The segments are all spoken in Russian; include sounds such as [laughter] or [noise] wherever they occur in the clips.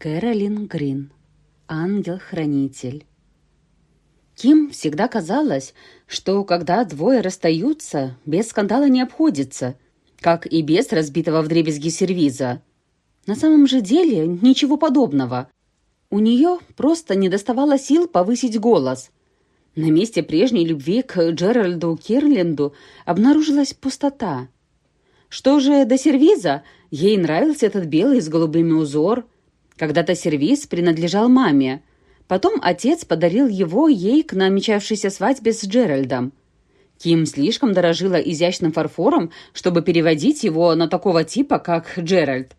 Кэролин Грин. Ангел-хранитель. Ким всегда казалось, что когда двое расстаются, без скандала не обходится, как и без разбитого вдребезги сервиза. На самом же деле ничего подобного. У нее просто не доставало сил повысить голос. На месте прежней любви к Джеральду Кирленду обнаружилась пустота. Что же до сервиза, ей нравился этот белый с голубыми узор. Когда-то сервиз принадлежал маме. Потом отец подарил его ей к намечавшейся свадьбе с Джеральдом. Ким слишком дорожила изящным фарфором, чтобы переводить его на такого типа, как Джеральд.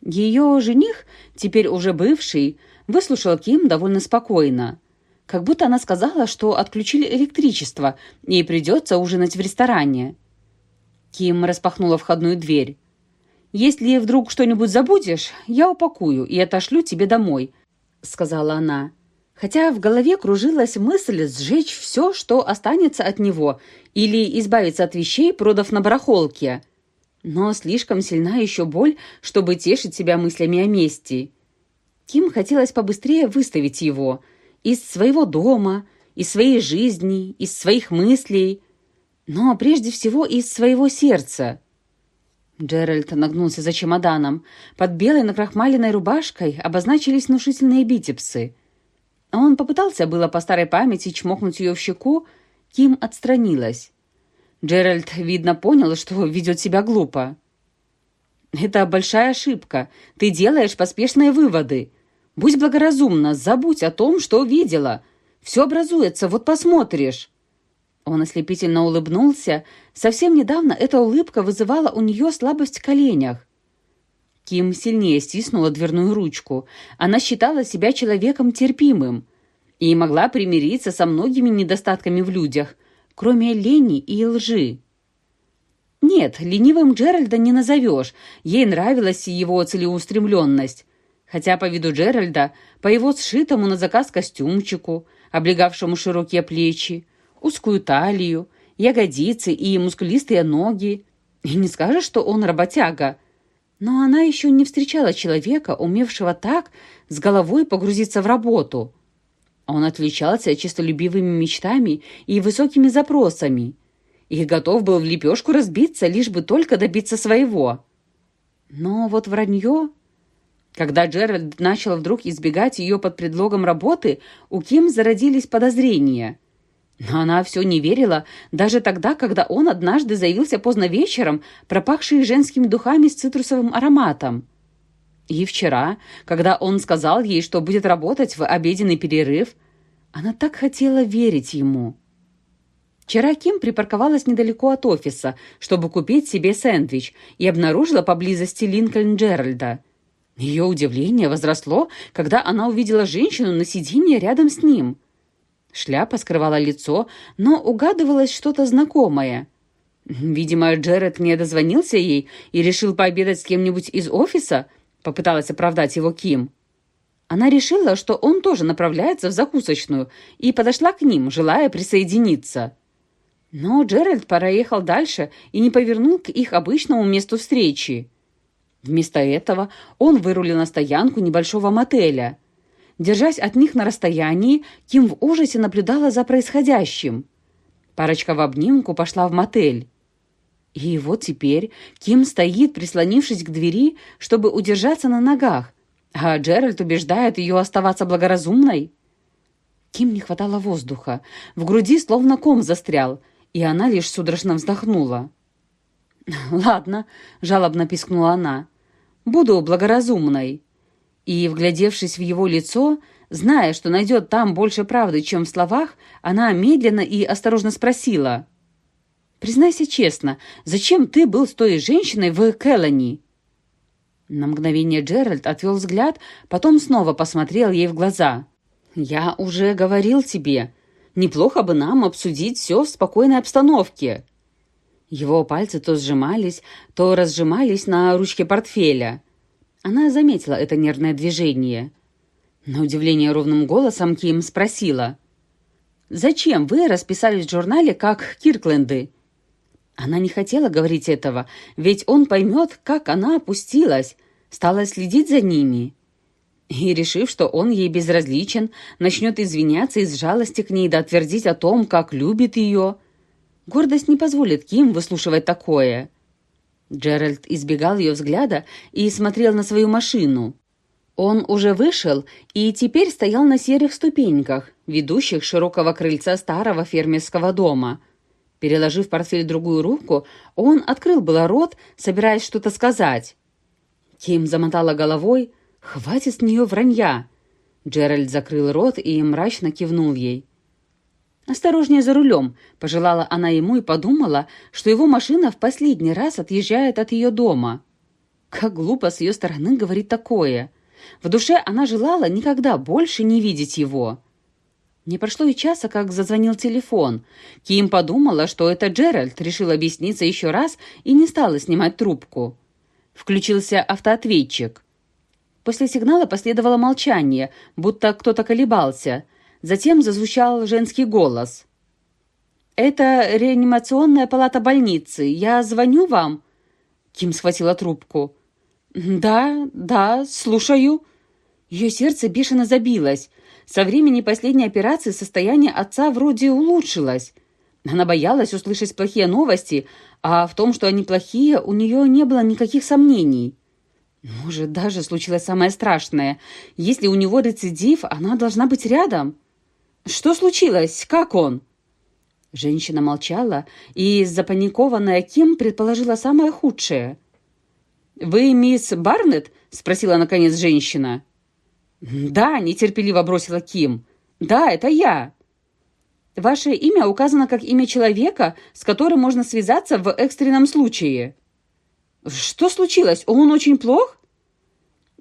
Ее жених, теперь уже бывший, выслушал Ким довольно спокойно. Как будто она сказала, что отключили электричество, и придется ужинать в ресторане. Ким распахнула входную дверь. «Если вдруг что-нибудь забудешь, я упакую и отошлю тебе домой», — сказала она. Хотя в голове кружилась мысль сжечь все, что останется от него, или избавиться от вещей, продав на барахолке. Но слишком сильна еще боль, чтобы тешить себя мыслями о мести. Ким хотелось побыстрее выставить его из своего дома, из своей жизни, из своих мыслей — но прежде всего из своего сердца. Джеральд нагнулся за чемоданом. Под белой накрахмаленной рубашкой обозначились внушительные битепсы. Он попытался было по старой памяти чмокнуть ее в щеку, Ким отстранилась. Джеральд, видно, понял, что ведет себя глупо. «Это большая ошибка. Ты делаешь поспешные выводы. Будь благоразумна, забудь о том, что видела. Все образуется, вот посмотришь». Он ослепительно улыбнулся. Совсем недавно эта улыбка вызывала у нее слабость в коленях. Ким сильнее стиснула дверную ручку. Она считала себя человеком терпимым и могла примириться со многими недостатками в людях, кроме лени и лжи. Нет, ленивым Джеральда не назовешь. Ей нравилась его целеустремленность. Хотя по виду Джеральда, по его сшитому на заказ костюмчику, облегавшему широкие плечи, узкую талию, ягодицы и мускулистые ноги. И не скажешь, что он работяга. Но она еще не встречала человека, умевшего так с головой погрузиться в работу. Он отличался честолюбивыми мечтами и высокими запросами. И готов был в лепешку разбиться, лишь бы только добиться своего. Но вот вранье... Когда Джеральд начал вдруг избегать ее под предлогом работы, у Ким зародились подозрения – но она все не верила, даже тогда, когда он однажды заявился поздно вечером, пропахший женскими духами с цитрусовым ароматом. И вчера, когда он сказал ей, что будет работать в обеденный перерыв, она так хотела верить ему. Вчера Ким припарковалась недалеко от офиса, чтобы купить себе сэндвич, и обнаружила поблизости Линкольн Джеральда. Ее удивление возросло, когда она увидела женщину на сиденье рядом с ним – Шляпа скрывала лицо, но угадывалось что-то знакомое. Видимо, Джеред не дозвонился ей и решил пообедать с кем-нибудь из офиса, попыталась оправдать его Ким. Она решила, что он тоже направляется в закусочную, и подошла к ним, желая присоединиться. Но Джеральд проехал дальше и не повернул к их обычному месту встречи. Вместо этого он вырулил на стоянку небольшого мотеля – Держась от них на расстоянии, Ким в ужасе наблюдала за происходящим. Парочка в обнимку пошла в мотель. И вот теперь Ким стоит, прислонившись к двери, чтобы удержаться на ногах, а Джеральд убеждает ее оставаться благоразумной. Ким не хватало воздуха, в груди словно ком застрял, и она лишь судорожно вздохнула. «Ладно», — жалобно пискнула она, — «буду благоразумной» и, вглядевшись в его лицо, зная, что найдет там больше правды, чем в словах, она медленно и осторожно спросила. «Признайся честно, зачем ты был с той женщиной в Келлани?» На мгновение Джеральд отвел взгляд, потом снова посмотрел ей в глаза. «Я уже говорил тебе, неплохо бы нам обсудить все в спокойной обстановке». Его пальцы то сжимались, то разжимались на ручке портфеля. Она заметила это нервное движение. На удивление ровным голосом Ким спросила. «Зачем вы расписались в журнале как Киркленды?» Она не хотела говорить этого, ведь он поймет, как она опустилась, стала следить за ними. И, решив, что он ей безразличен, начнет извиняться из жалости к ней да твердить о том, как любит ее. Гордость не позволит Ким выслушивать такое. Джеральд избегал ее взгляда и смотрел на свою машину. Он уже вышел и теперь стоял на серых ступеньках, ведущих широкого крыльца старого фермерского дома. Переложив портфель в другую руку, он открыл было рот, собираясь что-то сказать. Ким замотала головой. «Хватит с нее вранья!» Джеральд закрыл рот и мрачно кивнул ей. «Осторожнее за рулем», — пожелала она ему и подумала, что его машина в последний раз отъезжает от ее дома. Как глупо с ее стороны говорить такое. В душе она желала никогда больше не видеть его. Не прошло и часа, как зазвонил телефон. Ким подумала, что это Джеральд решил объясниться еще раз и не стала снимать трубку. Включился автоответчик. После сигнала последовало молчание, будто кто-то колебался. Затем зазвучал женский голос. «Это реанимационная палата больницы. Я звоню вам?» Ким схватила трубку. «Да, да, слушаю». Ее сердце бешено забилось. Со времени последней операции состояние отца вроде улучшилось. Она боялась услышать плохие новости, а в том, что они плохие, у нее не было никаких сомнений. Может, даже случилось самое страшное. Если у него рецидив, она должна быть рядом. Что случилось? Как он? Женщина молчала, и запаникованная Ким предположила самое худшее. «Вы мисс Барнетт?» — спросила наконец женщина. «Да», — нетерпеливо бросила Ким. «Да, это я». «Ваше имя указано как имя человека, с которым можно связаться в экстренном случае». «Что случилось? Он очень плох?»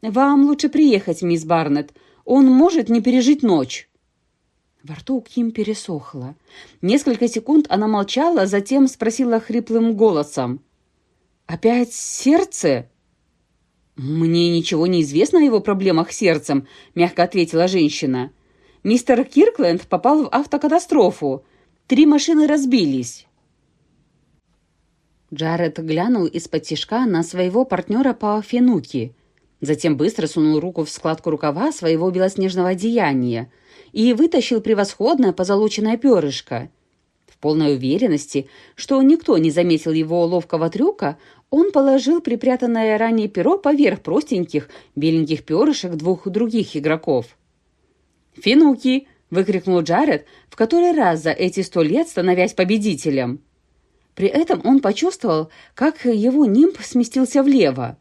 «Вам лучше приехать, мисс Барнетт. Он может не пережить ночь». Во рту у Ким пересохло. Несколько секунд она молчала, затем спросила хриплым голосом. «Опять сердце?» «Мне ничего не известно о его проблемах с сердцем», — мягко ответила женщина. «Мистер Киркленд попал в автокатастрофу. Три машины разбились». Джаред глянул из-под тишка на своего партнера по фенуке. Затем быстро сунул руку в складку рукава своего белоснежного одеяния и вытащил превосходное позолоченное перышко. В полной уверенности, что никто не заметил его ловкого трюка, он положил припрятанное ранее перо поверх простеньких беленьких перышек двух других игроков. «Финуки!» — выкрикнул Джаред, в который раз за эти сто лет становясь победителем. При этом он почувствовал, как его нимб сместился влево,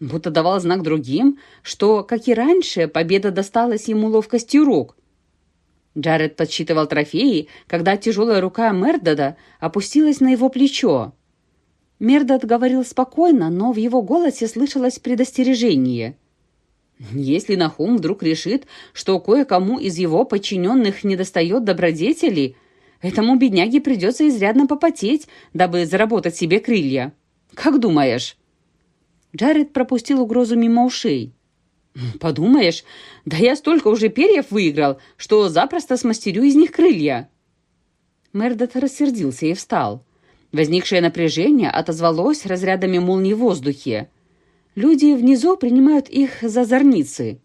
будто давал знак другим, что, как и раньше, победа досталась ему ловкостью рук. Джаред подсчитывал трофеи, когда тяжелая рука Мердода опустилась на его плечо. Мердот говорил спокойно, но в его голосе слышалось предостережение. Если Нахум вдруг решит, что кое-кому из его подчиненных недостает добродетели, этому бедняге придется изрядно попотеть, дабы заработать себе крылья. Как думаешь?» Джаред пропустил угрозу мимо ушей. «Подумаешь, да я столько уже перьев выиграл, что запросто смастерю из них крылья». Мердот рассердился и встал. Возникшее напряжение отозвалось разрядами молний в воздухе. Люди внизу принимают их за зорницы.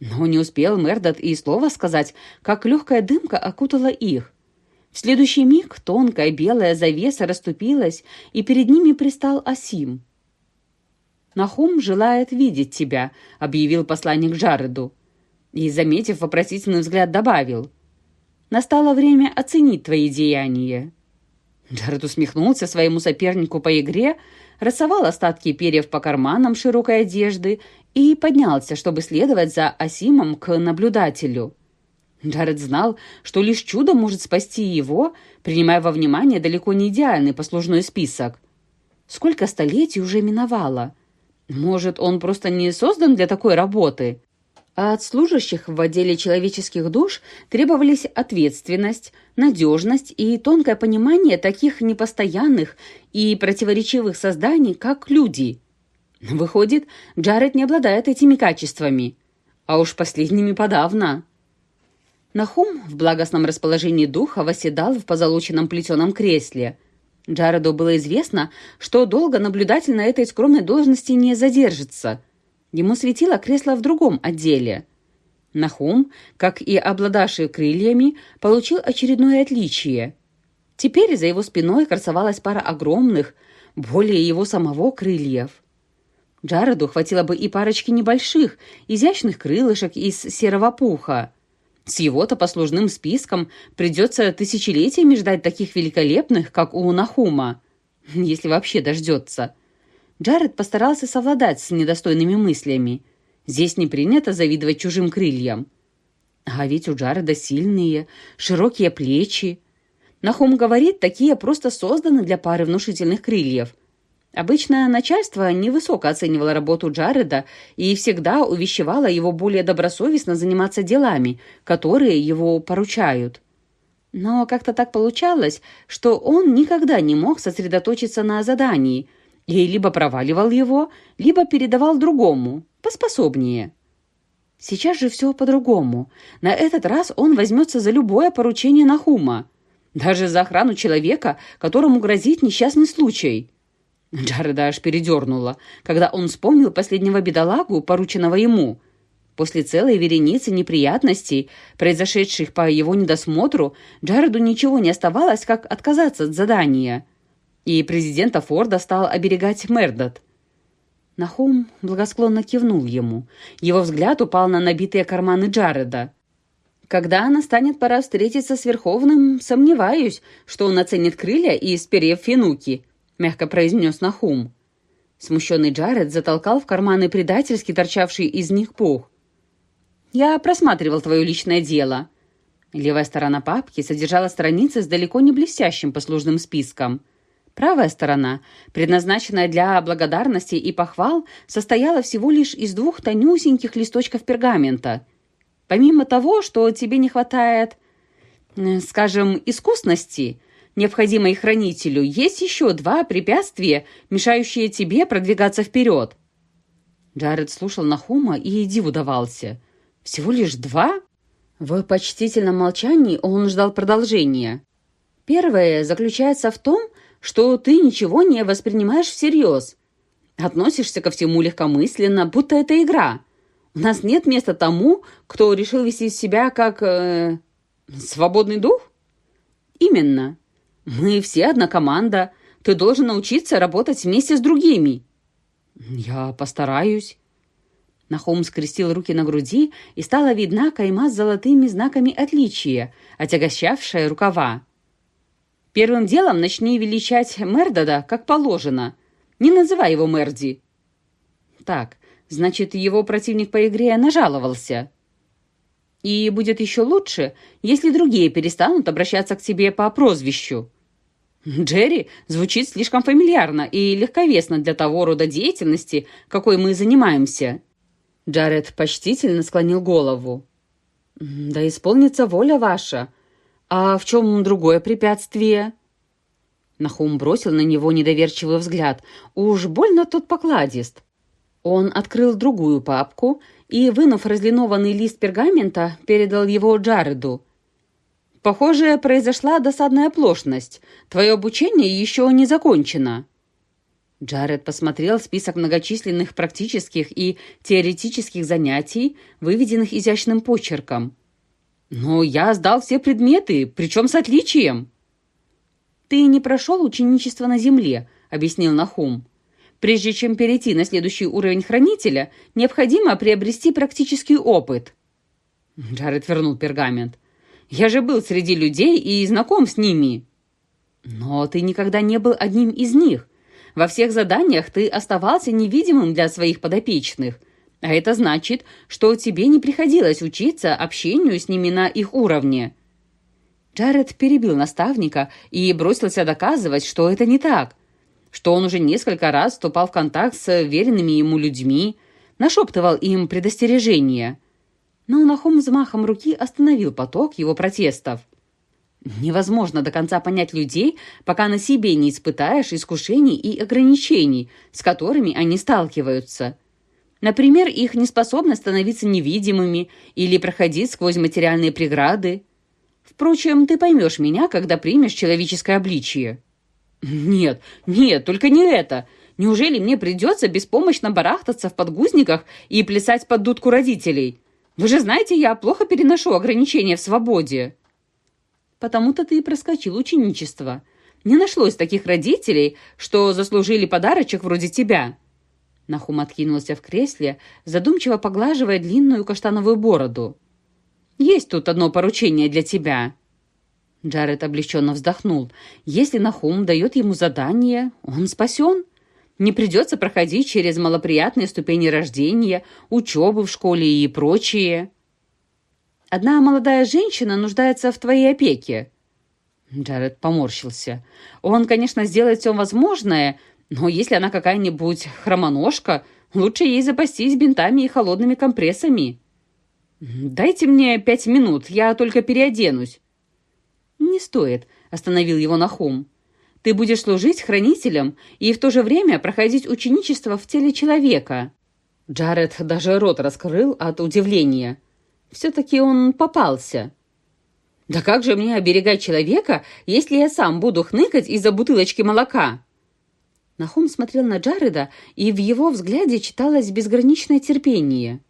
Но не успел Мердот и слова сказать, как легкая дымка окутала их. В следующий миг тонкая белая завеса расступилась, и перед ними пристал Асим. «Нахум желает видеть тебя», — объявил посланник Джареду. И, заметив вопросительный взгляд, добавил. «Настало время оценить твои деяния». Джаред усмехнулся своему сопернику по игре, рассовал остатки перьев по карманам широкой одежды и поднялся, чтобы следовать за Асимом к наблюдателю. Джаред знал, что лишь чудо может спасти его, принимая во внимание далеко не идеальный послужной список. Сколько столетий уже миновало? Может, он просто не создан для такой работы? А от служащих в отделе человеческих душ требовались ответственность, надежность и тонкое понимание таких непостоянных и противоречивых созданий, как люди. Выходит, Джаред не обладает этими качествами. А уж последними подавно. Нахум в благостном расположении духа восседал в позолоченном плетеном кресле. Джареду было известно, что долго наблюдатель на этой скромной должности не задержится – Ему светило кресло в другом отделе. Нахум, как и обладавший крыльями, получил очередное отличие. Теперь за его спиной красовалась пара огромных, более его самого крыльев. Джареду хватило бы и парочки небольших, изящных крылышек из серого пуха. С его-то послужным списком придется тысячелетиями ждать таких великолепных, как у Нахума, [laughs] если вообще дождется. Джаред постарался совладать с недостойными мыслями. Здесь не принято завидовать чужим крыльям. А ведь у Джареда сильные, широкие плечи. Нахум говорит, такие просто созданы для пары внушительных крыльев. Обычно начальство невысоко оценивало работу Джареда и всегда увещевало его более добросовестно заниматься делами, которые его поручают. Но как-то так получалось, что он никогда не мог сосредоточиться на задании – и либо проваливал его, либо передавал другому, поспособнее. Сейчас же все по-другому. На этот раз он возьмется за любое поручение Нахума. Даже за охрану человека, которому грозит несчастный случай. Джареда аж передернула, когда он вспомнил последнего бедолагу, порученного ему. После целой вереницы неприятностей, произошедших по его недосмотру, Джареду ничего не оставалось, как отказаться от задания – и президента Форда стал оберегать Мердот. Нахум благосклонно кивнул ему. Его взгляд упал на набитые карманы Джареда. Когда настанет пора встретиться с Верховным, сомневаюсь, что он оценит крылья из перьев финуки, мягко произнес Нахум. Смущенный Джаред затолкал в карманы предательски торчавший из них пух. «Я просматривал твое личное дело». Левая сторона папки содержала страницы с далеко не блестящим послужным списком – Правая сторона, предназначенная для благодарности и похвал, состояла всего лишь из двух тонюсеньких листочков пергамента. Помимо того, что тебе не хватает, э, скажем, искусности, необходимой хранителю, есть еще два препятствия, мешающие тебе продвигаться вперед. Джаред слушал Нахума и диву давался. Всего лишь два? В почтительном молчании он ждал продолжения. Первое заключается в том, что ты ничего не воспринимаешь всерьез. Относишься ко всему легкомысленно, будто это игра. У нас нет места тому, кто решил вести себя как... Э, свободный дух? Именно. Мы все одна команда. Ты должен научиться работать вместе с другими. Я постараюсь. Нахум скрестил руки на груди, и стала видна кайма с золотыми знаками отличия, отягощавшая рукава. Первым делом начни величать Мердода, как положено. Не называй его Мерди. Так, значит, его противник по игре нажаловался. И будет еще лучше, если другие перестанут обращаться к тебе по прозвищу. Джерри звучит слишком фамильярно и легковесно для того рода деятельности, какой мы занимаемся. Джаред почтительно склонил голову. «Да исполнится воля ваша», «А в чем другое препятствие?» Нахум бросил на него недоверчивый взгляд. Уж больно тот покладист. Он открыл другую папку и, вынув разлинованный лист пергамента, передал его Джареду. «Похоже, произошла досадная оплошность. Твое обучение еще не закончено». Джаред посмотрел список многочисленных практических и теоретических занятий, выведенных изящным почерком. «Но я сдал все предметы, причем с отличием». «Ты не прошел ученичество на Земле», — объяснил Нахум. «Прежде чем перейти на следующий уровень хранителя, необходимо приобрести практический опыт». Джаред вернул пергамент. «Я же был среди людей и знаком с ними». «Но ты никогда не был одним из них. Во всех заданиях ты оставался невидимым для своих подопечных». А это значит, что тебе не приходилось учиться общению с ними на их уровне». Джаред перебил наставника и бросился доказывать, что это не так, что он уже несколько раз вступал в контакт с веренными ему людьми, нашептывал им предостережения. Но Нахум взмахом руки остановил поток его протестов. Невозможно до конца понять людей, пока на себе не испытаешь искушений и ограничений, с которыми они сталкиваются. Например, их неспособность становиться невидимыми или проходить сквозь материальные преграды. Впрочем, ты поймешь меня, когда примешь человеческое обличие». «Нет, нет, только не это. Неужели мне придется беспомощно барахтаться в подгузниках и плясать под дудку родителей? Вы же знаете, я плохо переношу ограничения в свободе». «Потому-то ты и проскочил ученичество. Не нашлось таких родителей, что заслужили подарочек вроде тебя». Нахум откинулся в кресле, задумчиво поглаживая длинную каштановую бороду. «Есть тут одно поручение для тебя». Джаред облегченно вздохнул. «Если Нахум дает ему задание, он спасен. Не придется проходить через малоприятные ступени рождения, учебы в школе и прочее. Одна молодая женщина нуждается в твоей опеке». Джаред поморщился. «Он, конечно, сделает все возможное, но если она какая-нибудь хромоножка, лучше ей запастись бинтами и холодными компрессами». «Дайте мне пять минут, я только переоденусь». «Не стоит», — остановил его Нахум. «Ты будешь служить хранителем и в то же время проходить ученичество в теле человека». Джаред даже рот раскрыл от удивления. Все-таки он попался. «Да как же мне оберегать человека, если я сам буду хныкать из-за бутылочки молока?» Нахум смотрел на Джареда, и в его взгляде читалось безграничное терпение.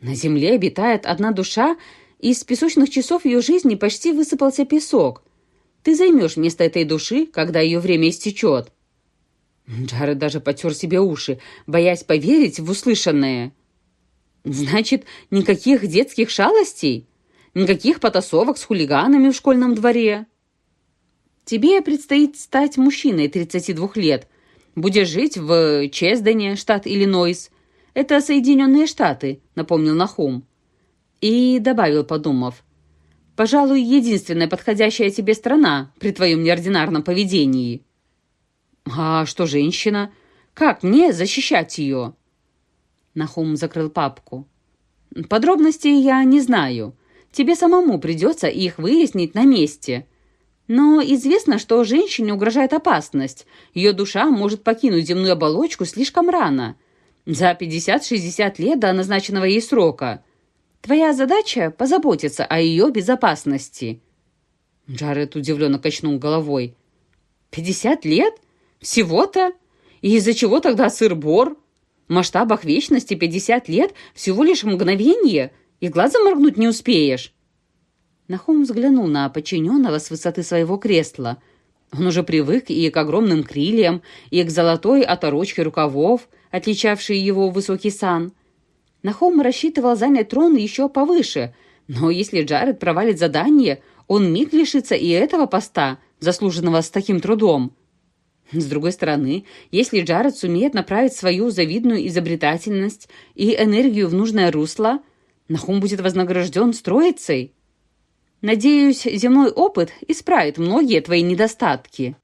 На земле обитает одна душа, из песочных часов ее жизни почти высыпался песок. Ты займешь место этой души, когда ее время истечет». Джаред даже потер себе уши, боясь поверить в услышанное. «Значит, никаких детских шалостей? Никаких потасовок с хулиганами в школьном дворе?» «Тебе предстоит стать мужчиной 32 лет. Будешь жить в Чездене, штат Иллинойс. Это Соединенные Штаты», — напомнил Нахум. И добавил, подумав, «Пожалуй, единственная подходящая тебе страна при твоем неординарном поведении». «А что женщина? Как мне защищать ее?» Нахум закрыл папку. «Подробностей я не знаю. Тебе самому придется их выяснить на месте. Но известно, что женщине угрожает опасность. Ее душа может покинуть земную оболочку слишком рано. За 50-60 лет до назначенного ей срока. Твоя задача — позаботиться о ее безопасности». Джаред удивленно качнул головой. «Пятьдесят лет? Всего-то? И из-за чего тогда сыр-бор? В масштабах вечности пятьдесят лет — всего лишь мгновение, и глазом моргнуть не успеешь». Нахум взглянул на подчиненного с высоты своего кресла. Он уже привык и к огромным крыльям, и к золотой оторочке рукавов, отличавшей его высокий сан — Нахом рассчитывал занять трон еще повыше, но если Джаред провалит задание, он миг лишится и этого поста, заслуженного с таким трудом. С другой стороны, если Джаред сумеет направить свою завидную изобретательность и энергию в нужное русло, Нахум будет вознагражден строицей. Надеюсь, земной опыт исправит многие твои недостатки.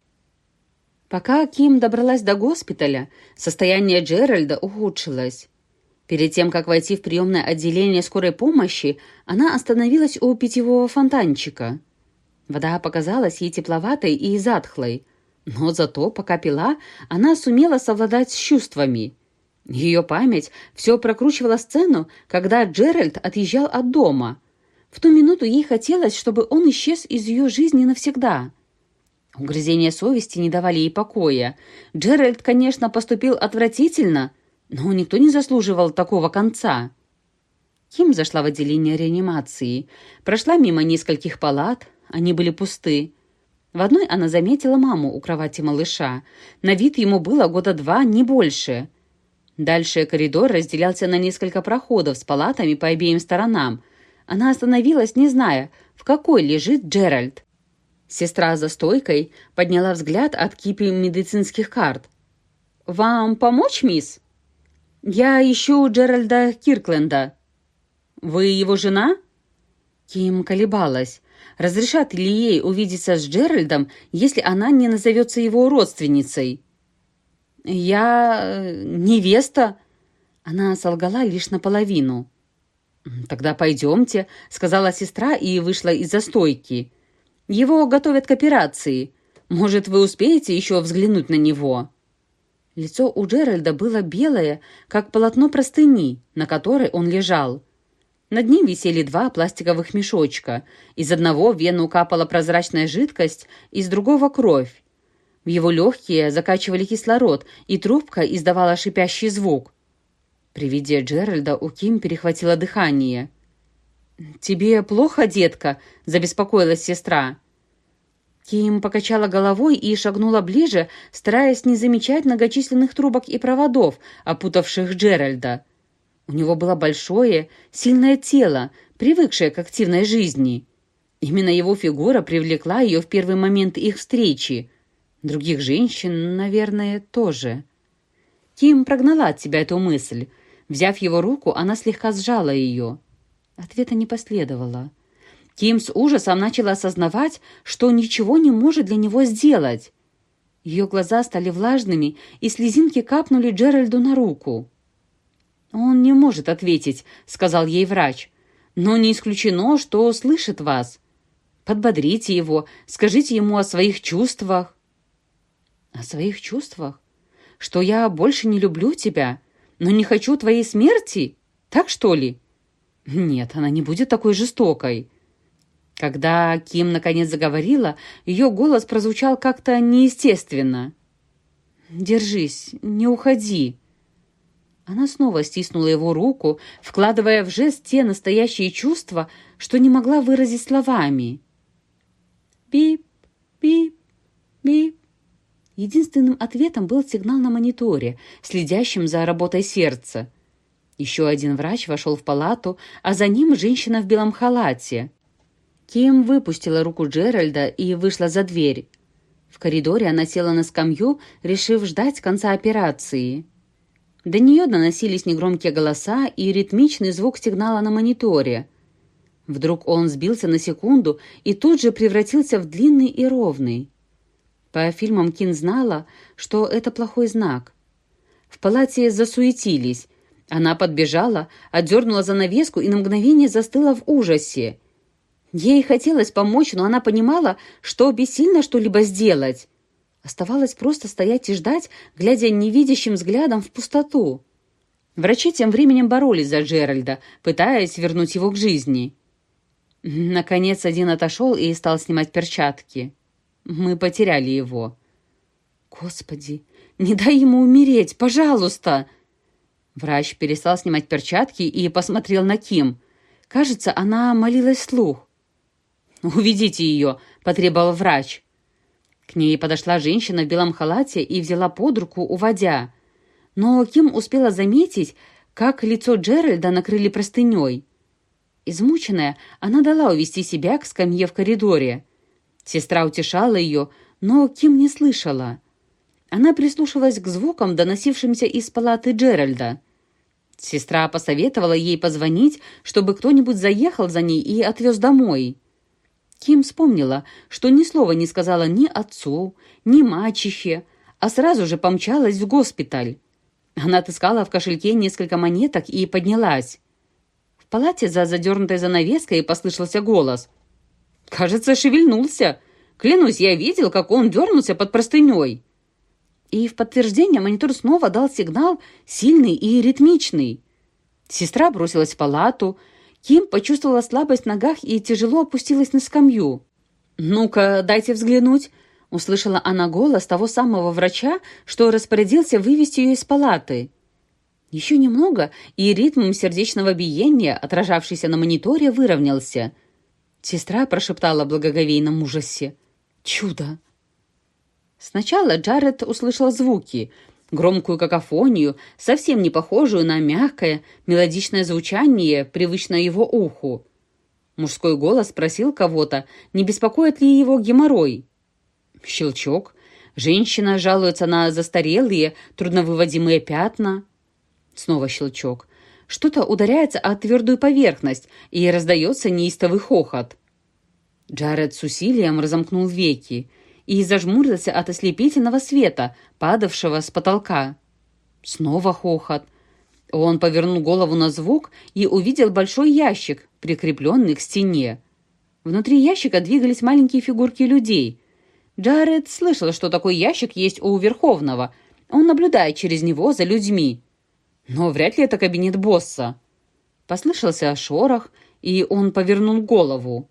Пока Ким добралась до госпиталя, состояние Джеральда ухудшилось. Перед тем, как войти в приемное отделение скорой помощи, она остановилась у питьевого фонтанчика. Вода показалась ей тепловатой и затхлой, но зато, пока пила, она сумела совладать с чувствами. Ее память все прокручивала сцену, когда Джеральд отъезжал от дома. В ту минуту ей хотелось, чтобы он исчез из ее жизни навсегда. Угрызения совести не давали ей покоя. Джеральд, конечно, поступил отвратительно — но никто не заслуживал такого конца. Ким зашла в отделение реанимации, прошла мимо нескольких палат, они были пусты. В одной она заметила маму у кровати малыша. На вид ему было года два, не больше. Дальше коридор разделялся на несколько проходов с палатами по обеим сторонам. Она остановилась, не зная, в какой лежит Джеральд. Сестра за стойкой подняла взгляд от кипи медицинских карт. «Вам помочь, мисс?» «Я ищу Джеральда Киркленда». «Вы его жена?» Ким колебалась. Разрешат ли ей увидеться с Джеральдом, если она не назовется его родственницей? «Я... Э, невеста». Она солгала лишь наполовину. «Тогда пойдемте», — сказала сестра и вышла из-за стойки. «Его готовят к операции. Может, вы успеете еще взглянуть на него?» Лицо у Джеральда было белое, как полотно простыни, на которой он лежал. Над ним висели два пластиковых мешочка. Из одного в вену капала прозрачная жидкость, из другого — кровь. В его легкие закачивали кислород, и трубка издавала шипящий звук. При виде Джеральда у Ким перехватило дыхание. «Тебе плохо, детка?» – забеспокоилась сестра. Ким покачала головой и шагнула ближе, стараясь не замечать многочисленных трубок и проводов, опутавших Джеральда. У него было большое, сильное тело, привыкшее к активной жизни. Именно его фигура привлекла ее в первый момент их встречи. Других женщин, наверное, тоже. Ким прогнала от себя эту мысль. Взяв его руку, она слегка сжала ее. Ответа не последовало. Ким с ужасом начала осознавать, что ничего не может для него сделать. Ее глаза стали влажными, и слезинки капнули Джеральду на руку. «Он не может ответить», — сказал ей врач. «Но не исключено, что слышит вас. Подбодрите его, скажите ему о своих чувствах». «О своих чувствах? Что я больше не люблю тебя, но не хочу твоей смерти? Так что ли?» «Нет, она не будет такой жестокой». Когда Ким наконец заговорила, ее голос прозвучал как-то неестественно. «Держись, не уходи». Она снова стиснула его руку, вкладывая в жест те настоящие чувства, что не могла выразить словами. «Бип, бип, бип». Единственным ответом был сигнал на мониторе, следящим за работой сердца. Еще один врач вошел в палату, а за ним женщина в белом халате. Ким выпустила руку Джеральда и вышла за дверь. В коридоре она села на скамью, решив ждать конца операции. До нее доносились негромкие голоса и ритмичный звук сигнала на мониторе. Вдруг он сбился на секунду и тут же превратился в длинный и ровный. По фильмам Кин знала, что это плохой знак. В палате засуетились. Она подбежала, отдернула занавеску и на мгновение застыла в ужасе. Ей хотелось помочь, но она понимала, что бессильно что-либо сделать. Оставалось просто стоять и ждать, глядя невидящим взглядом в пустоту. Врачи тем временем боролись за Джеральда, пытаясь вернуть его к жизни. Наконец один отошел и стал снимать перчатки. Мы потеряли его. «Господи, не дай ему умереть, пожалуйста!» Врач перестал снимать перчатки и посмотрел на Ким. Кажется, она молилась вслух. «Уведите ее», — потребовал врач. К ней подошла женщина в белом халате и взяла под руку, уводя. Но Ким успела заметить, как лицо Джеральда накрыли простыней. Измученная, она дала увести себя к скамье в коридоре. Сестра утешала ее, но Ким не слышала. Она прислушалась к звукам, доносившимся из палаты Джеральда. Сестра посоветовала ей позвонить, чтобы кто-нибудь заехал за ней и отвез домой. Ким вспомнила, что ни слова не сказала ни отцу, ни мачехе, а сразу же помчалась в госпиталь. Она отыскала в кошельке несколько монеток и поднялась. В палате за задернутой занавеской послышался голос. «Кажется, шевельнулся. Клянусь, я видел, как он дернулся под простыней». И в подтверждение монитор снова дал сигнал сильный и ритмичный. Сестра бросилась в палату, Ким почувствовала слабость в ногах и тяжело опустилась на скамью. «Ну-ка, дайте взглянуть», — услышала она голос того самого врача, что распорядился вывести ее из палаты. Еще немного, и ритм сердечного биения, отражавшийся на мониторе, выровнялся. Сестра прошептала в благоговейном ужасе. «Чудо!» Сначала Джаред услышал звуки — громкую какофонию, совсем не похожую на мягкое, мелодичное звучание, привычное его уху. Мужской голос спросил кого-то, не беспокоит ли его геморрой. Щелчок. Женщина жалуется на застарелые, трудновыводимые пятна. Снова щелчок. Что-то ударяется о твердую поверхность, и раздается неистовый хохот. Джаред с усилием разомкнул веки и зажмурился от ослепительного света, падавшего с потолка. Снова хохот. Он повернул голову на звук и увидел большой ящик, прикрепленный к стене. Внутри ящика двигались маленькие фигурки людей. Джаред слышал, что такой ящик есть у Верховного. Он наблюдает через него за людьми. Но вряд ли это кабинет босса. Послышался шорох, и он повернул голову.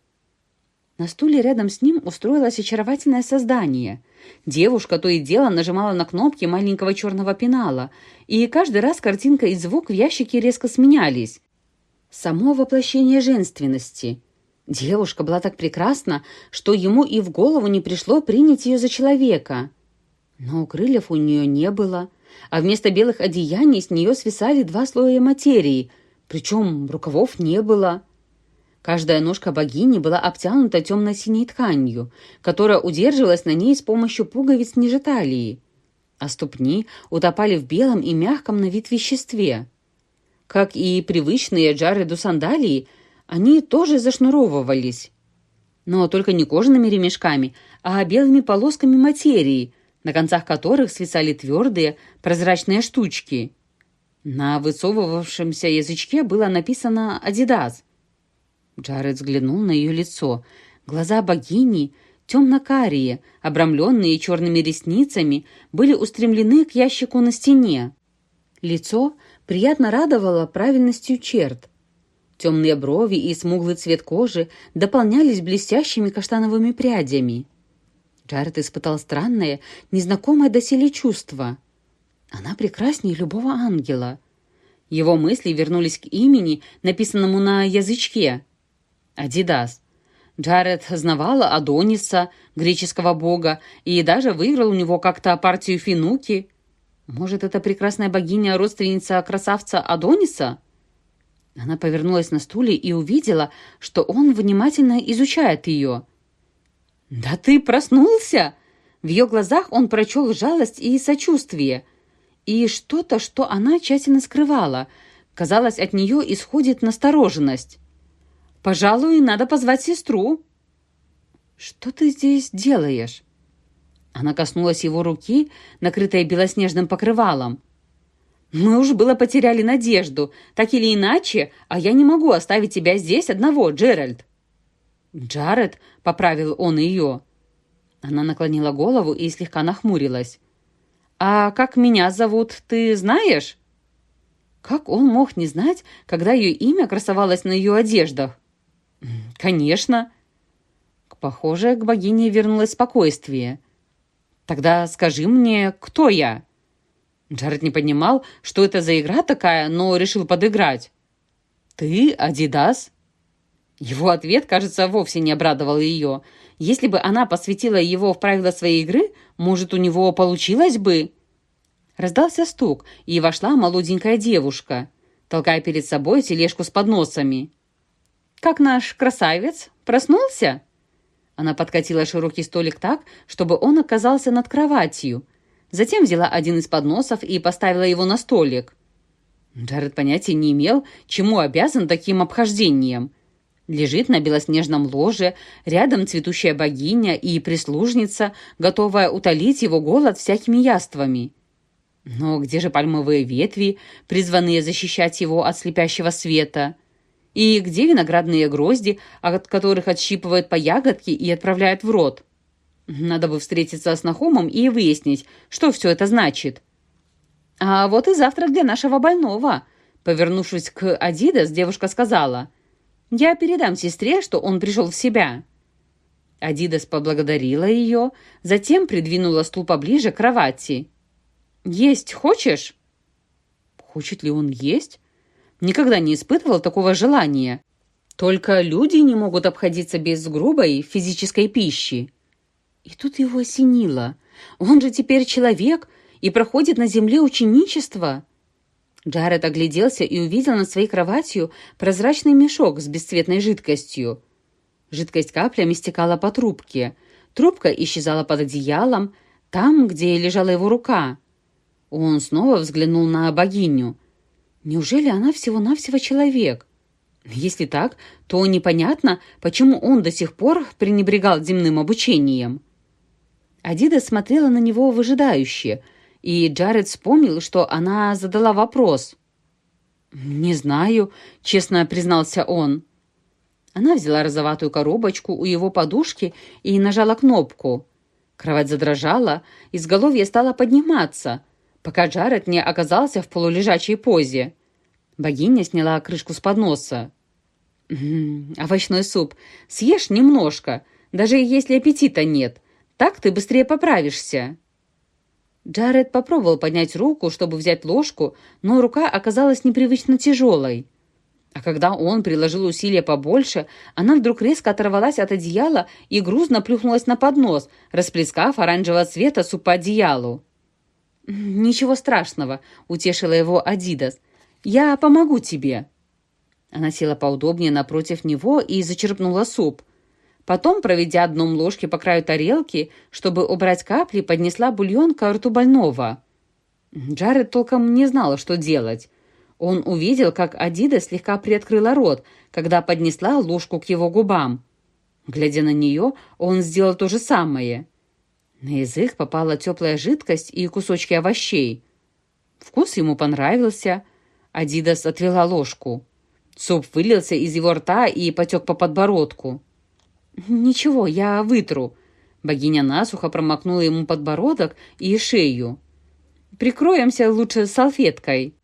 На стуле рядом с ним устроилось очаровательное создание. Девушка то и дело нажимала на кнопки маленького черного пенала, и каждый раз картинка и звук в ящике резко сменялись. Само воплощение женственности. Девушка была так прекрасна, что ему и в голову не пришло принять ее за человека. Но крыльев у нее не было, а вместо белых одеяний с нее свисали два слоя материи, причем рукавов не было. Каждая ножка богини была обтянута темно-синей тканью, которая удерживалась на ней с помощью пуговиц ниже талии, а ступни утопали в белом и мягком на вид веществе. Как и привычные Джареду сандалии, они тоже зашнуровывались. Но только не кожаными ремешками, а белыми полосками материи, на концах которых свисали твердые прозрачные штучки. На высовывавшемся язычке было написано «Адидас», Джаред взглянул на ее лицо. Глаза богини, темно-карие, обрамленные черными ресницами, были устремлены к ящику на стене. Лицо приятно радовало правильностью черт. Темные брови и смуглый цвет кожи дополнялись блестящими каштановыми прядями. Джаред испытал странное, незнакомое доселе чувство. Она прекраснее любого ангела. Его мысли вернулись к имени, написанному на язычке — Адидас. Джаред знавал Адониса, греческого бога, и даже выиграл у него как-то партию финуки. Может, это прекрасная богиня родственница красавца Адониса? Она повернулась на стуле и увидела, что он внимательно изучает ее. «Да ты проснулся!» В ее глазах он прочел жалость и сочувствие. И что-то, что она тщательно скрывала. Казалось, от нее исходит настороженность. Пожалуй, надо позвать сестру». «Что ты здесь делаешь?» Она коснулась его руки, накрытой белоснежным покрывалом. «Мы уж было потеряли надежду. Так или иначе, а я не могу оставить тебя здесь одного, Джеральд». «Джаред», — поправил он ее. Она наклонила голову и слегка нахмурилась. «А как меня зовут, ты знаешь?» Как он мог не знать, когда ее имя красовалось на ее одеждах? «Конечно». Похоже, к богине вернулось спокойствие. «Тогда скажи мне, кто я?» Джаред не понимал, что это за игра такая, но решил подыграть. «Ты Адидас?» Его ответ, кажется, вовсе не обрадовал ее. Если бы она посвятила его в правила своей игры, может, у него получилось бы. Раздался стук, и вошла молоденькая девушка, толкая перед собой тележку с подносами. «Как наш красавец? Проснулся?» Она подкатила широкий столик так, чтобы он оказался над кроватью. Затем взяла один из подносов и поставила его на столик. Джаред понятия не имел, чему обязан таким обхождением. Лежит на белоснежном ложе, рядом цветущая богиня и прислужница, готовая утолить его голод всякими яствами. Но где же пальмовые ветви, призванные защищать его от слепящего света? И где виноградные грозди, от которых отщипывают по ягодке и отправляют в рот? Надо бы встретиться с Нахомом и выяснить, что все это значит. А вот и завтрак для нашего больного. Повернувшись к Адидас, девушка сказала, «Я передам сестре, что он пришел в себя». Адидас поблагодарила ее, затем придвинула стул поближе к кровати. «Есть хочешь?» «Хочет ли он есть?» Никогда не испытывал такого желания. Только люди не могут обходиться без грубой физической пищи. И тут его осенило. Он же теперь человек и проходит на земле ученичество. Джаред огляделся и увидел над своей кроватью прозрачный мешок с бесцветной жидкостью. Жидкость каплями стекала по трубке. Трубка исчезала под одеялом, там, где лежала его рука. Он снова взглянул на богиню. Неужели она всего-навсего человек? Если так, то непонятно, почему он до сих пор пренебрегал земным обучением. Адида смотрела на него выжидающе, и Джаред вспомнил, что она задала вопрос. «Не знаю», — честно признался он. Она взяла розоватую коробочку у его подушки и нажала кнопку. Кровать задрожала, изголовье стало подниматься — пока Джаред не оказался в полулежачей позе. Богиня сняла крышку с подноса. «Овощной суп. Съешь немножко, даже если аппетита нет. Так ты быстрее поправишься». Джаред попробовал поднять руку, чтобы взять ложку, но рука оказалась непривычно тяжелой. А когда он приложил усилия побольше, она вдруг резко оторвалась от одеяла и грузно плюхнулась на поднос, расплескав оранжевого цвета суп по одеялу. [laughs] «Ничего страшного», — утешила его Адидас. «Я помогу тебе». Она села поудобнее напротив него и зачерпнула суп. Потом, проведя дном ложки по краю тарелки, чтобы убрать капли, поднесла бульон к рту больного. Джаред толком не знала, что делать. Он увидел, как Адида слегка приоткрыла рот, когда поднесла ложку к его губам. Глядя на нее, он сделал то же самое. На язык попала теплая жидкость и кусочки овощей. Вкус ему понравился. Адидас отвела ложку. Суп вылился из его рта и потек по подбородку. «Ничего, я вытру». Богиня насухо промокнула ему подбородок и шею. «Прикроемся лучше салфеткой».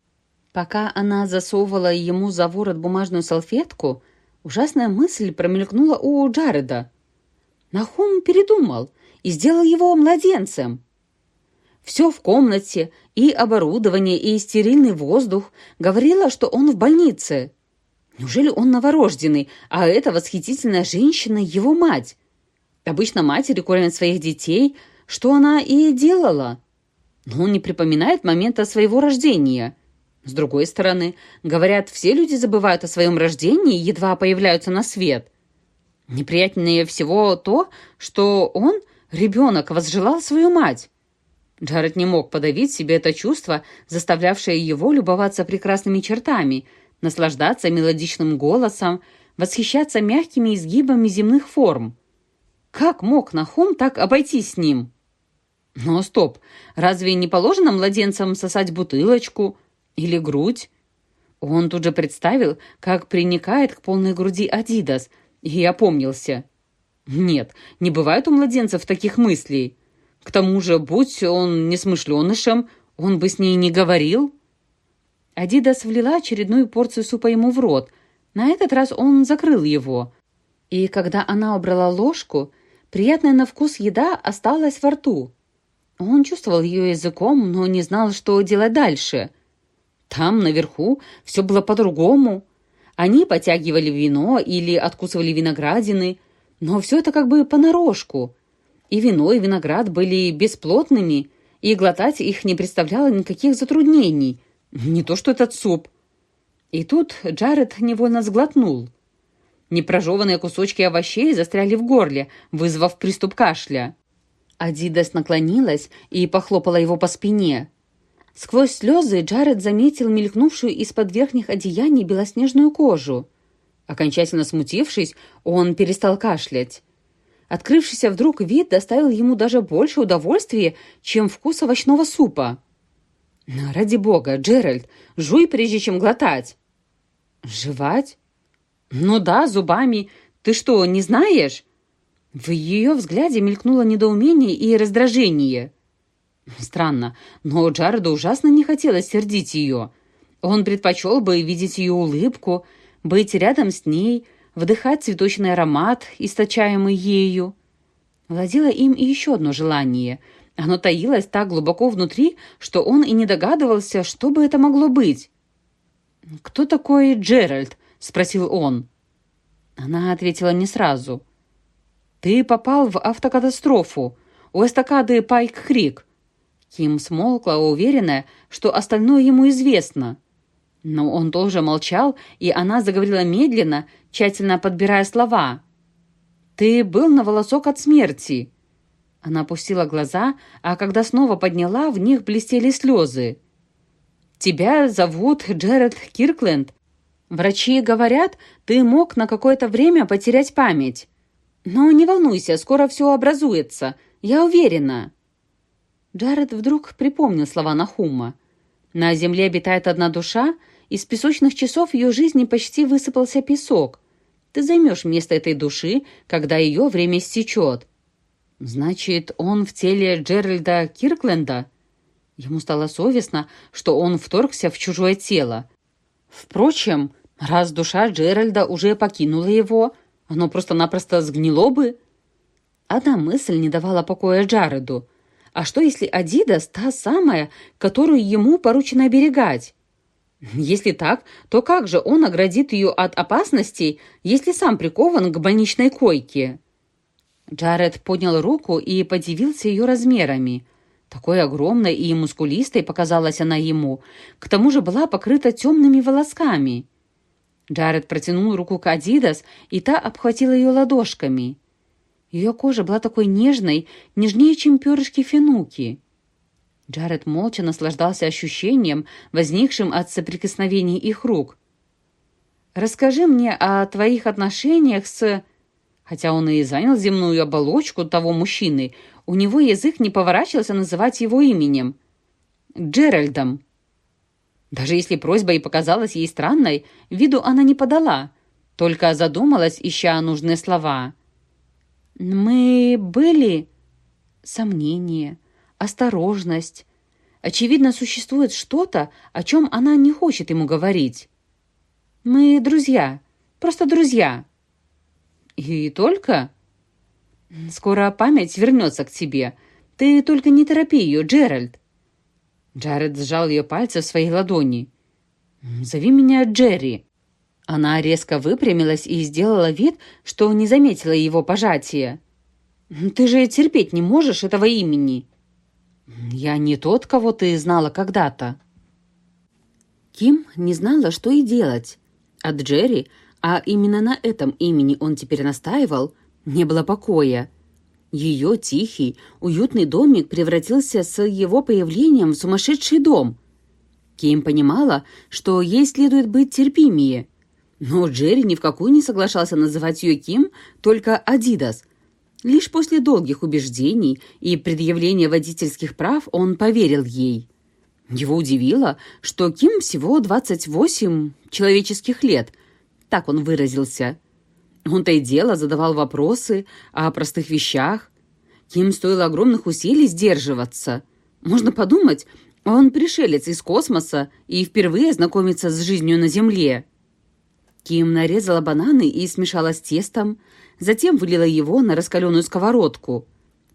Пока она засовывала ему за ворот бумажную салфетку, ужасная мысль промелькнула у Джареда. Нахум передумал и сделал его младенцем. Все в комнате, и оборудование, и стерильный воздух говорило, что он в больнице. Неужели он новорожденный, а эта восхитительная женщина его мать? Обычно матери кормят своих детей, что она и делала. Но он не припоминает момента своего рождения – с другой стороны, говорят, все люди забывают о своем рождении, едва появляются на свет. Неприятнее всего то, что он, ребенок, возжелал свою мать. Джаред не мог подавить себе это чувство, заставлявшее его любоваться прекрасными чертами, наслаждаться мелодичным голосом, восхищаться мягкими изгибами земных форм. Как мог Нахум так обойтись с ним? Но стоп, разве не положено младенцам сосать бутылочку, или грудь? Он тут же представил, как приникает к полной груди Адидас, и опомнился. Нет, не бывает у младенцев таких мыслей. К тому же, будь он несмышленышем, он бы с ней не говорил. Адидас влила очередную порцию супа ему в рот. На этот раз он закрыл его. И когда она убрала ложку, приятная на вкус еда осталась во рту. Он чувствовал ее языком, но не знал, что делать дальше — там, наверху, все было по-другому. Они потягивали вино или откусывали виноградины, но все это как бы понарошку. И вино, и виноград были бесплотными, и глотать их не представляло никаких затруднений. Не то что этот суп. И тут Джаред невольно сглотнул. Непрожеванные кусочки овощей застряли в горле, вызвав приступ кашля. Адидас наклонилась и похлопала его по спине. Сквозь слезы Джаред заметил мелькнувшую из-под верхних одеяний белоснежную кожу. Окончательно смутившись, он перестал кашлять. Открывшийся вдруг вид доставил ему даже больше удовольствия, чем вкус овощного супа. «Ради бога, Джеральд, жуй, прежде чем глотать!» «Жевать?» «Ну да, зубами. Ты что, не знаешь?» В ее взгляде мелькнуло недоумение и раздражение – Странно, но Джареду ужасно не хотелось сердить ее. Он предпочел бы видеть ее улыбку, быть рядом с ней, вдыхать цветочный аромат, источаемый ею. Владело им и еще одно желание. Оно таилось так глубоко внутри, что он и не догадывался, что бы это могло быть. «Кто такой Джеральд?» — спросил он. Она ответила не сразу. «Ты попал в автокатастрофу у эстакады Пайк-Крик. Ким смолкла, уверенная, что остальное ему известно. Но он тоже молчал, и она заговорила медленно, тщательно подбирая слова. «Ты был на волосок от смерти». Она опустила глаза, а когда снова подняла, в них блестели слезы. «Тебя зовут Джеред Киркленд. Врачи говорят, ты мог на какое-то время потерять память. Но не волнуйся, скоро все образуется, я уверена». Джаред вдруг припомнил слова Нахума. «На земле обитает одна душа, из песочных часов ее жизни почти высыпался песок. Ты займешь место этой души, когда ее время истечет». «Значит, он в теле Джеральда Киркленда?» Ему стало совестно, что он вторгся в чужое тело. Впрочем, Раз душа Джеральда уже покинула его, оно просто-напросто сгнило бы. Одна мысль не давала покоя Джареду. А что, если Адидас та самая, которую ему поручено оберегать? Если так, то как же он оградит ее от опасностей, если сам прикован к больничной койке? Джаред поднял руку и подивился ее размерами. Такой огромной и мускулистой показалась она ему. К тому же была покрыта темными волосками. Джаред протянул руку к Адидас, и та обхватила ее ладошками. Ее кожа была такой нежной, нежнее, чем перышки финуки. Джаред молча наслаждался ощущением, возникшим от соприкосновений их рук. «Расскажи мне о твоих отношениях с...» Хотя он и занял земную оболочку того мужчины, у него язык не поворачивался называть его именем. Джеральдом. Даже если просьба и показалась ей странной, виду она не подала, только задумалась, ища нужные слова. «Мы были...» Сомнение, осторожность. Очевидно, существует что-то, о чем она не хочет ему говорить. «Мы друзья, просто друзья». «И только?» «Скоро память вернется к тебе. Ты только не торопи ее, Джеральд». Джаред сжал ее пальцы в своей ладони. «Зови меня Джерри». Она резко выпрямилась и сделала вид, что не заметила его пожатия. «Ты же терпеть не можешь этого имени». «Я не тот, кого ты знала когда-то». Ким не знала, что и делать. От Джерри а именно на этом имени он теперь настаивал, не было покоя. Ее тихий, уютный домик превратился с его появлением в сумасшедший дом. Ким понимала, что ей следует быть терпимее. Но Джерри ни в какую не соглашался называть ее Ким, только Адидас. Лишь после долгих убеждений и предъявления водительских прав он поверил ей. Его удивило, что Ким всего 28 человеческих лет – так он выразился. Он-то и дело задавал вопросы о простых вещах. Ким стоило огромных усилий сдерживаться. Можно подумать, он пришелец из космоса и впервые знакомится с жизнью на Земле. Ким нарезала бананы и смешала с тестом, затем вылила его на раскаленную сковородку.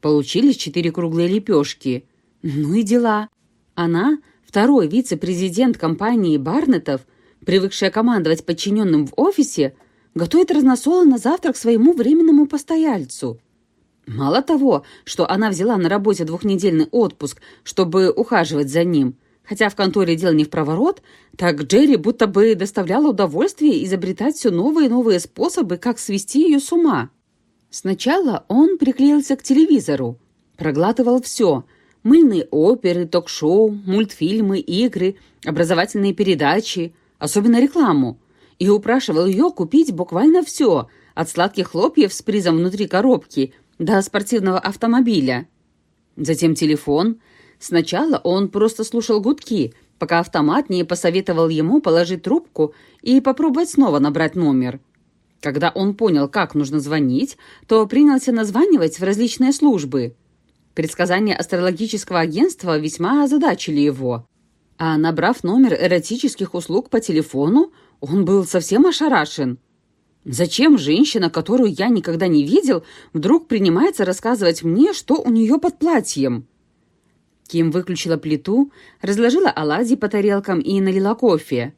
Получились четыре круглые лепешки. Ну и дела. Она, второй вице-президент компании Барнетов, привыкшая командовать подчиненным в офисе, готовит разносолы на завтрак своему временному постояльцу. Мало того, что она взяла на работе двухнедельный отпуск, чтобы ухаживать за ним, хотя в конторе дел не в проворот, так Джерри будто бы доставляла удовольствие изобретать все новые и новые способы, как свести ее с ума. Сначала он приклеился к телевизору, проглатывал все – мыльные оперы, ток-шоу, мультфильмы, игры, образовательные передачи – особенно рекламу, и упрашивал ее купить буквально все, от сладких хлопьев с призом внутри коробки до спортивного автомобиля. Затем телефон. Сначала он просто слушал гудки, пока автомат не посоветовал ему положить трубку и попробовать снова набрать номер. Когда он понял, как нужно звонить, то принялся названивать в различные службы. Предсказания астрологического агентства весьма озадачили его. А набрав номер эротических услуг по телефону, он был совсем ошарашен. Зачем женщина, которую я никогда не видел, вдруг принимается рассказывать мне, что у нее под платьем? Ким выключила плиту, разложила оладьи по тарелкам и налила кофе.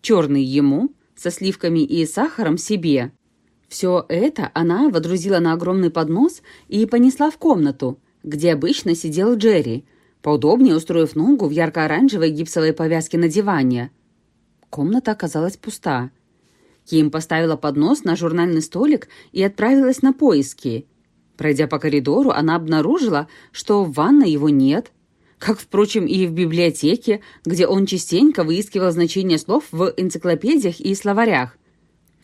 Черный ему, со сливками и сахаром себе. Все это она водрузила на огромный поднос и понесла в комнату, где обычно сидел Джерри – поудобнее устроив ногу в ярко-оранжевой гипсовой повязке на диване. Комната оказалась пуста. Ким поставила поднос на журнальный столик и отправилась на поиски. Пройдя по коридору, она обнаружила, что в ванной его нет, как, впрочем, и в библиотеке, где он частенько выискивал значение слов в энциклопедиях и словарях.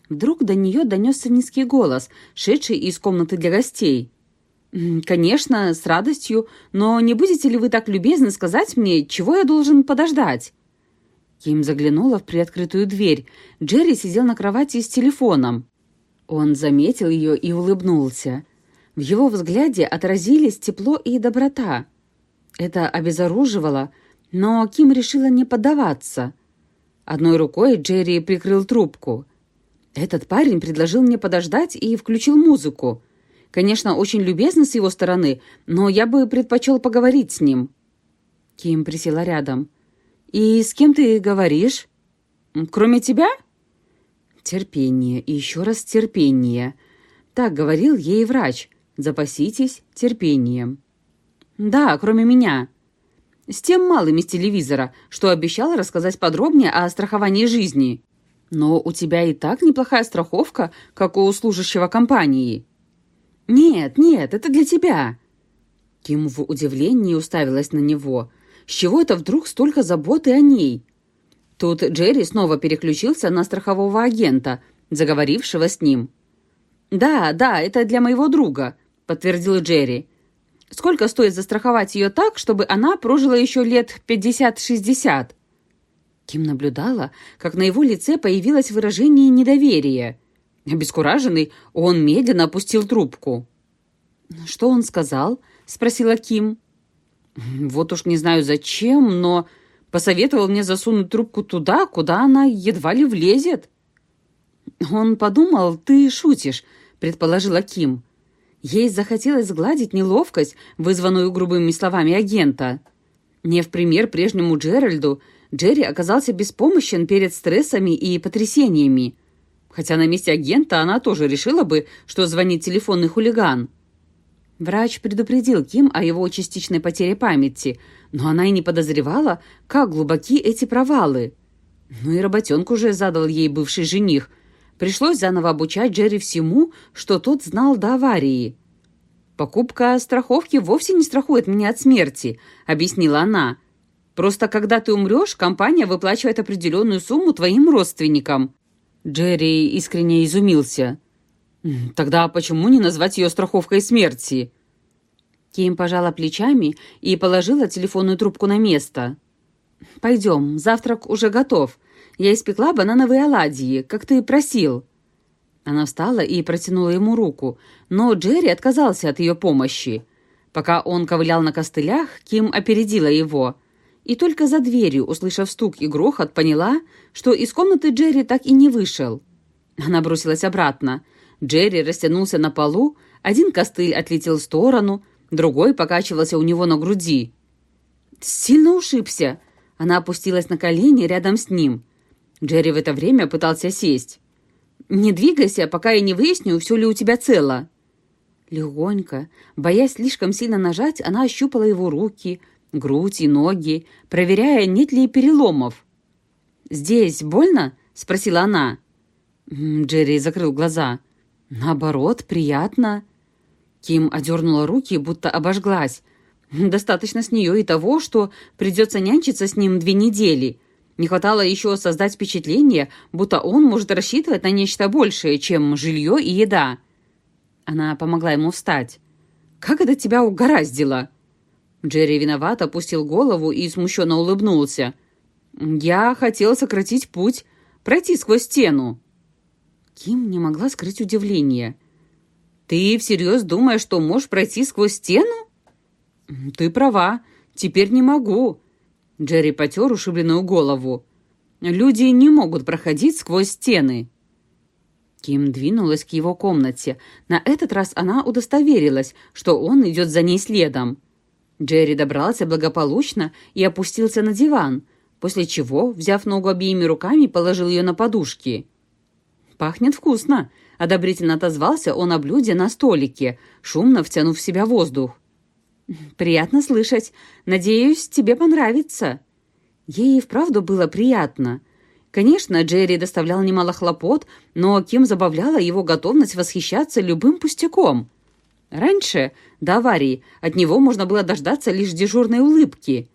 Вдруг до нее донесся низкий голос, шедший из комнаты для гостей. «Конечно, с радостью, но не будете ли вы так любезны сказать мне, чего я должен подождать?» Ким заглянула в приоткрытую дверь. Джерри сидел на кровати с телефоном. Он заметил ее и улыбнулся. В его взгляде отразились тепло и доброта. Это обезоруживало, но Ким решила не поддаваться. Одной рукой Джерри прикрыл трубку. Этот парень предложил мне подождать и включил музыку. Конечно, очень любезно с его стороны, но я бы предпочел поговорить с ним. Ким присела рядом. «И с кем ты говоришь? Кроме тебя?» «Терпение и еще раз терпение», так говорил ей врач. Запаситесь терпением. Да, кроме меня. С тем малым из телевизора, что обещал рассказать подробнее о страховании жизни. Но у тебя и так неплохая страховка, как у служащего компании. Нет, нет, это для тебя. Ким в удивлении уставилась на него. С чего это вдруг столько заботы о ней? Тут Джерри снова переключился на страхового агента, заговорившего с ним. «Да, да, это для моего друга», — подтвердил Джерри. «Сколько стоит застраховать ее так, чтобы она прожила еще лет пятьдесят-шестьдесят?» Ким наблюдала, как на его лице появилось выражение недоверия. Обескураженный, он медленно опустил трубку. «Что он сказал?» — спросила Ким. «Вот уж не знаю зачем, но посоветовал мне засунуть трубку туда, куда она едва ли влезет». Он подумал, ты шутишь, предположила Ким. Ей захотелось сгладить неловкость, вызванную грубыми словами агента. Не в пример прежнему Джеральду, Джерри оказался беспомощен перед стрессами и потрясениями. Хотя на месте агента она тоже решила бы, что звонит телефонный хулиган. Врач предупредил Ким о его частичной потере памяти, но она и не подозревала, как глубоки эти провалы. Ну и работенку уже задал ей бывший жених – Пришлось заново обучать Джерри всему, что тот знал до аварии. «Покупка страховки вовсе не страхует меня от смерти», — объяснила она. «Просто когда ты умрешь, компания выплачивает определенную сумму твоим родственникам». Джерри искренне изумился. «Тогда почему не назвать ее страховкой смерти?» Ким пожала плечами и положила телефонную трубку на место. «Пойдем, завтрак уже готов. Я испекла банановые оладьи, как ты просил». Она встала и протянула ему руку, но Джерри отказался от ее помощи. Пока он ковылял на костылях, Ким опередила его. И только за дверью, услышав стук и грохот, поняла, что из комнаты Джерри так и не вышел. Она бросилась обратно. Джерри растянулся на полу, один костыль отлетел в сторону, другой покачивался у него на груди. «Сильно ушибся!» Она опустилась на колени рядом с ним. Джерри в это время пытался сесть. «Не двигайся, пока я не выясню, все ли у тебя цело». Легонько, боясь слишком сильно нажать, она ощупала его руки, грудь и ноги, проверяя, нет ли переломов. «Здесь больно?» — спросила она. Джерри закрыл глаза. «Наоборот, приятно». Ким одернула руки, будто обожглась. Достаточно с нее и того, что придется нянчиться с ним две недели, не хватало еще создать впечатление, будто он может рассчитывать на нечто большее, чем жилье и еда. Она помогла ему встать. «Как это тебя угораздило?» Джерри виноват опустил голову и смущенно улыбнулся. «Я хотел сократить путь, пройти сквозь стену». Ким не могла скрыть удивление. «Ты всерьез думаешь, что можешь пройти сквозь стену?» «Ты права. Теперь не могу. Джерри потер ушибленную голову. «Люди не могут проходить сквозь стены». Ким двинулась к его комнате. На этот раз она удостоверилась, что он идет за ней следом. Джерри добрался благополучно и опустился на диван, после чего, взяв ногу обеими руками, положил ее на подушки. «Пахнет вкусно», — одобрительно отозвался он о блюде на столике, шумно втянув в себя воздух. «Приятно слышать. Надеюсь, тебе понравится». Ей и вправду было приятно. Конечно, Джерри доставлял немало хлопот, но Ким забавляла его готовность восхищаться любым пустяком. Раньше, до аварии, от него можно было дождаться лишь дежурной улыбки.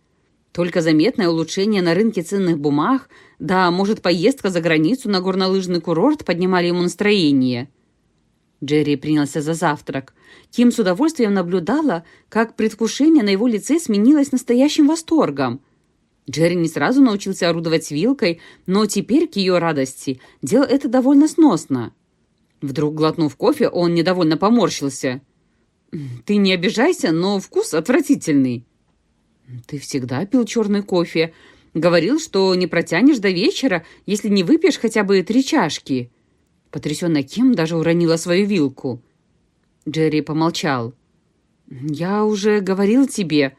Только заметное улучшение на рынке ценных бумаг, да, может, поездка за границу на горнолыжный курорт поднимали ему настроение – Джерри принялся за завтрак. Ким с удовольствием наблюдала, как предвкушение на его лице сменилось настоящим восторгом. Джерри не сразу научился орудовать вилкой, но теперь, к ее радости, делал это довольно сносно. Вдруг, глотнув кофе, он недовольно поморщился. «Ты не обижайся, но вкус отвратительный». «Ты всегда пил черный кофе», Говорил, что не протянешь до вечера, если не выпьешь хотя бы три чашки». Потрясённая Ким даже уронила свою вилку. Джерри помолчал. «Я уже говорил тебе,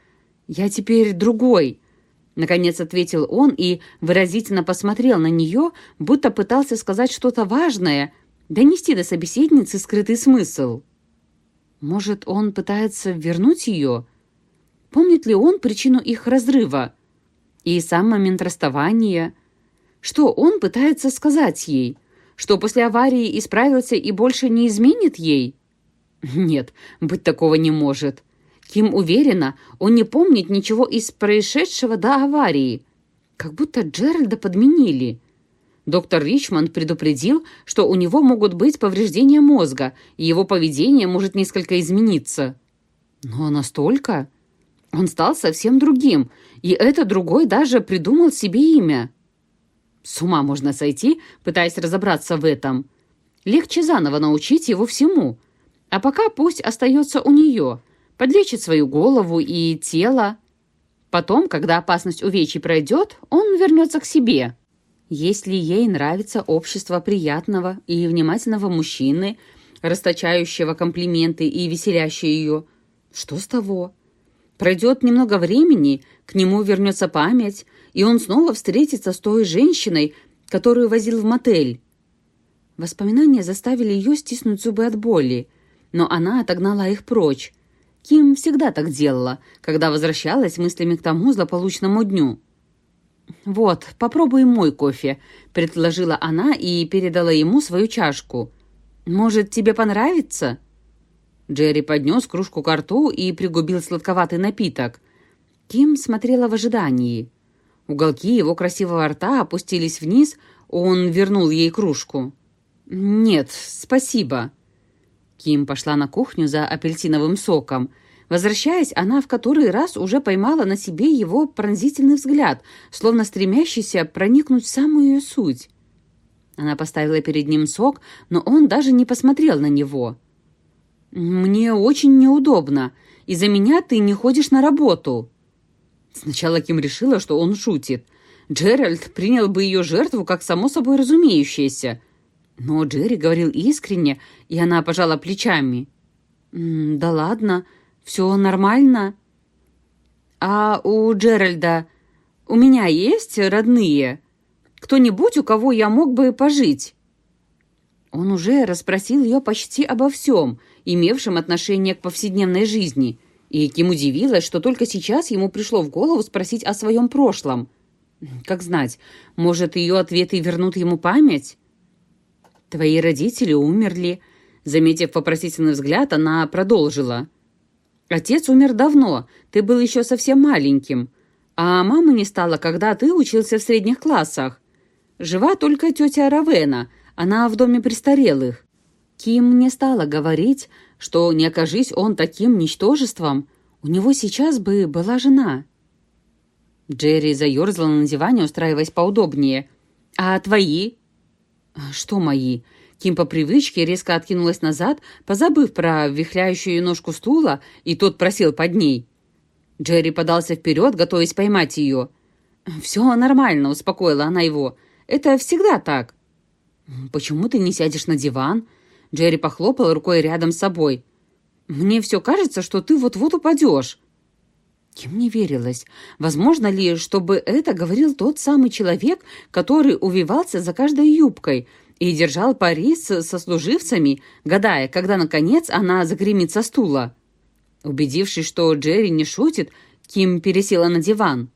я теперь другой», — наконец ответил он и выразительно посмотрел на нее, будто пытался сказать что-то важное, донести до собеседницы скрытый смысл. Может, он пытается вернуть ее? Помнит ли он причину их разрыва? И сам момент расставания? Что он пытается сказать ей? Что после аварии исправился и больше не изменит ей? Нет, быть такого не может. Ким уверена, он не помнит ничего из происшедшего до аварии. Как будто Джеральда подменили. Доктор Ричмонд предупредил, что у него могут быть повреждения мозга, и его поведение может несколько измениться. Но настолько? Он стал совсем другим, и этот другой даже придумал себе имя. С ума можно сойти, пытаясь разобраться в этом. Легче заново научить его всему. А пока пусть остается у нее, подлечит свою голову и тело. Потом, когда опасность увечий пройдет, он вернется к себе. Если ей нравится общество приятного и внимательного мужчины, расточающего комплименты и веселящего ее, что с того? Пройдет немного времени, к нему вернется память, и он снова встретится с той женщиной, которую возил в мотель. Воспоминания заставили ее стиснуть зубы от боли, но она отогнала их прочь. Ким всегда так делала, когда возвращалась мыслями к тому злополучному дню. «Вот, попробуй мой кофе», — предложила она и передала ему свою чашку. «Может, тебе понравится?» Джерри поднес кружку к рту и пригубил сладковатый напиток. Ким смотрела в ожидании. Уголки его красивого рта опустились вниз, он вернул ей кружку. «Нет, спасибо». Ким пошла на кухню за апельсиновым соком — Возвращаясь, она в который раз уже поймала на себе его пронзительный взгляд, словно стремящийся проникнуть в самую ее суть. Она поставила перед ним сок, но он даже не посмотрел на него. «Мне очень неудобно. Из-за меня ты не ходишь на работу». Сначала Ким решила, что он шутит. Джеральд принял бы ее жертву как само собой разумеющееся. Но Джерри говорил искренне, и она пожала плечами. «Да ладно», все нормально? А у Джеральда у меня есть родные? Кто-нибудь, у кого я мог бы пожить?» Он уже расспросил ее почти обо всем, имевшем отношение к повседневной жизни, и Ким удивилась, что только сейчас ему пришло в голову спросить о своем прошлом. Как знать, может, ее ответы вернут ему память? «Твои родители умерли», — заметив вопросительный взгляд, она продолжила — Отец умер давно, ты был еще совсем маленьким. А мамы не стало, когда ты учился в средних классах. Жива только тетя Равена, она в доме престарелых. Ким не стала говорить, что не окажись он таким ничтожеством, у него сейчас бы была жена. Джерри заерзала на диване, устраиваясь поудобнее. «А твои?» «Что мои?» Ким по привычке резко откинулась назад, позабыв про вихляющую ножку стула, и тот просил под ней. Джерри подался вперед, готовясь поймать ее. «Все нормально», — успокоила она его. «Это всегда так». «Почему ты не сядешь на диван?» Джерри похлопал рукой рядом с собой. «Мне все кажется, что ты вот-вот упадешь». Ким не верилось. Возможно ли, чтобы это говорил тот самый человек, который увивался за каждой юбкой, и держал пари с сослуживцами, гадая, когда, наконец, она загремит со стула. Убедившись, что Джерри не шутит, Ким пересела на диван.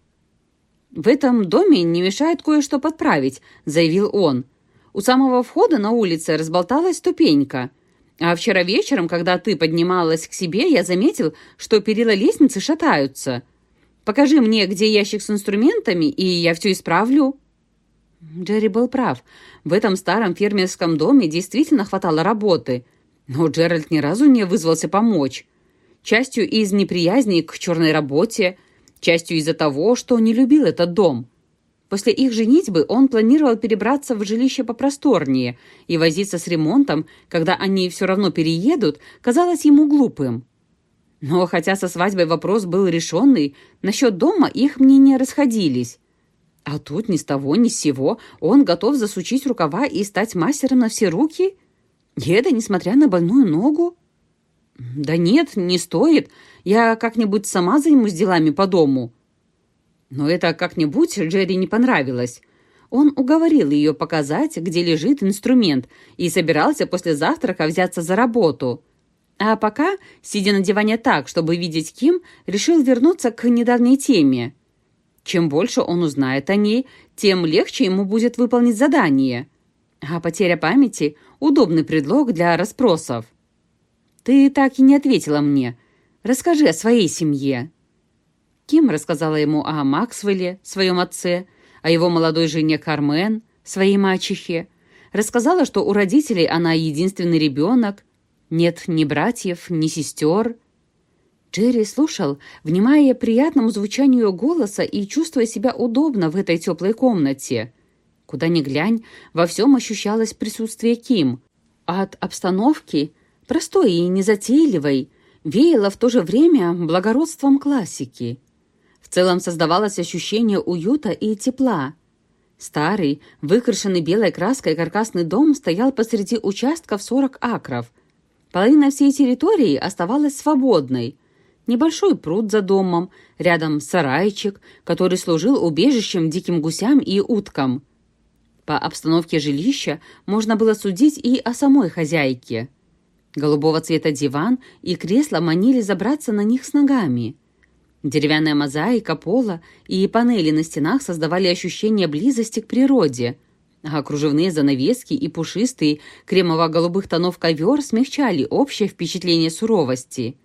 «В этом доме не мешает кое-что подправить», — заявил он. «У самого входа на улице разболталась ступенька. А вчера вечером, когда ты поднималась к себе, я заметил, что перила лестницы шатаются. Покажи мне, где ящик с инструментами, и я все исправлю». Джерри был прав. В этом старом фермерском доме действительно хватало работы. Но Джеральд ни разу не вызвался помочь. Частью из неприязни к черной работе, частью из-за того, что не любил этот дом. После их женитьбы он планировал перебраться в жилище попросторнее и возиться с ремонтом, когда они все равно переедут, казалось ему глупым. Но хотя со свадьбой вопрос был решенный, насчет дома их мнения расходились. А тут ни с того ни с сего он готов засучить рукава и стать мастером на все руки? Это несмотря на больную ногу? Да нет, не стоит. Я как-нибудь сама займусь делами по дому. Но это как-нибудь Джерри не понравилось. Он уговорил ее показать, где лежит инструмент, и собирался после завтрака взяться за работу. А пока, сидя на диване так, чтобы видеть Ким, решил вернуться к недавней теме. Чем больше он узнает о ней, тем легче ему будет выполнить задание. А потеря памяти – удобный предлог для расспросов. «Ты так и не ответила мне. Расскажи о своей семье». Ким рассказала ему о Максвелле, своем отце, о его молодой жене Кармен, своей мачехе. Рассказала, что у родителей она единственный ребенок. Нет ни братьев, ни сестер. Джерри слушал, внимая приятному звучанию голоса и чувствуя себя удобно в этой теплой комнате. Куда ни глянь, во всем ощущалось присутствие Ким. От обстановки, простой и незатейливой, веяло в то же время благородством классики – целом создавалось ощущение уюта и тепла. Старый, выкрашенный белой краской каркасный дом стоял посреди участка в 40 акров. Половина всей территории оставалась свободной. Небольшой пруд за домом, рядом сарайчик, который служил убежищем диким гусям и уткам. По обстановке жилища можно было судить и о самой хозяйке. Голубого цвета диван и кресло манили забраться на них с ногами – Деревянная мозаика пола и панели на стенах создавали ощущение близости к природе, а кружевные занавески и пушистые кремово-голубых тонов ковер смягчали общее впечатление суровости.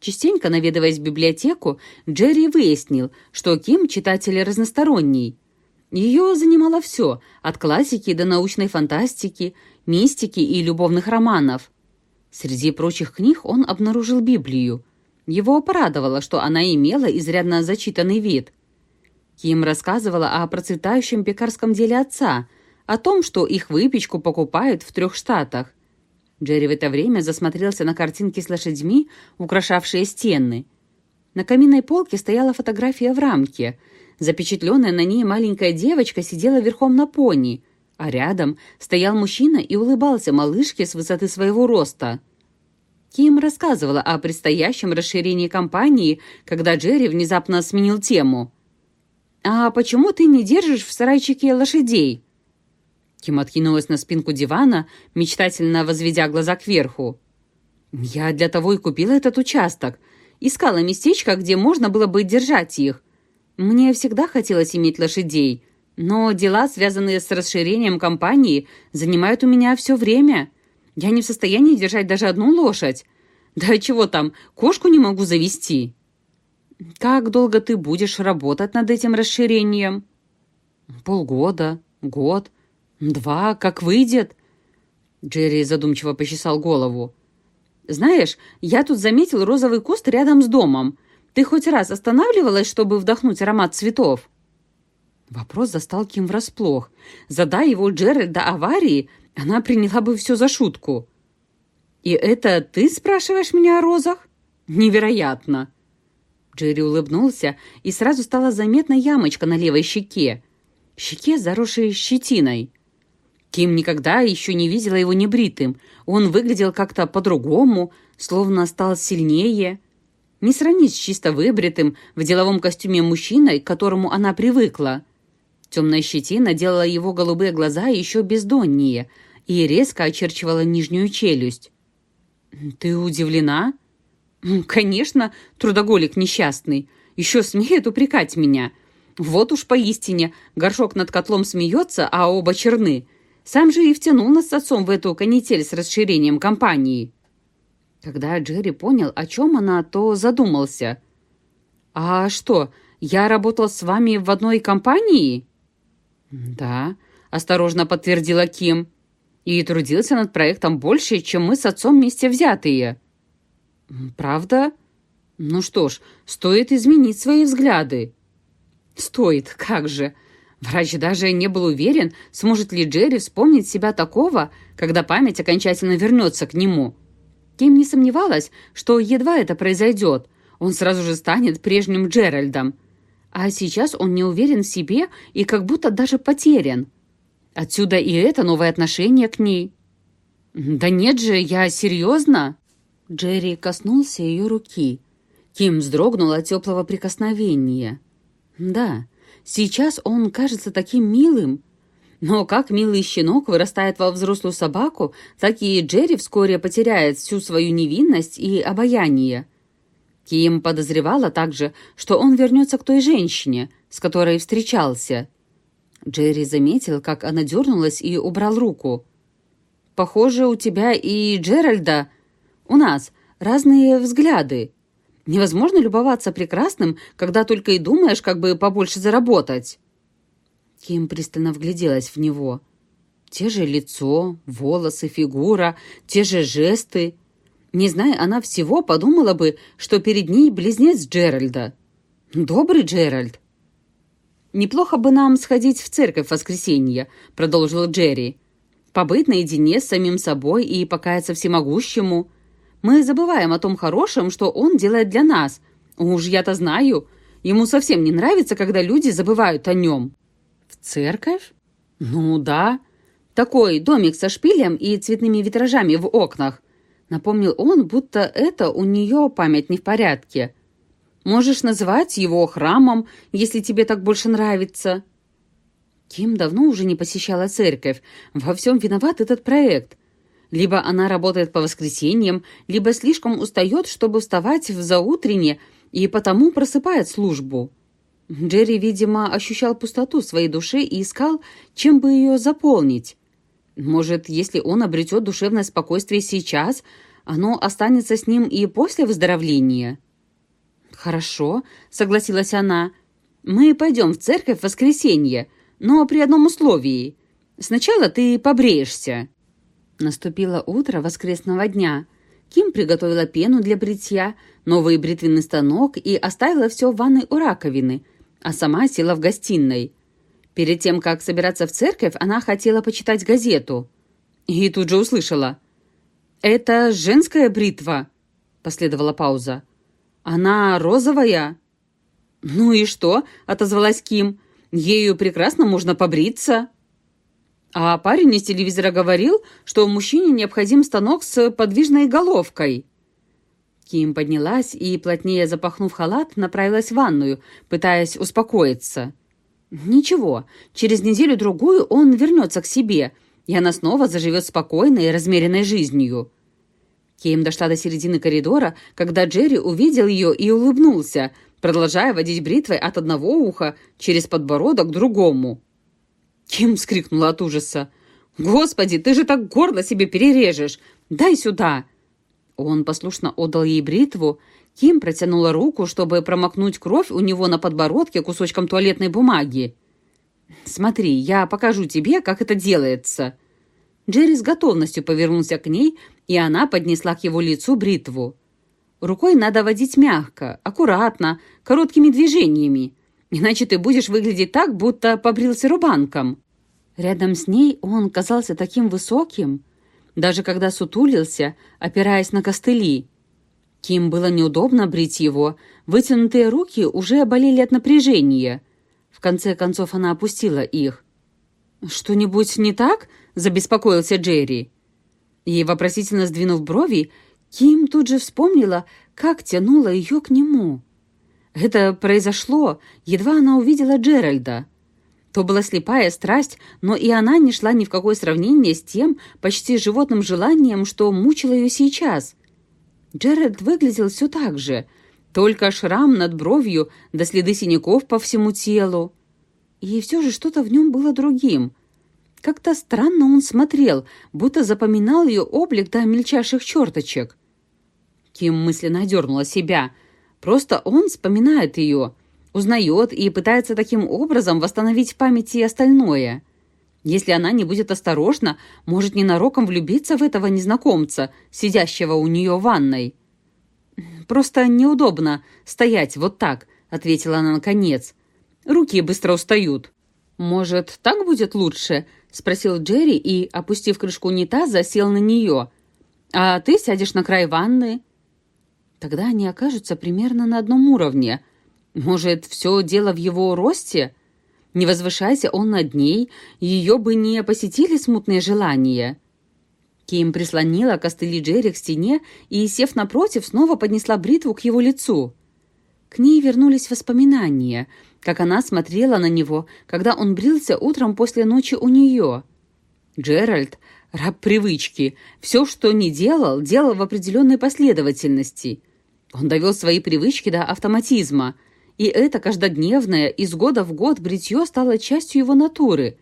Частенько наведываясь в библиотеку, Джерри выяснил, что Ким читатель разносторонний. Ее занимало все, от классики до научной фантастики, мистики и любовных романов. Среди прочих книг он обнаружил Библию – его порадовало, что она имела изрядно зачитанный вид. Ким рассказывала о процветающем пекарском деле отца, о том, что их выпечку покупают в трех штатах. Джерри в это время засмотрелся на картинки с лошадьми, украшавшие стены. На каминной полке стояла фотография в рамке. Запечатленная на ней маленькая девочка сидела верхом на пони, а рядом стоял мужчина и улыбался малышке с высоты своего роста – Ким рассказывала о предстоящем расширении компании, когда Джерри внезапно сменил тему. «А почему ты не держишь в сарайчике лошадей?» Ким откинулась на спинку дивана, мечтательно возведя глаза кверху. «Я для того и купила этот участок. Искала местечко, где можно было бы держать их. Мне всегда хотелось иметь лошадей, но дела, связанные с расширением компании, занимают у меня все время. Я не в состоянии держать даже одну лошадь. Да чего там, кошку не могу завести. Как долго ты будешь работать над этим расширением? Полгода, год, два, как выйдет. Джерри задумчиво почесал голову. «Знаешь, я тут заметил розовый куст рядом с домом. Ты хоть раз останавливалась, чтобы вдохнуть аромат цветов?» Вопрос застал Ким врасплох. Задай его Джерри до аварии, она приняла бы все за шутку. «И это ты спрашиваешь меня о розах? Невероятно!» Джерри улыбнулся, и сразу стала заметна ямочка на левой щеке. Щеке, заросшей щетиной. Ким никогда еще не видела его небритым. Он выглядел как-то по-другому, словно стал сильнее. Не сравнить с чисто выбритым, в деловом костюме мужчиной, к которому она привыкла. Темная щетина делала его голубые глаза еще бездоннее – и резко очерчивала нижнюю челюсть. «Ты удивлена?» «Конечно, трудоголик несчастный. Еще смеет упрекать меня. Вот уж поистине, горшок над котлом смеется, а оба черны. Сам же и втянул нас с отцом в эту канитель с расширением компании». Когда Джерри понял, о чем она, то задумался. «А что, я работал с вами в одной компании?» «Да», — осторожно подтвердила Ким и трудился над проектом больше, чем мы с отцом вместе взятые». «Правда? Ну что ж, стоит изменить свои взгляды». «Стоит, как же!» Врач даже не был уверен, сможет ли Джерри вспомнить себя такого, когда память окончательно вернется к нему. Ким не сомневалась, что едва это произойдет, он сразу же станет прежним Джеральдом. а сейчас он не уверен в себе и как будто даже потерян. Отсюда и это новое отношение к ней. «Да нет же, я серьезно!» Джерри коснулся ее руки. Ким вздрогнула от теплого прикосновения. «Да, сейчас он кажется таким милым, но как милый щенок вырастает во взрослую собаку, так и Джерри вскоре потеряет всю свою невинность и обаяние. Ким подозревала также, что он вернется к той женщине, с которой встречался. Джерри заметил, как она дернулась и убрал руку. «Похоже, у тебя и Джеральда... У нас разные взгляды. Невозможно любоваться прекрасным, когда только и думаешь, как бы побольше заработать». Ким пристально вгляделась в него. Те же лицо, волосы, фигура, те же жесты — не зная она всего, подумала бы, что перед ней близнец Джеральда. Добрый Джеральд. «Неплохо бы нам сходить в церковь в воскресенье», — продолжил Джерри. «Побыть наедине с самим собой и покаяться всемогущему. Мы забываем о том хорошем, что он делает для нас. Уж я-то знаю. Ему совсем не нравится, когда люди забывают о нем». «В церковь?» «Ну да. Такой домик со шпилем и цветными витражами в окнах. Напомнил он, будто это у нее память не в порядке. «Можешь называть его храмом, если тебе так больше нравится». Ким давно уже не посещала церковь. Во всем виноват этот проект. Либо она работает по воскресеньям, либо слишком устает, чтобы вставать в заутренне, и потому просыпает службу. Джерри, видимо, ощущал пустоту своей душе и искал, чем бы ее заполнить. Может, если он обретет душевное спокойствие сейчас, оно останется с ним и после выздоровления?» «Хорошо», — согласилась она. «Мы пойдем в церковь в воскресенье, но при одном условии. Сначала ты побреешься». Наступило утро воскресного дня. Ким приготовила пену для бритья, новый бритвенный станок и оставила все в ванной у раковины, а сама села в гостиной. Перед тем, как собираться в церковь, она хотела почитать газету. И тут же услышала. «Это женская бритва?» Последовала пауза. «Она розовая?» «Ну и что?» — отозвалась Ким. «Ею прекрасно можно побриться». А парень из телевизора говорил, что мужчине необходим станок с подвижной головкой. Ким поднялась и, плотнее запахнув халат, направилась в ванную, пытаясь успокоиться. Ничего, через неделю-другую он вернется к себе, и она снова заживет спокойной и размеренной жизнью. Кейм дошла до середины коридора, когда Джерри увидел ее и улыбнулся, продолжая водить бритвой от одного уха через подбородок к другому. Ким вскрикнула от ужаса. «Господи, ты же так горло себе перережешь! Дай сюда!» Он послушно отдал ей бритву, Ким протянула руку, чтобы промокнуть кровь у него на подбородке кусочком туалетной бумаги. «Смотри, я покажу тебе, как это делается». Джерри с готовностью повернулся к ней, и она поднесла к его лицу бритву. «Рукой надо водить мягко, аккуратно, короткими движениями, иначе ты будешь выглядеть так, будто побрился рубанком». Рядом с ней он казался таким высоким, даже когда сутулился, опираясь на костыли. Ким было неудобно брить его, вытянутые руки уже болели от напряжения. В конце концов она опустила их. «Что-нибудь не так?» — забеспокоился Джерри. И, вопросительно сдвинув брови, Ким тут же вспомнила, как тянула ее к нему. Это произошло, едва она увидела Джеральда. То была слепая страсть, но и она не шла ни в какое сравнение с тем почти животным желанием, что мучило ее сейчас. Джеральд выглядел все так же, только шрам над бровью да следы синяков по всему телу. И все же что-то в нем было другим. Как-то странно он смотрел, будто запоминал ее облик до мельчайших черточек. Ким мысленно дернула себя. Просто он вспоминает ее, узнает и пытается таким образом восстановить в памяти остальное — если она не будет осторожна, может ненароком влюбиться в этого незнакомца, сидящего у нее в ванной. «Просто неудобно стоять вот так», — ответила она наконец. «Руки быстро устают». «Может, так будет лучше?» — спросил Джерри и, опустив крышку унитаза, сел на нее. «А ты сядешь на край ванны?» Тогда они окажутся примерно на одном уровне. Может, все дело в его росте? Не возвышайся он над ней, ее бы не посетили смутные желания. Ким прислонила костыли Джерри к стене и, сев напротив, снова поднесла бритву к его лицу. К ней вернулись воспоминания, как она смотрела на него, когда он брился утром после ночи у нее. Джеральд, раб привычки, все, что не делал, делал в определенной последовательности. Он довел свои привычки до автоматизма – и это каждодневное, из года в год бритье стало частью его натуры.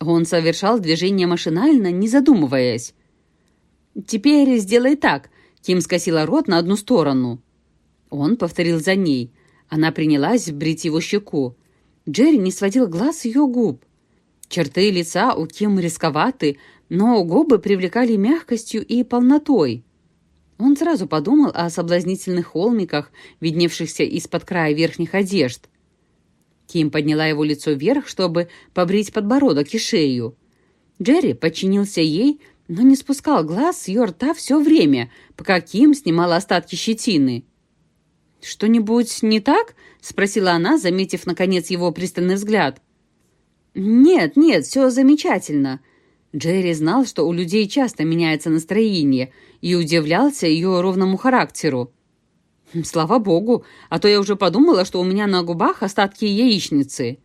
Он совершал движение машинально, не задумываясь. «Теперь сделай так», — Ким скосила рот на одну сторону. Он повторил за ней. Она принялась брить его щеку. Джерри не сводил глаз ее губ. Черты лица у Ким рисковаты, но губы привлекали мягкостью и полнотой. Он сразу подумал о соблазнительных холмиках, видневшихся из-под края верхних одежд. Ким подняла его лицо вверх, чтобы побрить подбородок и шею. Джерри подчинился ей, но не спускал глаз с ее рта все время, пока Ким снимала остатки щетины. «Что-нибудь не так?» — спросила она, заметив, наконец, его пристальный взгляд. «Нет, нет, все замечательно». Джерри знал, что у людей часто меняется настроение — и удивлялся ее ровному характеру. «Хм, «Слава богу, а то я уже подумала, что у меня на губах остатки яичницы».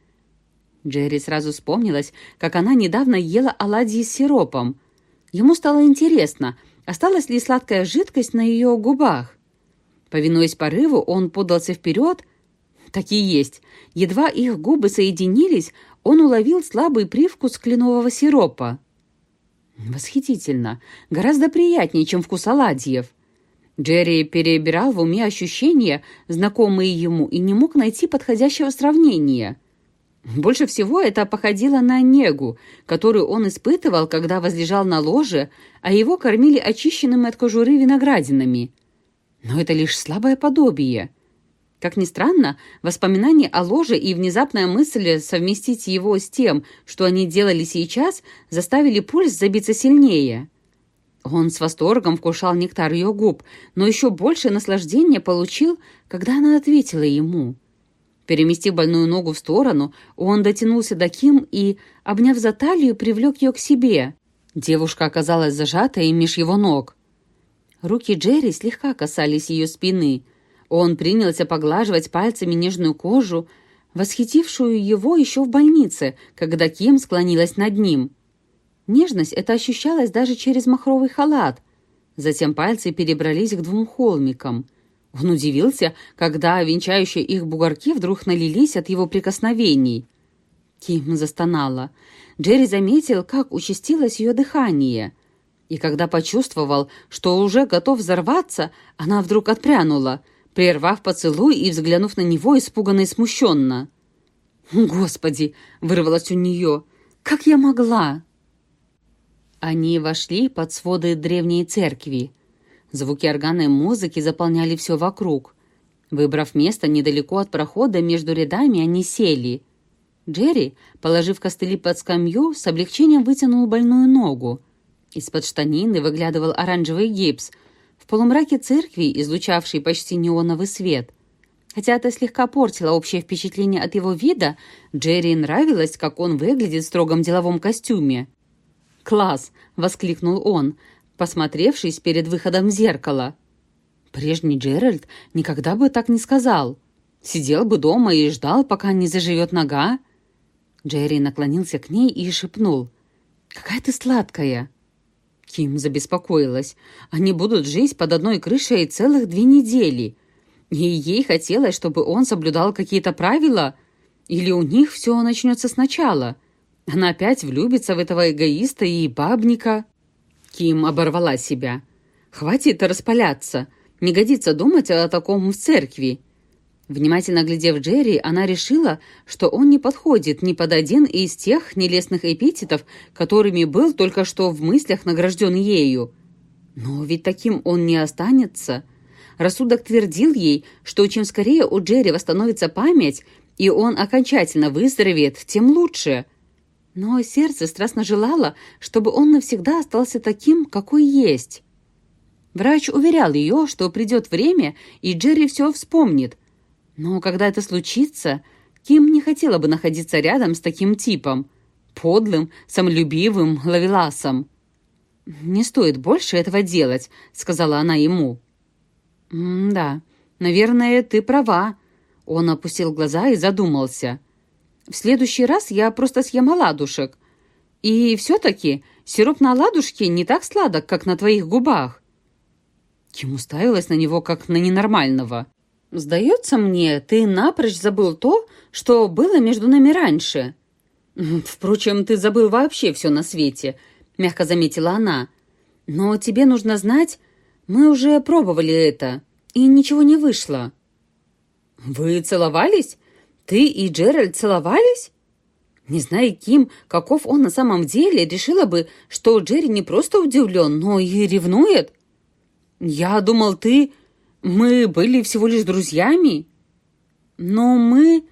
Джерри сразу вспомнилась, как она недавно ела оладьи с сиропом. Ему стало интересно, осталась ли сладкая жидкость на ее губах. Повинуясь порыву, он подался вперед. Так и есть. Едва их губы соединились, он уловил слабый привкус кленового сиропа. Восхитительно. Гораздо приятнее, чем вкус оладьев. Джерри перебирал в уме ощущения, знакомые ему, и не мог найти подходящего сравнения. Больше всего это походило на негу, которую он испытывал, когда возлежал на ложе, а его кормили очищенными от кожуры виноградинами. Но это лишь слабое подобие — как ни странно, воспоминание о ложе и внезапная мысль совместить его с тем, что они делали сейчас, заставили пульс забиться сильнее. Он с восторгом вкушал нектар ее губ, но еще больше наслаждения получил, когда она ответила ему. Переместив больную ногу в сторону, он дотянулся до Ким и, обняв за талию, привлек ее к себе. Девушка оказалась зажатой меж его ног. Руки Джерри слегка касались ее спины — он принялся поглаживать пальцами нежную кожу, восхитившую его еще в больнице, когда Ким склонилась над ним. Нежность эта ощущалась даже через махровый халат. Затем пальцы перебрались к двум холмикам. Он удивился, когда венчающие их бугорки вдруг налились от его прикосновений. Ким застонала. Джерри заметил, как участилось ее дыхание. И когда почувствовал, что уже готов взорваться, она вдруг отпрянула — прервав поцелуй и взглянув на него испуганно и смущенно. «Господи!» — вырвалось у нее. «Как я могла?» Они вошли под своды древней церкви. Звуки органной музыки заполняли все вокруг. Выбрав место недалеко от прохода между рядами, они сели. Джерри, положив костыли под скамью, с облегчением вытянул больную ногу. Из-под штанины выглядывал оранжевый гипс — в полумраке церкви, излучавшей почти неоновый свет. Хотя это слегка портило общее впечатление от его вида, Джерри нравилось, как он выглядит в строгом деловом костюме. «Класс!» — воскликнул он, посмотревшись перед выходом в зеркало. Прежний Джеральд никогда бы так не сказал. Сидел бы дома и ждал, пока не заживет нога. Джерри наклонился к ней и шепнул. «Какая ты сладкая!» Ким забеспокоилась. Они будут жить под одной крышей целых две недели. И ей хотелось, чтобы он соблюдал какие-то правила. Или у них все начнется сначала. Она опять влюбится в этого эгоиста и бабника. Ким оборвала себя. «Хватит распаляться. Не годится думать о таком в церкви. Внимательно глядев Джерри, она решила, что он не подходит ни под один из тех нелестных эпитетов, которыми был только что в мыслях награжден ею. Но ведь таким он не останется. Рассудок твердил ей, что чем скорее у Джерри восстановится память, и он окончательно выздоровеет, тем лучше. Но сердце страстно желало, чтобы он навсегда остался таким, какой есть. Врач уверял ее, что придет время, и Джерри все вспомнит, Но когда это случится, Ким не хотела бы находиться рядом с таким типом, подлым, самолюбивым лавеласом. «Не стоит больше этого делать», — сказала она ему. «Да, наверное, ты права». Он опустил глаза и задумался. «В следующий раз я просто съем оладушек. И все-таки сироп на оладушке не так сладок, как на твоих губах». Ким уставилась на него, как на ненормального. «Сдается мне, ты напрочь забыл то, что было между нами раньше». «Впрочем, ты забыл вообще все на свете», — мягко заметила она. «Но тебе нужно знать, мы уже пробовали это, и ничего не вышло». «Вы целовались? Ты и Джеральд целовались?» Не зная Ким, каков он на самом деле, решила бы, что Джерри не просто удивлен, но и ревнует. «Я думал, ты...» Мы были всего лишь друзьями. Но мы...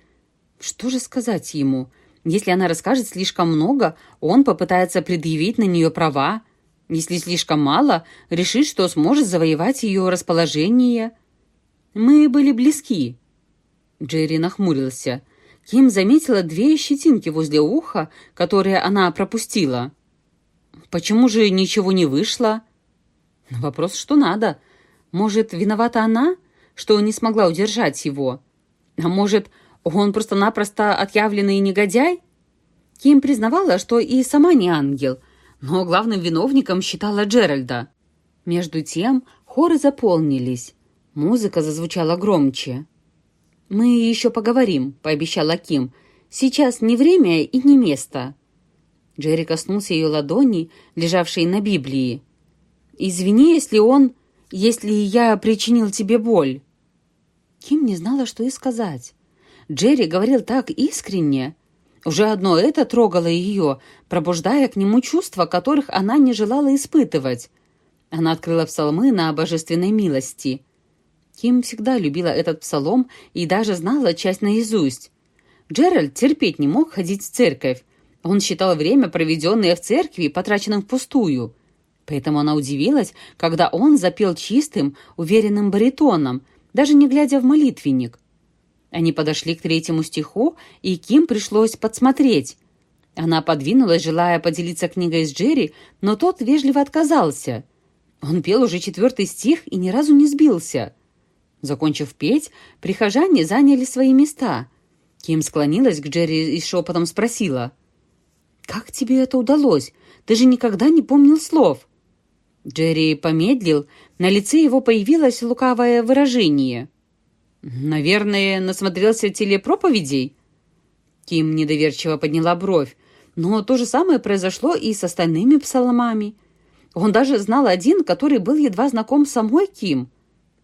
Что же сказать ему? Если она расскажет слишком много, он попытается предъявить на нее права. Если слишком мало, решит, что сможет завоевать ее расположение. Мы были близки. Джерри нахмурился. Ким заметила две щетинки возле уха, которые она пропустила. Почему же ничего не вышло? Вопрос, что надо. Может, виновата она, что не смогла удержать его? А может, он просто-напросто отъявленный негодяй? Ким признавала, что и сама не ангел, но главным виновником считала Джеральда. Между тем хоры заполнились. Музыка зазвучала громче. «Мы еще поговорим», — пообещала Ким. «Сейчас не время и не место». Джерри коснулся ее ладони, лежавшей на Библии. «Извини, если он...» если я причинил тебе боль?» Ким не знала, что и сказать. Джерри говорил так искренне. Уже одно это трогало ее, пробуждая к нему чувства, которых она не желала испытывать. Она открыла псалмы на божественной милости. Ким всегда любила этот псалом и даже знала часть наизусть. Джеральд терпеть не мог ходить в церковь. Он считал время, проведенное в церкви, потраченным впустую. Поэтому она удивилась, когда он запел чистым, уверенным баритоном, даже не глядя в молитвенник. Они подошли к третьему стиху, и Ким пришлось подсмотреть. Она подвинулась, желая поделиться книгой с Джерри, но тот вежливо отказался. Он пел уже четвертый стих и ни разу не сбился. Закончив петь, прихожане заняли свои места. Ким склонилась к Джерри и шепотом спросила. «Как тебе это удалось? Ты же никогда не помнил слов». Джерри помедлил, на лице его появилось лукавое выражение. «Наверное, насмотрелся телепроповедей?» Ким недоверчиво подняла бровь. Но то же самое произошло и с остальными псаломами. Он даже знал один, который был едва знаком самой Ким.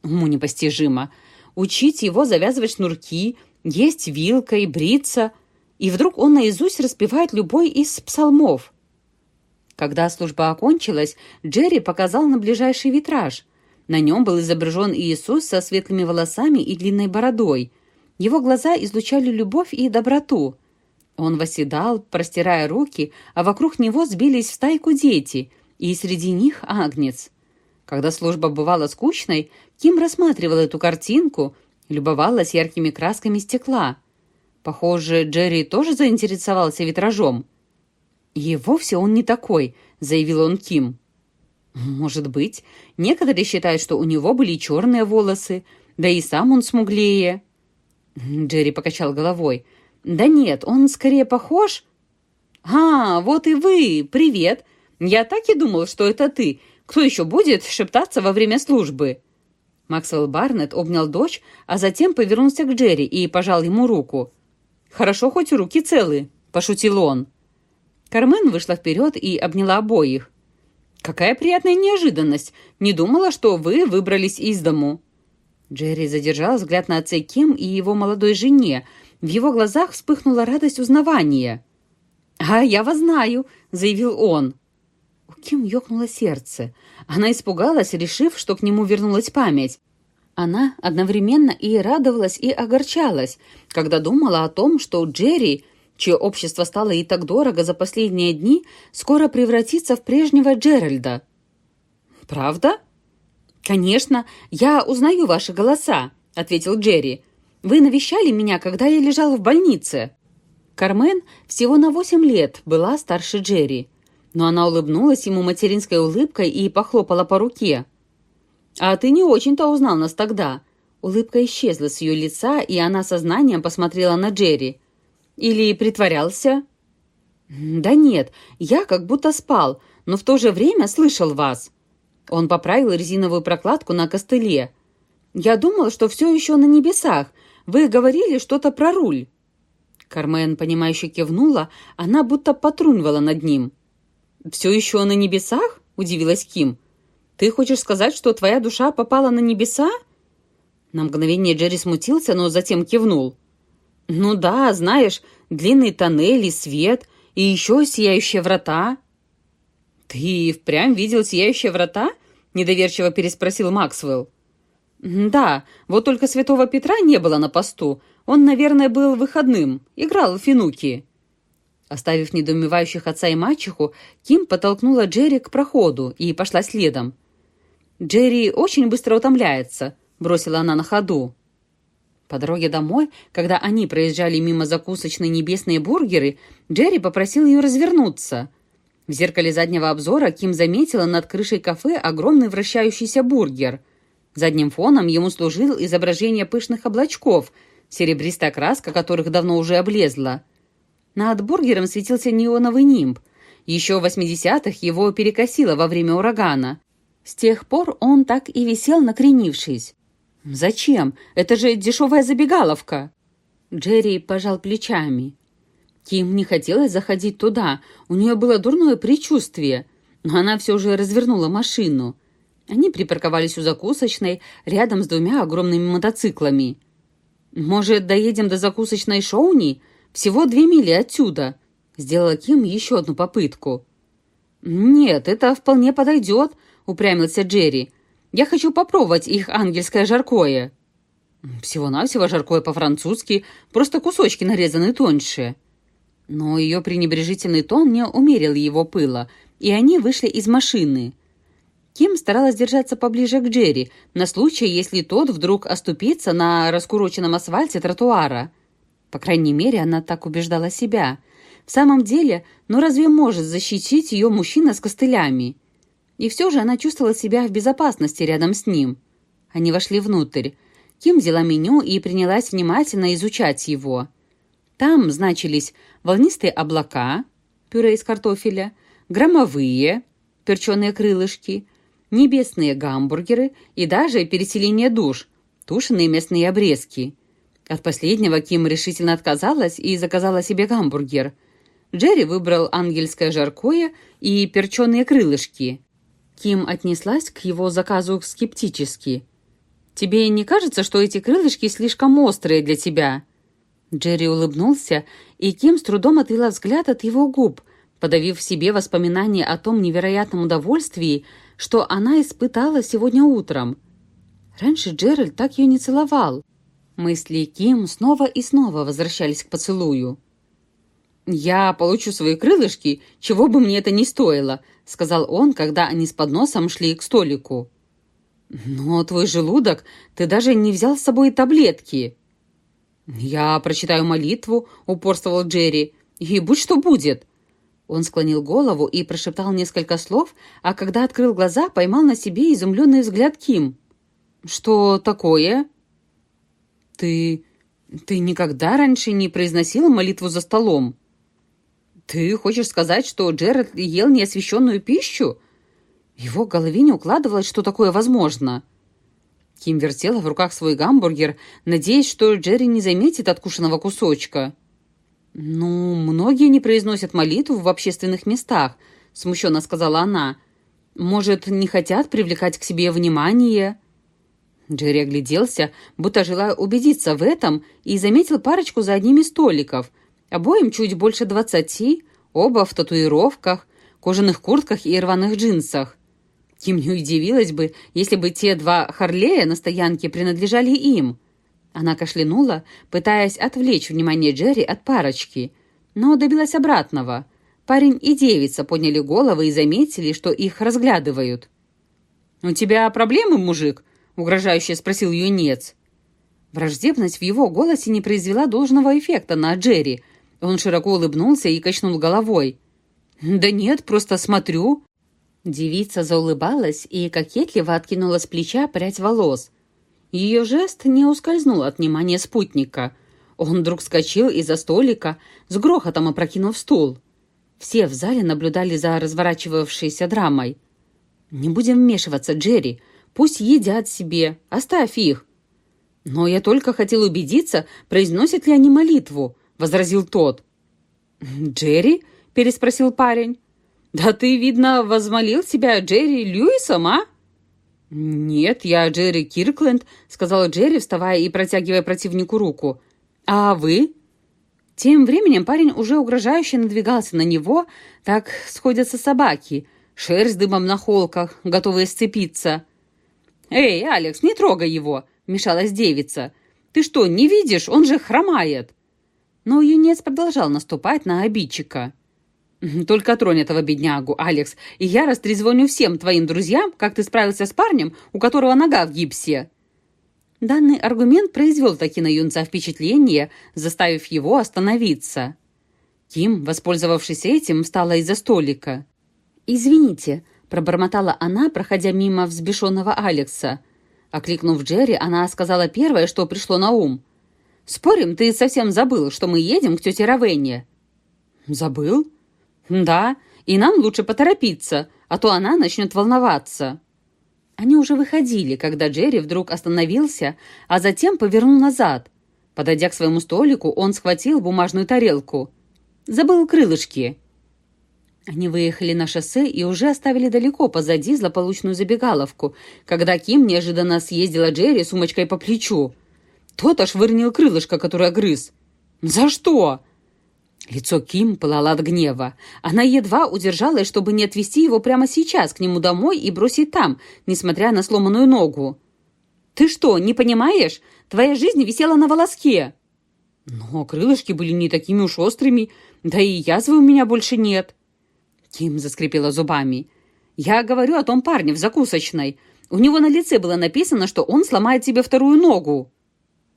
Уму непостижимо. Учить его завязывать шнурки, есть вилкой, бриться. И вдруг он наизусть распевает любой из псалмов. Когда служба окончилась, Джерри показал на ближайший витраж. На нем был изображен Иисус со светлыми волосами и длинной бородой. Его глаза излучали любовь и доброту. Он восседал, простирая руки, а вокруг него сбились в стайку дети, и среди них агнец. Когда служба бывала скучной, Ким рассматривал эту картинку, любовалась яркими красками стекла. Похоже, Джерри тоже заинтересовался витражом – «И вовсе он не такой», — заявил он Ким. «Может быть. Некоторые считают, что у него были черные волосы, да и сам он смуглее». Джерри покачал головой. «Да нет, он скорее похож...» «А, вот и вы! Привет! Я так и думал, что это ты. Кто еще будет шептаться во время службы?» Максвелл Барнетт обнял дочь, а затем повернулся к Джерри и пожал ему руку. «Хорошо, хоть руки целы», — пошутил он. Кармен вышла вперед и обняла обоих. «Какая приятная неожиданность! Не думала, что вы выбрались из дому!» Джерри задержал взгляд на отце Ким и его молодой жене. В его глазах вспыхнула радость узнавания. «А я вас знаю», — заявил он. У Ким ёкнуло сердце. Она испугалась, решив, что к нему вернулась память. Она одновременно и радовалась, и огорчалась, когда думала о том, что Джерри чье общество стало ей так дорого за последние дни, скоро превратится в прежнего Джеральда. «Правда?» «Конечно, я узнаю ваши голоса», — ответил Джерри. Вы навещали меня, когда я лежала в больнице?» Кармен всего на восемь лет была старше Джерри, но она улыбнулась ему материнской улыбкой и похлопала по руке. «А ты не очень-то узнал нас тогда». Улыбка исчезла с ее лица, и она сознанием посмотрела на Джерри. «Или притворялся?» «Да нет, я как будто спал, но в то же время слышал вас». Он поправил резиновую прокладку на костыле. «Я думал, что все еще на небесах. Вы говорили что-то про руль». Кармен, понимающе кивнула, она будто потрунивала над ним. «Все еще на небесах?» – удивилась Ким. «Ты хочешь сказать, что твоя душа попала на небеса?» На мгновение Джерри смутился, но затем кивнул. «Ну да, знаешь, длинный тоннель и свет, и еще сияющие врата». «Ты впрямь видел сияющие врата?» – недоверчиво переспросил Максвелл. «Да, вот только святого Петра не было на посту. Он, наверное, был выходным, играл в финуки». Оставив недоумевающих отца и мачеху, Ким подтолкнула Джерри к проходу и пошла следом. «Джерри очень быстро утомляется», — бросила она на ходу. По дороге домой, когда они проезжали мимо закусочной «Небесные бургеры», Джерри попросил ее развернуться. В зеркале заднего обзора Ким заметила над крышей кафе огромный вращающийся бургер. Задним фоном ему служил изображение пышных облачков, серебристая краска которых давно уже облезла. Над бургером светился неоновый нимб. Еще в 80-х его перекосило во время урагана. С тех пор он так и висел, накренившись. «Зачем? Это же дешевая забегаловка!» Джерри пожал плечами. Ким не хотелось заходить туда, у нее было дурное предчувствие, но она все же развернула машину. Они припарковались у закусочной, рядом с двумя огромными мотоциклами. «Может, доедем до закусочной Шоуни? Всего две мили отсюда», — сделала Ким еще одну попытку. «Нет, это вполне подойдет», упрямился Джерри. «Я хочу попробовать их ангельское жаркое». «Всего-навсего жаркое по-французски, просто кусочки нарезаны тоньше». Но ее пренебрежительный тон не умерил его пыла, и они вышли из машины. Ким старалась держаться поближе к Джерри, на случай, если тот вдруг оступится на раскуроченном асфальте тротуара. По крайней мере, она так убеждала себя. В самом деле, ну разве может защитить ее мужчина с костылями? И все же она чувствовала себя в безопасности рядом с ним. Они вошли внутрь. Ким взяла меню и принялась внимательно изучать его. Там значились волнистые облака, пюре из картофеля, громовые, перченые крылышки, небесные гамбургеры и даже переселение душ, тушеные мясные обрезки. От последнего Ким решительно отказалась и заказала себе гамбургер. Джерри выбрал ангельское жаркое и перченые крылышки – Ким отнеслась к его заказу скептически. «Тебе не кажется, что эти крылышки слишком острые для тебя?» Джерри улыбнулся, и Ким с трудом отвела взгляд от его губ, подавив в себе воспоминания о том невероятном удовольствии, что она испытала сегодня утром. Раньше Джеральд так ее не целовал. Мысли Ким снова и снова возвращались к поцелую. «Я получу свои крылышки, чего бы мне это ни стоило», сказал он, когда они с подносом шли к столику. «Но твой желудок, ты даже не взял с собой таблетки». «Я прочитаю молитву», — упорствовал Джерри, — «и будь что будет». Он склонил голову и прошептал несколько слов, а когда открыл глаза, поймал на себе изумленный взгляд Ким. «Что такое?» «Ты... ты никогда раньше не произносила молитву за столом?» «Ты хочешь сказать, что Джеред ел неосвященную пищу?» Его в голове не укладывалось, что такое возможно. Ким вертела в руках свой гамбургер, надеясь, что Джерри не заметит откушенного кусочка. «Ну, многие не произносят молитву в общественных местах», — смущенно сказала она. «Может, не хотят привлекать к себе внимание?» Джерри огляделся, будто желая убедиться в этом, и заметил парочку за одним из столиков — Обоим чуть больше двадцати, оба в татуировках, кожаных куртках и рваных джинсах. Ким не удивилась бы, если бы те два Харлея на стоянке принадлежали им. Она кашлянула, пытаясь отвлечь внимание Джерри от парочки, но добилась обратного. Парень и девица подняли головы и заметили, что их разглядывают. «У тебя проблемы, мужик?» — угрожающе спросил юнец. Враждебность в его голосе не произвела должного эффекта на Джерри. Он широко улыбнулся и качнул головой. «Да нет, просто смотрю». Девица заулыбалась и кокетливо откинула с плеча прядь волос. Ее жест не ускользнул от внимания спутника. Он вдруг вскочил из-за столика, с грохотом опрокинув стул. Все в зале наблюдали за разворачивавшейся драмой. «Не будем вмешиваться, Джерри. Пусть едят себе. Оставь их. «Но я только хотел убедиться, произносят ли они молитву», — возразил тот. «Джерри?» — переспросил парень. «Да ты, видно, возмолил себя Джерри Льюисом, а?» «Нет, я Джерри Киркленд», — сказал Джерри, вставая и протягивая противнику руку. «А вы?» Тем временем парень уже угрожающе надвигался на него, так сходятся собаки, шерсть дымом на холках, готовые сцепиться. «Эй, Алекс, не трогай его!» вмешалась девица. «Ты что, не видишь? Он же хромает!» Но юнец продолжал наступать на обидчика. «Только тронь этого беднягу, Алекс, и я растрезвоню всем твоим друзьям, как ты справился с парнем, у которого нога в гипсе». Данный аргумент произвел таки на юнца впечатление, заставив его остановиться. Ким, воспользовавшись этим, встала из-за столика. «Извините», — пробормотала она, проходя мимо взбешенного Алекса. Окликнув Джерри, она сказала первое, что пришло на ум. «Спорим, ты совсем забыл, что мы едем к тете Равенне?» «Забыл?» «Да, и нам лучше поторопиться, а то она начнет волноваться». Они уже выходили, когда Джерри вдруг остановился, а затем повернул назад. Подойдя к своему столику, он схватил бумажную тарелку. «Забыл крылышки». Они выехали на шоссе и уже оставили далеко позади злополучную забегаловку, когда Ким неожиданно съездила Джерри сумочкой по плечу. Тот аж вырнил крылышко, которое грыз. «За что?» Лицо Ким пылало от гнева. Она едва удержалась, чтобы не отвезти его прямо сейчас к нему домой и бросить там, несмотря на сломанную ногу. «Ты что, не понимаешь? Твоя жизнь висела на волоске!» «Но крылышки были не такими уж острыми, да и язвы у меня больше нет». Ким заскрипела зубами. «Я говорю о том парне в закусочной. У него на лице было написано, что он сломает тебе вторую ногу».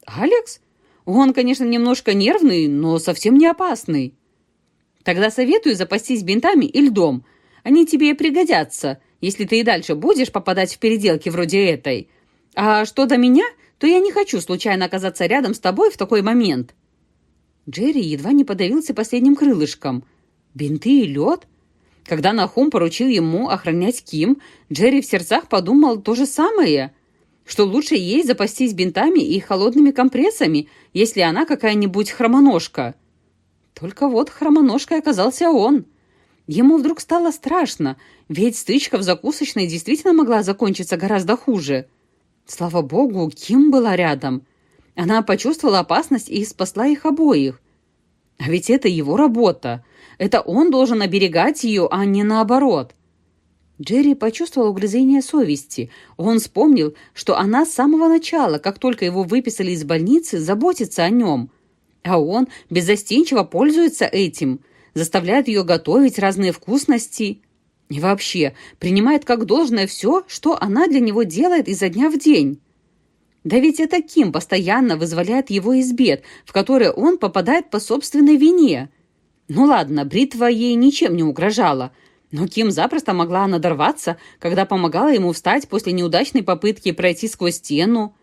«Алекс? Он, конечно, немножко нервный, но совсем не опасный». «Тогда советую запастись бинтами и льдом. Они тебе пригодятся, если ты и дальше будешь попадать в переделки вроде этой. А что до меня, то я не хочу случайно оказаться рядом с тобой в такой момент». Джерри едва не подавился последним крылышком. «Бинты и лед? Когда Нахум поручил ему охранять Ким, Джерри в сердцах подумал то же самое, что лучше ей запастись бинтами и холодными компрессами, если она какая-нибудь хромоножка. Только вот хромоножкой оказался он. Ему вдруг стало страшно, ведь стычка в закусочной действительно могла закончиться гораздо хуже. Слава богу, Ким была рядом. Она почувствовала опасность и спасла их обоих. А ведь это его работа. Это он должен оберегать ее, а не наоборот. Джерри почувствовал угрызение совести. Он вспомнил, что она с самого начала, как только его выписали из больницы, заботится о нем. А он беззастенчиво пользуется этим, заставляет ее готовить разные вкусности. И вообще, принимает как должное все, что она для него делает изо дня в день. Да ведь это Ким постоянно вызволяет его из бед, в которые он попадает по собственной вине – ну ладно, бритва ей ничем не угрожала, но Ким запросто могла надорваться, когда помогала ему встать после неудачной попытки пройти сквозь стену.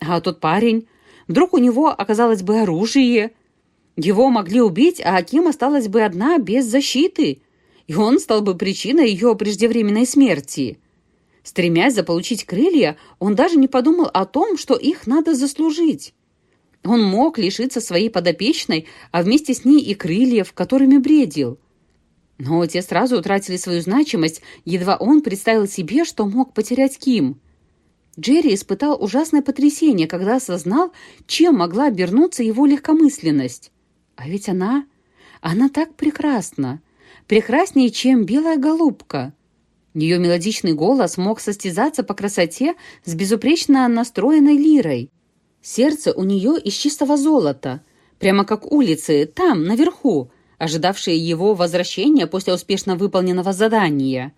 А тот парень... Вдруг у него оказалось бы оружие. Его могли убить, а Ким осталась бы одна, без защиты. И он стал бы причиной ее преждевременной смерти. Стремясь заполучить крылья, он даже не подумал о том, что их надо заслужить. Он мог лишиться своей подопечной, а вместе с ней и крыльев, которыми бредил. Но те сразу утратили свою значимость, едва он представил себе, что мог потерять Ким. Джерри испытал ужасное потрясение, когда осознал, чем могла обернуться его легкомысленность. А ведь она... она так прекрасна. Прекраснее, чем белая голубка. Ее мелодичный голос мог состязаться по красоте с безупречно настроенной лирой. Сердце у нее из чистого золота, прямо как улицы, там, наверху, ожидавшие его возвращения после успешно выполненного задания.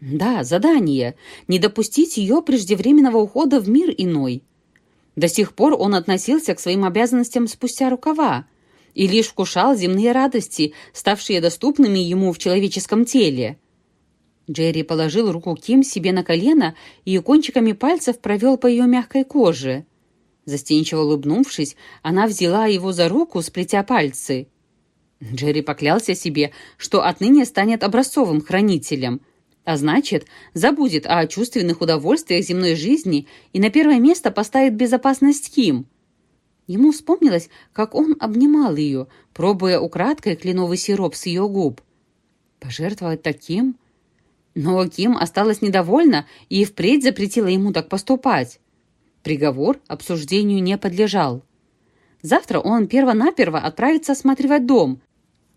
Да, задание. Не допустить ее преждевременного ухода в мир иной. До сих пор он относился к своим обязанностям спустя рукава и лишь вкушал земные радости, ставшие доступными ему в человеческом теле. Джерри положил руку Ким себе на колено и кончиками пальцев провел по ее мягкой коже. Застенчиво улыбнувшись, она взяла его за руку, сплетя пальцы. Джерри поклялся себе, что отныне станет образцовым хранителем, а значит, забудет о чувственных удовольствиях земной жизни и на первое место поставит безопасность Ким. Ему вспомнилось, как он обнимал ее, пробуя украдкой кленовый сироп с ее губ. Пожертвовать таким? Но Ким осталась недовольна и впредь запретила ему так поступать. Приговор обсуждению не подлежал. Завтра он перво-наперво отправится осматривать дом,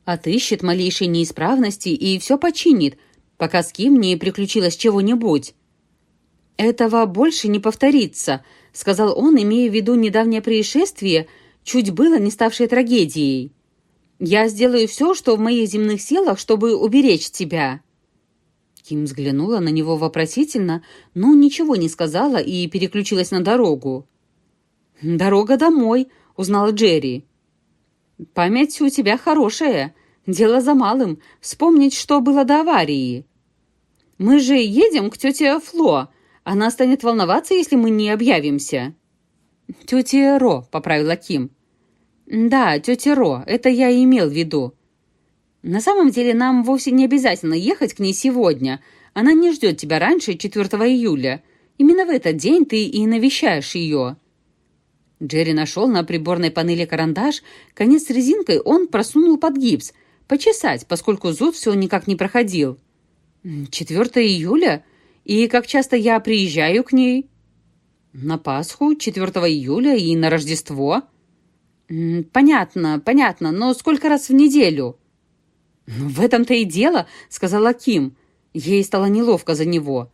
отыщет малейшие неисправности и все починит, пока с Ким не приключилось чего-нибудь. «Этого больше не повторится», — сказал он, имея в виду недавнее происшествие, чуть было не ставшее трагедией. «Я сделаю все, что в моих земных силах, чтобы уберечь тебя». Ким взглянула на него вопросительно, но ничего не сказала и переключилась на дорогу. «Дорога домой», — узнала Джерри. «Память у тебя хорошая. Дело за малым. Вспомнить, что было до аварии. Мы же едем к тете Фло. Она станет волноваться, если мы не объявимся». «Тетя Ро», — поправила Ким. «Да, тетя Ро, это я и имел в виду. На самом деле нам вовсе не обязательно ехать к ней сегодня. Она не ждет тебя раньше 4 июля. Именно в этот день ты и навещаешь ее». Джерри нашел на приборной панели карандаш. Конец с резинкой он просунул под гипс. Почесать, поскольку зуд все никак не проходил. «4 июля? И как часто я приезжаю к ней?» «На Пасху, 4 июля и на Рождество». «Понятно, понятно, но сколько раз в неделю?» «Ну, «В этом-то и дело», — сказала Ким. Ей стало неловко за него.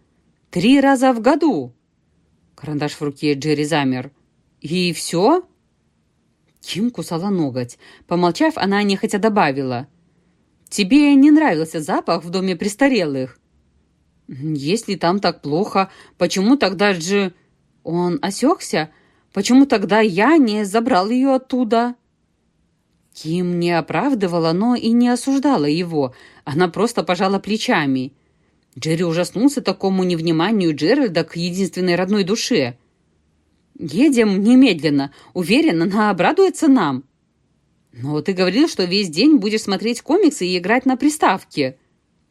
«Три раза в году!» Карандаш в руке Джерри замер. «И все?» Ким кусала ноготь. Помолчав, она нехотя добавила. «Тебе не нравился запах в доме престарелых?» «Если там так плохо, почему тогда же...» Он осекся. «Почему тогда я не забрал ее оттуда?» Ким не оправдывала, но и не осуждала его. Она просто пожала плечами. Джерри ужаснулся такому невниманию Джеральда к единственной родной душе. «Едем немедленно. Уверен, она обрадуется нам». «Но ты говорил, что весь день будешь смотреть комиксы и играть на приставке».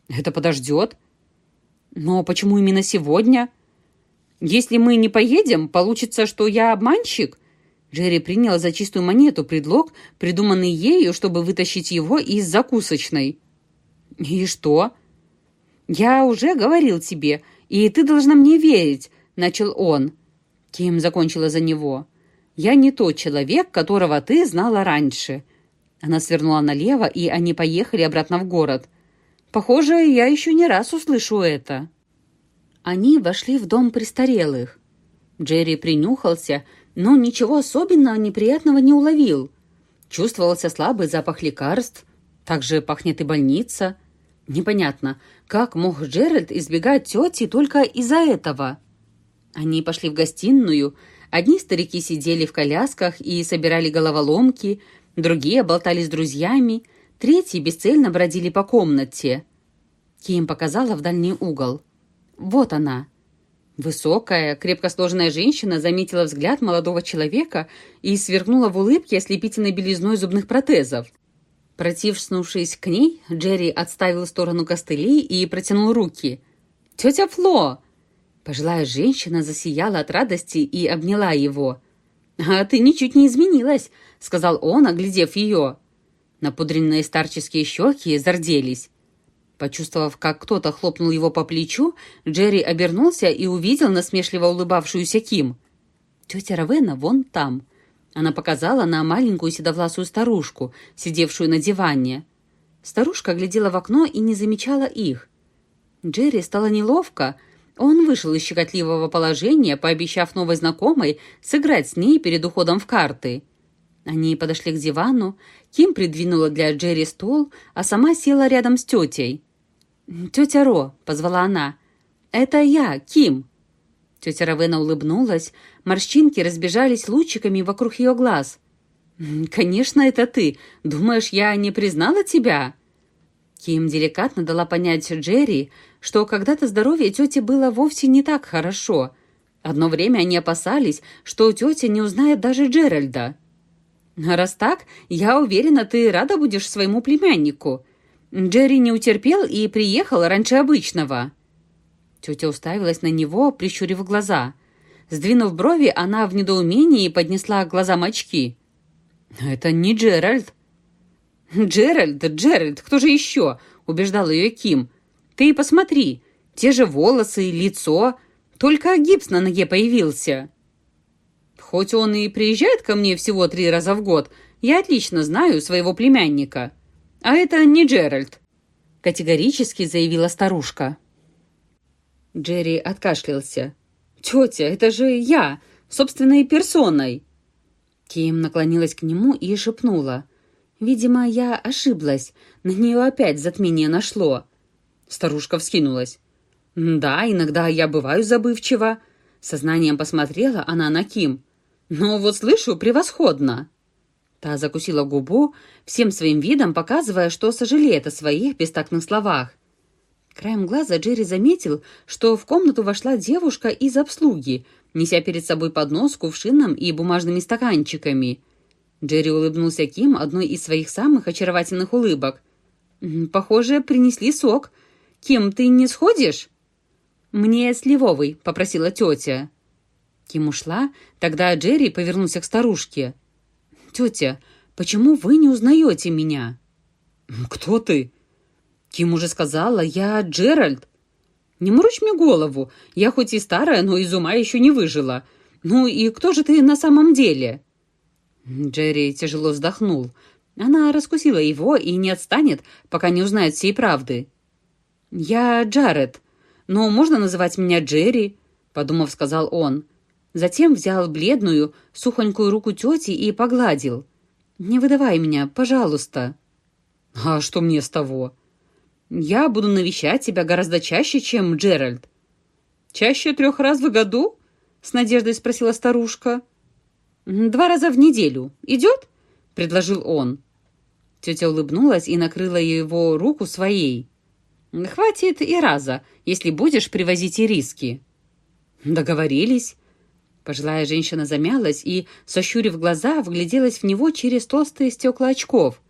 «Это подождет». «Но почему именно сегодня?» «Если мы не поедем, получится, что я обманщик?» Джерри приняла за чистую монету предлог, придуманный ею, чтобы вытащить его из закусочной. «И что?» «Я уже говорил тебе, и ты должна мне верить», — начал он. Ким закончила за него. «Я не тот человек, которого ты знала раньше». Она свернула налево, и они поехали обратно в город. «Похоже, я еще не раз услышу это». Они вошли в дом престарелых. Джерри принюхался — но ничего особенно неприятного не уловил. Чувствовался слабый запах лекарств, также пахнет и больница. Непонятно, как мог Джеральд избегать тети только из-за этого? Они пошли в гостиную. Одни старики сидели в колясках и собирали головоломки, другие болтали с друзьями, третьи бесцельно бродили по комнате. Ким показала в дальний угол. Вот она, Высокая, крепко сложенная женщина заметила взгляд молодого человека и сверкнула в улыбке ослепительной белизной зубных протезов. Протившнувшись к ней, Джерри отставил в сторону костылей и протянул руки. «Тетя Фло!» Пожилая женщина засияла от радости и обняла его. «А ты ничуть не изменилась», — сказал он, оглядев ее. Напудренные старческие щеки зарделись. Почувствовав, как кто-то хлопнул его по плечу, Джерри обернулся и увидел насмешливо улыбавшуюся Ким. «Тетя Равена вон там». Она показала на маленькую седовласую старушку, сидевшую на диване. Старушка глядела в окно и не замечала их. Джерри стало неловко. Он вышел из щекотливого положения, пообещав новой знакомой сыграть с ней перед уходом в карты. Они подошли к дивану. Ким придвинула для Джерри стол, а сама села рядом с тетей. «Тетя Ро», — позвала она, — «это я, Ким». Тетя Равена улыбнулась, морщинки разбежались лучиками вокруг ее глаз. «Конечно, это ты. Думаешь, я не признала тебя?» Ким деликатно дала понять Джерри, что когда-то здоровье тети было вовсе не так хорошо. Одно время они опасались, что тетя не узнает даже Джеральда. «Раз так, я уверена, ты рада будешь своему племяннику. Джерри не утерпел и приехал раньше обычного». Тетя уставилась на него, прищурив глаза. Сдвинув брови, она в недоумении поднесла к глазам очки. «Это не Джеральд». «Джеральд, Джеральд, кто же еще?» — убеждал ее Ким. «Ты посмотри, те же волосы, лицо, только гипс на ноге появился». «Хоть он и приезжает ко мне всего три раза в год, я отлично знаю своего племянника. А это не Джеральд», — категорически заявила старушка. Джерри откашлялся. «Тетя, это же я, собственной персоной!» Ким наклонилась к нему и шепнула. «Видимо, я ошиблась. На нее опять затмение нашло». Старушка вскинулась. «Да, иногда я бываю забывчива». Сознанием посмотрела она на Ким. «Но вот слышу превосходно». Та закусила губу, всем своим видом показывая, что сожалеет о своих бестактных словах. Краем глаза Джерри заметил, что в комнату вошла девушка из обслуги, неся перед собой поднос с кувшином и бумажными стаканчиками. Джерри улыбнулся Ким одной из своих самых очаровательных улыбок. «Похоже, принесли сок. Ким, ты не сходишь?» «Мне сливовый», — попросила тетя. Ким ушла, тогда Джерри повернулся к старушке. «Тетя, почему вы не узнаете меня?» «Кто ты?» Ким уже сказала, я Джеральд. Не морочь мне голову. Я хоть и старая, но из ума еще не выжила. Ну и кто же ты на самом деле?» Джерри тяжело вздохнул. Она раскусила его и не отстанет, пока не узнает всей правды. «Я Джаред, но можно называть меня Джерри», — подумав, сказал он. Затем взял бледную, сухонькую руку тети и погладил. «Не выдавай меня, пожалуйста». «А что мне с того?» Я буду навещать тебя гораздо чаще, чем Джеральд». «Чаще трех раз в году?» — с надеждой спросила старушка. «Два раза в неделю. Идет?» — предложил он. Тетя улыбнулась и накрыла его руку своей. «Хватит и раза, если будешь привозить и риски». «Договорились». Пожилая женщина замялась и, сощурив глаза, вгляделась в него через толстые стекла очков.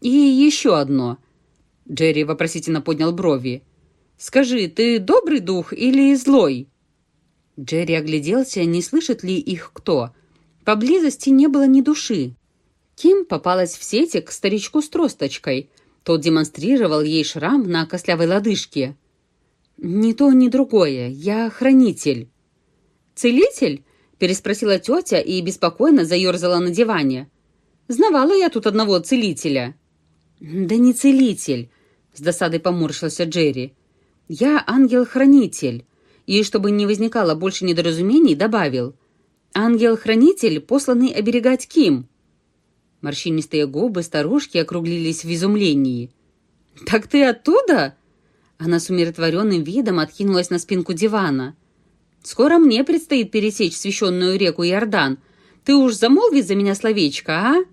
«И еще одно. Джерри вопросительно поднял брови. «Скажи, ты добрый дух или злой?» Джерри огляделся, не слышит ли их кто. Поблизости не было ни души. Ким попалась в сети к старичку с тросточкой. Тот демонстрировал ей шрам на костлявой лодыжке. «Ни то, ни другое. Я хранитель». «Целитель?» — переспросила тетя и беспокойно заерзала на диване. «Знавала я тут одного целителя». «Да не целитель», — с досадой поморщился Джерри. «Я ангел-хранитель». И, чтобы не возникало больше недоразумений, добавил. «Ангел-хранитель, посланный оберегать Ким». Морщинистые губы старушки округлились в изумлении. «Так ты оттуда?» Она с умиротворенным видом откинулась на спинку дивана. «Скоро мне предстоит пересечь священную реку Иордан. Ты уж замолви за меня словечко, а?»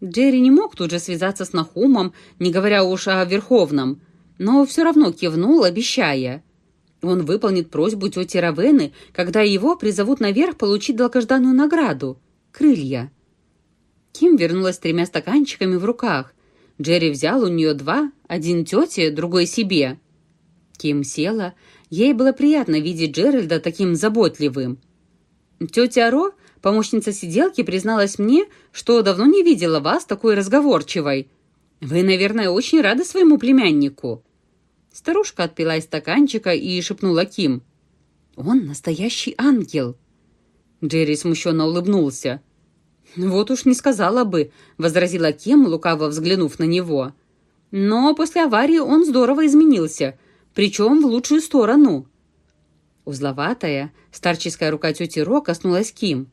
Джерри не мог тут же связаться с Нахумом, не говоря уж о Верховном, но все равно кивнул, обещая. Он выполнит просьбу тети Равены, когда его призовут наверх получить долгожданную награду — крылья. Ким вернулась с тремя стаканчиками в руках. Джерри взял у нее два, один тете, другой себе. Ким села. Ей было приятно видеть Джеральда таким заботливым. Тетя Ро Помощница сиделки призналась мне, что давно не видела вас такой разговорчивой. Вы, наверное, очень рады своему племяннику». Старушка отпила из стаканчика и шепнула Ким. «Он настоящий ангел». Джерри смущенно улыбнулся. «Вот уж не сказала бы», — возразила Ким, лукаво взглянув на него. «Но после аварии он здорово изменился, причем в лучшую сторону». Узловатая, старческая рука тети Ро коснулась Ким.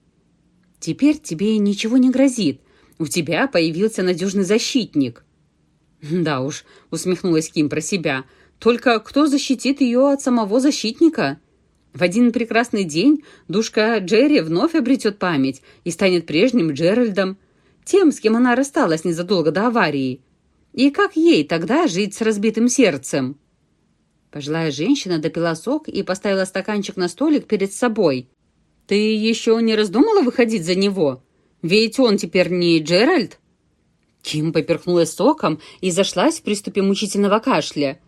Теперь тебе ничего не грозит. У тебя появился надежный защитник». «Да уж», — усмехнулась Ким про себя, — «только кто защитит ее от самого защитника?» В один прекрасный день душка Джерри вновь обретет память и станет прежним Джеральдом, тем, с кем она рассталась незадолго до аварии. И как ей тогда жить с разбитым сердцем? Пожилая женщина допила сок и поставила стаканчик на столик перед собой. «Ты еще не раздумала выходить за него? Ведь он теперь не Джеральд?» Ким поперхнулась соком и зашлась в приступе мучительного кашля.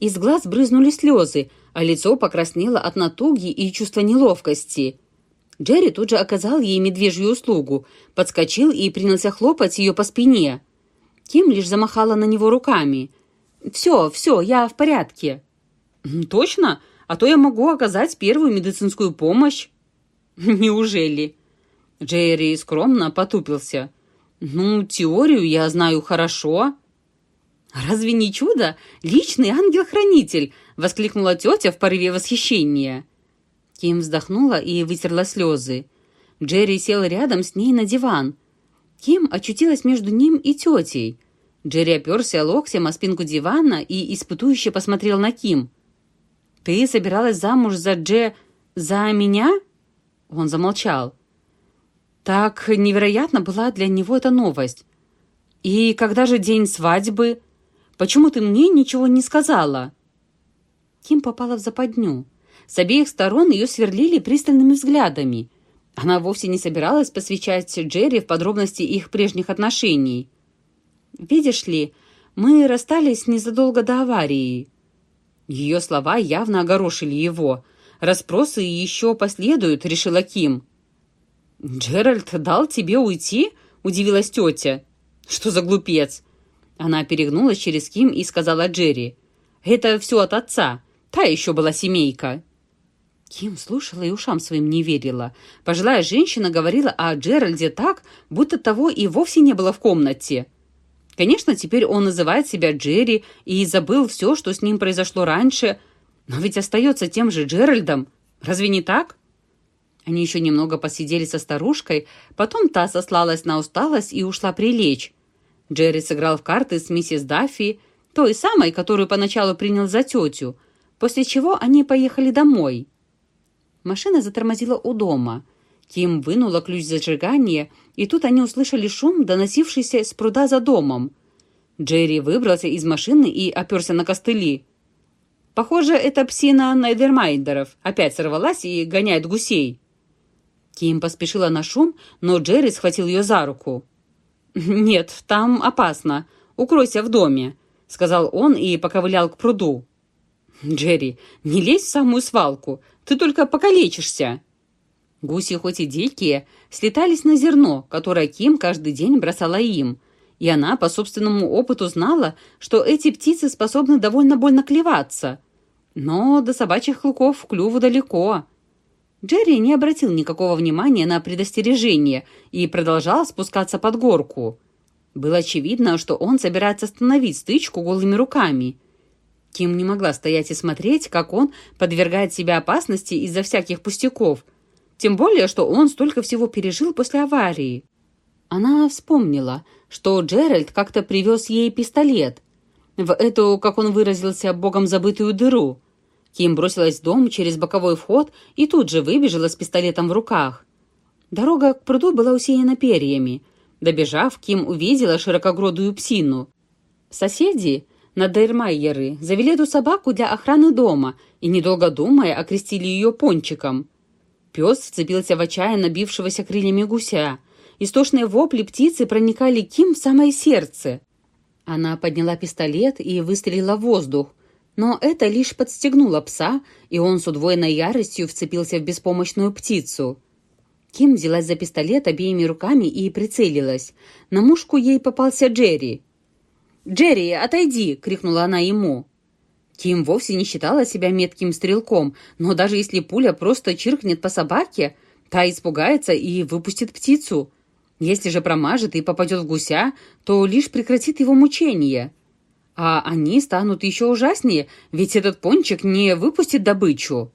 Из глаз брызнули слезы, а лицо покраснело от натуги и чувства неловкости. Джерри тут же оказал ей медвежью услугу, подскочил и принялся хлопать ее по спине. Ким лишь замахала на него руками. «Все, все, я в порядке». «Точно? А то я могу оказать первую медицинскую помощь». [laughs] «Неужели?» Джерри скромно потупился. «Ну, теорию я знаю хорошо». «Разве не чудо? Личный ангел-хранитель!» — воскликнула тетя в порыве восхищения. Ким вздохнула и вытерла слезы. Джерри сел рядом с ней на диван. Ким очутилась между ним и тетей. Джерри оперся локтем о спинку дивана и испытующе посмотрел на Ким. «Ты собиралась замуж за Дже... за меня?» Он замолчал. Так невероятно была для него эта новость. «И когда же день свадьбы? Почему ты мне ничего не сказала?» Ким попала в западню. С обеих сторон ее сверлили пристальными взглядами. Она вовсе не собиралась посвящать Джерри в подробности их прежних отношений. «Видишь ли, мы расстались незадолго до аварии». Ее слова явно огорошили его. «Расспросы еще последуют», — решила Ким. «Джеральд дал тебе уйти?» — удивилась тетя. «Что за глупец?» Она перегнулась через Ким и сказала Джерри. «Это все от отца. Та еще была семейка». Ким слушала и ушам своим не верила. Пожилая женщина говорила о Джеральде так, будто того и вовсе не было в комнате. Конечно, теперь он называет себя Джерри и забыл все, что с ним произошло раньше, но ведь остается тем же Джеральдом. Разве не так? Они еще немного посидели со старушкой, потом та сослалась на усталость и ушла прилечь. Джерри сыграл в карты с миссис Даффи, той самой, которую поначалу принял за тетю, после чего они поехали домой. Машина затормозила у дома. Ким вынула ключ зажигания, и тут они услышали шум, доносившийся с пруда за домом. Джерри выбрался из машины и оперся на костыли. «Похоже, это псина Найдермайдеров опять сорвалась и гоняет гусей». Ким поспешила на шум, но Джерри схватил ее за руку. «Нет, там опасно. Укройся в доме», — сказал он и поковылял к пруду. «Джерри, не лезь в самую свалку, ты только покалечишься». Гуси, хоть и дикие, слетались на зерно, которое Ким каждый день бросала им, и она по собственному опыту знала, что эти птицы способны довольно больно клеваться. Но до собачьих клыков клюву далеко. Джерри не обратил никакого внимания на предостережение и продолжал спускаться под горку. Было очевидно, что он собирается остановить стычку голыми руками. Ким не могла стоять и смотреть, как он подвергает себя опасности из-за всяких пустяков, тем более, что он столько всего пережил после аварии. Она вспомнила, что Джеральд как-то привез ей пистолет в эту, как он выразился, богом забытую дыру – Ким бросилась в дом через боковой вход и тут же выбежала с пистолетом в руках. Дорога к пруду была усеяна перьями. Добежав, Ким увидела широкогрудую псину. Соседи, Надермайеры, завели эту собаку для охраны дома и, недолго думая, окрестили ее пончиком. Пес вцепился в отчаянно бившегося крыльями гуся. Истошные вопли птицы проникали Ким в самое сердце. Она подняла пистолет и выстрелила в воздух, но это лишь подстегнуло пса, и он с удвоенной яростью вцепился в беспомощную птицу. Ким взялась за пистолет обеими руками и прицелилась. На мушку ей попался Джерри. «Джерри, отойди!» — крикнула она ему. Ким вовсе не считала себя метким стрелком, но даже если пуля просто чиркнет по собаке, та испугается и выпустит птицу. Если же промажет и попадет в гуся, то лишь прекратит его мучение. А они станут еще ужаснее, ведь этот пончик не выпустит добычу.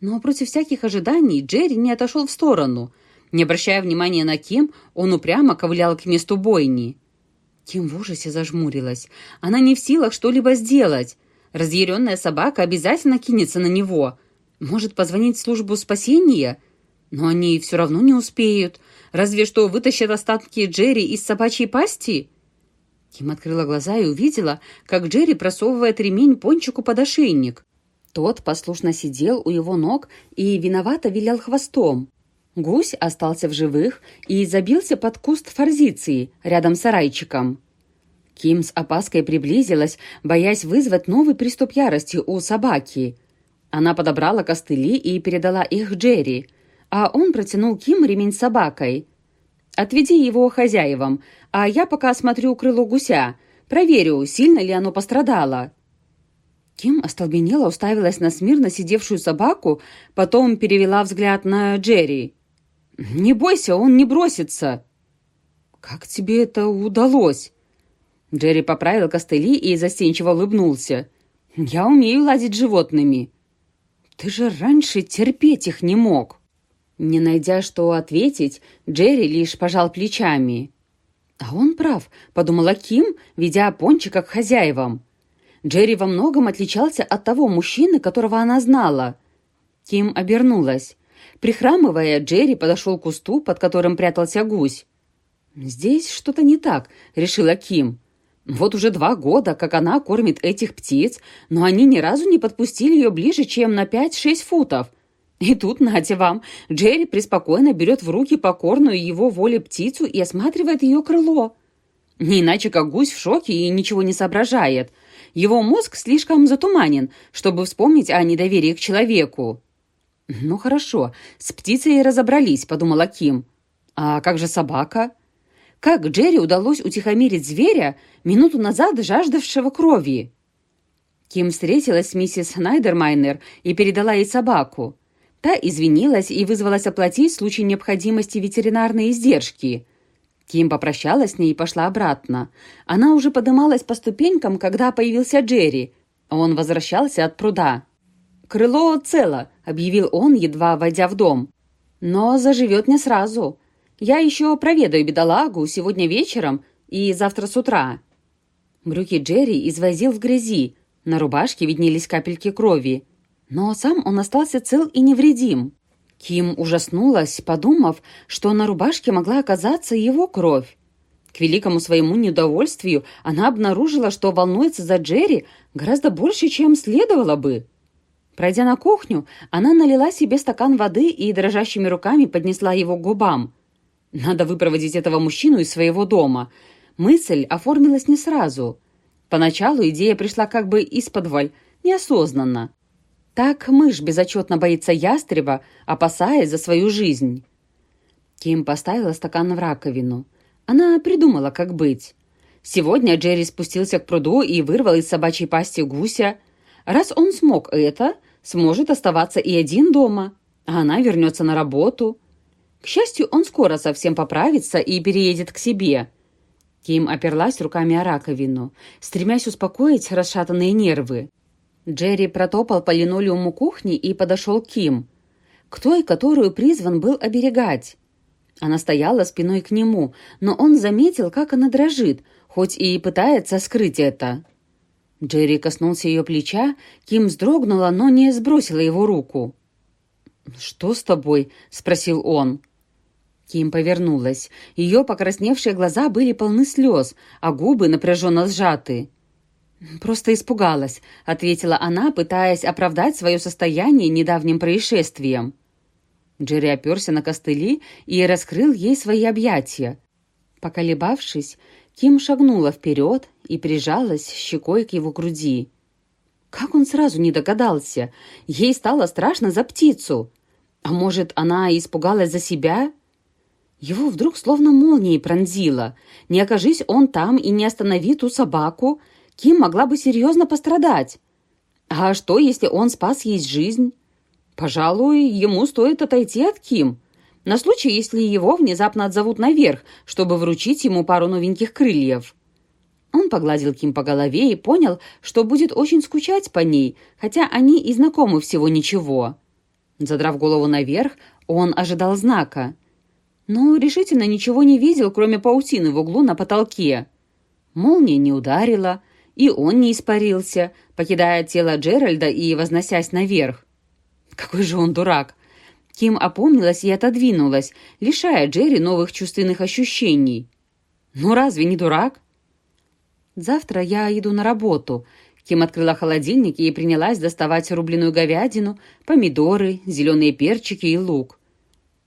Но против всяких ожиданий Джерри не отошел в сторону. Не обращая внимания на Ким, он упрямо ковылял к месту бойни. Ким в ужасе зажмурилась. Она не в силах что-либо сделать. Разъяренная собака обязательно кинется на него. Может, позвонить в службу спасения? Но они все равно не успеют. Разве что вытащат остатки Джерри из собачьей пасти?» Ким открыла глаза и увидела, как Джерри просовывает ремень пончику под ошейник. Тот послушно сидел у его ног и виновато вилял хвостом. Гусь остался в живых и забился под куст форзиции рядом с сарайчиком. Ким с опаской приблизилась, боясь вызвать новый приступ ярости у собаки. Она подобрала костыли и передала их Джерри, а он протянул Ким ремень собакой. «Отведи его хозяевам, а я пока осмотрю крыло гуся, проверю, сильно ли оно пострадало». Ким остолбенела, уставилась на смирно сидевшую собаку, потом перевела взгляд на Джерри. «Не бойся, он не бросится!» «Как тебе это удалось?» Джерри поправил костыли и застенчиво улыбнулся. «Я умею ладить с животными». «Ты же раньше терпеть их не мог». Не найдя что ответить, Джерри лишь пожал плечами. «А он прав», — подумала Ким, ведя пончика к хозяевам. Джерри во многом отличался от того мужчины, которого она знала. Ким обернулась. Прихрамывая, Джерри подошел к кусту, под которым прятался гусь. «Здесь что-то не так», — решила Ким. «Вот уже два года, как она кормит этих птиц, но они ни разу не подпустили ее ближе, чем на пять-шесть футов. И тут, нате вам, Джерри преспокойно берет в руки покорную его воле птицу и осматривает ее крыло. Не иначе, как гусь в шоке и ничего не соображает. Его мозг слишком затуманен, чтобы вспомнить о недоверии к человеку. «Ну хорошо, с птицей разобрались», — подумала Ким. «А как же собака?» Как Джерри удалось утихомирить зверя, минуту назад жаждавшего крови? Ким встретилась с миссис Найдермайнер и передала ей собаку. Та извинилась и вызвалась оплатить в случае необходимости ветеринарные издержки — Ким попрощалась с ней и пошла обратно. Она уже подымалась по ступенькам, когда появился Джерри. Он возвращался от пруда. «Крыло цело», — объявил он, едва войдя в дом. «Но заживет не сразу. Я еще проведаю бедолагу сегодня вечером и завтра с утра». Брюки Джерри извозил в грязи. На рубашке виднелись капельки крови. Но сам он остался цел и невредим. Ким ужаснулась, подумав, что на рубашке могла оказаться его кровь. К великому своему неудовольствию она обнаружила, что волнуется за Джерри гораздо больше, чем следовало бы. Пройдя на кухню, она налила себе стакан воды и дрожащими руками поднесла его к губам. Надо выпроводить этого мужчину из своего дома. Мысль оформилась не сразу. Поначалу идея пришла как бы из-под неосознанно. Так мышь безотчетно боится ястреба, опасаясь за свою жизнь. Ким поставила стакан в раковину. Она придумала, как быть. Сегодня Джерри спустился к пруду и вырвал из собачьей пасти гуся. Раз он смог это, сможет оставаться и один дома, а она вернется на работу. К счастью, он скоро совсем поправится и переедет к себе. Ким оперлась руками о раковину, стремясь успокоить расшатанные нервы. Джерри протопал по линолеуму кухни и подошел к Ким, к той, которую призван был оберегать. Она стояла спиной к нему, но он заметил, как она дрожит, хоть и пытается скрыть это. Джерри коснулся ее плеча, Ким вздрогнула, но не сбросила его руку. «Что с тобой?» — спросил он. Ким повернулась. Ее покрасневшие глаза были полны слез, а губы напряженно сжаты. «Просто испугалась», — ответила она, пытаясь оправдать свое состояние недавним происшествием. Джерри оперся на костыли и раскрыл ей свои объятия. Поколебавшись, Ким шагнула вперед и прижалась щекой к его груди. Как он сразу не догадался? Ей стало страшно за птицу. А может, она испугалась за себя? Его вдруг словно молнией пронзило. Не окажись он там и не останови ту собаку, Ким могла бы серьезно пострадать. А что, если он спас ей жизнь? Пожалуй, ему стоит отойти от Ким. На случай, если его внезапно отзовут наверх, чтобы вручить ему пару новеньких крыльев. Он погладил Ким по голове и понял, что будет очень скучать по ней, хотя они и знакомы всего ничего. Задрав голову наверх, он ожидал знака. Но решительно ничего не видел, кроме паутины в углу на потолке. Молния не ударила, и он не испарился, покидая тело Джеральда и возносясь наверх. Какой же он дурак! Ким опомнилась и отодвинулась, лишая Джерри новых чувственных ощущений. «Ну разве не дурак?» «Завтра я иду на работу», Ким открыла холодильник и принялась доставать рубленую говядину, помидоры, зеленые перчики и лук.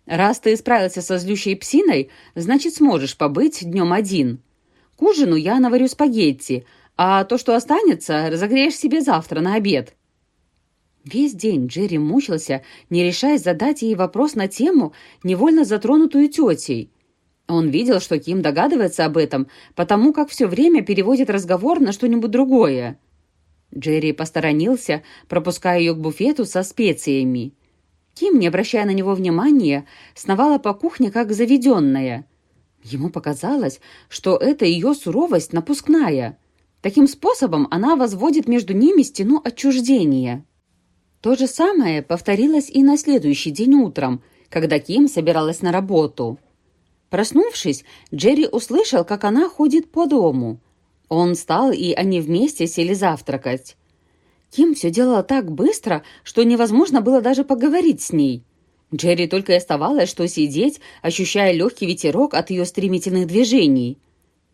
«Раз ты справился со злющей псиной, значит, сможешь побыть днем один. К ужину я наварю спагетти, а то, что останется, разогреешь себе завтра на обед». Весь день Джерри мучился, не решаясь задать ей вопрос на тему, невольно затронутую тетей. Он видел, что Ким догадывается об этом, потому как все время переводит разговор на что-нибудь другое. Джерри посторонился, пропуская ее к буфету со специями. Ким, не обращая на него внимания, сновала по кухне как заведенная. Ему показалось, что это ее суровость напускная. Таким способом она возводит между ними стену отчуждения. То же самое повторилось и на следующий день утром, когда Ким собиралась на работу. Проснувшись, Джерри услышал, как она ходит по дому. Он встал, и они вместе сели завтракать. Ким все делала так быстро, что невозможно было даже поговорить с ней. Джерри только и оставалось, что сидеть, ощущая легкий ветерок от ее стремительных движений.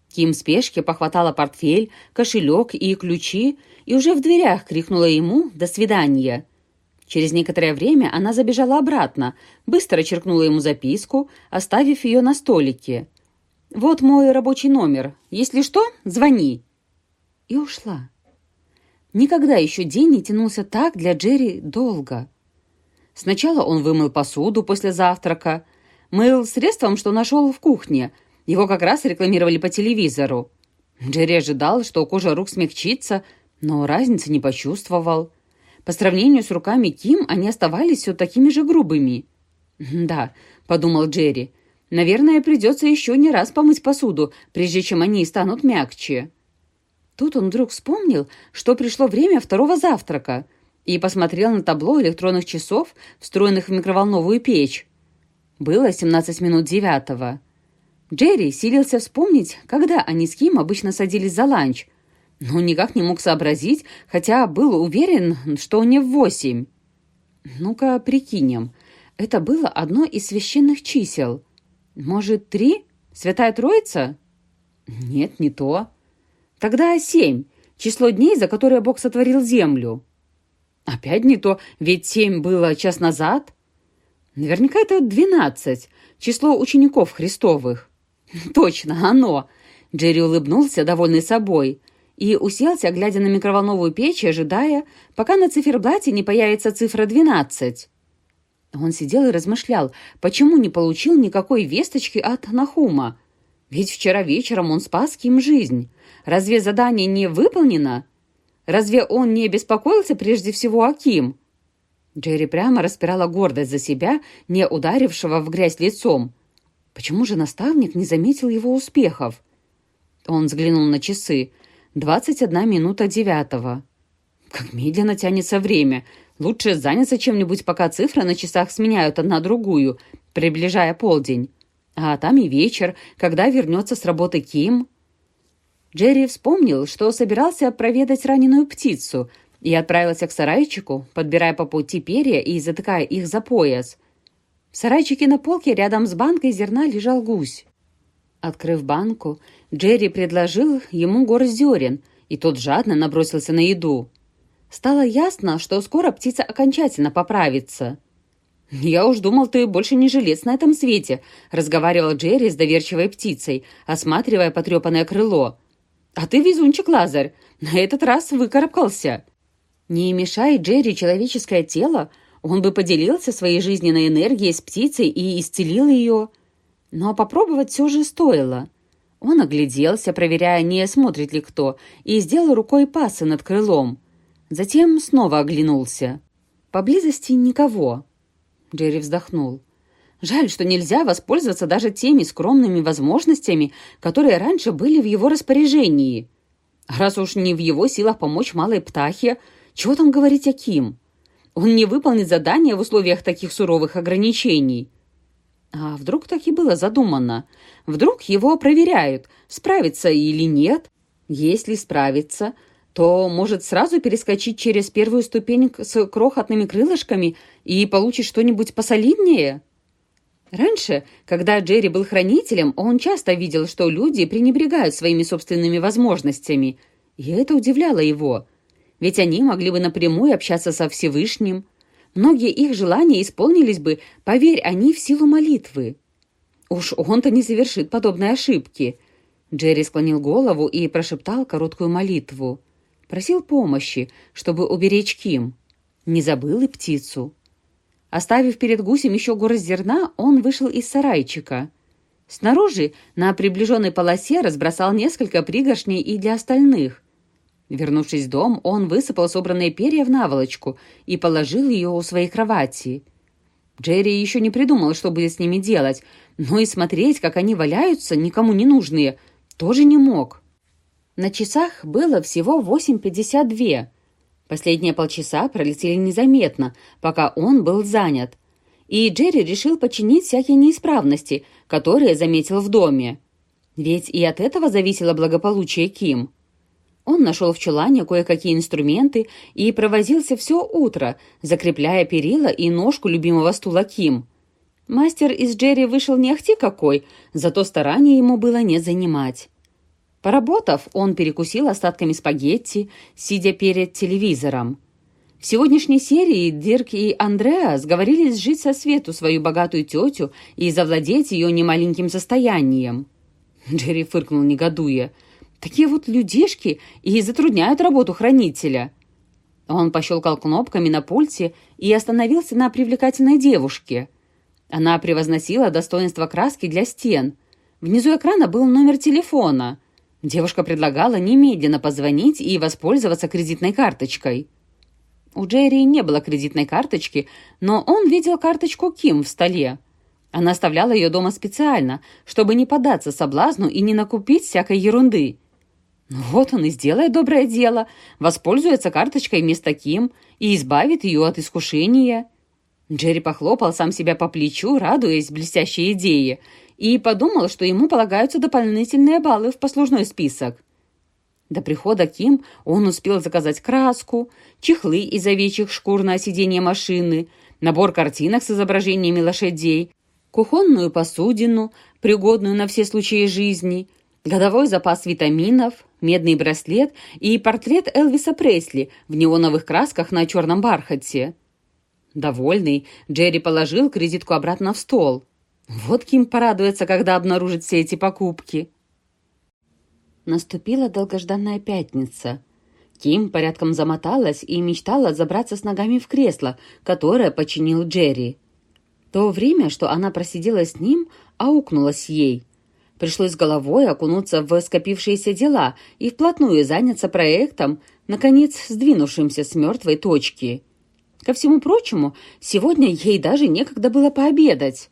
Ким в спешке похватала портфель, кошелек и ключи и уже в дверях крикнула ему «До свидания!». Через некоторое время она забежала обратно, быстро черкнула ему записку, оставив ее на столике. «Вот мой рабочий номер. Если что, звони». И ушла. Никогда еще день не тянулся так для Джерри долго. Сначала он вымыл посуду после завтрака, мыл средством, что нашел в кухне. Его как раз рекламировали по телевизору. Джерри ожидал, что кожа рук смягчится, но разницы не почувствовал. По сравнению с руками Ким они оставались все такими же грубыми. «Да», — подумал Джерри, — «наверное, придется еще не раз помыть посуду, прежде чем они станут мягче». Тут он вдруг вспомнил, что пришло время второго завтрака, и посмотрел на табло электронных часов, встроенных в микроволновую печь. Было 17 минут девятого. Джерри силился вспомнить, когда они с Ким обычно садились за ланч, но никак не мог сообразить, хотя был уверен, что не в восемь. Ну-ка, прикинем. Это было одно из священных чисел. Может, три? Святая Троица? Нет, не то. Тогда семь. Число дней, за которые Бог сотворил землю. Опять не то, ведь семь было час назад. Наверняка это двенадцать. Число учеников Христовых. [laughs] Точно, оно. Джерри улыбнулся, довольный собой и уселся, глядя на микроволновую печь, ожидая, пока на циферблате не появится цифра 12. Он сидел и размышлял, почему не получил никакой весточки от Нахума. Ведь вчера вечером он спас Ким жизнь. Разве задание не выполнено? Разве он не беспокоился прежде всего о Ким? Джерри прямо распирала гордость за себя, не ударившего в грязь лицом. Почему же наставник не заметил его успехов? Он взглянул на часы. Двадцать одна минута девятого. Как медленно тянется время. Лучше заняться чем-нибудь, пока цифры на часах сменяют одна другую, приближая полдень. А там и вечер, когда вернется с работы Ким. Джерри вспомнил, что собирался проведать раненую птицу и отправился к сарайчику, подбирая по пути перья и затыкая их за пояс. В сарайчике на полке рядом с банкой зерна лежал гусь. Открыв банку, Джерри предложил ему горсть зерен, и тот жадно набросился на еду. Стало ясно, что скоро птица окончательно поправится. «Я уж думал, ты больше не жилец на этом свете», — разговаривал Джерри с доверчивой птицей, осматривая потрепанное крыло. «А ты везунчик, Лазарь, на этот раз выкарабкался». Не мешай Джерри человеческое тело, он бы поделился своей жизненной энергией с птицей и исцелил ее. Но попробовать все же стоило. Он огляделся, проверяя, не смотрит ли кто, и сделал рукой пасы над крылом. Затем снова оглянулся. Поблизости никого. Джерри вздохнул. Жаль, что нельзя воспользоваться даже теми скромными возможностями, которые раньше были в его распоряжении. Раз уж не в его силах помочь малой птахе, чего там говорить о Ким? Он не выполнит задание в условиях таких суровых ограничений. А вдруг так и было задумано? Вдруг его проверяют, справится или нет? Если справится, то может сразу перескочить через первую ступень с крохотными крылышками и получить что-нибудь посолиднее? Раньше, когда Джерри был хранителем, он часто видел, что люди пренебрегают своими собственными возможностями, и это удивляло его. Ведь они могли бы напрямую общаться со Всевышним. Многие их желания исполнились бы, поверь, они в силу молитвы. Уж он-то не совершит подобной ошибки. Джерри склонил голову и прошептал короткую молитву. Просил помощи, чтобы уберечь Ким. Не забыл и птицу. Оставив перед гусем еще горсть зерна, он вышел из сарайчика. Снаружи, на приближенной полосе, разбросал несколько пригоршней и для остальных. Вернувшись в дом, он высыпал собранные перья в наволочку и положил ее у своей кровати. Джерри еще не придумал, что будет с ними делать, но и смотреть, как они валяются, никому не нужные, тоже не мог. На часах было всего 8.52. Последние полчаса пролетели незаметно, пока он был занят. И Джерри решил починить всякие неисправности, которые заметил в доме. Ведь и от этого зависело благополучие Ким. Он нашел в чулане кое-какие инструменты и провозился все утро, закрепляя перила и ножку любимого стула Ким. Мастер из Джерри вышел не ахти какой, зато старания ему было не занимать. Поработав, он перекусил остатками спагетти, сидя перед телевизором. В сегодняшней серии Дирк и Андреа сговорились жить со свету свою богатую тетю и завладеть ее немаленьким состоянием. Джерри фыркнул, негодуя. «Такие вот людишки и затрудняют работу хранителя». Он пощелкал кнопками на пульте и остановился на привлекательной девушке. Она превозносила достоинство краски для стен. Внизу экрана был номер телефона — Девушка предлагала немедленно позвонить и воспользоваться кредитной карточкой. У Джерри не было кредитной карточки, но он видел карточку Ким в столе. Она оставляла ее дома специально, чтобы не поддаться соблазну и не накупить всякой ерунды. Ну вот он и сделает доброе дело, воспользуется карточкой вместо Ким и избавит ее от искушения. Джерри похлопал сам себя по плечу, радуясь блестящей идее, и подумал, что ему полагаются дополнительные баллы в послужной список. До прихода Ким он успел заказать краску, чехлы из овечьих шкур на сиденье машины, набор картинок с изображениями лошадей, кухонную посудину, пригодную на все случаи жизни, годовой запас витаминов, медный браслет и портрет Элвиса Пресли в неоновых красках на черном бархате. Довольный, Джерри положил кредитку обратно в стол – вот Ким порадуется, когда обнаружит все эти покупки. Наступила долгожданная пятница. Ким порядком замоталась и мечтала забраться с ногами в кресло, которое починил Джерри. То время, что она просидела с ним, аукнулось ей. Пришлось головой окунуться в скопившиеся дела и вплотную заняться проектом, наконец сдвинувшимся с мертвой точки. Ко всему прочему, сегодня ей даже некогда было пообедать.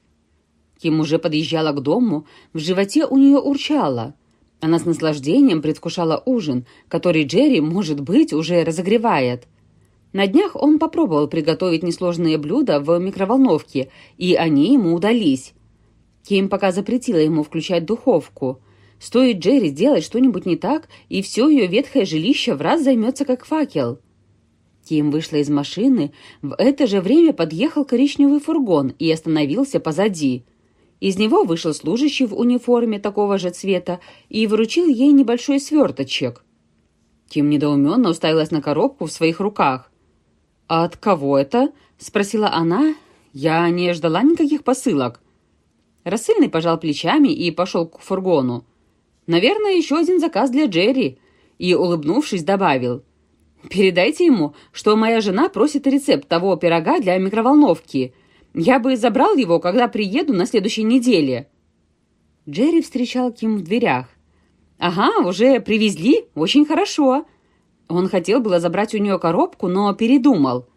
Ким уже подъезжала к дому, в животе у нее урчало. Она с наслаждением предвкушала ужин, который Джерри, может быть, уже разогревает. На днях он попробовал приготовить несложные блюда в микроволновке, и они ему удались. Ким пока запретила ему включать духовку. Стоит Джерри сделать что-нибудь не так, и все ее ветхое жилище в раз займется как факел. Ким вышла из машины, в это же время подъехал коричневый фургон и остановился позади. Из него вышел служащий в униформе такого же цвета и вручил ей небольшой сверточек. Ким недоуменно уставилась на коробку в своих руках. «А от кого это?» — спросила она. «Я не ждала никаких посылок». Рассыльный пожал плечами и пошел к фургону. «Наверное, еще один заказ для Джерри», и, улыбнувшись, добавил. «Передайте ему, что моя жена просит рецепт того пирога для микроволновки». Я бы забрал его, когда приеду на следующей неделе». Джерри встречал Ким в дверях. «Ага, уже привезли? Очень хорошо». Он хотел было забрать у нее коробку, но передумал.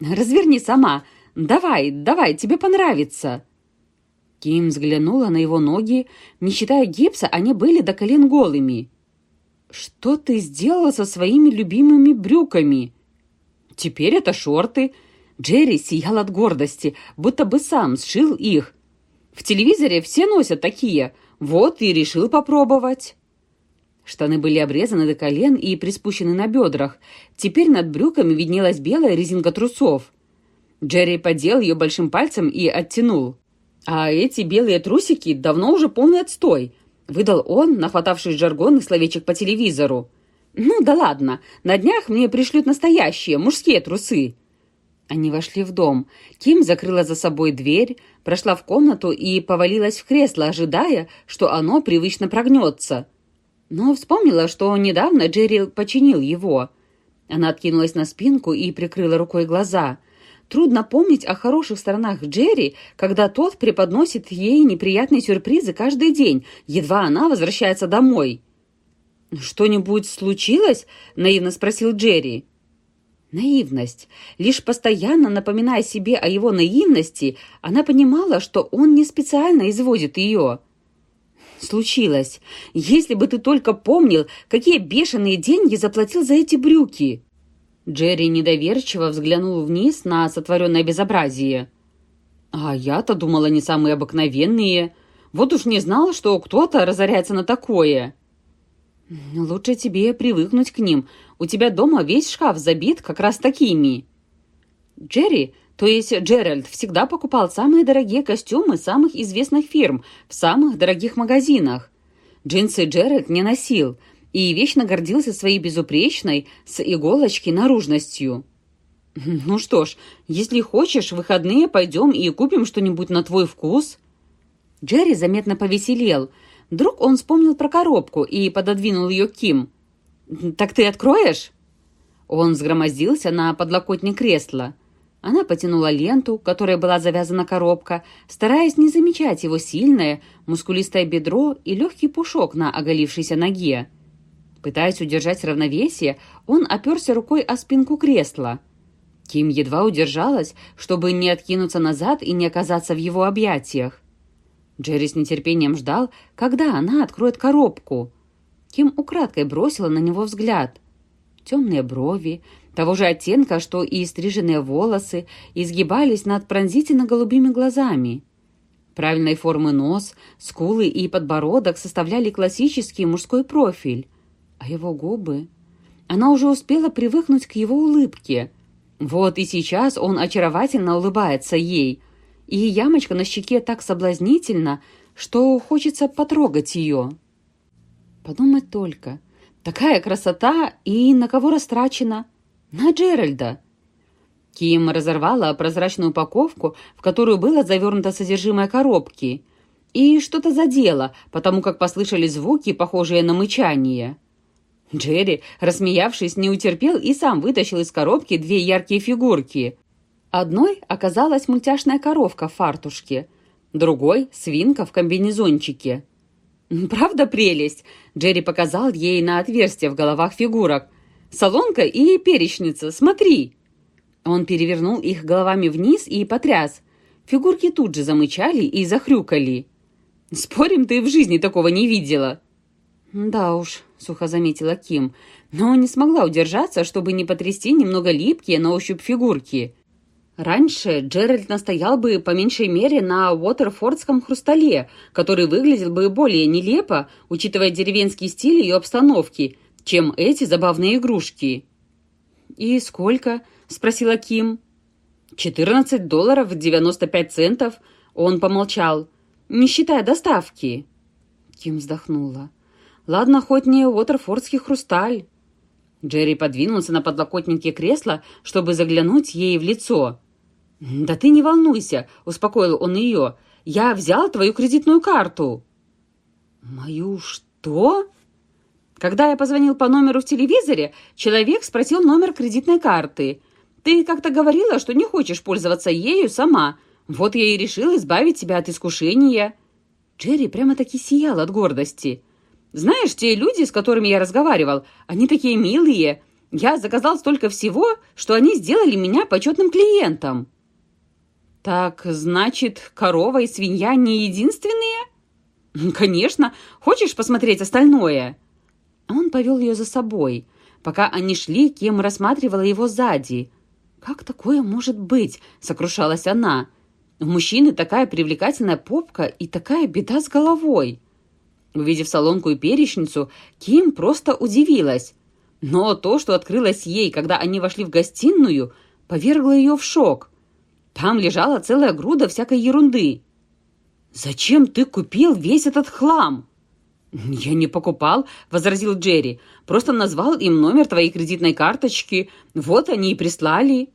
«Разверни сама. Давай, давай, тебе понравится». Ким взглянула на его ноги. Не считая гипса, они были до колен голыми. «Что ты сделала со своими любимыми брюками?» «Теперь это шорты. Джерри сиял от гордости, будто бы сам сшил их. В телевизоре все носят такие. Вот и решил попробовать. Штаны были обрезаны до колен и приспущены на бедрах. Теперь над брюками виднелась белая резинка трусов. Джерри подел ее большим пальцем и оттянул. «А эти белые трусики давно уже полный отстой», — выдал он, нахватавшись жаргонных словечек по телевизору. «Ну да ладно, на днях мне пришлют настоящие, мужские трусы». Они вошли в дом. Ким закрыла за собой дверь, прошла в комнату и повалилась в кресло, ожидая, что оно привычно прогнется. Но вспомнила, что недавно Джерри починил его. Она откинулась на спинку и прикрыла рукой глаза. Трудно помнить о хороших сторонах Джерри, когда тот преподносит ей неприятные сюрпризы каждый день, едва она возвращается домой. «Что-нибудь случилось?» — наивно спросил Джерри. Наивность. Лишь постоянно напоминая себе о его наивности, она понимала, что он не специально изводит ее. «Случилось. Если бы ты только помнил, какие бешеные деньги заплатил за эти брюки!» Джерри недоверчиво взглянул вниз на сотворенное безобразие. «А я-то думала, не самые обыкновенные. Вот уж не знала, что кто-то разоряется на такое». «Лучше тебе привыкнуть к ним. У тебя дома весь шкаф забит как раз такими». Джерри, то есть Джеральд, всегда покупал самые дорогие костюмы самых известных фирм в самых дорогих магазинах. Джинсы Джеральд не носил и вечно гордился своей безупречной с иголочки наружностью. «Ну что ж, если хочешь, в выходные пойдем и купим что-нибудь на твой вкус». Джерри заметно повеселел – Вдруг он вспомнил про коробку и пододвинул ее Ким. «Так ты откроешь?» Он сгромоздился на подлокотник кресла. Она потянула ленту, которой была завязана коробка, стараясь не замечать его сильное, мускулистое бедро и легкий пушок на оголившейся ноге. Пытаясь удержать равновесие, он оперся рукой о спинку кресла. Ким едва удержалась, чтобы не откинуться назад и не оказаться в его объятиях. Джерри с нетерпением ждал, когда она откроет коробку. Ким украдкой бросила на него взгляд. Темные брови, того же оттенка, что и стриженные волосы, изгибались над пронзительно-голубыми глазами. Правильной формы нос, скулы и подбородок составляли классический мужской профиль. А его губы... Она уже успела привыкнуть к его улыбке. Вот и сейчас он очаровательно улыбается ей — и ямочка на щеке так соблазнительна, что хочется потрогать ее. Подумать только, такая красота и на кого растрачена? На Джеральда. Ким разорвала прозрачную упаковку, в которую было завернуто содержимое коробки, и что-то задела, потому как послышались звуки, похожие на мычание. Джерри, рассмеявшись, не утерпел и сам вытащил из коробки две яркие фигурки. Одной оказалась мультяшная коровка в фартушке, другой — свинка в комбинезончике. «Правда прелесть?» — Джерри показал ей на отверстие в головах фигурок. «Солонка и перечница, смотри!» Он перевернул их головами вниз и потряс. Фигурки тут же замычали и захрюкали. «Спорим, ты в жизни такого не видела?» «Да уж», — сухо заметила Ким, но не смогла удержаться, чтобы не потрясти немного липкие на ощупь фигурки. Раньше Джеральд настоял бы по меньшей мере на Уотерфордском хрустале, который выглядел бы более нелепо, учитывая деревенский стиль ее обстановки, чем эти забавные игрушки. «И сколько?» – спросила Ким. «Четырнадцать долларов девяносто пять центов», – он помолчал, «не считая доставки». Ким вздохнула. «Ладно, хоть не Уотерфордский хрусталь». Джерри подвинулся на подлокотнике кресла, чтобы заглянуть ей в лицо. «Да ты не волнуйся», — успокоил он ее. «Я взял твою кредитную карту». «Мою что?» Когда я позвонил по номеру в телевизоре, человек спросил номер кредитной карты. Ты как-то говорила, что не хочешь пользоваться ею сама. Вот я и решил избавить тебя от искушения». Джерри прямо-таки сиял от гордости. «Знаешь, те люди, с которыми я разговаривал, они такие милые. Я заказал столько всего, что они сделали меня почетным клиентом». «Так, значит, корова и свинья не единственные?» «Конечно. Хочешь посмотреть остальное?» Он повел ее за собой. Пока они шли, Кем рассматривала его сзади. «Как такое может быть?» — сокрушалась она. «У мужчины такая привлекательная попка и такая беда с головой». Увидев солонку и перечницу, Ким просто удивилась. Но то, что открылось ей, когда они вошли в гостиную, повергло ее в шок. Там лежала целая груда всякой ерунды. «Зачем ты купил весь этот хлам?» «Я не покупал», — возразил Джерри. «Просто назвал им номер твоей кредитной карточки. Вот они и прислали».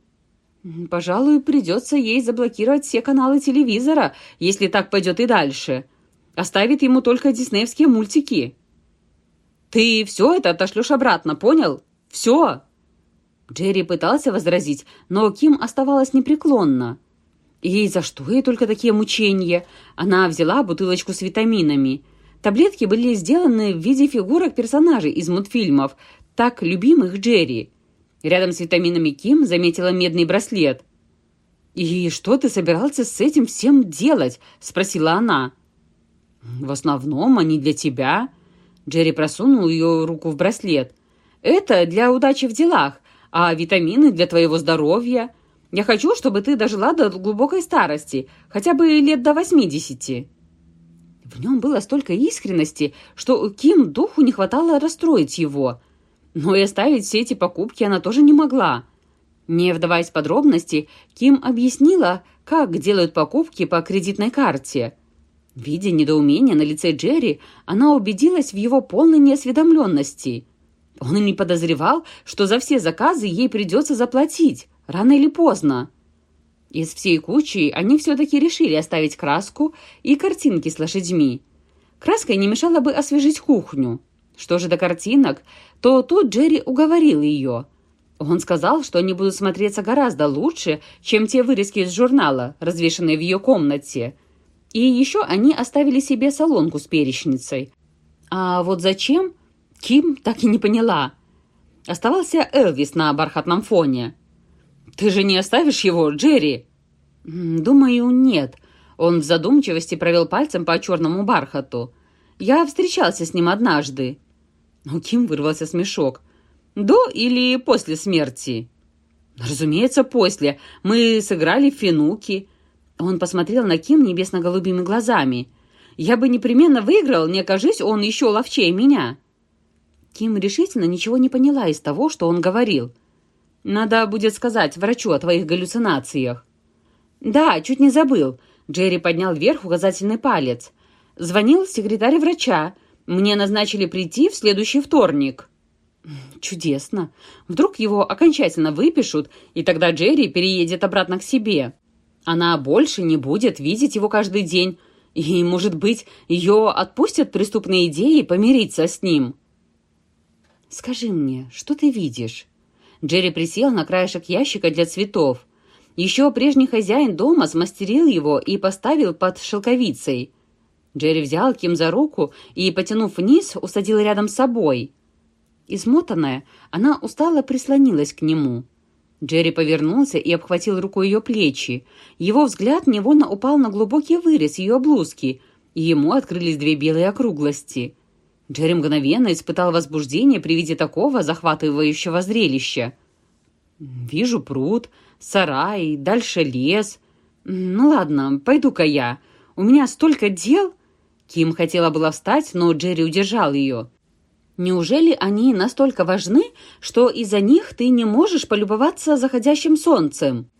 «Пожалуй, придется ей заблокировать все каналы телевизора, если так пойдет и дальше. Оставит ему только диснеевские мультики». «Ты все это отошлешь обратно, понял? Все!» Джерри пытался возразить, но Ким оставалась непреклонна. И за что ей только такие мучения? Она взяла бутылочку с витаминами. Таблетки были сделаны в виде фигурок персонажей из мультфильмов, так любимых Джерри. Рядом с витаминами Ким заметила медный браслет. «И что ты собирался с этим всем делать?» – спросила она. «В основном они для тебя». Джерри просунул ее руку в браслет. «Это для удачи в делах, а витамины для твоего здоровья. Я хочу, чтобы ты дожила до глубокой старости, хотя бы лет до восьмидесяти». В нем было столько искренности, что Ким духу не хватало расстроить его. Но и оставить все эти покупки она тоже не могла. Не вдаваясь в подробности, Ким объяснила, как делают покупки по кредитной карте. Видя недоумение на лице Джерри, она убедилась в его полной неосведомленности. Он и не подозревал, что за все заказы ей придется заплатить, рано или поздно. Из всей кучи они все-таки решили оставить краску и картинки с лошадьми. Краской не мешало бы освежить кухню. Что же до картинок, то тут Джерри уговорил ее. Он сказал, что они будут смотреться гораздо лучше, чем те вырезки из журнала, развешанные в ее комнате. И еще они оставили себе солонку с перечницей. А вот зачем, Ким так и не поняла. Оставался Элвис на бархатном фоне – «Ты же не оставишь его, Джерри?» «Думаю, нет». Он в задумчивости провел пальцем по черному бархату. «Я встречался с ним однажды». У Ким вырвался смешок. «До или после смерти?» «Разумеется, после. Мы сыграли в финуки». Он посмотрел на Ким небесно-голубыми глазами. «Я бы непременно выиграл, не окажись он еще ловчее меня». Ким решительно ничего не поняла из того, что он говорил. Надо будет сказать врачу о твоих галлюцинациях». «Да, чуть не забыл». Джерри поднял вверх указательный палец. «Звонил секретарь врача. Мне назначили прийти в следующий вторник». «Чудесно. Вдруг его окончательно выпишут, и тогда Джерри переедет обратно к себе. Она больше не будет видеть его каждый день, и, может быть, ее отпустят преступные идеи помириться с ним». «Скажи мне, что ты видишь?» Джерри присел на краешек ящика для цветов. Еще прежний хозяин дома смастерил его и поставил под шелковицей. Джерри взял Ким за руку и, потянув вниз, усадил рядом с собой. Измотанная, она устало прислонилась к нему. Джерри повернулся и обхватил рукой ее плечи. Его взгляд невольно упал на глубокий вырез ее блузки, и ему открылись две белые округлости. Джерри мгновенно испытал возбуждение при виде такого захватывающего зрелища. «Вижу пруд, сарай, дальше лес. Ну ладно, пойду-ка я. У меня столько дел!» Ким хотела было встать, но Джерри удержал ее. «Неужели они настолько важны, что из-за них ты не можешь полюбоваться заходящим солнцем?»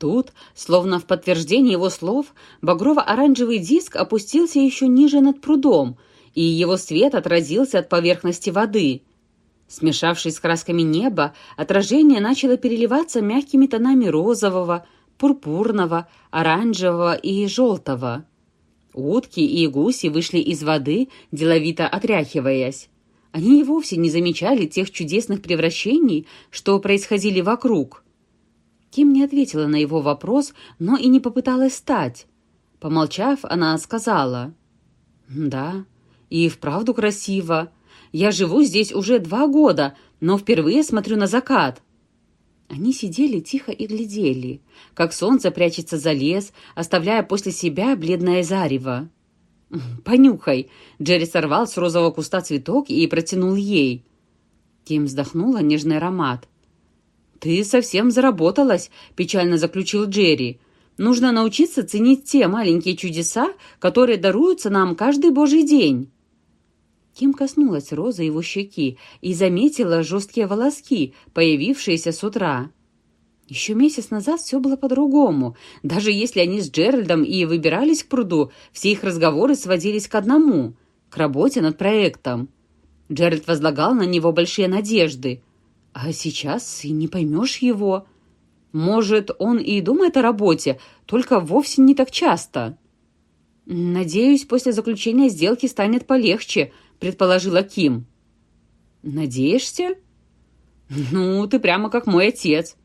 Тут, словно в подтверждение его слов, багрово-оранжевый диск опустился еще ниже над прудом, и его свет отразился от поверхности воды. Смешавшись с красками неба, отражение начало переливаться мягкими тонами розового, пурпурного, оранжевого и желтого. Утки и гуси вышли из воды, деловито отряхиваясь. Они и вовсе не замечали тех чудесных превращений, что происходили вокруг. Ким не ответила на его вопрос, но и не попыталась встать. Помолчав, она сказала, «Да, и вправду красиво. Я живу здесь уже два года, но впервые смотрю на закат». Они сидели тихо и глядели, как солнце прячется за лес, оставляя после себя бледное зарево. «Понюхай!» Джерри сорвал с розового куста цветок и протянул ей. Ким вздохнула нежный аромат. «Ты совсем заработалась», — печально заключил Джерри. «Нужно научиться ценить те маленькие чудеса, которые даруются нам каждый божий день». Ким коснулась розы его щеки и заметила жесткие волоски, появившиеся с утра. Еще месяц назад все было по-другому. Даже если они с Джеральдом и выбирались к пруду, все их разговоры сводились к одному — к работе над проектом. Джеральд возлагал на него большие надежды. А сейчас и не поймешь его. Может, он и думает о работе, только вовсе не так часто. «Надеюсь, после заключения сделки станет полегче», — предположила Ким. «Надеешься?» «Ну, ты прямо как мой отец.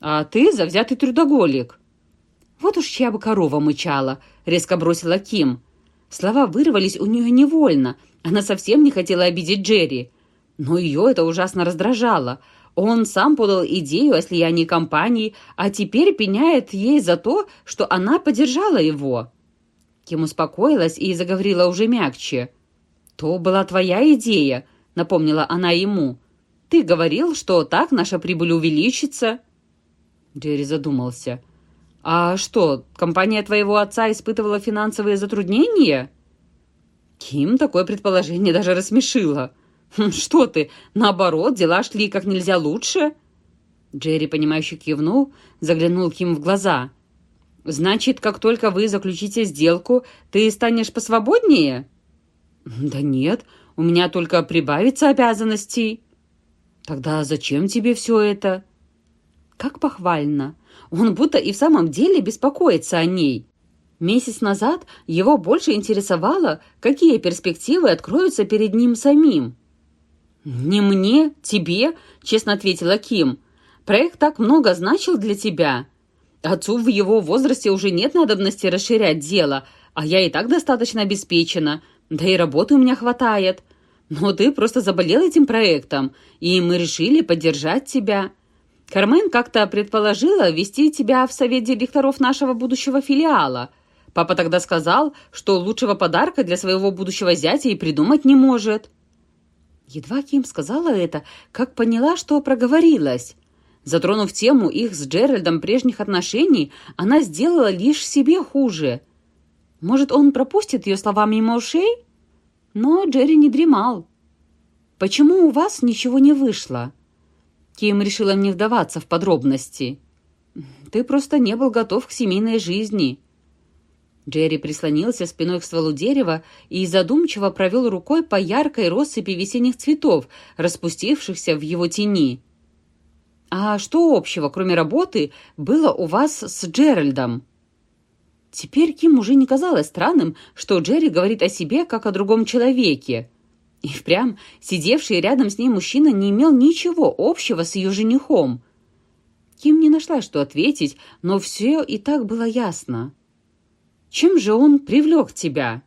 А ты завзятый трудоголик». «Вот уж чья бы корова мычала», — резко бросила Ким. Слова вырвались у нее невольно. Она совсем не хотела обидеть Джерри. Но ее это ужасно раздражало. Он сам подал идею о слиянии компаний, а теперь пеняет ей за то, что она поддержала его. Ким успокоилась и заговорила уже мягче. «То была твоя идея», — напомнила она ему. «Ты говорил, что так наша прибыль увеличится». Джерри задумался. «А что, компания твоего отца испытывала финансовые затруднения?» Ким такое предположение даже рассмешило. «Хм, «Что ты, наоборот, дела шли как нельзя лучше?» Джерри, понимающе кивнул, заглянул Ким в глаза. «Значит, как только вы заключите сделку, ты станешь посвободнее?» «Да нет, у меня только прибавится обязанностей». «Тогда зачем тебе все это?» «Как похвально! Он будто и в самом деле беспокоится о ней». Месяц назад его больше интересовало, какие перспективы откроются перед ним самим. «Не мне, тебе», — честно ответила Ким. «Проект так много значил для тебя. Отцу в его возрасте уже нет надобности расширять дело, а я и так достаточно обеспечена, да и работы у меня хватает. Но ты просто заболел этим проектом, и мы решили поддержать тебя. Кармен как-то предположила ввести тебя в совет директоров нашего будущего филиала. Папа тогда сказал, что лучшего подарка для своего будущего зятя и придумать не может». Едва Ким сказала это, как поняла, что проговорилась. Затронув тему их с Джеральдом прежних отношений, она сделала лишь себе хуже. Может, он пропустит ее слова мимо ушей? Но Джерри не дремал. «Почему у вас ничего не вышло?» Ким решила не вдаваться в подробности. «Ты просто не был готов к семейной жизни». Джерри прислонился спиной к стволу дерева и задумчиво провел рукой по яркой россыпи весенних цветов, распустившихся в его тени. «А что общего, кроме работы, было у вас с Джеральдом?» Теперь Ким уже не казалось странным, что Джерри говорит о себе, как о другом человеке. И впрямь, сидевший рядом с ней мужчина не имел ничего общего с ее женихом. Ким не нашла, что ответить, но все и так было ясно. «Чем же он привлек тебя?»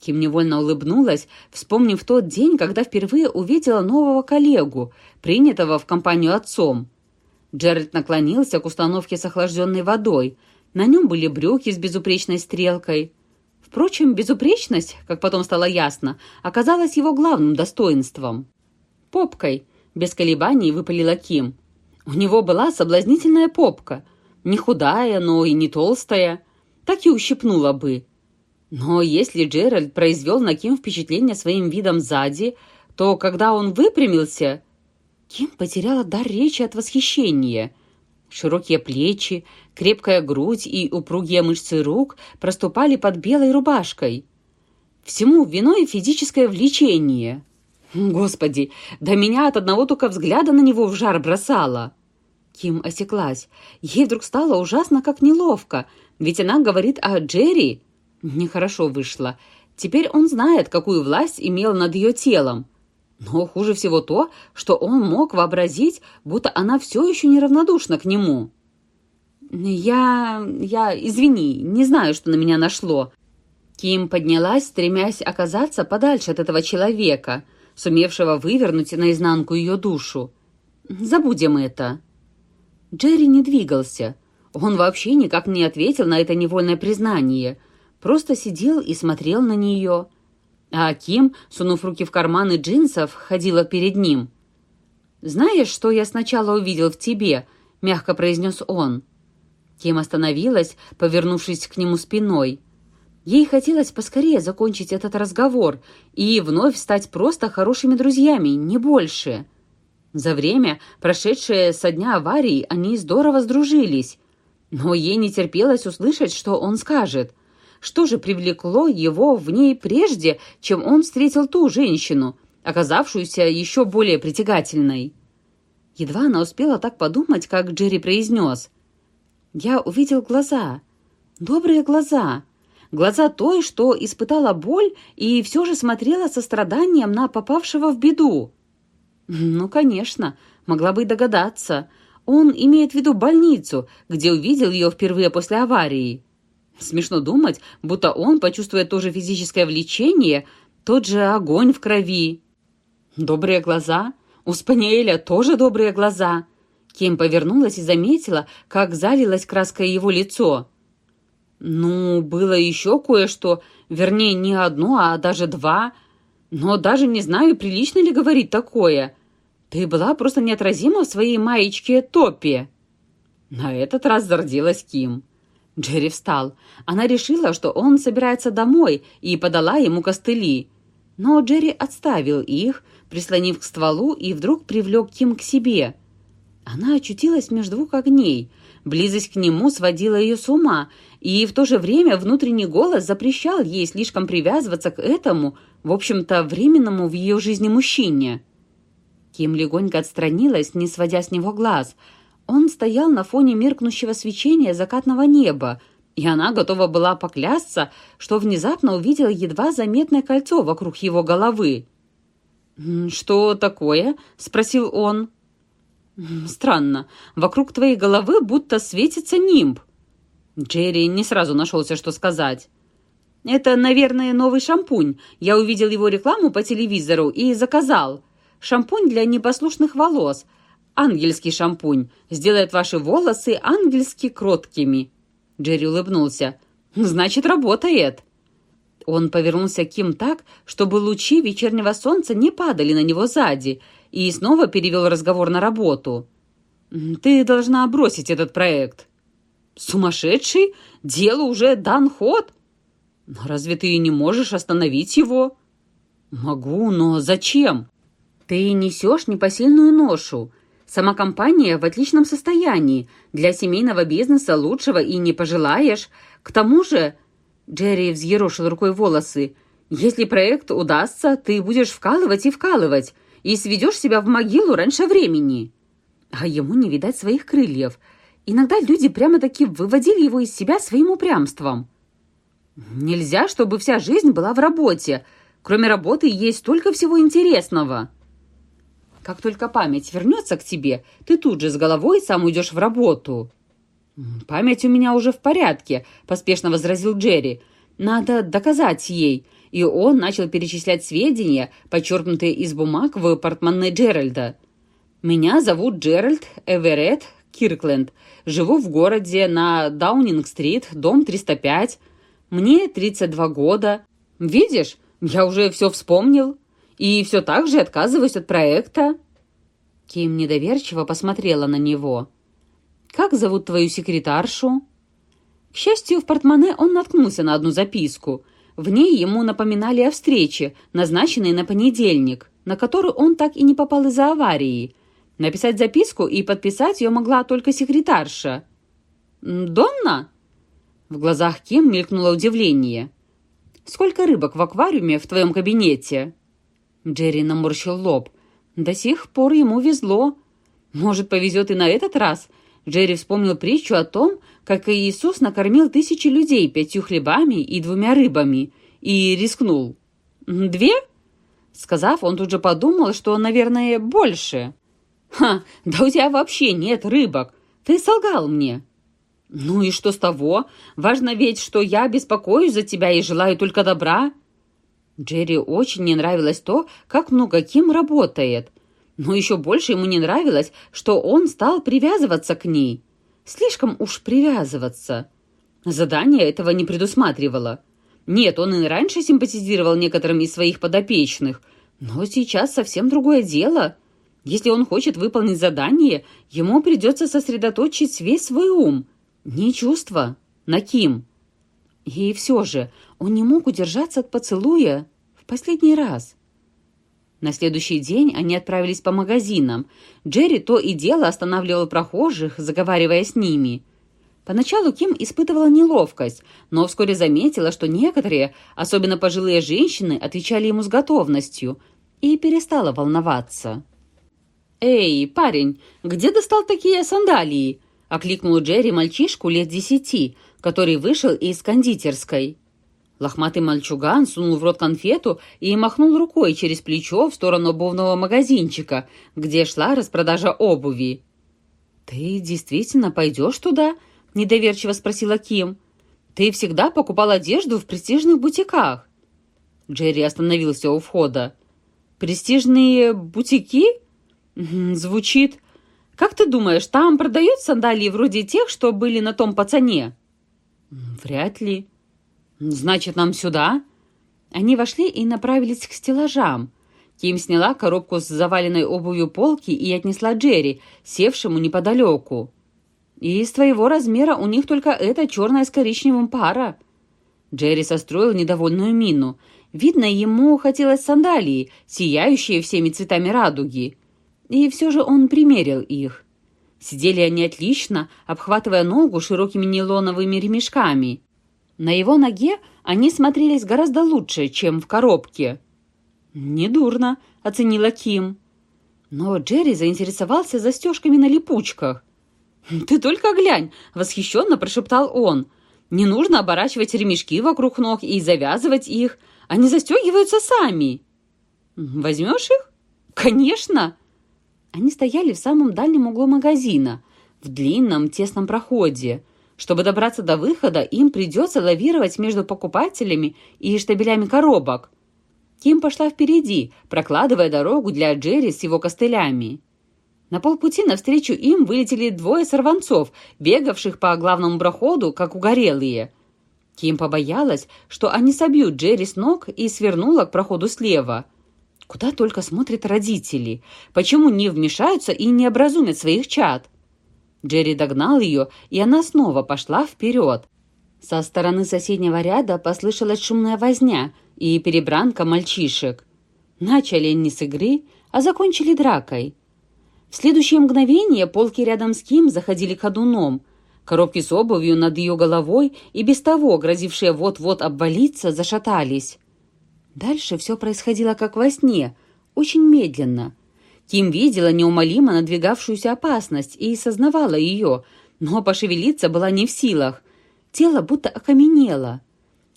Ким невольно улыбнулась, вспомнив тот день, когда впервые увидела нового коллегу, принятого в компанию отцом. Джеральд наклонился к установке с охлажденной водой. На нем были брюки с безупречной стрелкой. Впрочем, безупречность, как потом стало ясно, оказалась его главным достоинством. «Попкой», — без колебаний выпалила Ким. У него была соблазнительная попка. Не худая, но и не толстая. Так и ущипнула бы. Но если Джеральд произвел на Ким впечатление своим видом сзади, то когда он выпрямился, Ким потеряла дар речи от восхищения. Широкие плечи, крепкая грудь и упругие мышцы рук проступали под белой рубашкой. Всему виной физическое влечение. Господи, да меня от одного только взгляда на него в жар бросало. Ким осеклась. Ей вдруг стало ужасно как неловко, ведь она говорит о Джерри, Нехорошо вышло. Теперь он знает, какую власть имел над ее телом. Но хуже всего то, что он мог вообразить, будто она все еще неравнодушна к нему. «Я... я... извини, не знаю, что на меня нашло». Ким поднялась, стремясь оказаться подальше от этого человека, сумевшего вывернуть наизнанку ее душу. «Забудем это». Джерри не двигался. Он вообще никак не ответил на это невольное признание – просто сидел и смотрел на нее. А Ким, сунув руки в карманы джинсов, ходила перед ним. «Знаешь, что я сначала увидел в тебе?» — мягко произнес он. Ким остановилась, повернувшись к нему спиной. Ей хотелось поскорее закончить этот разговор и вновь стать просто хорошими друзьями, не больше. За время, прошедшее со дня аварии, они здорово сдружились. Но ей не терпелось услышать, что он скажет. Что же привлекло его в ней прежде, чем он встретил ту женщину, оказавшуюся еще более притягательной? Едва она успела так подумать, как Джерри произнес. «Я увидел глаза. Добрые глаза. Глаза той, что испытала боль и все же смотрела со страданием на попавшего в беду. Ну, конечно, могла бы и догадаться. Он имеет в виду больницу, где увидел ее впервые после аварии. Смешно думать, будто он, почувствует то же физическое влечение, тот же огонь в крови. Добрые глаза? У Спаниеля тоже добрые глаза. Кем повернулась и заметила, как залилась краской его лицо. Ну, было еще кое-что, вернее, не одно, а даже два. Но даже не знаю, прилично ли говорить такое. Ты была просто неотразима в своей маечке Топпи. На этот раз зарделась Ким. Джерри встал. Она решила, что он собирается домой, и подала ему костыли. Но Джерри отставил их, прислонив к стволу, и вдруг привлек Ким к себе. Она очутилась между двух огней. Близость к нему сводила ее с ума, и в то же время внутренний голос запрещал ей слишком привязываться к этому, в общем-то, временному в ее жизни мужчине. Ким легонько отстранилась, не сводя с него глаз. Он стоял на фоне меркнущего свечения закатного неба, и она готова была поклясться, что внезапно увидела едва заметное кольцо вокруг его головы. «Что такое?» — спросил он. «Странно. Вокруг твоей головы будто светится нимб». Джерри не сразу нашелся, что сказать. «Это, наверное, новый шампунь. Я увидел его рекламу по телевизору и заказал. Шампунь для непослушных волос. Ангельский шампунь. Сделает ваши волосы ангельски кроткими». Джерри улыбнулся. «Значит, работает». Он повернулся к Ким так, чтобы лучи вечернего солнца не падали на него сзади, и снова перевел разговор на работу. «Ты должна бросить этот проект». «Сумасшедший? Делу уже дан ход?» «Разве ты не можешь остановить его?» «Могу, но зачем?» «Ты несешь непосильную ношу. Сама компания в отличном состоянии. Для семейного бизнеса лучшего и не пожелаешь. К тому же...» Джерри взъерошил рукой волосы. «Если проект удастся, ты будешь вкалывать и вкалывать, и сведешь себя в могилу раньше времени». А ему не видать своих крыльев. Иногда люди прямо-таки выводили его из себя своим упрямством. «Нельзя, чтобы вся жизнь была в работе. Кроме работы есть столько всего интересного». Как только память вернется к тебе, ты тут же с головой сам уйдешь в работу». «Память у меня уже в порядке», — поспешно возразил Джерри. «Надо доказать ей». И он начал перечислять сведения, подчеркнутые из бумаг в портмоне Джеральда. «Меня зовут Джеральд Эверетт Киркленд. Живу в городе на Даунинг-стрит, дом 305. Мне 32 года. Видишь, я уже все вспомнил. И все так же отказываюсь от проекта». Ким недоверчиво посмотрела на него. «Как зовут твою секретаршу?» К счастью, в портмоне он наткнулся на одну записку. В ней ему напоминали о встрече, назначенной на понедельник, на которую он так и не попал из-за аварии. Написать записку и подписать ее могла только секретарша. «Донна?» В глазах Ким мелькнуло удивление. «Сколько рыбок в аквариуме в твоем кабинете?» Джерри наморщил лоб. До сих пор ему везло. Может, повезет и на этот раз. Джерри вспомнил притчу о том, как Иисус накормил тысячи людей пятью хлебами и двумя рыбами, и рискнул. «Две?» Сказав, он тут же подумал, что, наверное, больше. «Ха, да у тебя вообще нет рыбок. Ты солгал мне». «Ну и что с того? Важно ведь, что я беспокоюсь за тебя и желаю только добра». Джерри очень не нравилось то, как много Ким работает. Но еще больше ему не нравилось, что он стал привязываться к ней. Слишком уж привязываться. Задание этого не предусматривало. Нет, он и раньше симпатизировал некоторым из своих подопечных, но сейчас совсем другое дело. Если он хочет выполнить задание, ему придется сосредоточить весь свой ум, не чувства, на Ким. И все же он не мог удержаться от поцелуя в последний раз. На следующий день они отправились по магазинам. Джерри то и дело останавливал прохожих, заговаривая с ними. Поначалу Ким испытывала неловкость, но вскоре заметила, что некоторые, особенно пожилые женщины, отвечали ему с готовностью, и перестала волноваться. «Эй, парень, где достал такие сандалии?» — окликнул Джерри мальчишку лет десяти, который вышел из кондитерской. Лохматый мальчуган сунул в рот конфету и махнул рукой через плечо в сторону обувного магазинчика, где шла распродажа обуви. «Ты действительно пойдешь туда?» — недоверчиво спросила Ким. «Ты всегда покупал одежду в престижных бутиках». Джерри остановился у входа. «Престижные бутики?» «Звучит...» «Как ты думаешь, там продают сандалии вроде тех, что были на том пацане?» «Вряд ли». «Значит, нам сюда?» Они вошли и направились к стеллажам. Ким сняла коробку с заваленной обувью полки и отнесла Джерри, севшему неподалеку. «И из твоего размера у них только эта черная с коричневым пара». Джерри состроил недовольную мину. Видно, ему хотелось сандалии, сияющие всеми цветами радуги. И все же он примерил их. Сидели они отлично, обхватывая ногу широкими нейлоновыми ремешками. На его ноге они смотрелись гораздо лучше, чем в коробке. «Недурно», — оценила Ким. Но Джерри заинтересовался застежками на липучках. «Ты только глянь!» — восхищенно прошептал он. «Не нужно оборачивать ремешки вокруг ног и завязывать их. Они застегиваются сами». «Возьмешь их?» «Конечно!» Они стояли в самом дальнем углу магазина, в длинном тесном проходе. Чтобы добраться до выхода, им придется лавировать между покупателями и штабелями коробок. Ким пошла впереди, прокладывая дорогу для Джерри с его костылями. На полпути навстречу им вылетели двое сорванцов, бегавших по главному проходу, как угорелые. Ким побоялась, что они собьют Джерри с ног и свернула к проходу слева – Куда только смотрят родители. Почему не вмешаются и не образумят своих чад? Джерри догнал ее, и она снова пошла вперед. Со стороны соседнего ряда послышалась шумная возня и перебранка мальчишек. Начали они с игры, а закончили дракой. В следующее мгновение полки рядом с Ким заходили ходуном. Коробки с обувью над ее головой и без того, грозившие вот-вот обвалиться, зашатались. Дальше все происходило как во сне, очень медленно. Ким видела неумолимо надвигавшуюся опасность и сознавала ее, но пошевелиться была не в силах. Тело будто окаменело.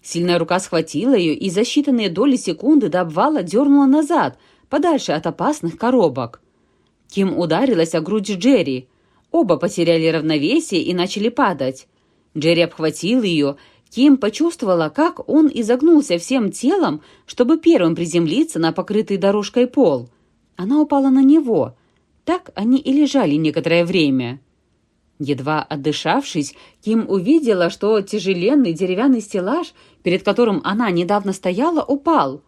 Сильная рука схватила ее и за считанные доли секунды до обвала дернула назад, подальше от опасных коробок. Ким ударилась о грудь Джерри. Оба потеряли равновесие и начали падать. Джерри обхватил ее Ким почувствовала, как он изогнулся всем телом, чтобы первым приземлиться на покрытый дорожкой пол. Она упала на него. Так они и лежали некоторое время. Едва отдышавшись, Ким увидела, что тяжеленный деревянный стеллаж, перед которым она недавно стояла, упал.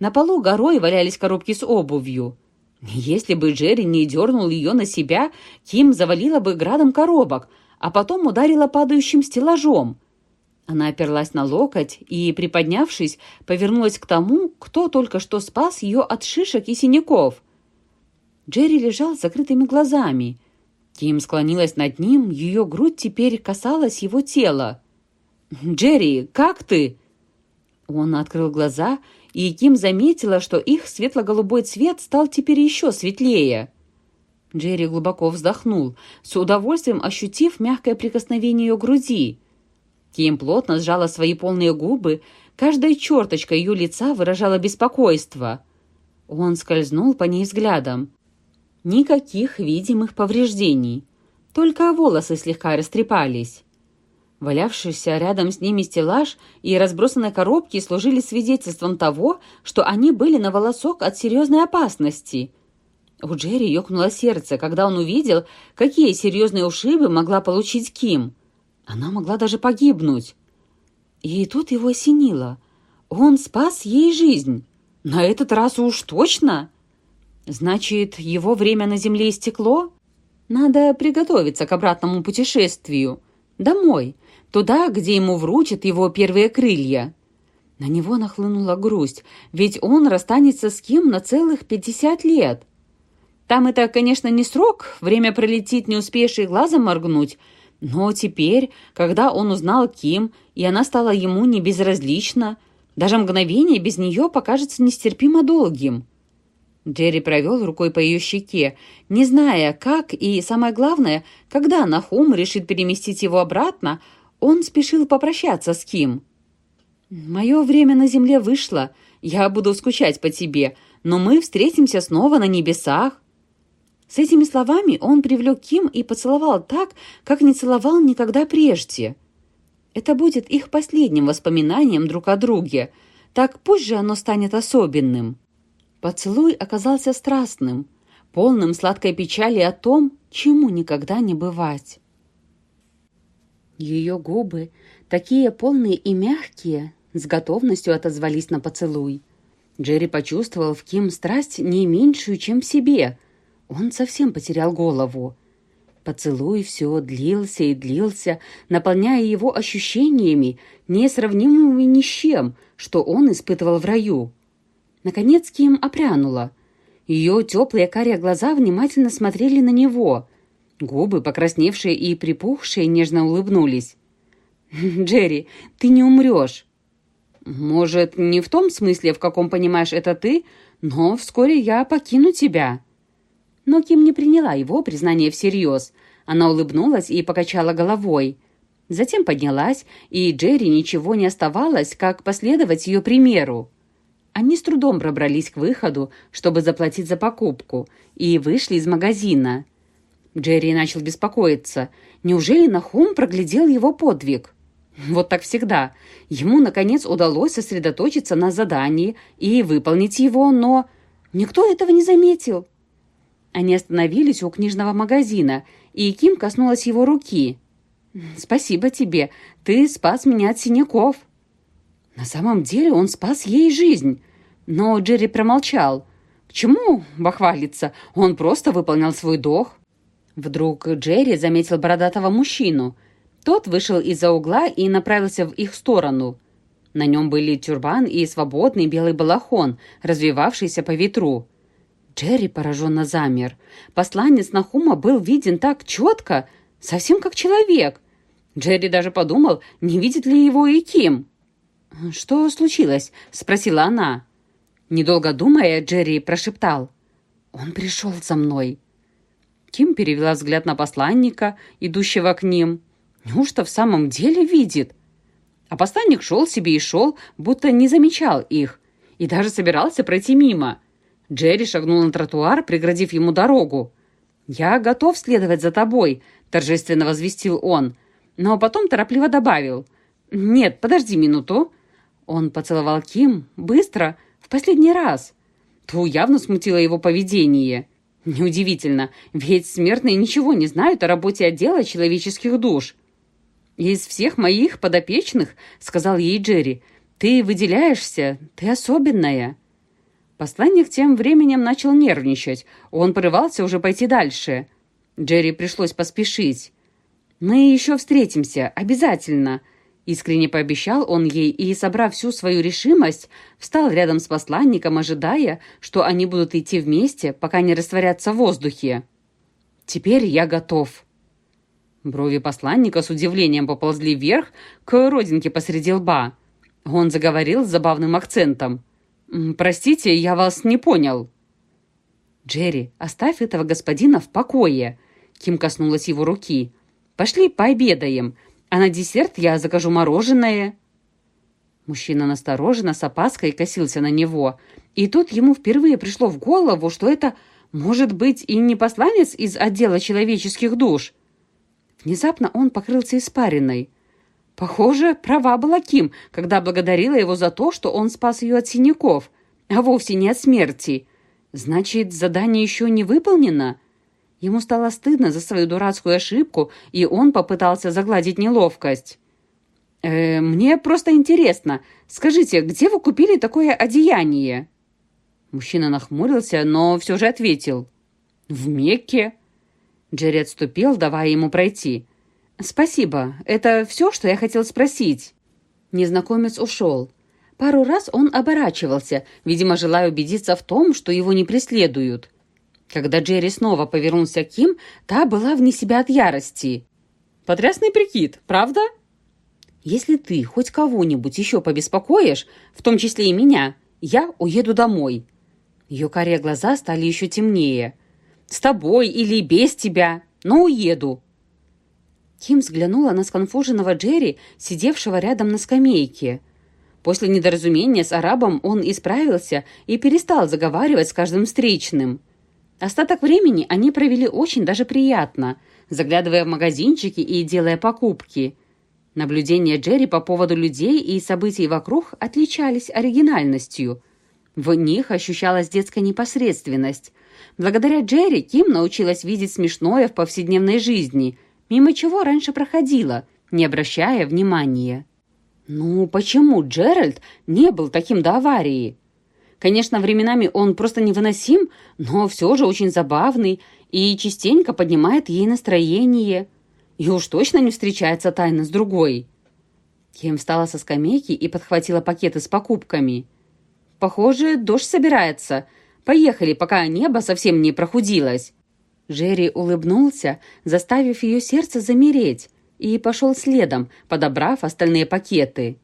На полу горой валялись коробки с обувью. Если бы Джерри не дернул ее на себя, Ким завалила бы градом коробок, а потом ударила падающим стеллажом. Она оперлась на локоть и, приподнявшись, повернулась к тому, кто только что спас ее от шишек и синяков. Джерри лежал с закрытыми глазами. Ким склонилась над ним, ее грудь теперь касалась его тела. «Джерри, как ты?» Он открыл глаза, и Ким заметила, что их светло-голубой цвет стал теперь еще светлее. Джерри глубоко вздохнул, с удовольствием ощутив мягкое прикосновение ее груди. Ким плотно сжала свои полные губы, каждая черточка ее лица выражала беспокойство. Он скользнул по ней взглядом. Никаких видимых повреждений, только волосы слегка растрепались. Валявшийся рядом с ними стеллаж и разбросанные коробки служили свидетельством того, что они были на волосок от серьезной опасности. У Джерри ёкнуло сердце, когда он увидел, какие серьезные ушибы могла получить Ким – она могла даже погибнуть. И тут его осенило. Он спас ей жизнь. На этот раз уж точно. Значит, его время на земле истекло? Надо приготовиться к обратному путешествию. Домой, туда, где ему вручат его первые крылья. На него нахлынула грусть, ведь он расстанется с Ким на целых пятьдесят лет. Там это, конечно, не срок, время пролетит, не успеешь и глазом моргнуть, но теперь, когда он узнал Ким, и она стала ему не безразлична, даже мгновение без нее покажется нестерпимо долгим. Джерри провел рукой по ее щеке, не зная, как и, самое главное, когда Нахум решит переместить его обратно, он спешил попрощаться с Ким. «Мое время на земле вышло, я буду скучать по тебе, но мы встретимся снова на небесах». С этими словами он привлек Ким и поцеловал так, как не целовал никогда прежде. Это будет их последним воспоминанием друг о друге, так пусть же оно станет особенным. Поцелуй оказался страстным, полным сладкой печали о том, чему никогда не бывать. Ее губы, такие полные и мягкие, с готовностью отозвались на поцелуй. Джерри почувствовал в Ким страсть не меньшую, чем в себе. Он совсем потерял голову. Поцелуй все длился и длился, наполняя его ощущениями, несравнимыми ни с чем, что он испытывал в раю. Наконец Ким опрянула. Ее теплые карие глаза внимательно смотрели на него. Губы, покрасневшие и припухшие, нежно улыбнулись. [laughs] «Джерри, ты не умрешь!» «Может, не в том смысле, в каком понимаешь это ты, но вскоре я покину тебя». Но Ким не приняла его признание всерьез. Она улыбнулась и покачала головой. Затем поднялась, и Джерри ничего не оставалось, как последовать ее примеру. Они с трудом пробрались к выходу, чтобы заплатить за покупку, и вышли из магазина. Джерри начал беспокоиться. Неужели Нахум проглядел его подвиг? Вот так всегда. Ему, наконец, удалось сосредоточиться на задании и выполнить его, но никто этого не заметил. Они остановились у книжного магазина, и Ким коснулась его руки. «Спасибо тебе. Ты спас меня от синяков». На самом деле он спас ей жизнь. Но Джерри промолчал. К чему бахвалиться? Он просто выполнял свой долг. Вдруг Джерри заметил бородатого мужчину. Тот вышел из-за угла и направился в их сторону. На нем были тюрбан и свободный белый балахон, развивавшийся по ветру. Джерри пораженно замер. Посланец Нахума был виден так четко, совсем как человек. Джерри даже подумал, не видит ли его и Ким. «Что случилось?» — спросила она. Недолго думая, Джерри прошептал. «Он пришел за мной». Ким перевела взгляд на посланника, идущего к ним. Неужто в самом деле видит? А посланник шел себе и шел, будто не замечал их, и даже собирался пройти мимо. Джерри шагнул на тротуар, преградив ему дорогу. «Я готов следовать за тобой», — торжественно возвестил он, но потом торопливо добавил. «Нет, подожди минуту. Он поцеловал Ким быстро, в последний раз. Ту явно смутило его поведение. Неудивительно, ведь смертные ничего не знают о работе отдела человеческих душ. «Из всех моих подопечных, — сказал ей Джерри, — ты выделяешься, ты особенная». Посланник тем временем начал нервничать. Он порывался уже пойти дальше. Джерри пришлось поспешить. «Мы еще встретимся, обязательно», Искренне пообещал он ей и, собрав всю свою решимость, встал рядом с посланником, ожидая, что они будут идти вместе, пока не растворятся в воздухе. «Теперь я готов». Брови посланника с удивлением поползли вверх к родинке посреди лба. Он заговорил с забавным акцентом. «Простите, я вас не понял». «Джерри, оставь этого господина в покое», — Ким коснулась его руки. «Пошли пообедаем а на десерт я закажу мороженое». Мужчина настороженно, с опаской косился на него. И тут ему впервые пришло в голову, что это может быть и не посланец из отдела человеческих душ. Внезапно он покрылся испариной. Похоже, права была Ким, когда благодарила его за то, что он спас ее от синяков, а вовсе не от смерти. Значит, задание еще не выполнено? Ему стало стыдно за свою дурацкую ошибку, и он попытался загладить неловкость. «Э, «Мне просто интересно. Скажите, где вы купили такое одеяние?» Мужчина нахмурился, но все же ответил. «В Мекке». Джерри отступил, давая ему пройти. «Спасибо. Это все, что я хотел спросить?» Незнакомец ушел. Пару раз он оборачивался, видимо, желая убедиться в том, что его не преследуют. Когда Джерри снова повернулся к Ким, та была вне себя от ярости. «Потрясный прикид, правда?» «Если ты хоть кого-нибудь еще побеспокоишь, в том числе и меня, я уеду домой». Ее карие глаза стали еще темнее. «С тобой или без тебя, но уеду». Ким взглянула на сконфуженного Джерри, сидевшего рядом на скамейке. После недоразумения с арабом он исправился и перестал заговаривать с каждым встречным. Остаток времени они провели очень даже приятно, заглядывая в магазинчики и делая покупки. Наблюдения Джерри по поводу людей и событий вокруг отличались оригинальностью. В них ощущалась детская непосредственность. Благодаря Джерри Ким научилась видеть смешное в повседневной жизни, мимо чего раньше проходила, не обращая внимания. Ну, почему Джеральд не был таким до аварии? Конечно, временами он просто невыносим, но все же очень забавный и частенько поднимает ей настроение. И уж точно не встречается тайно с другой. Кем встала со скамейки и подхватила пакеты с покупками. «Похоже, дождь собирается. Поехали, пока небо совсем не прохудилось». Джерри улыбнулся, заставив ее сердце замереть, и пошел следом, подобрав остальные пакеты.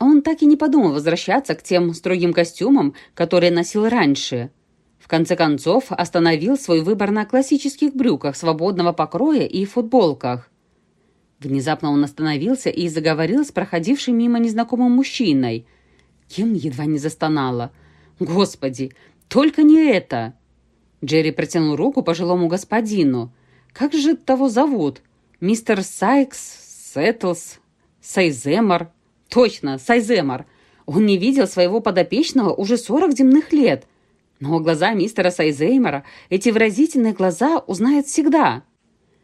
Он так и не подумал возвращаться к тем строгим костюмам, которые носил раньше. В конце концов, остановил свой выбор на классических брюках свободного покроя и футболках. Внезапно он остановился и заговорил с проходившим мимо незнакомым мужчиной. Ким едва не застонала. «Господи, только не это!» Джерри протянул руку пожилому господину. «Как же того зовут? Мистер Сайкс, Сеттлс, Сайземор?» Точно, Сайземор. Он не видел своего подопечного уже сорок земных лет. Но глаза мистера Сайземора, эти выразительные глаза, узнает всегда.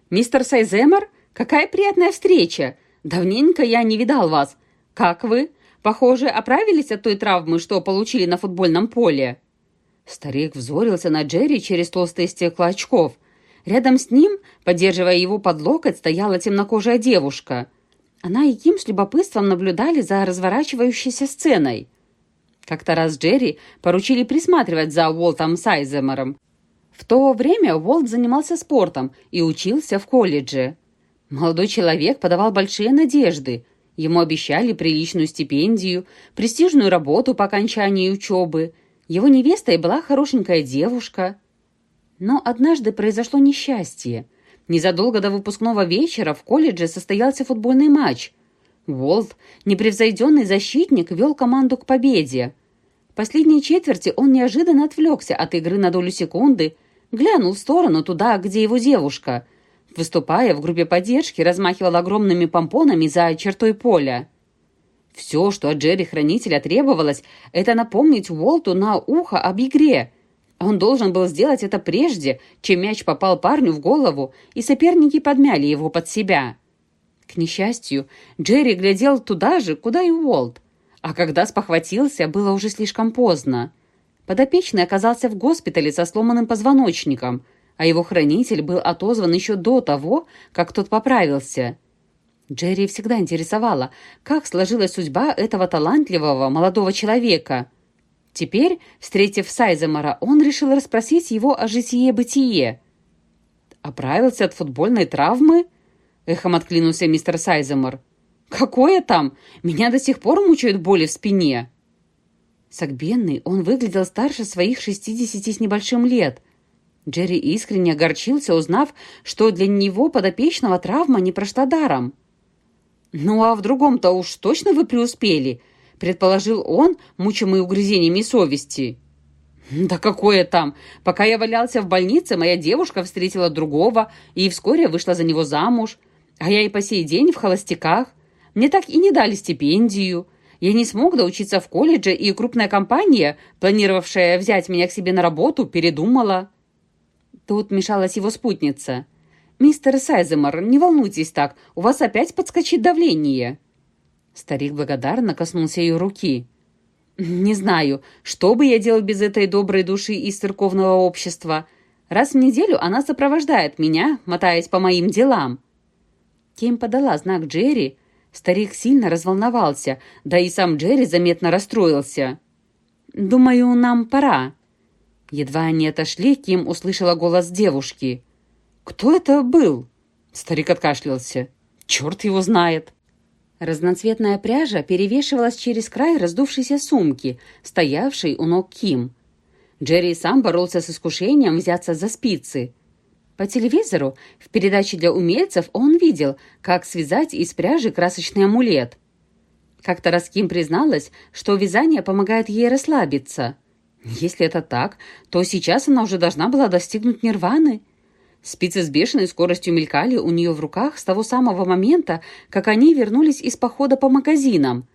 «Мистер Сайземор, какая приятная встреча! Давненько я не видал вас. Как вы? Похоже, оправились от той травмы, что получили на футбольном поле?» Старик взорился на Джерри через толстые стекла очков. Рядом с ним, поддерживая его под локоть, стояла темнокожая девушка – она и Ким с любопытством наблюдали за разворачивающейся сценой. Как-то раз Джерри поручили присматривать за Уолтом Сайземером. В то время Уолт занимался спортом и учился в колледже. Молодой человек подавал большие надежды. Ему обещали приличную стипендию, престижную работу по окончании учебы. Его невестой была хорошенькая девушка. Но однажды произошло несчастье – Незадолго до выпускного вечера в колледже состоялся футбольный матч. Уолт, непревзойденный защитник, вел команду к победе. В последней четверти он неожиданно отвлекся от игры на долю секунды, глянул в сторону туда, где его девушка. Выступая в группе поддержки, размахивал огромными помпонами за чертой поля. Все, что от Джерри Хранителя требовалось, это напомнить Уолту на ухо об игре – он должен был сделать это прежде, чем мяч попал парню в голову, и соперники подмяли его под себя. К несчастью, Джерри глядел туда же, куда и Уолт. А когда спохватился, было уже слишком поздно. Подопечный оказался в госпитале со сломанным позвоночником, а его хранитель был отозван еще до того, как тот поправился. Джерри всегда интересовало, как сложилась судьба этого талантливого молодого человека – Теперь, встретив Сайземара, он решил расспросить его о житие-бытие. «Оправился от футбольной травмы?» — эхом отклинулся мистер Сайземар. «Какое там? Меня до сих пор мучают боли в спине». Сагбенный, он выглядел старше своих шестидесяти с небольшим лет. Джерри искренне огорчился, узнав, что для него подопечного травма не прошла даром. «Ну а в другом-то уж точно вы преуспели?» предположил он, мучимый угрызениями совести. «Да какое там! Пока я валялся в больнице, моя девушка встретила другого и вскоре вышла за него замуж. А я и по сей день в холостяках. Мне так и не дали стипендию. Я не смог доучиться в колледже, и крупная компания, планировавшая взять меня к себе на работу, передумала». Тут мешалась его спутница. «Мистер Сайземар, не волнуйтесь так, у вас опять подскочит давление». Старик благодарно коснулся ее руки. «Не знаю, что бы я делал без этой доброй души из церковного общества. Раз в неделю она сопровождает меня, мотаясь по моим делам». Ким подала знак Джерри, старик сильно разволновался, да и сам Джерри заметно расстроился. «Думаю, нам пора». Едва они отошли, Ким услышала голос девушки. «Кто это был?» Старик откашлялся. «Черт его знает!» Разноцветная пряжа перевешивалась через край раздувшейся сумки, стоявшей у ног Ким. Джерри сам боролся с искушением взяться за спицы. По телевизору в передаче для умельцев он видел, как связать из пряжи красочный амулет. Как-то раз Ким призналась, что вязание помогает ей расслабиться. Если это так, то сейчас она уже должна была достигнуть нирваны. Спицы с бешеной скоростью мелькали у нее в руках с того самого момента, как они вернулись из похода по магазинам.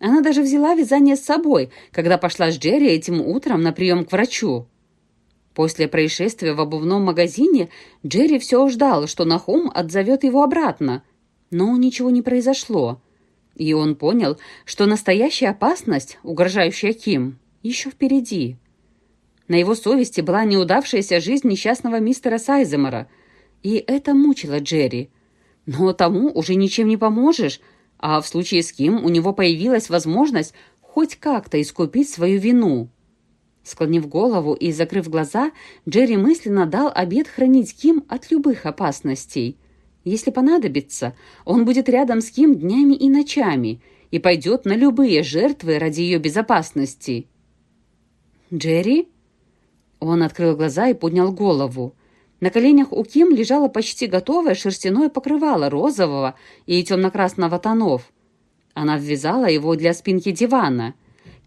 Она даже взяла вязание с собой, когда пошла с Джерри этим утром на прием к врачу. После происшествия в обувном магазине Джерри все ждал, что Нахум отзовет его обратно. Но ничего не произошло. И он понял, что настоящая опасность, угрожающая Ким, еще впереди. На его совести была неудавшаяся жизнь несчастного мистера Сайземера, и это мучило Джерри. Но тому уже ничем не поможешь, а в случае с Ким у него появилась возможность хоть как-то искупить свою вину. Склонив голову и закрыв глаза, Джерри мысленно дал обед хранить Ким от любых опасностей. Если понадобится, он будет рядом с Ким днями и ночами и пойдет на любые жертвы ради ее безопасности. «Джерри?» Он открыл глаза и поднял голову. На коленях у Ким лежало почти готовое шерстяное покрывало розового и темно-красного тонов. Она ввязала его для спинки дивана.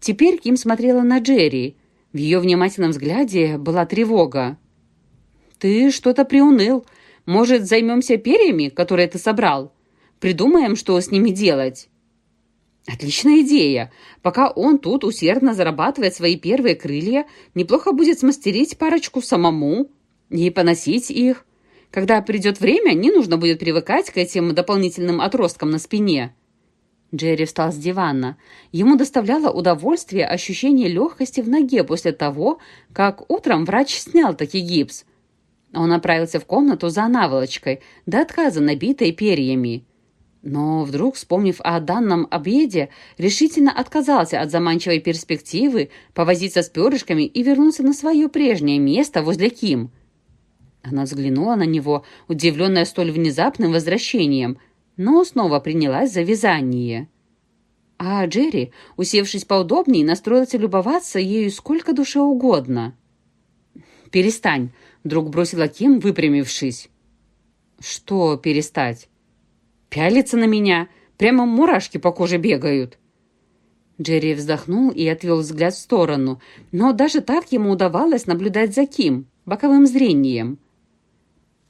Теперь Ким смотрела на Джерри. В ее внимательном взгляде была тревога. «Ты что-то приуныл. Может, займемся перьями, которые ты собрал? Придумаем, что с ними делать?» Отличная идея. Пока он тут усердно зарабатывает свои первые крылья, неплохо будет смастерить парочку самому и поносить их. Когда придет время, не нужно будет привыкать к этим дополнительным отросткам на спине. Джерри встал с дивана. Ему доставляло удовольствие ощущение легкости в ноге после того, как утром врач снял таки гипс. Он направился в комнату за наволочкой, до отказа набитой перьями. Но вдруг, вспомнив о данном обеде, решительно отказался от заманчивой перспективы повозиться с перышками и вернулся на свое прежнее место возле Ким. Она взглянула на него, удивленная столь внезапным возвращением, но снова принялась за вязание. А Джерри, усевшись поудобнее, настроился любоваться ею сколько душе угодно. «Перестань», — вдруг бросила Ким, выпрямившись. «Что перестать?» Пялится на меня. Прямо мурашки по коже бегают. Джерри вздохнул и отвел взгляд в сторону, но даже так ему удавалось наблюдать за Ким, боковым зрением.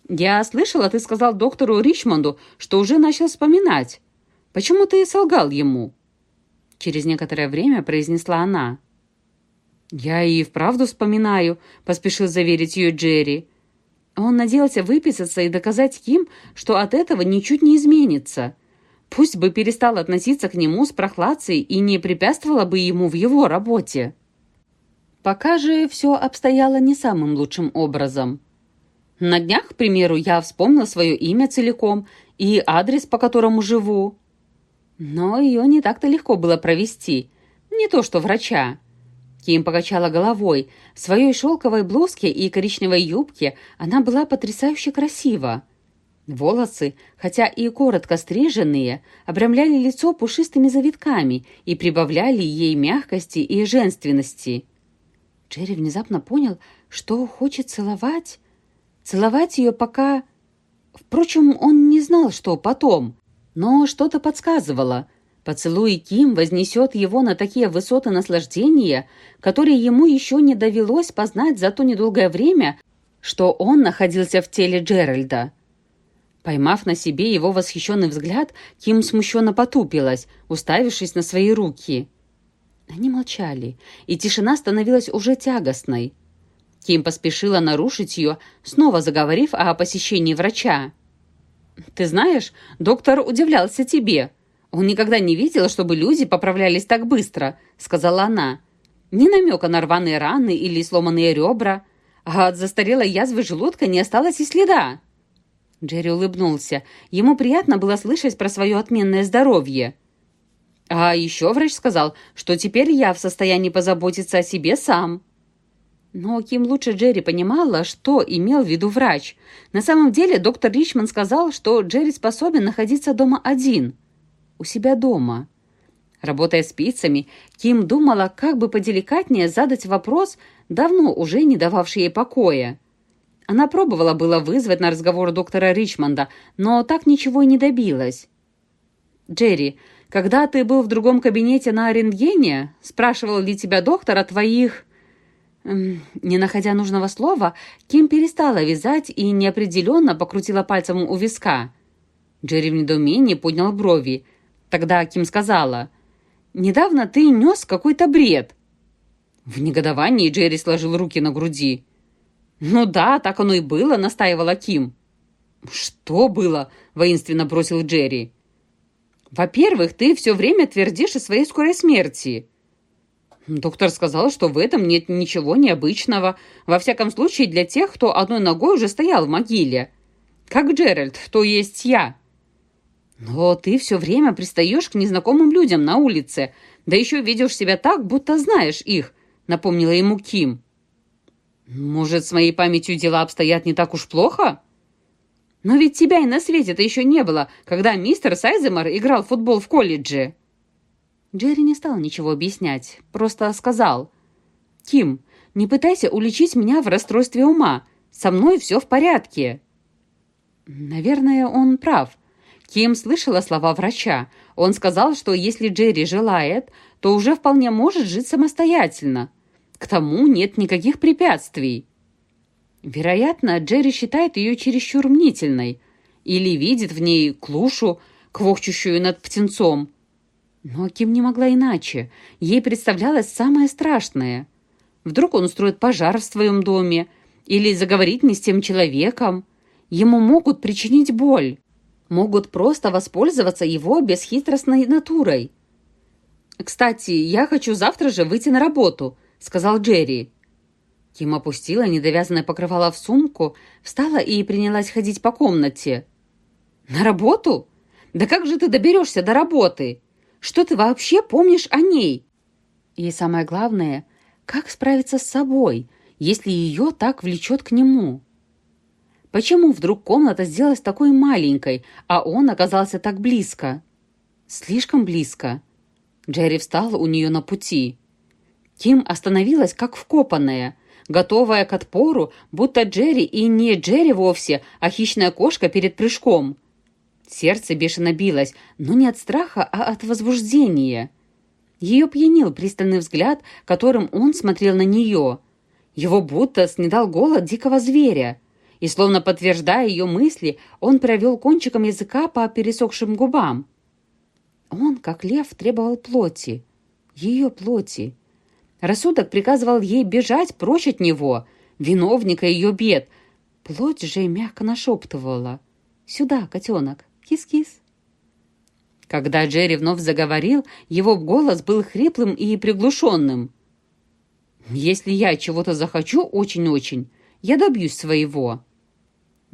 «Я слышала, ты сказал доктору Ричмонду, что уже начал вспоминать. Почему ты солгал ему?» Через некоторое время произнесла она. «Я и вправду вспоминаю», — поспешил заверить ее Джерри. Он надеялся выписаться и доказать Ким, что от этого ничуть не изменится. Пусть бы перестал относиться к нему с прохладцей и не препятствовало бы ему в его работе. Пока же все обстояло не самым лучшим образом. На днях, к примеру, я вспомнила свое имя целиком и адрес, по которому живу. Но ее не так-то легко было провести. Не то что врача. Ким покачала головой. В своей шелковой блузке и коричневой юбке она была потрясающе красива. Волосы, хотя и коротко стриженные, обрамляли лицо пушистыми завитками и прибавляли ей мягкости и женственности. Джерри внезапно понял, что хочет целовать. Целовать ее пока... Впрочем, он не знал, что потом, но что-то подсказывало. Поцелуй Ким вознесет его на такие высоты наслаждения, которые ему еще не довелось познать за то недолгое время, что он находился в теле Джеральда. Поймав на себе его восхищенный взгляд, Ким смущенно потупилась, уставившись на свои руки. Они молчали, и тишина становилась уже тягостной. Ким поспешила нарушить ее, снова заговорив о посещении врача. «Ты знаешь, доктор удивлялся тебе», «Он никогда не видел, чтобы люди поправлялись так быстро», — сказала она. «Ни намека на рваные раны или сломанные ребра, а от застарелой язвы желудка не осталось и следа». Джерри улыбнулся. Ему приятно было слышать про свое отменное здоровье. А еще врач сказал, что теперь я в состоянии позаботиться о себе сам. Но Ким лучше Джерри понимала, что имел в виду врач. На самом деле доктор Ричман сказал, что Джерри способен находиться дома один. У себя дома. Работая спицами, Ким думала, как бы поделикатнее задать вопрос, давно уже не дававший ей покоя. Она пробовала было вызвать на разговор доктора Ричмонда, но так ничего и не добилась. «Джерри, когда ты был в другом кабинете на рентгене, спрашивал ли тебя доктор о твоих...» Не находя нужного слова, Ким перестала вязать и неопределенно покрутила пальцем у виска. Джерри в недоумении поднял брови. Тогда Ким сказала, «Недавно ты нес какой-то бред». В негодовании Джерри сложил руки на груди. «Ну да, так оно и было», — настаивала Ким. «Что было?» — воинственно бросил Джерри. «Во-первых, ты все время твердишь о своей скорой смерти». Доктор сказал, что в этом нет ничего необычного, во всяком случае для тех, кто одной ногой уже стоял в могиле. Как Джеральд, то есть я. Но ты все время пристаешь к незнакомым людям на улице, да еще ведешь себя так, будто знаешь их, напомнила ему Ким. Может, с моей памятью дела обстоят не так уж плохо? Но ведь тебя и на свете-то еще не было, когда мистер Сайземар играл в футбол в колледже. Джерри не стал ничего объяснять, просто сказал. «Ким, не пытайся уличить меня в расстройстве ума. Со мной все в порядке». Наверное, он прав. Ким слышала слова врача. Он сказал, что если Джерри желает, то уже вполне может жить самостоятельно. К тому нет никаких препятствий. Вероятно, Джерри считает ее чересчур мнительной или видит в ней клушу, квохчущую над птенцом. Но Ким не могла иначе. Ей представлялось самое страшное. Вдруг он устроит пожар в своем доме или заговорит не с тем человеком. Ему могут причинить боль. Могут просто воспользоваться его бесхитростной натурой. «Кстати, я хочу завтра же выйти на работу», — сказал Джерри. Ким опустила недовязанное покрывало в сумку, встала и принялась ходить по комнате. «На работу? Да как же ты доберешься до работы? Что ты вообще помнишь о ней? И самое главное, как справиться с собой, если ее так влечет к нему? Почему вдруг комната сделалась такой маленькой, а он оказался так близко? Слишком близко. Джерри встал у нее на пути. Ким остановилась, как вкопанная, готовая к отпору, будто Джерри и не Джерри вовсе, а хищная кошка перед прыжком. Сердце бешено билось, но не от страха, а от возбуждения. Ее пьянил пристальный взгляд, которым он смотрел на нее. Его будто снедал голод дикого зверя. И, словно подтверждая ее мысли, он провел кончиком языка по пересохшим губам. Он, как лев, требовал плоти. Ее плоти. Рассудок приказывал ей бежать прочь от него, виновника ее бед. Плоть же мягко нашептывала. «Сюда, котенок, Кис-кис. Когда Джерри вновь заговорил, его голос был хриплым и приглушенным. «Если я чего-то захочу очень-очень, я добьюсь своего».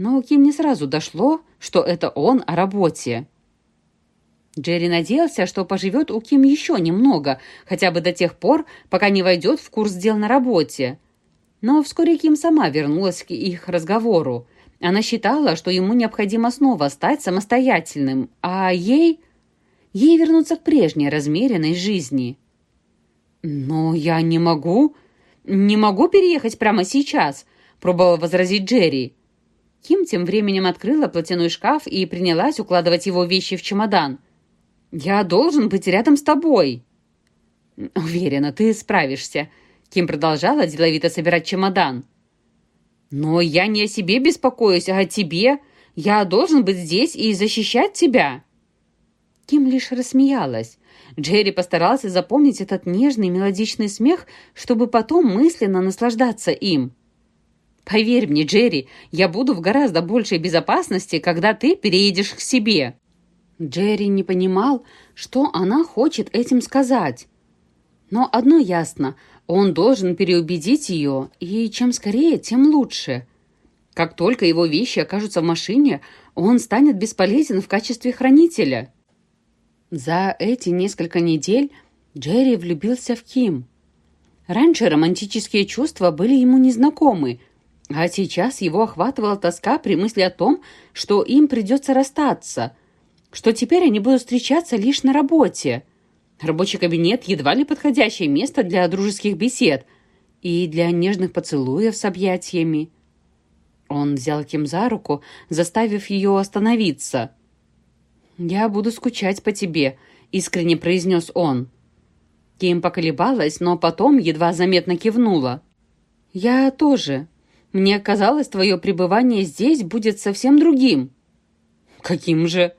Но Ким не сразу дошло, что это он о работе. Джерри надеялся, что поживет у Ким еще немного, хотя бы до тех пор, пока не войдет в курс дел на работе. Но вскоре Ким сама вернулась к их разговору. Она считала, что ему необходимо снова стать самостоятельным, а ей... Ей вернуться к прежней размеренной жизни. «Но я не могу... Не могу переехать прямо сейчас», — пробовал возразить Джерри. Ким тем временем открыла платяной шкаф и принялась укладывать его вещи в чемодан. «Я должен быть рядом с тобой». «Уверена, ты справишься», — Ким продолжала деловито собирать чемодан. «Но я не о себе беспокоюсь, а о тебе. Я должен быть здесь и защищать тебя». Ким лишь рассмеялась. Джерри постарался запомнить этот нежный мелодичный смех, чтобы потом мысленно наслаждаться им. «Поверь мне, Джерри, я буду в гораздо большей безопасности, когда ты переедешь к себе». Джерри не понимал, что она хочет этим сказать. Но одно ясно, он должен переубедить ее, и чем скорее, тем лучше. Как только его вещи окажутся в машине, он станет бесполезен в качестве хранителя. За эти несколько недель Джерри влюбился в Ким. Раньше романтические чувства были ему незнакомы, а сейчас его охватывала тоска при мысли о том, что им придется расстаться, что теперь они будут встречаться лишь на работе. Рабочий кабинет едва ли подходящее место для дружеских бесед и для нежных поцелуев с объятиями. Он взял Ким за руку, заставив ее остановиться. «Я буду скучать по тебе», — искренне произнес он. Ким поколебалась, но потом едва заметно кивнула. «Я тоже. Мне казалось, твое пребывание здесь будет совсем другим». «Каким же?»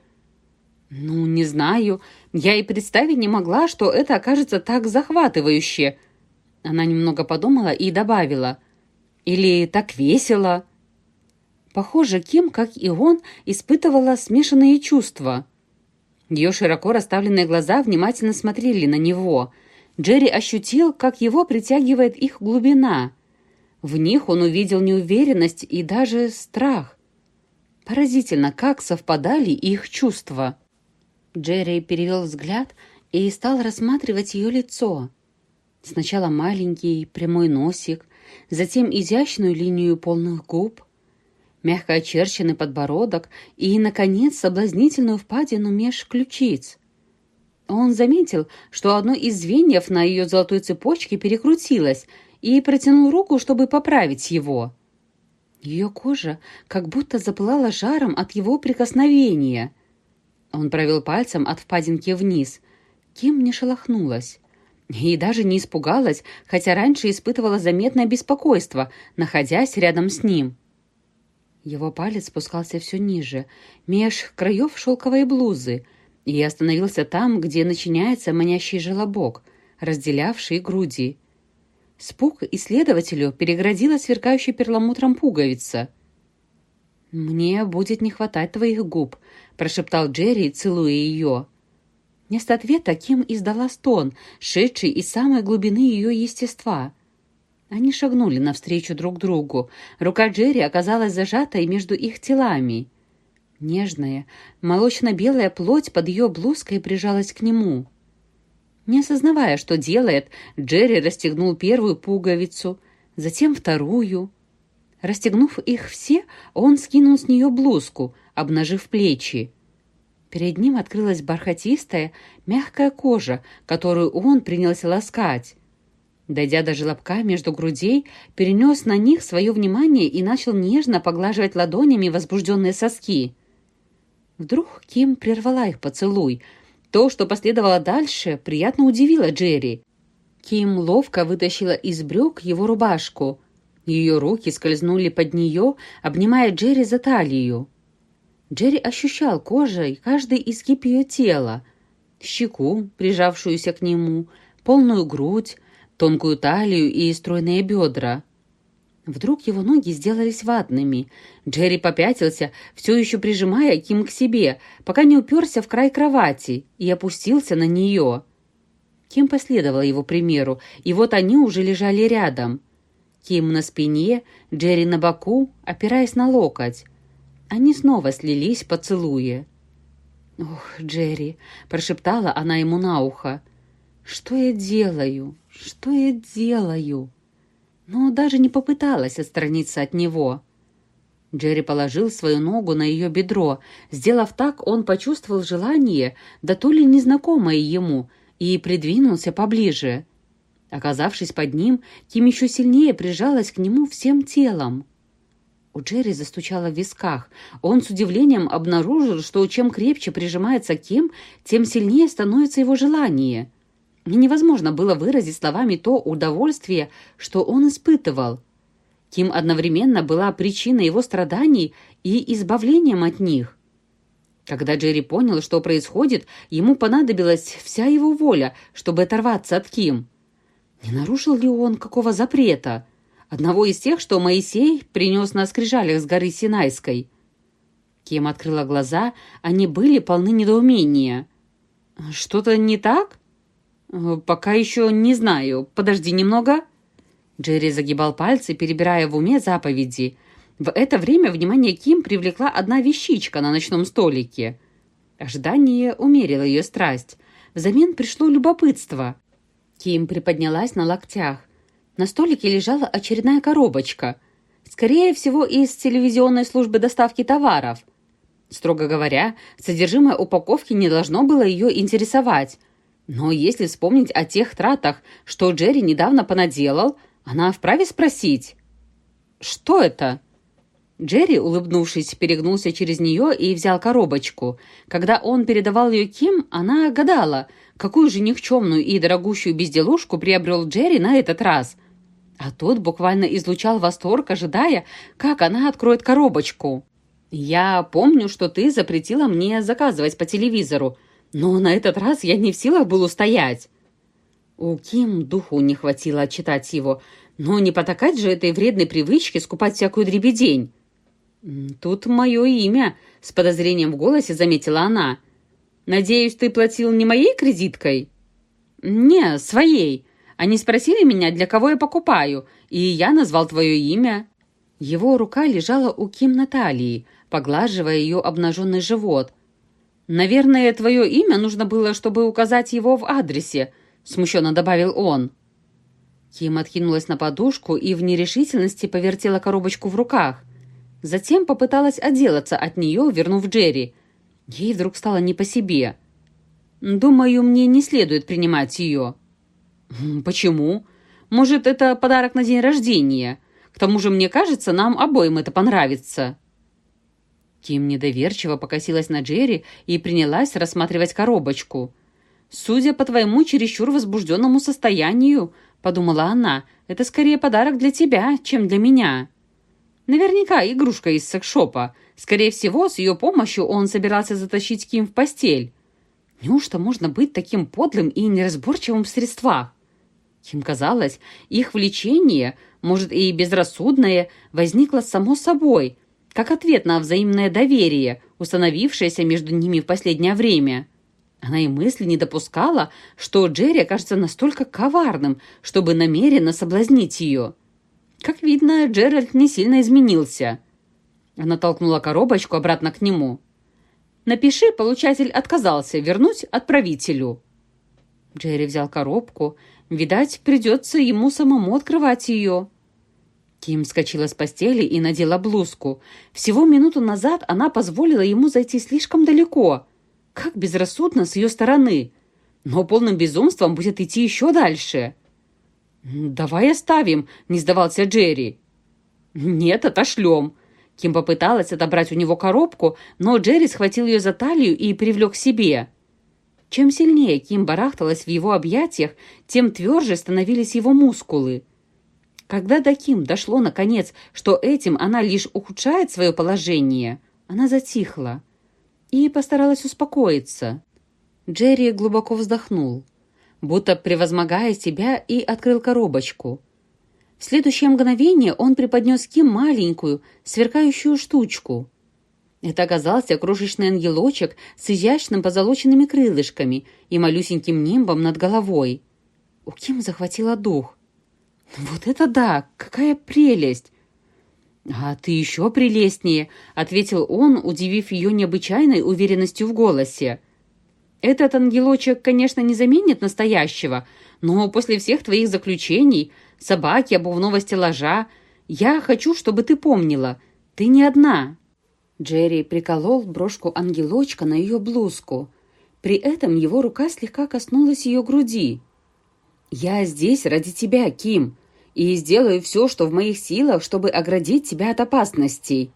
«Ну, не знаю. Я и представить не могла, что это окажется так захватывающе». Она немного подумала и добавила. «Или так весело». Похоже, Ким, как и он, испытывала смешанные чувства. Ее широко расставленные глаза внимательно смотрели на него. Джерри ощутил, как его притягивает их глубина. В них он увидел неуверенность и даже страх. Поразительно, как совпадали их чувства. Джерри перевел взгляд и стал рассматривать ее лицо. Сначала маленький прямой носик, затем изящную линию полных губ — мягко очерченный подбородок и, наконец, соблазнительную впадину меж ключиц. Он заметил, что одно из звеньев на ее золотой цепочке перекрутилось, и протянул руку, чтобы поправить его. Ее кожа как будто запылала жаром от его прикосновения. Он провел пальцем от впадинки вниз. Ким не шелохнулась. И даже не испугалась, хотя раньше испытывала заметное беспокойство, находясь рядом с ним. Его палец спускался все ниже, меж краев шелковой блузы, и остановился там, где начиняется манящий желобок, разделявший груди. Спуг исследователю переградила сверкающая перламутром пуговица. «Мне будет не хватать твоих губ», — прошептал Джерри, целуя ее. Вместо ответа Ким издала стон, шедший из самой глубины ее естества — они шагнули навстречу друг другу. Рука Джерри оказалась зажатой между их телами. Нежная, молочно-белая плоть под ее блузкой прижалась к нему. Не осознавая, что делает, Джерри расстегнул первую пуговицу, затем вторую. Расстегнув их все, он скинул с нее блузку, обнажив плечи. Перед ним открылась бархатистая, мягкая кожа, которую он принялся ласкать. Дойдя до желобка между грудей, перенес на них свое внимание и начал нежно поглаживать ладонями возбужденные соски. Вдруг Ким прервала их поцелуй. То, что последовало дальше, приятно удивило Джерри. Ким ловко вытащила из брюк его рубашку. Ее руки скользнули под нее, обнимая Джерри за талию. Джерри ощущал кожей каждый изгиб ее тела. Щеку, прижавшуюся к нему, полную грудь, тонкую талию и стройные бедра. Вдруг его ноги сделались ватными. Джерри попятился, все еще прижимая Ким к себе, пока не уперся в край кровати и опустился на нее. Ким последовала его примеру, и вот они уже лежали рядом. Ким на спине, Джерри на боку, опираясь на локоть. Они снова слились, поцелуя. «Ох, Джерри!» — прошептала она ему на ухо. «Что я делаю? Что я делаю?» Но даже не попыталась отстраниться от него. Джерри положил свою ногу на ее бедро. Сделав так, он почувствовал желание, да то ли незнакомое ему, и придвинулся поближе. Оказавшись под ним, Ким еще сильнее прижалась к нему всем телом. У Джерри застучало в висках. Он с удивлением обнаружил, что чем крепче прижимается Ким, тем сильнее становится его желание — невозможно было выразить словами то удовольствие, что он испытывал. Ким одновременно была причиной его страданий и избавлением от них. Когда Джерри понял, что происходит, ему понадобилась вся его воля, чтобы оторваться от Ким. Не нарушил ли он какого запрета? Одного из тех, что Моисей принес на скрижалях с горы Синайской. Ким открыла глаза, они были полны недоумения. «Что-то не так?» Э, «Пока еще не знаю. Подожди немного». Джерри загибал пальцы, перебирая в уме заповеди. В это время внимание Ким привлекла одна вещичка на ночном столике. Ожидание умерило ее страсть. Взамен пришло любопытство. Ким приподнялась на локтях. На столике лежала очередная коробочка. Скорее всего, из телевизионной службы доставки товаров. Строго говоря, содержимое упаковки не должно было ее интересовать. Но если вспомнить о тех тратах, что Джерри недавно понаделал, она вправе спросить. «Что это?» Джерри, улыбнувшись, перегнулся через нее и взял коробочку. Когда он передавал ее Ким, она гадала, какую же никчемную и дорогущую безделушку приобрел Джерри на этот раз. А тот буквально излучал восторг, ожидая, как она откроет коробочку. «Я помню, что ты запретила мне заказывать по телевизору, но на этот раз я не в силах был устоять». У Ким духу не хватило отчитать его, но не потакать же этой вредной привычке скупать всякую дребедень. «Тут мое имя», — с подозрением в голосе заметила она. «Надеюсь, ты платил не моей кредиткой?» «Не, своей. Они спросили меня, для кого я покупаю, и я назвал твое имя». Его рука лежала у Ким Наталии, поглаживая ее обнаженный живот. «Наверное, твое имя нужно было, чтобы указать его в адресе», — смущенно добавил он. Ким откинулась на подушку и в нерешительности повертела коробочку в руках. Затем попыталась отделаться от нее, вернув Джерри. Ей вдруг стало не по себе. «Думаю, мне не следует принимать ее». «Почему? Может, это подарок на день рождения? К тому же, мне кажется, нам обоим это понравится». Ким недоверчиво покосилась на Джерри и принялась рассматривать коробочку. «Судя по твоему чересчур возбужденному состоянию, — подумала она, — это скорее подарок для тебя, чем для меня». Наверняка игрушка из секшопа. Скорее всего, с ее помощью он собирался затащить Ким в постель. Неужто можно быть таким подлым и неразборчивым в средствах? Ким казалось, их влечение, может и безрассудное, возникло само собой, как ответ на взаимное доверие, установившееся между ними в последнее время. Она и мысли не допускала, что Джерри окажется настолько коварным, чтобы намеренно соблазнить ее. Как видно, Джеральд не сильно изменился. Она толкнула коробочку обратно к нему. «Напиши, получатель отказался вернуть отправителю». Джерри взял коробку. Видать, придется ему самому открывать ее. Ким вскочила с постели и надела блузку. Всего минуту назад она позволила ему зайти слишком далеко. Как безрассудно с ее стороны. Но полным безумством будет идти еще дальше. «Давай оставим», — не сдавался Джерри. «Нет, отошлем». Ким попыталась отобрать у него коробку, но Джерри схватил ее за талию и привлек к себе. Чем сильнее Ким барахталась в его объятиях, тем тверже становились его мускулы. Когда до Ким дошло, наконец, что этим она лишь ухудшает свое положение, она затихла и постаралась успокоиться. Джерри глубоко вздохнул будто превозмогая себя, и открыл коробочку. В следующее мгновение он преподнес Ким маленькую, сверкающую штучку. Это оказался крошечный ангелочек с изящным позолоченными крылышками и малюсеньким нимбом над головой. У Ким захватило дух. «Вот это да! Какая прелесть!» «А ты еще прелестнее!» — ответил он, удивив ее необычайной уверенностью в голосе. Этот ангелочек, конечно, не заменит настоящего, но после всех твоих заключений, собаки, обувного стеллажа, я хочу, чтобы ты помнила, ты не одна». Джерри приколол брошку ангелочка на ее блузку. При этом его рука слегка коснулась ее груди. «Я здесь ради тебя, Ким, и сделаю все, что в моих силах, чтобы оградить тебя от опасностей».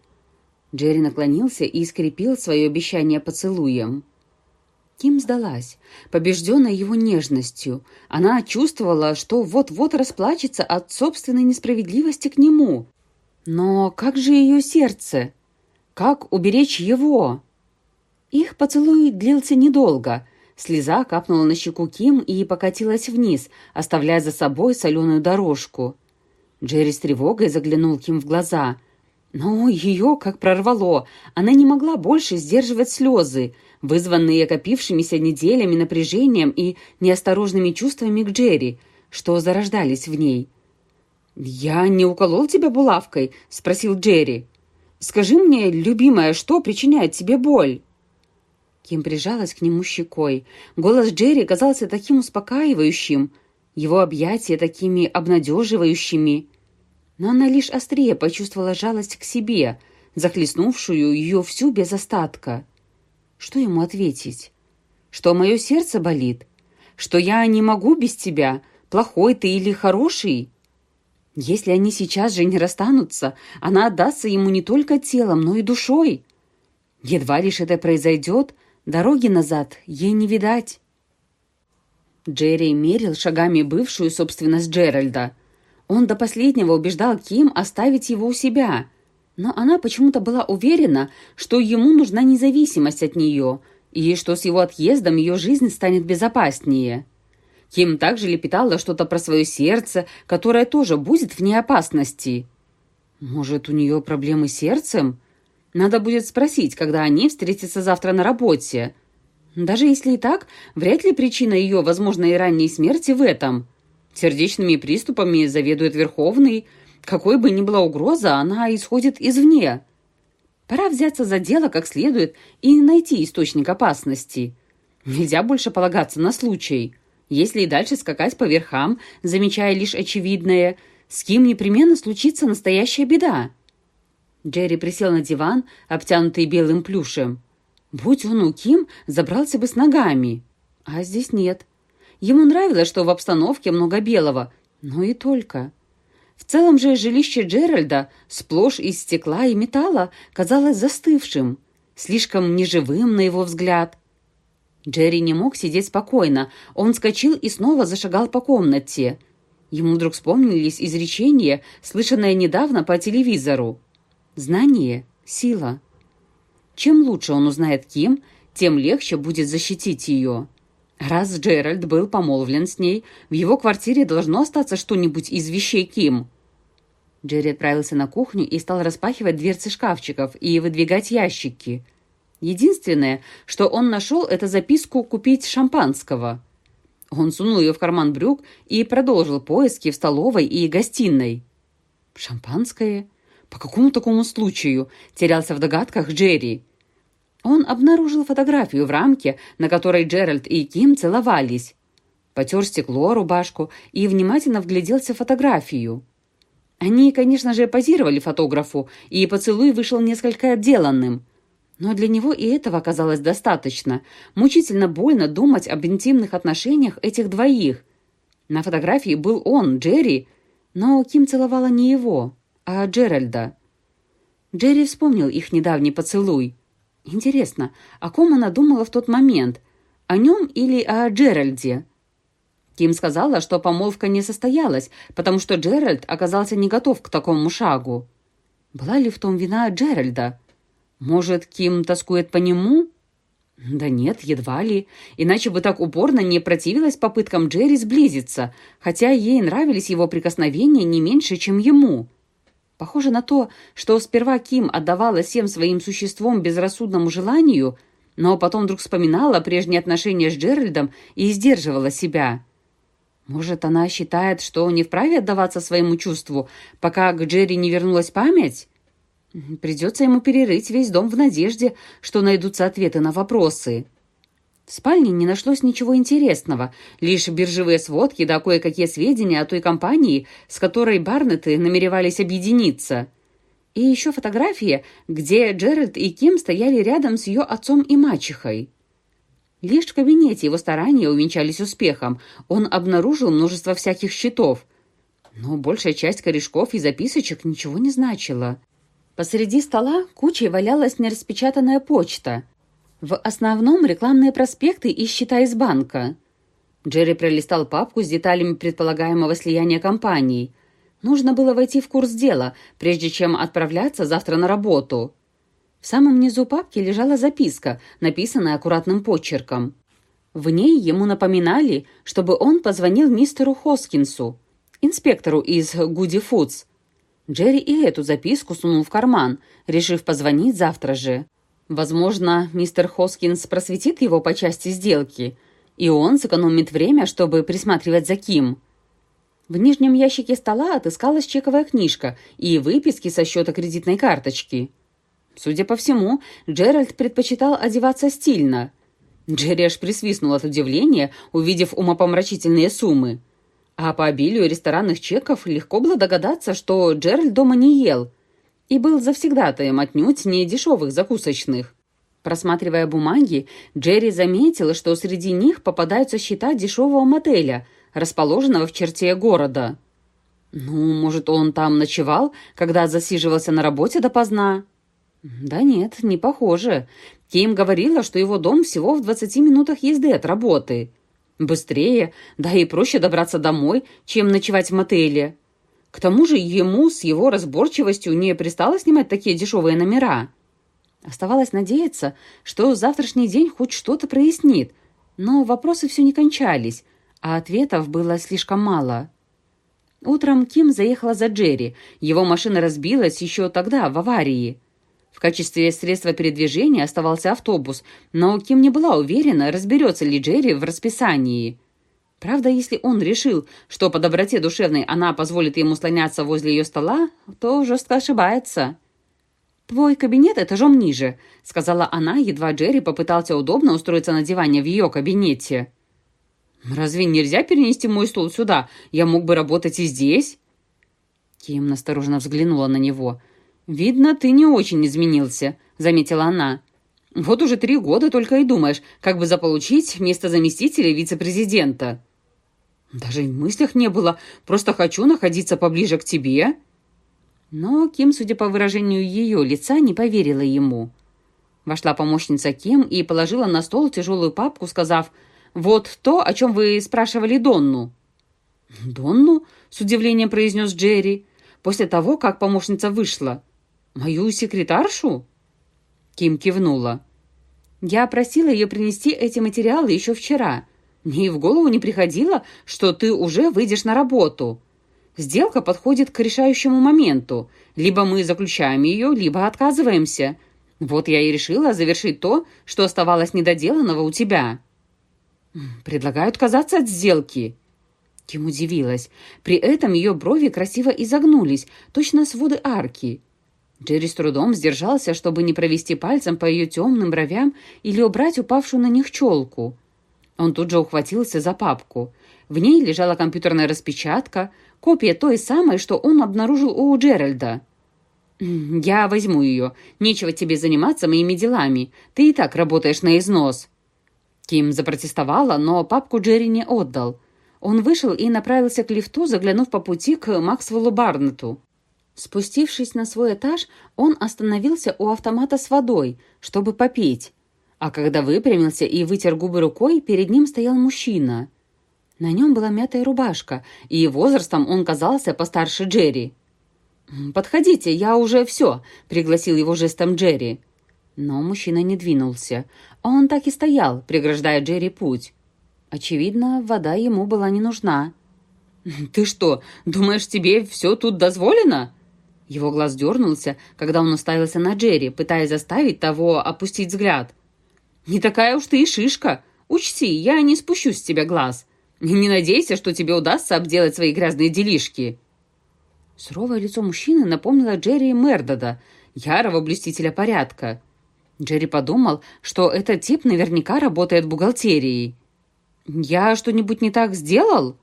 Джерри наклонился и скрепил свое обещание поцелуем. Ким сдалась, побежденная его нежностью. Она чувствовала, что вот-вот расплачется от собственной несправедливости к нему. Но как же ее сердце? Как уберечь его? Их поцелуй длился недолго. Слеза капнула на щеку Ким и покатилась вниз, оставляя за собой соленую дорожку. Джерри с тревогой заглянул Ким в глаза. Но ее как прорвало. Она не могла больше сдерживать слезы вызванные копившимися неделями напряжением и неосторожными чувствами к Джерри, что зарождались в ней. «Я не уколол тебя булавкой?» — спросил Джерри. Скажи мне, любимая, что причиняет тебе боль?» Ким прижалась к нему щекой. Голос Джерри казался таким успокаивающим, его объятия такими обнадеживающими. Но она лишь острее почувствовала жалость к себе, захлестнувшую ее всю без остатка. Что ему ответить? Что мое сердце болит? Что я не могу без тебя? Плохой ты или хороший? Если они сейчас же не расстанутся, она отдастся ему не только телом, но и душой. Едва лишь это произойдет, дороги назад ей не видать. Джерри мерил шагами бывшую собственность Джеральда. Он до последнего убеждал Ким оставить его у себя, но она почему-то была уверена, что ему нужна независимость от нее и что с его отъездом ее жизнь станет безопаснее. Ким также лепетала что-то про свое сердце, которое тоже будет вне опасности. Может, у нее проблемы с сердцем? Надо будет спросить, когда они встретятся завтра на работе. Даже если и так, вряд ли причина ее возможной ранней смерти в этом. Сердечными приступами заведует Верховный. Какой бы ни была угроза, она исходит извне. Пора взяться за дело как следует и найти источник опасности. Нельзя больше полагаться на случай. Если и дальше скакать по верхам, замечая лишь очевидное, с кем непременно случится настоящая беда. Джерри присел на диван, обтянутый белым плюшем. Будь он у Ким, забрался бы с ногами. А здесь нет. Ему нравилось, что в обстановке много белого, но и только. В целом же жилище Джеральда, сплошь из стекла и металла, казалось застывшим, слишком неживым на его взгляд. Джерри не мог сидеть спокойно. Он вскочил и снова зашагал по комнате. Ему вдруг вспомнились изречения, слышанное недавно по телевизору. «Знание — сила». Чем лучше он узнает Ким, тем легче будет защитить ее. Раз Джеральд был помолвлен с ней, в его квартире должно остаться что-нибудь из вещей Ким. Джерри отправился на кухню и стал распахивать дверцы шкафчиков и выдвигать ящики — Единственное, что он нашел, это записку «Купить шампанского». Он сунул ее в карман брюк и продолжил поиски в столовой и гостиной. «Шампанское? По какому такому случаю?» – терялся в догадках Джерри. Он обнаружил фотографию в рамке, на которой Джеральд и Ким целовались. Потер стекло, рубашку и внимательно вгляделся в фотографию. Они, конечно же, позировали фотографу, и поцелуй вышел несколько отделанным – но для него и этого оказалось достаточно. Мучительно больно думать об интимных отношениях этих двоих. На фотографии был он, Джерри, но Ким целовала не его, а Джеральда. Джерри вспомнил их недавний поцелуй. Интересно, о ком она думала в тот момент? О нем или о Джеральде? Ким сказала, что помолвка не состоялась, потому что Джеральд оказался не готов к такому шагу. Была ли в том вина Джеральда? Может, Ким тоскует по нему? Да нет, едва ли. Иначе бы так упорно не противилась попыткам Джерри сблизиться, хотя ей нравились его прикосновения не меньше, чем ему. Похоже на то, что сперва Ким отдавала всем своим существом безрассудному желанию, но потом вдруг вспоминала прежние отношения с Джеральдом и сдерживала себя. Может, она считает, что не вправе отдаваться своему чувству, пока к Джерри не вернулась память? Придется ему перерыть весь дом в надежде, что найдутся ответы на вопросы. В спальне не нашлось ничего интересного, лишь биржевые сводки да кое-какие сведения о той компании, с которой Барнетты намеревались объединиться. И еще фотография, где Джеральд и Ким стояли рядом с ее отцом и мачехой. Лишь в кабинете его старания увенчались успехом. Он обнаружил множество всяких счетов. Но большая часть корешков и записочек ничего не значила. Посреди стола кучей валялась нераспечатанная почта. В основном рекламные проспекты и счета из банка. Джерри пролистал папку с деталями предполагаемого слияния компаний. Нужно было войти в курс дела, прежде чем отправляться завтра на работу. В самом низу папки лежала записка, написанная аккуратным почерком. В ней ему напоминали, чтобы он позвонил мистеру Хоскинсу, инспектору из Гуди Фудс, Джерри и эту записку сунул в карман, решив позвонить завтра же. Возможно, мистер Хоскинс просветит его по части сделки, и он сэкономит время, чтобы присматривать за Ким. В нижнем ящике стола отыскалась чековая книжка и выписки со счета кредитной карточки. Судя по всему, Джеральд предпочитал одеваться стильно. Джерри аж присвистнул от удивления, увидев умопомрачительные суммы. А по обилию ресторанных чеков легко было догадаться, что Джеральд дома не ел и был завсегдатаем отнюдь не дешевых закусочных. Просматривая бумаги, Джерри заметила, что среди них попадаются счета дешевого мотеля, расположенного в черте города. Ну, может, он там ночевал, когда засиживался на работе допоздна? Да нет, не похоже. Ким говорила, что его дом всего в 20 минутах езды от работы. Быстрее, да и проще добраться домой, чем ночевать в мотеле. К тому же ему с его разборчивостью не пристало снимать такие дешевые номера. Оставалось надеяться, что завтрашний день хоть что-то прояснит, но вопросы все не кончались, а ответов было слишком мало. Утром Ким заехала за Джерри. Его машина разбилась еще тогда, в аварии. В качестве средства передвижения оставался автобус, но Ким не была уверена, разберется ли Джерри в расписании. Правда, если он решил, что по доброте душевной она позволит ему слоняться возле ее стола, то жестко ошибается. «Твой кабинет этажом ниже», — сказала она, едва Джерри попытался удобно устроиться на диване в ее кабинете. «Разве нельзя перенести мой стул сюда? Я мог бы работать и здесь». Ким настороженно взглянула на него — «Видно, ты не очень изменился», — заметила она. «Вот уже три года только и думаешь, как бы заполучить место заместителя вице-президента». «Даже и в мыслях не было. Просто хочу находиться поближе к тебе». Но Ким, судя по выражению ее лица, не поверила ему. Вошла помощница Ким и положила на стол тяжелую папку, сказав, «Вот то, о чем вы спрашивали Донну». «Донну?» — с удивлением произнес Джерри, после того, как помощница вышла. «Мою секретаршу?» Ким кивнула. «Я просила ее принести эти материалы еще вчера. Мне и в голову не приходило, что ты уже выйдешь на работу. Сделка подходит к решающему моменту. Либо мы заключаем ее, либо отказываемся. Вот я и решила завершить то, что оставалось недоделанного у тебя». «Предлагаю отказаться от сделки». Ким удивилась. При этом ее брови красиво изогнулись, точно своды арки. Джерри с трудом сдержался, чтобы не провести пальцем по ее темным бровям или убрать упавшую на них челку. Он тут же ухватился за папку. В ней лежала компьютерная распечатка, копия той самой, что он обнаружил у Джеральда. «Я возьму ее. Нечего тебе заниматься моими делами. Ты и так работаешь на износ». Ким запротестовала, но папку Джерри не отдал. Он вышел и направился к лифту, заглянув по пути к Максвеллу Барнету. Спустившись на свой этаж, он остановился у автомата с водой, чтобы попить. А когда выпрямился и вытер губы рукой, перед ним стоял мужчина. На нем была мятая рубашка, и возрастом он казался постарше Джерри. «Подходите, я уже все», — пригласил его жестом Джерри. Но мужчина не двинулся. Он так и стоял, преграждая Джерри путь. Очевидно, вода ему была не нужна. «Ты что, думаешь, тебе все тут дозволено?» Его глаз дернулся, когда он уставился на Джерри, пытаясь заставить того опустить взгляд. «Не такая уж ты и шишка. Учти, я не спущу с тебя глаз. Не надейся, что тебе удастся обделать свои грязные делишки». Суровое лицо мужчины напомнило Джерри Мердода, ярого блюстителя порядка. Джерри подумал, что этот тип наверняка работает в бухгалтерии. «Я что-нибудь не так сделал?»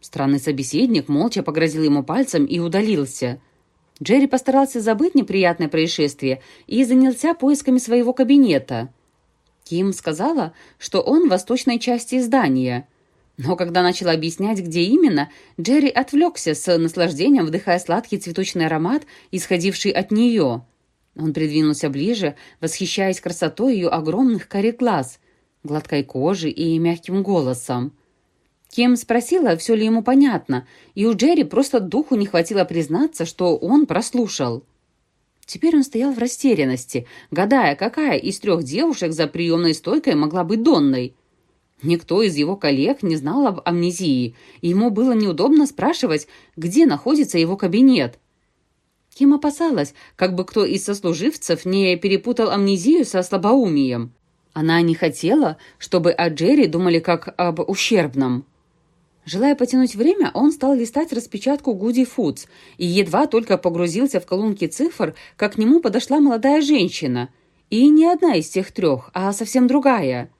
Странный собеседник молча погрозил ему пальцем и удалился – Джерри постарался забыть неприятное происшествие и занялся поисками своего кабинета. Ким сказала, что он в восточной части здания. Но когда начала объяснять, где именно, Джерри отвлекся с наслаждением, вдыхая сладкий цветочный аромат, исходивший от нее. Он придвинулся ближе, восхищаясь красотой ее огромных карих глаз, гладкой кожи и мягким голосом. Кем спросила, все ли ему понятно, и у Джерри просто духу не хватило признаться, что он прослушал. Теперь он стоял в растерянности, гадая, какая из трех девушек за приемной стойкой могла быть Донной. Никто из его коллег не знал об амнезии, и ему было неудобно спрашивать, где находится его кабинет. Ким опасалась, как бы кто из сослуживцев не перепутал амнезию со слабоумием. Она не хотела, чтобы о Джерри думали как об ущербном. Желая потянуть время, он стал листать распечатку Гуди Фудс и едва только погрузился в колонки цифр, как к нему подошла молодая женщина. И не одна из тех трех, а совсем другая.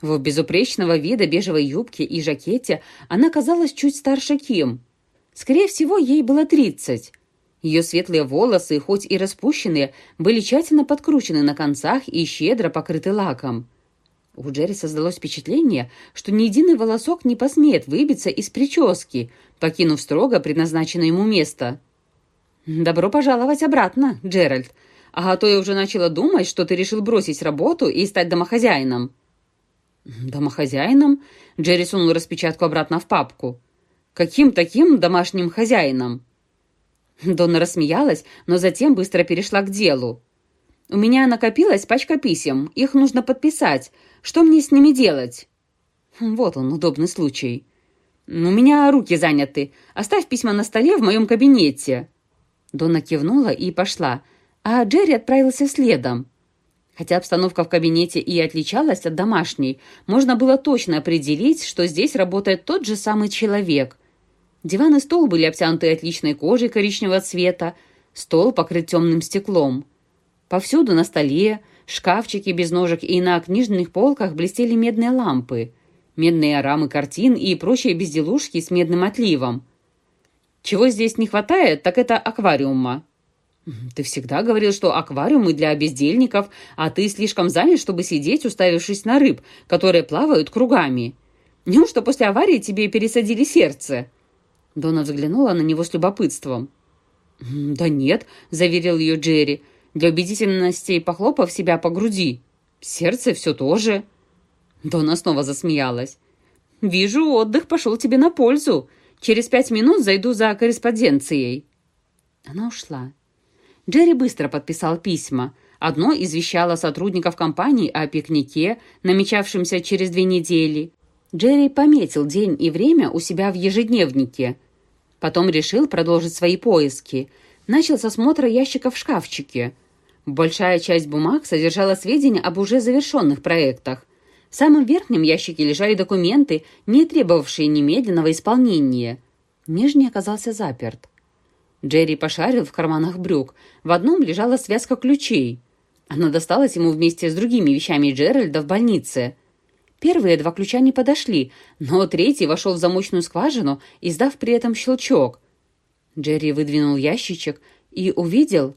В безупречного вида бежевой юбке и жакете она казалась чуть старше Ким. Скорее всего, ей было тридцать. Ее светлые волосы, хоть и распущенные, были тщательно подкручены на концах и щедро покрыты лаком. У Джерри создалось впечатление, что ни единый волосок не посмеет выбиться из прически, покинув строго предназначенное ему место. «Добро пожаловать обратно, Джеральд. А то я уже начала думать, что ты решил бросить работу и стать домохозяином». «Домохозяином?» Джерри сунул распечатку обратно в папку. «Каким таким домашним хозяином?» Донна рассмеялась, но затем быстро перешла к делу. «У меня накопилась пачка писем. Их нужно подписать. Что мне с ними делать?» «Вот он, удобный случай». «У меня руки заняты. Оставь письма на столе в моем кабинете». Дона кивнула и пошла, а Джерри отправился следом. Хотя обстановка в кабинете и отличалась от домашней, можно было точно определить, что здесь работает тот же самый человек. Диван и стол были обтянуты отличной кожей коричневого цвета, стол покрыт темным стеклом. Повсюду на столе, шкафчики без ножек и на книжных полках блестели медные лампы, медные рамы картин и прочие безделушки с медным отливом. Чего здесь не хватает, так это аквариума. Ты всегда говорил, что аквариумы для бездельников, а ты слишком занят, чтобы сидеть, уставившись на рыб, которые плавают кругами. Неужто после аварии тебе пересадили сердце?» Дона взглянула на него с любопытством. «Да нет», — заверил ее Джерри, — для убедительности похлопав себя по груди. Сердце все то же. Дона снова засмеялась. «Вижу, отдых пошел тебе на пользу. Через пять минут зайду за корреспонденцией». Она ушла. Джерри быстро подписал письма. Одно извещало сотрудников компании о пикнике, намечавшемся через две недели. Джерри пометил день и время у себя в ежедневнике. Потом решил продолжить свои поиски. Начал с осмотра ящиков в шкафчике – Большая часть бумаг содержала сведения об уже завершенных проектах. В самом верхнем ящике лежали документы, не требовавшие немедленного исполнения. Нижний оказался заперт. Джерри пошарил в карманах брюк. В одном лежала связка ключей. Она досталась ему вместе с другими вещами Джеральда в больнице. Первые два ключа не подошли, но третий вошел в замочную скважину, издав при этом щелчок. Джерри выдвинул ящичек и увидел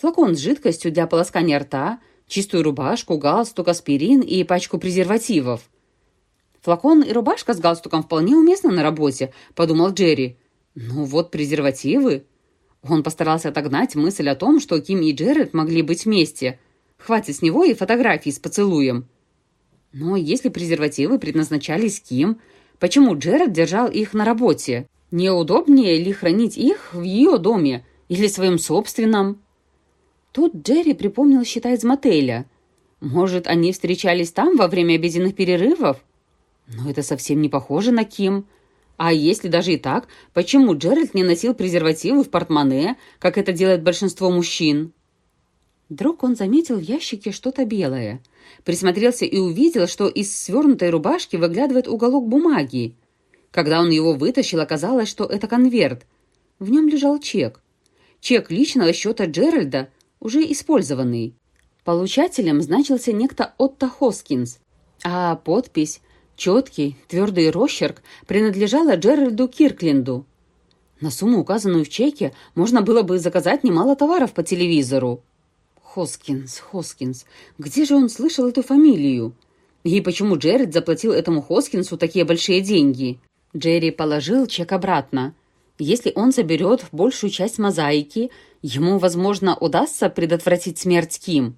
флакон с жидкостью для полоскания рта, чистую рубашку, галстук, аспирин и пачку презервативов. «Флакон и рубашка с галстуком вполне уместны на работе», — подумал Джерри. «Ну вот презервативы». Он постарался отогнать мысль о том, что Ким и Джеред могли быть вместе. Хватит с него и фотографии с поцелуем. Но если презервативы предназначались Ким, почему Джеред держал их на работе? Неудобнее ли хранить их в ее доме или своем собственном? Тут Джерри припомнил счета из мотеля. Может, они встречались там во время обеденных перерывов? Но это совсем не похоже на Ким. А если даже и так, почему Джеральд не носил презервативы в портмоне, как это делает большинство мужчин? Вдруг он заметил в ящике что-то белое. Присмотрелся и увидел, что из свернутой рубашки выглядывает уголок бумаги. Когда он его вытащил, оказалось, что это конверт. В нем лежал чек. Чек личного счета Джеральда, уже использованный. Получателем значился некто Отто Хоскинс, а подпись, четкий, твердый росчерк, принадлежала Джеральду Киркленду. На сумму, указанную в чеке, можно было бы заказать немало товаров по телевизору. Хоскинс, Хоскинс, где же он слышал эту фамилию? И почему Джеральд заплатил этому Хоскинсу такие большие деньги? Джерри положил чек обратно. Если он заберет большую часть мозаики, ему, возможно, удастся предотвратить смерть Ким.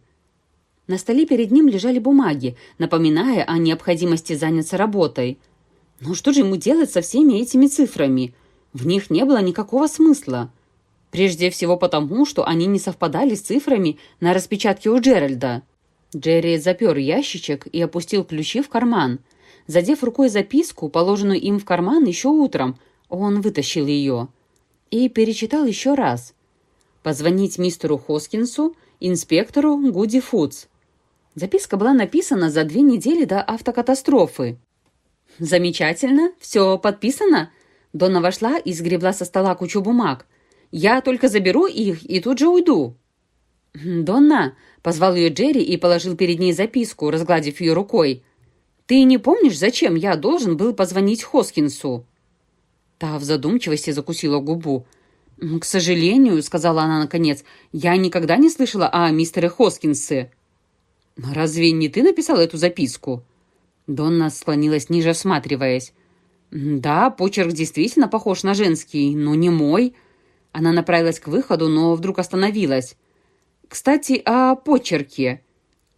На столе перед ним лежали бумаги, напоминая о необходимости заняться работой. Но что же ему делать со всеми этими цифрами? В них не было никакого смысла. Прежде всего потому, что они не совпадали с цифрами на распечатке у Джеральда. Джерри запер ящичек и опустил ключи в карман. Задев рукой записку, положенную им в карман еще утром, он вытащил ее и перечитал еще раз. «Позвонить мистеру Хоскинсу, инспектору Гуди Фудс». Записка была написана за две недели до автокатастрофы. «Замечательно. Все подписано?» Донна вошла и сгребла со стола кучу бумаг. «Я только заберу их и тут же уйду». «Донна!» — позвал ее Джерри и положил перед ней записку, разгладив ее рукой. «Ты не помнишь, зачем я должен был позвонить Хоскинсу?» Та в задумчивости закусила губу. «К сожалению», — сказала она наконец, — «я никогда не слышала о мистере Хоскинсе». «Разве не ты написал эту записку?» Донна склонилась ниже, всматриваясь. «Да, почерк действительно похож на женский, но не мой». Она направилась к выходу, но вдруг остановилась. «Кстати, о почерке».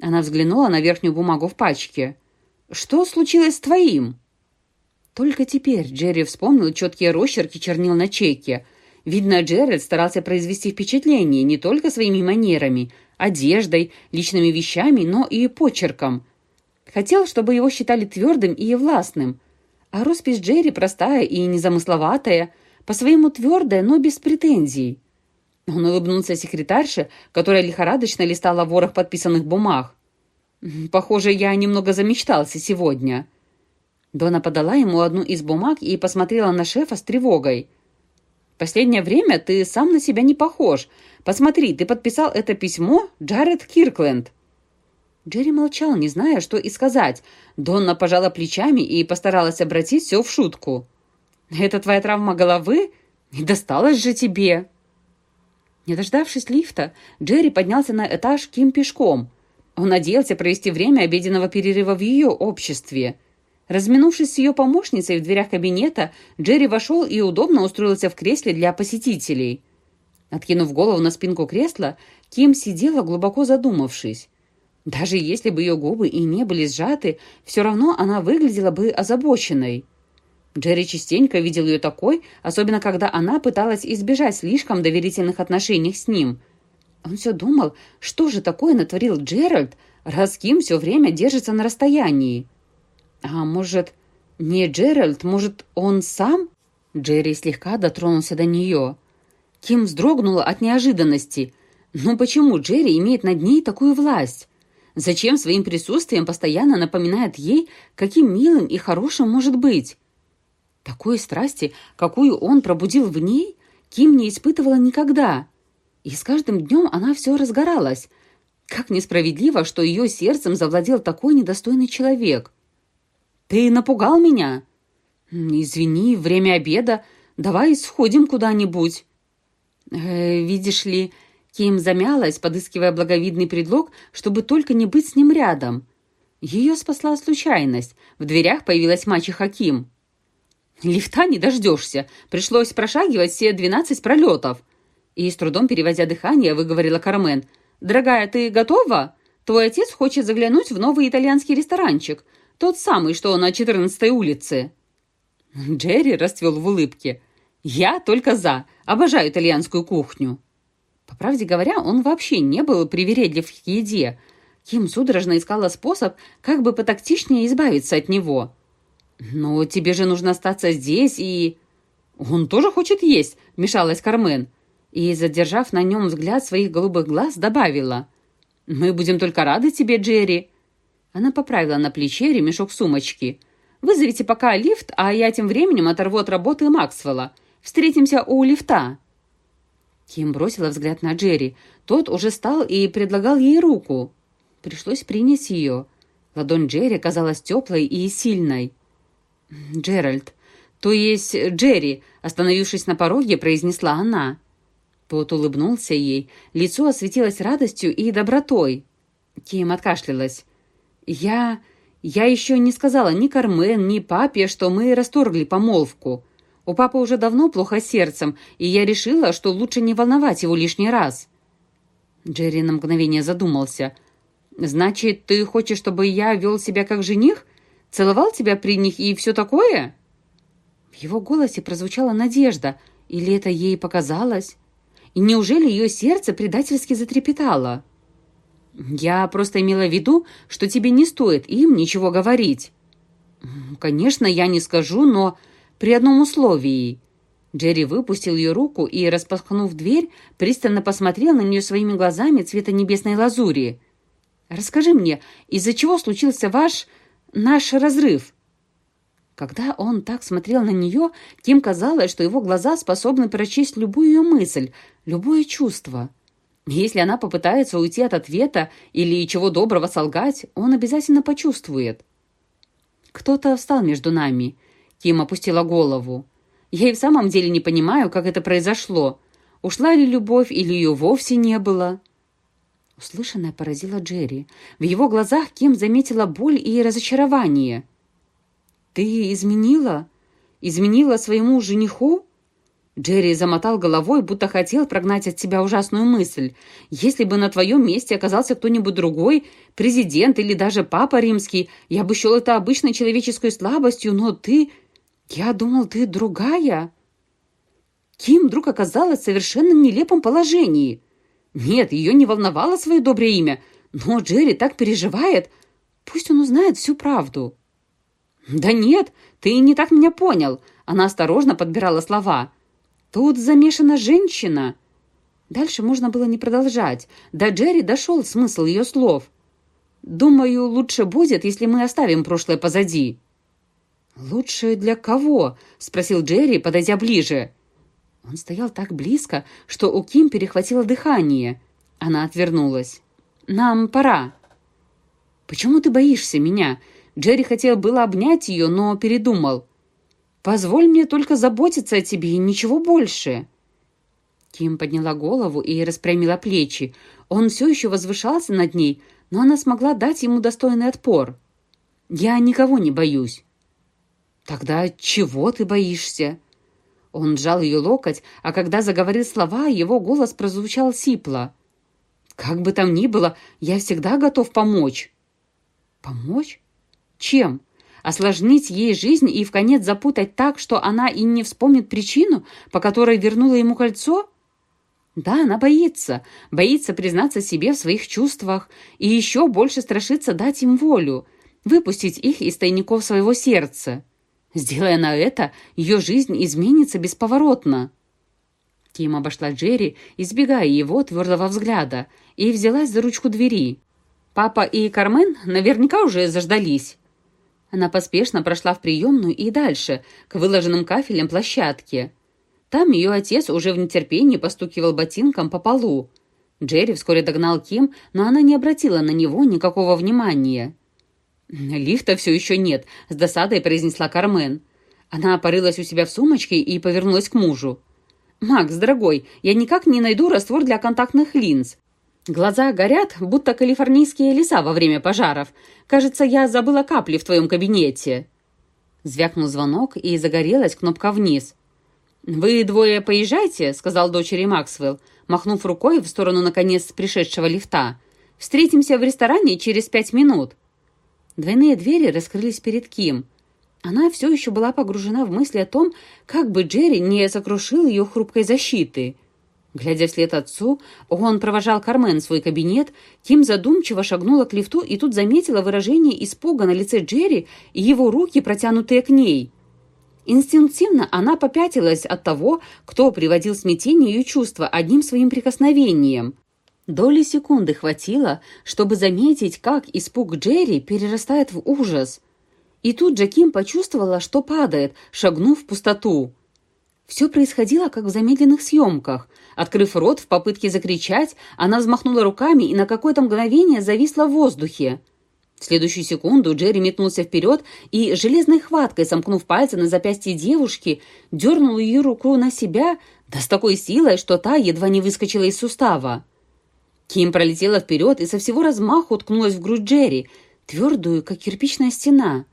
Она взглянула на верхнюю бумагу в пачке. «Что случилось с твоим?» Только теперь Джерри вспомнил четкие росчерки чернил на чеке. Видно, Джеральд старался произвести впечатление не только своими манерами, одеждой, личными вещами, но и почерком. Хотел, чтобы его считали твердым и властным. А роспись Джерри простая и незамысловатая, по-своему твердая, но без претензий. Он улыбнулся секретарше, которая лихорадочно листала ворох подписанных бумаг. «Похоже, я немного замечтался сегодня». Дона подала ему одну из бумаг и посмотрела на шефа с тревогой. «Последнее время ты сам на себя не похож. Посмотри, ты подписал это письмо Джаред Киркленд». Джерри молчал, не зная, что и сказать. Донна пожала плечами и постаралась обратить все в шутку. «Это твоя травма головы? Не досталось же тебе!» Не дождавшись лифта, Джерри поднялся на этаж Ким пешком. Он надеялся провести время обеденного перерыва в ее обществе. Разминувшись с ее помощницей в дверях кабинета, Джерри вошел и удобно устроился в кресле для посетителей. Откинув голову на спинку кресла, Ким сидела, глубоко задумавшись. Даже если бы ее губы и не были сжаты, все равно она выглядела бы озабоченной. Джерри частенько видел ее такой, особенно когда она пыталась избежать слишком доверительных отношений с ним. Он все думал, что же такое натворил Джеральд, раз Ким все время держится на расстоянии. А может, не Джеральд, может, он сам? Джерри слегка дотронулся до нее. Ким вздрогнула от неожиданности. Но почему Джерри имеет над ней такую власть? Зачем своим присутствием постоянно напоминает ей, каким милым и хорошим может быть? Такой страсти, какую он пробудил в ней, Ким не испытывала никогда. И с каждым днем она все разгоралась. Как несправедливо, что ее сердцем завладел такой недостойный человек. «Ты напугал меня?» «Извини, время обеда. Давай сходим куда-нибудь». «Э, «Видишь ли...» Ким замялась, подыскивая благовидный предлог, чтобы только не быть с ним рядом. Ее спасла случайность. В дверях появилась мачеха Ким. «Лифта не дождешься. Пришлось прошагивать все двенадцать пролетов». И с трудом переводя дыхание, выговорила Кармен. «Дорогая, ты готова? Твой отец хочет заглянуть в новый итальянский ресторанчик. Тот самый, что на 14-й улице». Джерри расцвел в улыбке. «Я только за. Обожаю итальянскую кухню». По правде говоря, он вообще не был привередлив к еде. Ким судорожно искала способ, как бы потактичнее избавиться от него. «Но тебе же нужно остаться здесь и...» «Он тоже хочет есть», — вмешалась Кармен. И, задержав на нем взгляд своих голубых глаз, добавила. «Мы будем только рады тебе, Джерри. Она поправила на плече ремешок сумочки. «Вызовите пока лифт, а я тем временем оторву от работы Максвелла. Встретимся у лифта». Ким бросила взгляд на Джерри. Тот уже стал и предлагал ей руку. Пришлось принять ее. Ладонь Джерри казалась теплой и сильной. «Джеральд, то есть Джерри», остановившись на пороге, произнесла она. Тот улыбнулся ей. Лицо осветилось радостью и добротой. Ким откашлялась. «Я... я еще не сказала ни Кармен, ни папе, что мы расторгли помолвку. У папы уже давно плохо сердцем, и я решила, что лучше не волновать его лишний раз». Джерри на мгновение задумался. «Значит, ты хочешь, чтобы я вел себя как жених? Целовал тебя при них и все такое?» В его голосе прозвучала надежда, или это ей показалось? И неужели ее сердце предательски затрепетало? «Я просто имела в виду, что тебе не стоит им ничего говорить». «Конечно, я не скажу, но при одном условии». Джерри выпустил ее руку и, распахнув дверь, пристально посмотрел на нее своими глазами цвета небесной лазури. «Расскажи мне, из-за чего случился ваш... наш разрыв?» Когда он так смотрел на нее, Ким казалось, что его глаза способны прочесть любую ее мысль, любое чувство. Если она попытается уйти от ответа или чего доброго солгать, он обязательно почувствует. «Кто-то встал между нами», — Ким опустила голову. «Я и в самом деле не понимаю, как это произошло. Ушла ли любовь или ее вовсе не было?» Услышанное поразило Джерри. В его глазах Ким заметила боль и разочарование. «Ты изменила? Изменила своему жениху?» Джерри замотал головой, будто хотел прогнать от себя ужасную мысль. «Если бы на твоем месте оказался кто-нибудь другой, президент или даже папа римский, я бы счел это обычной человеческой слабостью, но ты... Я думал, ты другая». Ким вдруг оказалась в совершенно нелепом положении. Нет, ее не волновало свое доброе имя, но Джерри так переживает. Пусть он узнает всю правду. «Да нет, ты не так меня понял», — она осторожно подбирала слова. «Тут замешана женщина». Дальше можно было не продолжать. До Джерри дошел смысл ее слов. «Думаю, лучше будет, если мы оставим прошлое позади». «Лучше для кого?» — спросил Джерри, подойдя ближе. Он стоял так близко, что у Ким перехватило дыхание. Она отвернулась. «Нам пора». «Почему ты боишься меня?» Джерри хотел было обнять ее, но передумал. «Позволь мне только заботиться о тебе и ничего больше». Ким подняла голову и распрямила плечи. Он все еще возвышался над ней, но она смогла дать ему достойный отпор. «Я никого не боюсь». «Тогда чего ты боишься?» Он сжал ее локоть, а когда заговорил слова, его голос прозвучал сипло. «Как бы там ни было, я всегда готов помочь». «Помочь? Чем? Осложнить ей жизнь и в конец запутать так, что она и не вспомнит причину, по которой вернула ему кольцо? Да, она боится. Боится признаться себе в своих чувствах и еще больше страшится дать им волю, выпустить их из тайников своего сердца. Сделая на это, ее жизнь изменится бесповоротно. Ким обошла Джерри, избегая его твердого взгляда, и взялась за ручку двери. Папа и Кармен наверняка уже заждались. Она поспешно прошла в приемную и дальше, к выложенным кафелям площадке. Там ее отец уже в нетерпении постукивал ботинком по полу. Джерри вскоре догнал Ким, но она не обратила на него никакого внимания. «Лифта все еще нет», — с досадой произнесла Кармен. Она порылась у себя в сумочке и повернулась к мужу. «Макс, дорогой, я никак не найду раствор для контактных линз. Глаза горят, будто калифорнийские леса во время пожаров. Кажется, я забыла капли в твоем кабинете». Звякнул звонок, и загорелась кнопка вниз. «Вы двое поезжайте», — сказал дочери Максвелл, махнув рукой в сторону, наконец, пришедшего лифта. «Встретимся в ресторане через пять минут». Двойные двери раскрылись перед Ким. Она все еще была погружена в мысли о том, как бы Джерри не сокрушил ее хрупкой защиты. Глядя вслед отцу, он провожал Кармен в свой кабинет, Ким задумчиво шагнула к лифту и тут заметила выражение испуга на лице Джерри и его руки, протянутые к ней. Инстинктивно она попятилась от того, кто приводил смятение ее чувства одним своим прикосновением. Доли секунды хватило, чтобы заметить, как испуг Джерри перерастает в ужас. И тут же Ким почувствовала, что падает, шагнув в пустоту. Все происходило, как в замедленных съемках – Открыв рот в попытке закричать, она взмахнула руками и на какое-то мгновение зависла в воздухе. В следующую секунду Джерри метнулся вперед и, железной хваткой сомкнув пальцы на запястье девушки, дернул ее руку на себя, да с такой силой, что та едва не выскочила из сустава. Ким пролетела вперед и со всего размаху уткнулась в грудь Джерри, твердую, как кирпичная стена.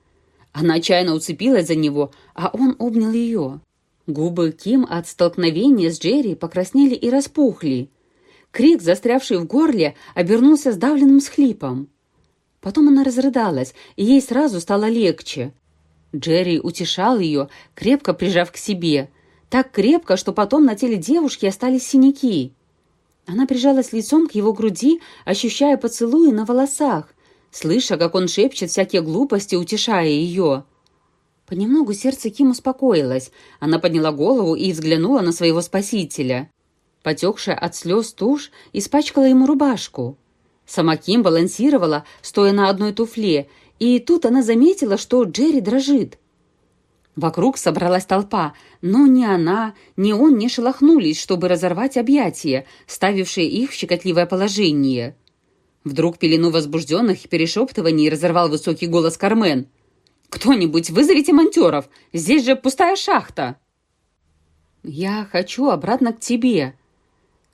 Она отчаянно уцепилась за него, а он обнял ее. Губы Ким от столкновения с Джерри покраснели и распухли. Крик, застрявший в горле, обернулся сдавленным схлипом. Потом она разрыдалась, и ей сразу стало легче. Джерри утешал ее, крепко прижав к себе. Так крепко, что потом на теле девушки остались синяки. Она прижалась лицом к его груди, ощущая поцелуи на волосах, слыша, как он шепчет всякие глупости, утешая ее. Понемногу сердце Ким успокоилось. Она подняла голову и взглянула на своего спасителя. Потекшая от слез тушь испачкала ему рубашку. Сама Ким балансировала, стоя на одной туфле, и тут она заметила, что Джерри дрожит. Вокруг собралась толпа, но ни она, ни он не шелохнулись, чтобы разорвать объятия, ставившие их в щекотливое положение. Вдруг пелену возбужденных перешептываний разорвал высокий голос Кармен. «Кто-нибудь вызовите монтеров! Здесь же пустая шахта!» «Я хочу обратно к тебе!»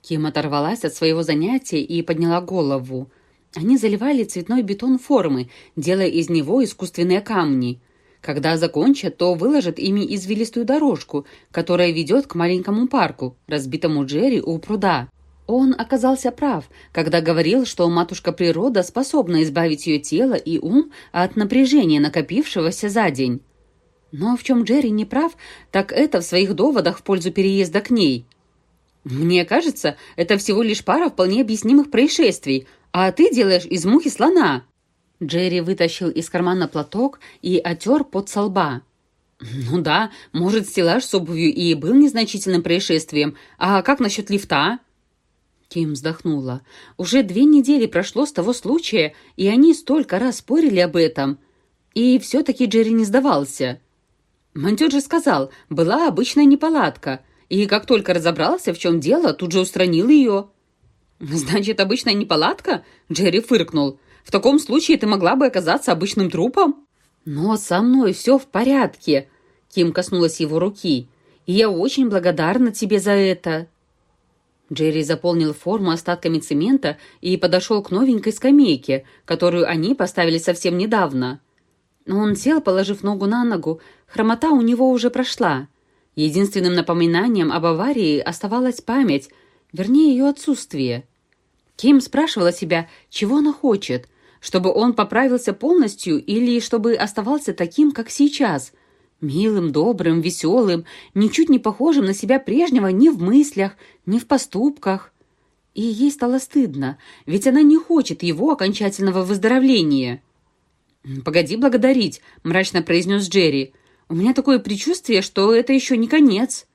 Ким оторвалась от своего занятия и подняла голову. Они заливали цветной бетон формы, делая из него искусственные камни. Когда закончат, то выложат ими извилистую дорожку, которая ведет к маленькому парку, разбитому Джерри у пруда. Он оказался прав, когда говорил, что матушка природа способна избавить ее тело и ум от напряжения, накопившегося за день. Но в чем Джерри не прав, так это в своих доводах в пользу переезда к ней. «Мне кажется, это всего лишь пара вполне объяснимых происшествий, а ты делаешь из мухи слона». Джерри вытащил из кармана платок и отер под со лба. «Ну да, может, стеллаж с обувью и был незначительным происшествием. А как насчет лифта?» Ким вздохнула. Уже две недели прошло с того случая, и они столько раз спорили об этом. И все-таки Джерри не сдавался. Монтер же сказал, была обычная неполадка, и как только разобрался, в чем дело, тут же устранил ее. «Значит, обычная неполадка?» Джерри фыркнул. «В таком случае ты могла бы оказаться обычным трупом?» «Но со мной все в порядке», Ким коснулась его руки. «И я очень благодарна тебе за это». Джерри заполнил форму остатками цемента и подошел к новенькой скамейке, которую они поставили совсем недавно. Он сел, положив ногу на ногу. Хромота у него уже прошла. Единственным напоминанием об аварии оставалась память, вернее, ее отсутствие. Ким спрашивала себя, чего она хочет, чтобы он поправился полностью или чтобы оставался таким, как сейчас – Милым, добрым, веселым, ничуть не похожим на себя прежнего ни в мыслях, ни в поступках. И ей стало стыдно, ведь она не хочет его окончательного выздоровления. «Погоди благодарить», — мрачно произнес Джерри. «У меня такое предчувствие, что это еще не конец».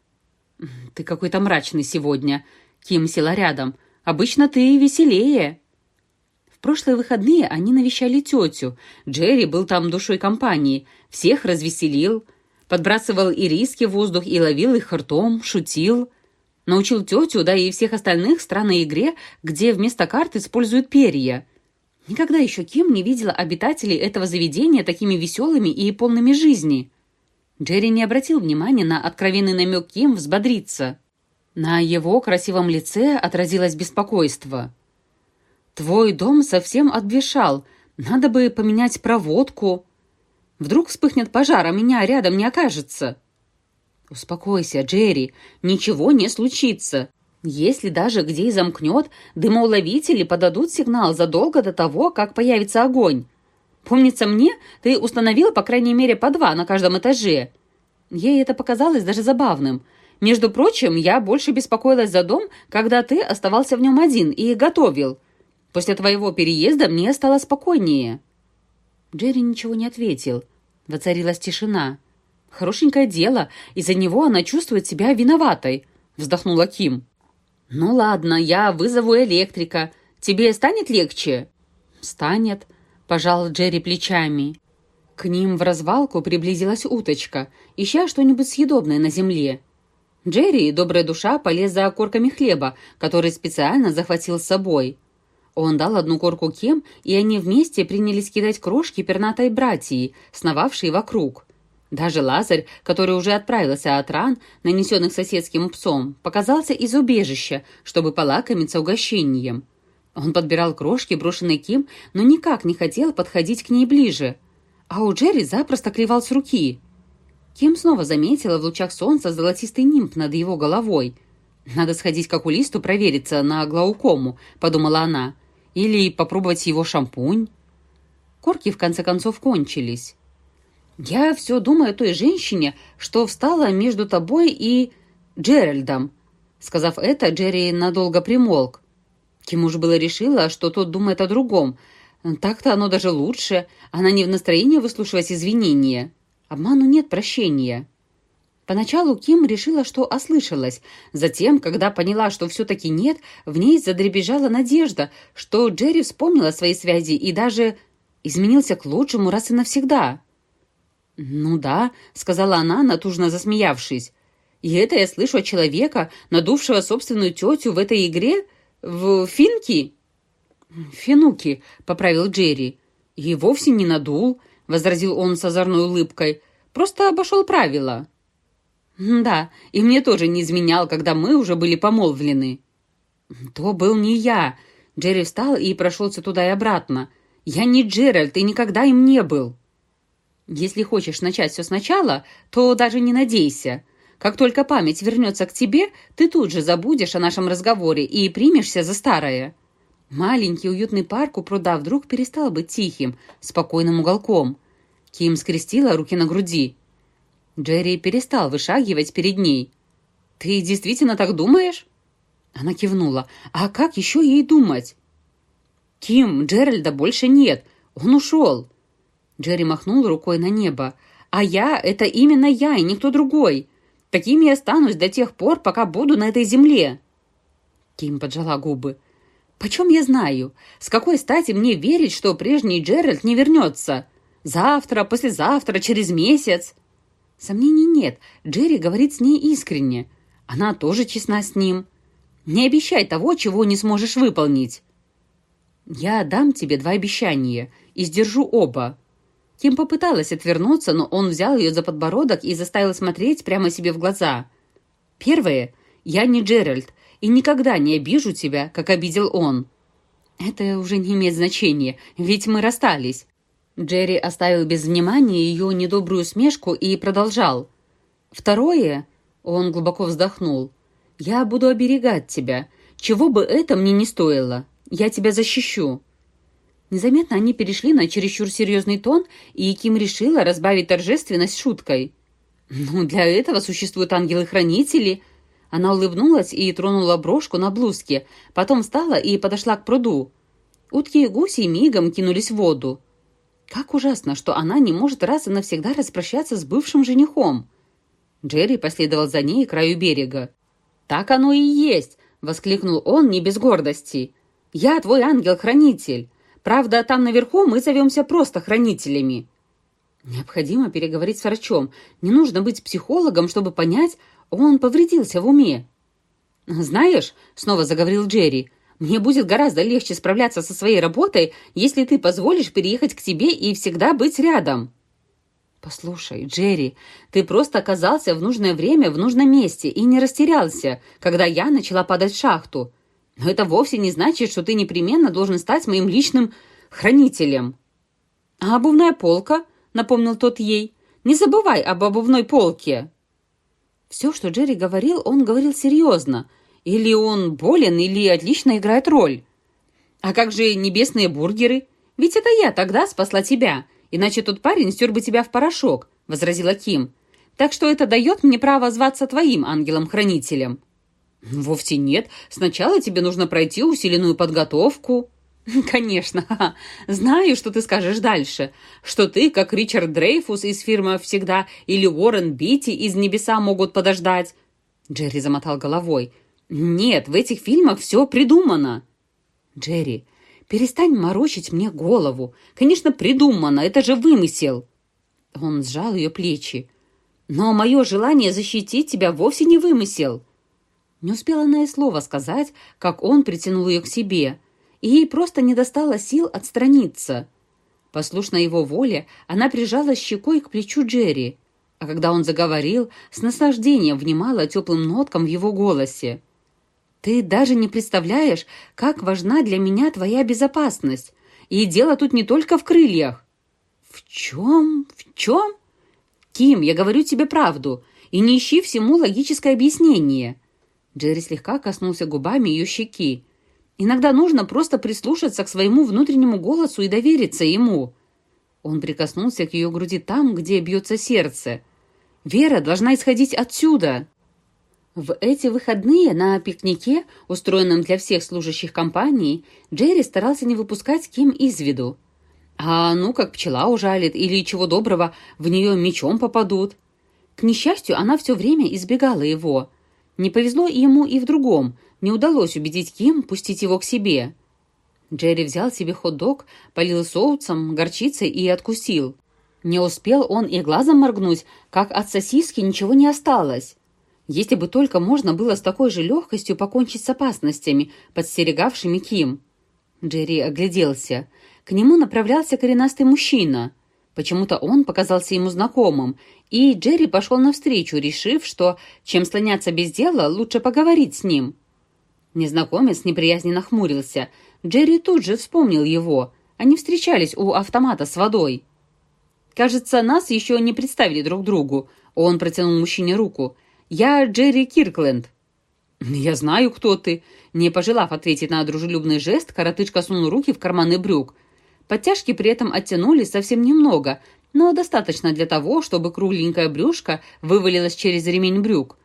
«Ты какой-то мрачный сегодня», — Ким села рядом. «Обычно ты веселее». Прошлые выходные они навещали тетю. Джерри был там душой компании, всех развеселил, подбрасывал ириски в воздух и ловил их ртом, шутил. Научил тетю, да и всех остальных странной игре, где вместо карт используют перья. Никогда еще Ким не видела обитателей этого заведения такими веселыми и полными жизни. Джерри не обратил внимания на откровенный намек Ким взбодриться. На его красивом лице отразилось беспокойство. «Твой дом совсем обвешал. Надо бы поменять проводку», Вдруг вспыхнет пожар, а меня рядом не окажется. Успокойся, Джерри, ничего не случится. Если даже где и замкнет, дымоуловители подадут сигнал задолго до того, как появится огонь. Помнится мне, ты установил по крайней мере по два на каждом этаже. Ей это показалось даже забавным. Между прочим, я больше беспокоилась за дом, когда ты оставался в нем один и готовил. После твоего переезда мне стало спокойнее». Джерри ничего не ответил. Воцарилась тишина. «Хорошенькое дело, из-за него она чувствует себя виноватой», — вздохнула Ким. «Ну ладно, я вызову электрика. Тебе станет легче?» «Станет», — пожал Джерри плечами. К ним в развалку приблизилась уточка, ища что-нибудь съедобное на земле. Джерри, добрая душа, полез за корками хлеба, который специально захватил с собой. Он дал одну корку Кем, и они вместе принялись кидать крошки пернатой братьи, сновавшие вокруг. Даже Лазарь, который уже отправился от ран, нанесенных соседским псом, показался из убежища, чтобы полакомиться угощением. Он подбирал крошки, брошенные Ким, но никак не хотел подходить к ней ближе. А у Джерри запросто клевал с руки. Ким снова заметила в лучах солнца золотистый нимб над его головой. «Надо сходить к окулисту провериться на глаукому», — подумала она. Или попробовать его шампунь? Корки, в конце концов, кончились. «Я все думаю о той женщине, что встала между тобой и Джеральдом». Сказав это, Джерри надолго примолк. Ким уж было решила, что тот думает о другом. Так-то оно даже лучше. Она не в настроении выслушивать извинения. Обману нет прощения. Поначалу Ким решила, что ослышалась. Затем, когда поняла, что все-таки нет, в ней задребежала надежда, что Джерри вспомнила свои связи и даже изменился к лучшему раз и навсегда. «Ну да», — сказала она, натужно засмеявшись. «И это я слышу от человека, надувшего собственную тетю в этой игре? В финки?» «Финуки», — поправил Джерри. «И вовсе не надул», — возразил он с озорной улыбкой. «Просто обошел правила». «Да, и мне тоже не изменял, когда мы уже были помолвлены». «То был не я». Джерри встал и прошелся туда и обратно. «Я не Джеральд и никогда им не был». «Если хочешь начать все сначала, то даже не надейся. Как только память вернется к тебе, ты тут же забудешь о нашем разговоре и примешься за старое». Маленький уютный парк у пруда вдруг перестал быть тихим, спокойным уголком. Ким скрестила руки на груди. Джерри перестал вышагивать перед ней. «Ты действительно так думаешь?» Она кивнула. «А как еще ей думать?» «Ким, Джеральда больше нет. Он ушел». Джерри махнул рукой на небо. «А я — это именно я и никто другой. Таким я останусь до тех пор, пока буду на этой земле». Ким поджала губы. «Почем я знаю? С какой стати мне верить, что прежний Джеральд не вернется? Завтра, послезавтра, через месяц?» Сомнений нет, Джерри говорит с ней искренне. Она тоже честна с ним. Не обещай того, чего не сможешь выполнить. Я дам тебе два обещания и сдержу оба. Ким попыталась отвернуться, но он взял ее за подбородок и заставил смотреть прямо себе в глаза. Первое. Я не Джеральд и никогда не обижу тебя, как обидел он. Это уже не имеет значения, ведь мы расстались. Джерри оставил без внимания ее недобрую смешку и продолжал. Второе. Он глубоко вздохнул. Я буду оберегать тебя. Чего бы это мне не стоило. Я тебя защищу. Незаметно они перешли на чересчур серьезный тон, и Ким решила разбавить торжественность шуткой. «Ну, для этого существуют ангелы-хранители», она улыбнулась и тронула брошку на блузке, потом встала и подошла к пруду. Утки и гуси мигом кинулись в воду. Как ужасно, что она не может раз и навсегда распрощаться с бывшим женихом. Джерри последовал за ней к краю берега. «Так оно и есть!» — воскликнул он не без гордости. «Я твой ангел-хранитель. Правда, там наверху мы зовемся просто хранителями». Необходимо переговорить с врачом. Не нужно быть психологом, чтобы понять, он повредился в уме. «Знаешь», — снова заговорил Джерри, «мне будет гораздо легче справляться со своей работой, если ты позволишь переехать к тебе и всегда быть рядом». «Послушай, Джерри, ты просто оказался в нужное время в нужном месте и не растерялся, когда я начала падать в шахту. Но это вовсе не значит, что ты непременно должен стать моим личным хранителем». «А обувная полка?» — напомнил тот ей. «Не забывай об обувной полке». Все, что Джерри говорил, он говорил серьезно. Или он болен, или отлично играет роль. А как же небесные бургеры? Ведь это я тогда спасла тебя, иначе тот парень стер бы тебя в порошок, возразила Ким. Так что это дает мне право зваться твоим ангелом-хранителем. Вовсе нет. Сначала тебе нужно пройти усиленную подготовку. [laughs] «Конечно. Знаю, что ты скажешь дальше. Что ты, как Ричард Дрейфус из фирмы «Всегда» или Уоррен Битти из «Небеса» могут подождать». Джерри замотал головой. «Нет, в этих фильмах все придумано». «Джерри, перестань морочить мне голову. Конечно, придумано, это же вымысел». Он сжал ее плечи. «Но мое желание защитить тебя вовсе не вымысел». Не успела она и слова сказать, как он притянул ее к себе – и ей просто не достало сил отстраниться. Послушно его воле, она прижала щекой к плечу Джерри, а когда он заговорил, с наслаждением внимала теплым ноткам в его голосе. «Ты даже не представляешь, как важна для меня твоя безопасность. И дело тут не только в крыльях». «В чем? В чем?» «Ким, я говорю тебе правду, и не ищи всему логическое объяснение». Джерри слегка коснулся губами ее щеки. Иногда нужно просто прислушаться к своему внутреннему голосу и довериться ему. Он прикоснулся к ее груди там, где бьется сердце. «Вера должна исходить отсюда!» В эти выходные на пикнике, устроенном для всех служащих компании, Джерри старался не выпускать Ким из виду. А ну, как пчела ужалит или, чего доброго, в нее мечом попадут. К несчастью, она все время избегала его. Не повезло ему и в другом – не удалось убедить Ким пустить его к себе. Джерри взял себе хот-дог, полил соусом, горчицей и откусил. Не успел он и глазом моргнуть, как от сосиски ничего не осталось. Если бы только можно было с такой же легкостью покончить с опасностями, подстерегавшими Ким. Джерри огляделся. К нему направлялся коренастый мужчина. Почему-то он показался ему знакомым, и Джерри пошел навстречу, решив, что, чем слоняться без дела, лучше поговорить с ним. Незнакомец неприязненно хмурился. Джерри тут же вспомнил его. Они встречались у автомата с водой. «Кажется, нас еще не представили друг другу». Он протянул мужчине руку. «Я Джерри Киркленд». «Я знаю, кто ты». Не пожелав ответить на дружелюбный жест, коротышка сунул руки в карманы брюк. Подтяжки при этом оттянулись совсем немного, но достаточно для того, чтобы кругленькое брюшко вывалилось через ремень брюк.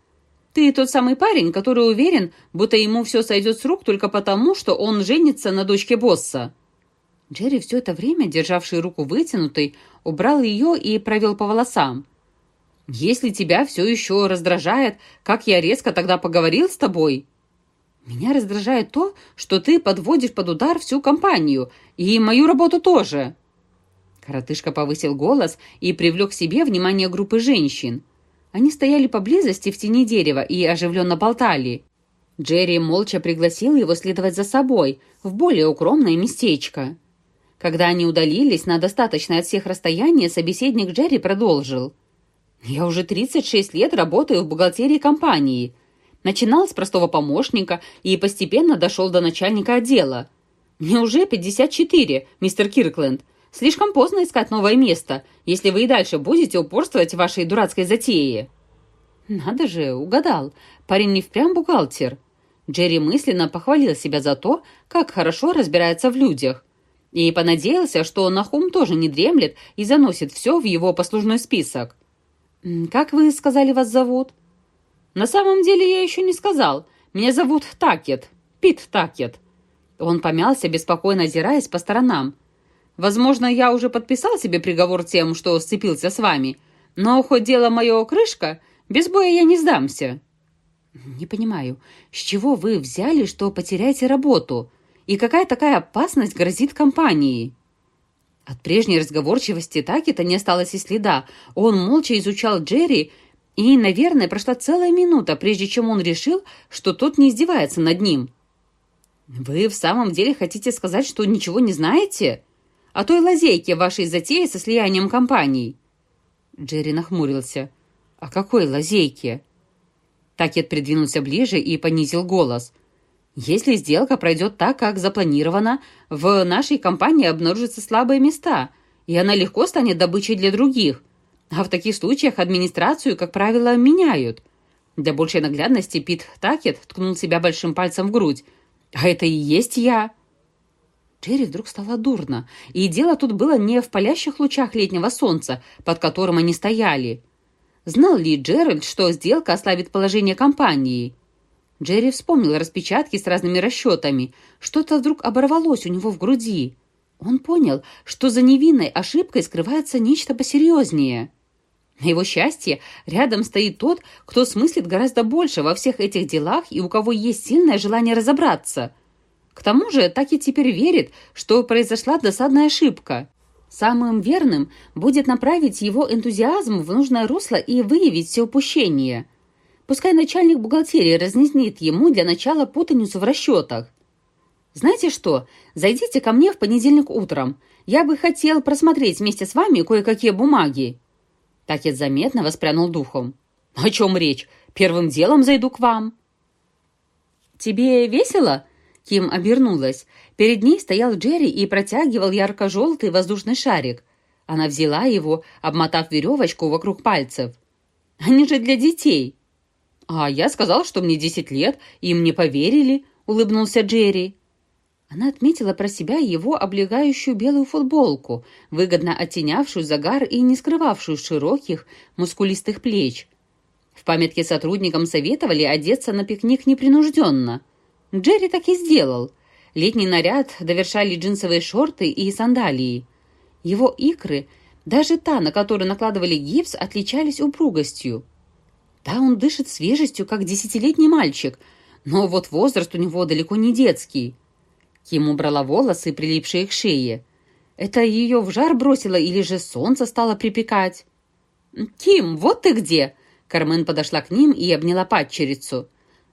«Ты тот самый парень, который уверен, будто ему все сойдет с рук только потому, что он женится на дочке босса». Джерри, все это время, державший руку вытянутой, убрал ее и провел по волосам. «Если тебя все еще раздражает, как я резко тогда поговорил с тобой...» «Меня раздражает то, что ты подводишь под удар всю компанию, и мою работу тоже». Коротышка повысил голос и привлек к себе внимание группы женщин. Они стояли поблизости в тени дерева и оживленно болтали. Джерри молча пригласил его следовать за собой в более укромное местечко. Когда они удалились на достаточное от всех расстояние, собеседник Джерри продолжил. «Я уже 36 лет работаю в бухгалтерии компании. Начинал с простого помощника и постепенно дошел до начальника отдела. Мне уже 54, мистер Киркленд. Слишком поздно искать новое место, если вы и дальше будете упорствовать в вашей дурацкой затее». «Надо же, угадал. Парень не впрямь бухгалтер». Джерри мысленно похвалил себя за то, как хорошо разбирается в людях и понадеялся, что Нахум тоже не дремлет и заносит все в его послужной список. «Как вы сказали, вас зовут?» «На самом деле я еще не сказал. Меня зовут Такет, Пит Такет». Он помялся, беспокойно озираясь по сторонам. «Возможно, я уже подписал себе приговор тем, что сцепился с вами, но хоть дело мое крышка, без боя я не сдамся». «Не понимаю, с чего вы взяли, что потеряете работу?» И какая такая опасность грозит компании? От прежней разговорчивости Такета не осталось и следа. Он молча изучал Джерри, и, наверное, прошла целая минута, прежде чем он решил, что тот не издевается над ним. «Вы в самом деле хотите сказать, что ничего не знаете? О той лазейке вашей затеи со слиянием компаний?» Джерри нахмурился. «О какой лазейке?» Такет придвинулся ближе и понизил голос – если сделка пройдет так, как запланировано, в нашей компании обнаружатся слабые места, и она легко станет добычей для других. А в таких случаях администрацию, как правило, меняют. Для большей наглядности Пит Такет ткнул себя большим пальцем в грудь. «А это и есть я!» Джерри вдруг стало дурно, и дело тут было не в палящих лучах летнего солнца, под которым они стояли. Знал ли Джеральд, что сделка ослабит положение компании? Джерри вспомнил распечатки с разными расчетами. Что-то вдруг оборвалось у него в груди. Он понял, что за невинной ошибкой скрывается нечто посерьезнее. На его счастье рядом стоит тот, кто смыслит гораздо больше во всех этих делах и у кого есть сильное желание разобраться. К тому же так и теперь верит, что произошла досадная ошибка. Самым верным будет направить его энтузиазм в нужное русло и выявить все упущения – Пускай начальник бухгалтерии разъяснит ему для начала путаницу в расчетах. Знаете что, зайдите ко мне в понедельник утром. Я бы хотел просмотреть вместе с вами кое-какие бумаги». Такет заметно воспрянул духом. «О чем речь? Первым делом зайду к вам». «Тебе весело?» Ким обернулась. Перед ней стоял Джерри и протягивал ярко-желтый воздушный шарик. Она взяла его, обмотав веревочку вокруг пальцев. «Они же для детей!» «А я сказал, что мне десять лет, и мне поверили», — улыбнулся Джерри. Она отметила про себя его облегающую белую футболку, выгодно оттенявшую загар и не скрывавшую широких, мускулистых плеч. В памятке сотрудникам советовали одеться на пикник непринужденно. Джерри так и сделал. Летний наряд довершали джинсовые шорты и сандалии. Его икры, даже та, на которую накладывали гипс, отличались упругостью. Да, он дышит свежестью, как десятилетний мальчик, но вот возраст у него далеко не детский. Ким убрала волосы, прилипшие к шее. Это ее в жар бросило или же солнце стало припекать? «Ким, вот ты где!» Кармен подошла к ним и обняла падчерицу.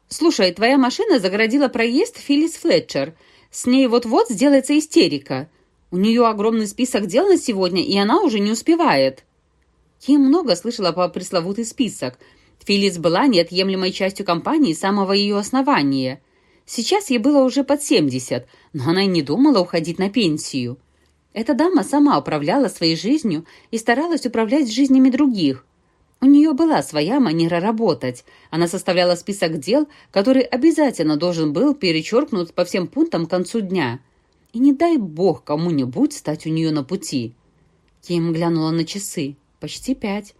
«Слушай, твоя машина загородила проезд Филлис Флетчер. С ней вот-вот сделается истерика. У нее огромный список дел на сегодня, и она уже не успевает». Ким много слышала по пресловутый список. Филлис была неотъемлемой частью компании с самого ее основания. Сейчас ей было уже под 70, но она и не думала уходить на пенсию. Эта дама сама управляла своей жизнью и старалась управлять жизнями других. У нее была своя манера работать. Она составляла список дел, который обязательно должен был перечеркнут по всем пунктам к концу дня. И не дай бог кому-нибудь стать у нее на пути. Ким глянула на часы. Почти пять.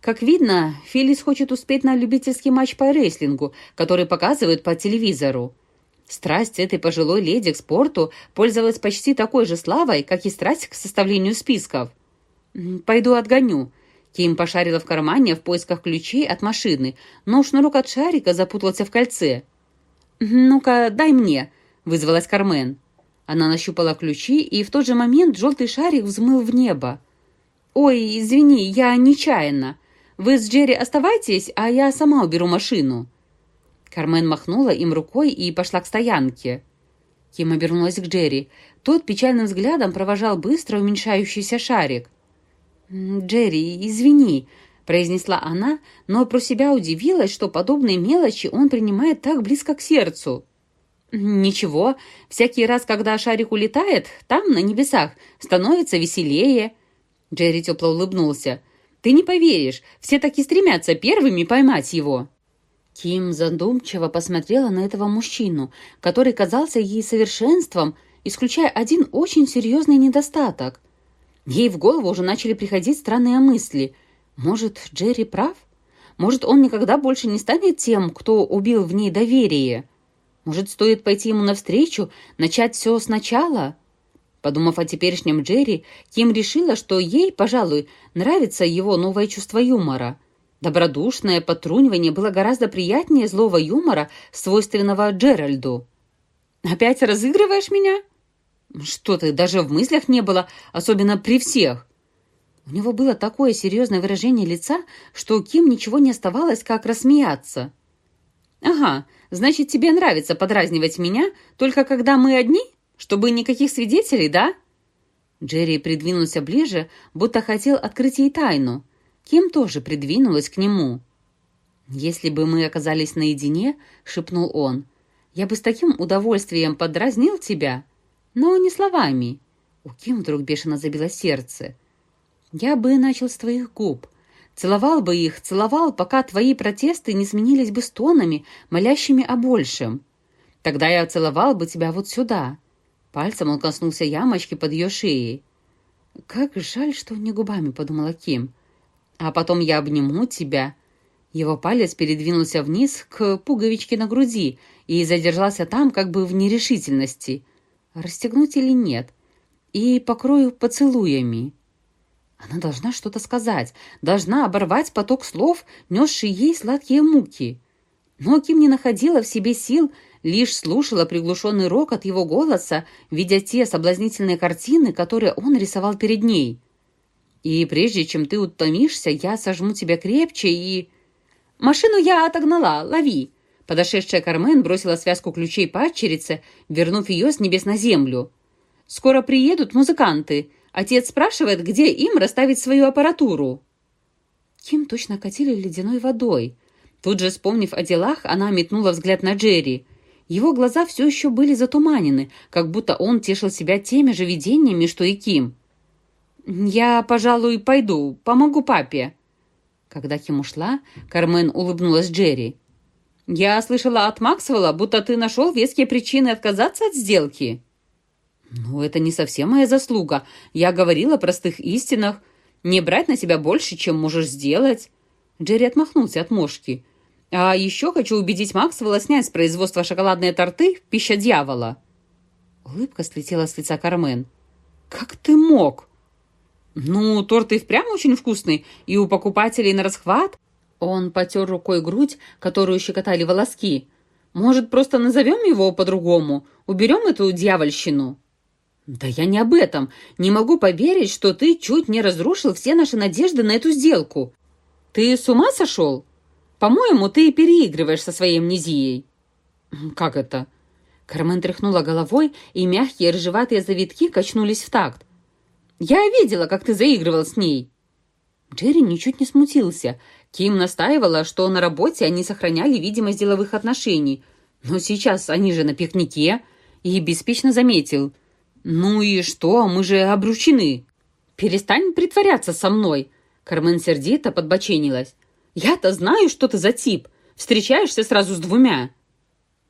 Как видно, Филлис хочет успеть на любительский матч по рейслингу, который показывают по телевизору. Страсть этой пожилой леди к спорту пользовалась почти такой же славой, как и страсть к составлению списков. «Пойду отгоню». Ким пошарила в кармане в поисках ключей от машины, но шнурок от шарика запутался в кольце. «Ну-ка, дай мне», — вызвалась Кармен. Она нащупала ключи, и в тот же момент желтый шарик взмыл в небо. «Ой, извини, я нечаянно. Вы с Джерри оставайтесь, а я сама уберу машину». Кармен махнула им рукой и пошла к стоянке. Ким обернулась к Джерри. Тот печальным взглядом провожал быстро уменьшающийся шарик. «Джерри, извини», — произнесла она, но про себя удивилась, что подобные мелочи он принимает так близко к сердцу. «Ничего, всякий раз, когда шарик улетает, там, на небесах, становится веселее». Джерри тепло улыбнулся. «Ты не поверишь, все так и стремятся первыми поймать его». Ким задумчиво посмотрела на этого мужчину, который казался ей совершенством, исключая один очень серьезный недостаток. Ей в голову уже начали приходить странные мысли. Может, Джерри прав? Может, он никогда больше не станет тем, кто убил в ней доверие? Может, стоит пойти ему навстречу, начать все сначала? Подумав о теперешнем Джерри, Ким решила, что ей, пожалуй, нравится его новое чувство юмора – Добродушное потрунивание было гораздо приятнее злого юмора, свойственного Джеральду. «Опять разыгрываешь меня?» «Что ты, даже в мыслях не было, особенно при всех». У него было такое серьезное выражение лица, что Ким ничего не оставалось, как рассмеяться. «Ага, значит, тебе нравится подразнивать меня, только когда мы одни? Чтобы никаких свидетелей, да?» Джерри придвинулся ближе, будто хотел открыть ей тайну. Ким тоже придвинулась к нему. «Если бы мы оказались наедине», — шепнул он, — «я бы с таким удовольствием подразнил тебя, но не словами». У Ким вдруг бешено забило сердце. «Я бы начал с твоих губ. Целовал бы их, целовал, пока твои протесты не сменились бы стонами, молящими о большем. Тогда я целовал бы тебя вот сюда». Пальцем он коснулся ямочки под ее шеей. «Как жаль, что не губами», — подумала Ким а потом я обниму тебя». Его палец передвинулся вниз к пуговичке на груди и задержался там как бы в нерешительности. Расстегнуть или нет? И покрою поцелуями. Она должна что-то сказать, должна оборвать поток слов, несший ей сладкие муки. Но Ким не находила в себе сил, лишь слушала приглушенный рок от его голоса, видя те соблазнительные картины, которые он рисовал перед ней. И прежде чем ты утомишься, я сожму тебя крепче и... Машину я отогнала, лови!» Подошедшая Кармен бросила связку ключей падчерице, вернув ее с небес на землю. «Скоро приедут музыканты. Отец спрашивает, где им расставить свою аппаратуру». Ким точно катили ледяной водой. Тут же, вспомнив о делах, она метнула взгляд на Джерри. Его глаза все еще были затуманены, как будто он тешил себя теми же видениями, что и Ким. «Я, пожалуй, пойду, помогу папе». Когда Ким ушла, Кармен улыбнулась Джерри. «Я слышала от Максвелла, будто ты нашел веские причины отказаться от сделки». «Ну, это не совсем моя заслуга. Я говорила о простых истинах. Не брать на себя больше, чем можешь сделать». Джерри отмахнулся от мошки. «А еще хочу убедить Максвелла снять с производства шоколадные торты «Пища дьявола». Улыбка слетела с лица Кармен. «Как ты мог?» «Ну, торт и впрямь очень вкусный, и у покупателей на расхват». Он потер рукой грудь, которую щекотали волоски. «Может, просто назовем его по-другому? Уберем эту дьявольщину?» «Да я не об этом. Не могу поверить, что ты чуть не разрушил все наши надежды на эту сделку. Ты с ума сошел? По-моему, ты переигрываешь со своей амнезией». «Как это?» Кармен тряхнула головой, и мягкие рыжеватые завитки качнулись в такт. «Я видела, как ты заигрывал с ней». Джерри ничуть не смутился. Ким настаивала, что на работе они сохраняли видимость деловых отношений. Но сейчас они же на пикнике. И беспечно заметил. «Ну и что? Мы же обручены!» «Перестань притворяться со мной!» Кармен сердито подбоченилась. «Я-то знаю, что ты за тип. Встречаешься сразу с двумя».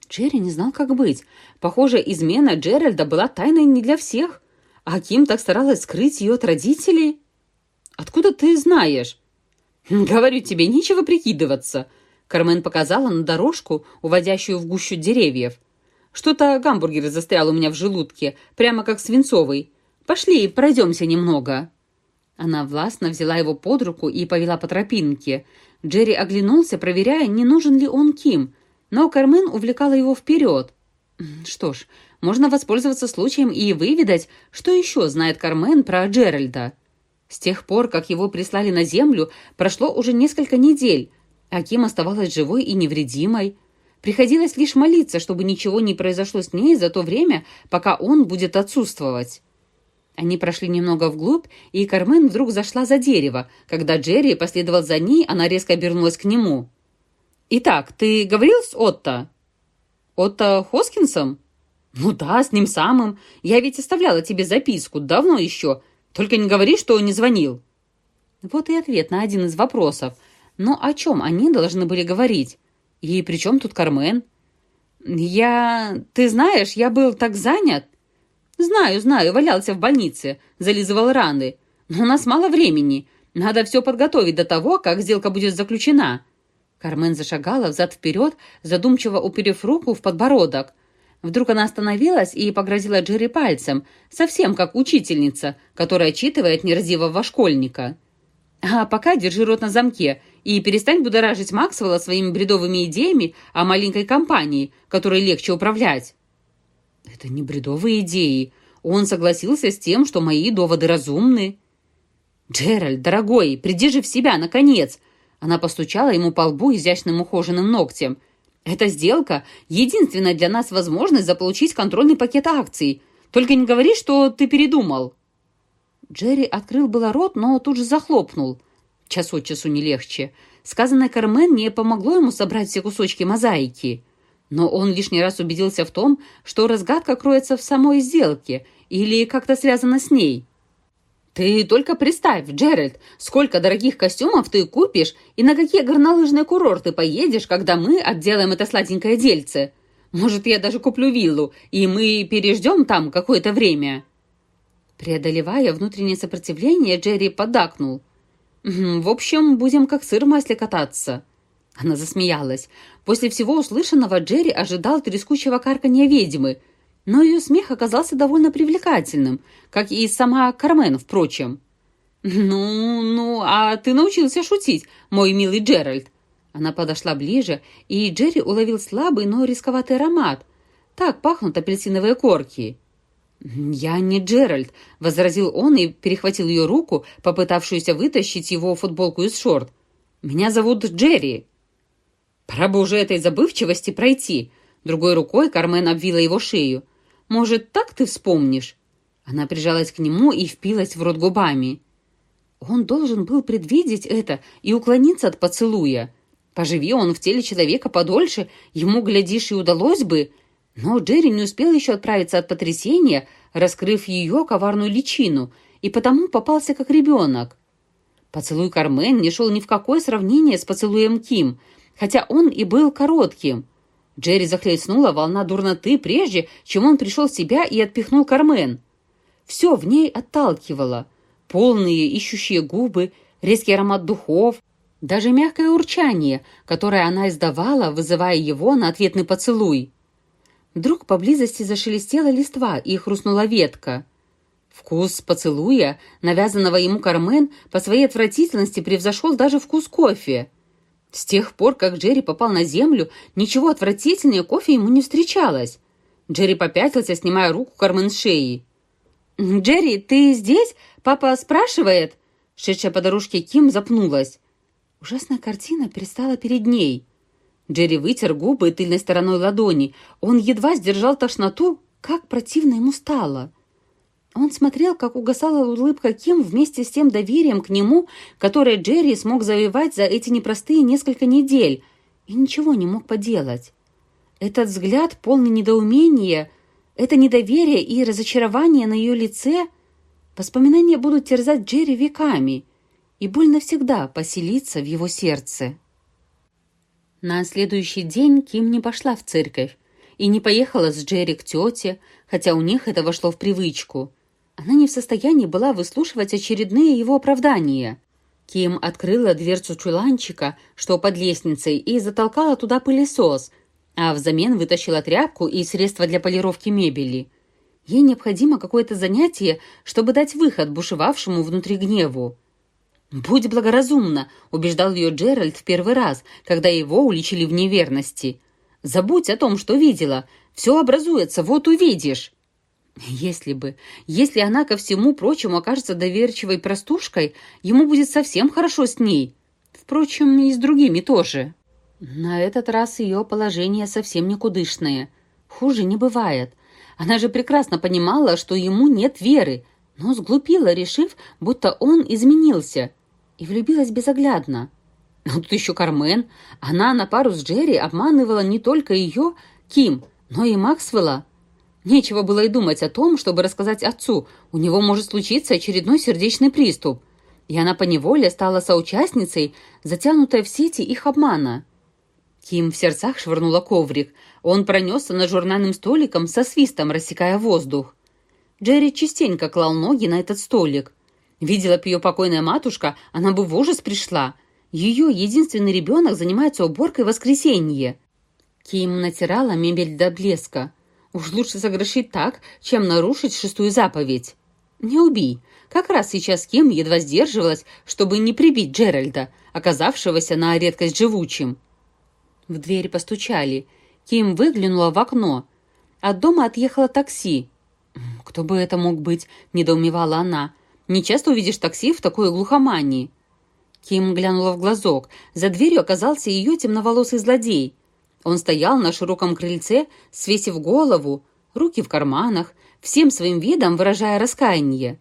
Джерри не знал, как быть. Похоже, измена Джеральда была тайной не для всех. А Ким так старалась скрыть ее от родителей. «Откуда ты знаешь?» «Говорю тебе, нечего прикидываться». Кармен показала на дорожку, уводящую в гущу деревьев. Что-то гамбургер застрял у меня в желудке, прямо как свинцовый. Пошли, пройдемся немного». Она властно взяла его под руку и повела по тропинке. Джерри оглянулся, проверяя, не нужен ли он Ким, но Кармен увлекала его вперед. Что ж, можно воспользоваться случаем и выведать, что еще знает Кармен про Джеральда. С тех пор, как его прислали на землю, прошло уже несколько недель, а Ким оставалась живой и невредимой. Приходилось лишь молиться, чтобы ничего не произошло с ней за то время, пока он будет отсутствовать. Они прошли немного вглубь, и Кармен вдруг зашла за дерево. Когда Джерри последовал за ней, она резко обернулась к нему. «Итак, ты говорил с Отто?» «Отто Хоскинсом?» «Ну да, с ним самым. Я ведь оставляла тебе записку, давно еще. Только не говори, что не звонил». Вот и ответ на один из вопросов. Но о чем они должны были говорить? «И при чем тут Кармен?» «Я... Ты знаешь, я был так занят». «Знаю, знаю, валялся в больнице, зализывал раны. Но у нас мало времени. Надо все подготовить до того, как сделка будет заключена». Кармен зашагала взад-вперед, задумчиво уперев руку в подбородок. Вдруг она остановилась и погрозила Джерри пальцем, совсем как учительница, которая отчитывает неразивого школьника. «А пока держи рот на замке и перестань будоражить Максвелла своими бредовыми идеями о маленькой компании, которой легче управлять». «Это не бредовые идеи. Он согласился с тем, что мои доводы разумны». «Джеральд, дорогой, приди же в себя, наконец!» Она постучала ему по лбу изящным ухоженным ногтем. «Эта сделка — единственная для нас возможность заполучить контрольный пакет акций. Только не говори, что ты передумал». Джерри открыл было рот, но тут же захлопнул. Час от часу не легче. Сказанное Кармен не помогло ему собрать все кусочки мозаики. Но он лишний раз убедился в том, что разгадка кроется в самой сделке или как-то связана с ней. «Ты только представь, Джеральд, сколько дорогих костюмов ты купишь и на какие горнолыжные курорты поедешь, когда мы отделаем это сладенькое дельце. Может, я даже куплю виллу, и мы переждем там какое-то время». Преодолевая внутреннее сопротивление, Джерри подакнул. «В общем, будем как сыр в масле кататься». Она засмеялась. После всего услышанного Джерри ожидал трескучего карканья ведьмы, но ее смех оказался довольно привлекательным, как и сама Кармен, впрочем. «Ну, ну, а ты научился шутить, мой милый Джеральд?» Она подошла ближе, и Джерри уловил слабый, но рисковатый аромат. Так пахнут апельсиновые корки. «Я не Джеральд», — возразил он и перехватил ее руку, попытавшуюся вытащить его футболку из шорт. «Меня зовут Джерри». «Пора бы уже этой забывчивости пройти». Другой рукой Кармен обвила его шею. «Может, так ты вспомнишь?» Она прижалась к нему и впилась в рот губами. Он должен был предвидеть это и уклониться от поцелуя. Поживи он в теле человека подольше, ему, глядишь, и удалось бы, но Джерри не успел еще отправиться от потрясения, раскрыв ее коварную личину, и потому попался как ребенок. Поцелуй Кармен не шел ни в какое сравнение с поцелуем Ким, хотя он и был коротким. Джерри захлестнула волна дурноты прежде, чем он пришел в себя и отпихнул Кармен. Все в ней отталкивало. Полные ищущие губы, резкий аромат духов, даже мягкое урчание, которое она издавала, вызывая его на ответный поцелуй. Вдруг поблизости зашелестела листва и хрустнула ветка. Вкус поцелуя, навязанного ему Кармен, по своей отвратительности превзошел даже вкус кофе. С тех пор, как Джерри попал на землю, ничего отвратительнее кофе ему не встречалось. Джерри попятился, снимая руку Кармен с шеи. «Джерри, ты здесь? Папа спрашивает?» Шедшая по дорожке Ким запнулась. Ужасная картина перестала перед ней. Джерри вытер губы тыльной стороной ладони. Он едва сдержал тошноту, как противно ему стало. Он смотрел, как угасала улыбка Ким вместе с тем доверием к нему, которое Джерри смог завоевать за эти непростые несколько недель, и ничего не мог поделать. Этот взгляд, полный недоумения, это недоверие и разочарование на ее лице, воспоминания будут терзать Джерри веками, и боль навсегда поселится в его сердце. На следующий день Ким не пошла в церковь и не поехала с Джерри к тете, хотя у них это вошло в привычку. Она не в состоянии была выслушивать очередные его оправдания. Ким открыла дверцу чуланчика, что под лестницей, и затолкала туда пылесос, а взамен вытащила тряпку и средства для полировки мебели. Ей необходимо какое-то занятие, чтобы дать выход бушевавшему внутри гневу. «Будь благоразумна», — убеждал ее Джеральд в первый раз, когда его уличили в неверности. «Забудь о том, что видела. Все образуется, вот увидишь». Если бы, если она ко всему прочему окажется доверчивой простушкой, ему будет совсем хорошо с ней. Впрочем, и с другими тоже. На этот раз ее положение совсем никудышное. Хуже не бывает. Она же прекрасно понимала, что ему нет веры, но сглупила, решив, будто он изменился и влюбилась безоглядно. А тут еще Кармен. Она на пару с Джерри обманывала не только ее, Ким, но и Максвелла. Нечего было и думать о том, чтобы рассказать отцу. У него может случиться очередной сердечный приступ. И она поневоле стала соучастницей, затянутой в сети их обмана. Ким в сердцах швырнула коврик. Он пронесся над журнальным столиком со свистом, рассекая воздух. Джерри частенько клал ноги на этот столик. Видела б ее покойная матушка, она бы в ужас пришла. Ее единственный ребенок занимается уборкой в воскресенье. Ким натирала мебель до блеска. Уж лучше загрешить так, чем нарушить шестую заповедь. Не убей. Как раз сейчас Ким едва сдерживалась, чтобы не прибить Джеральда, оказавшегося на редкость живучим. В дверь постучали. Ким выглянула в окно. От дома отъехало такси. «Кто бы это мог быть?» – недоумевала она. Не часто увидишь такси в такой глухомании». Ким глянула в глазок. За дверью оказался ее темноволосый злодей. Он стоял на широком крыльце, свесив голову, руки в карманах, всем своим видом выражая раскаяние.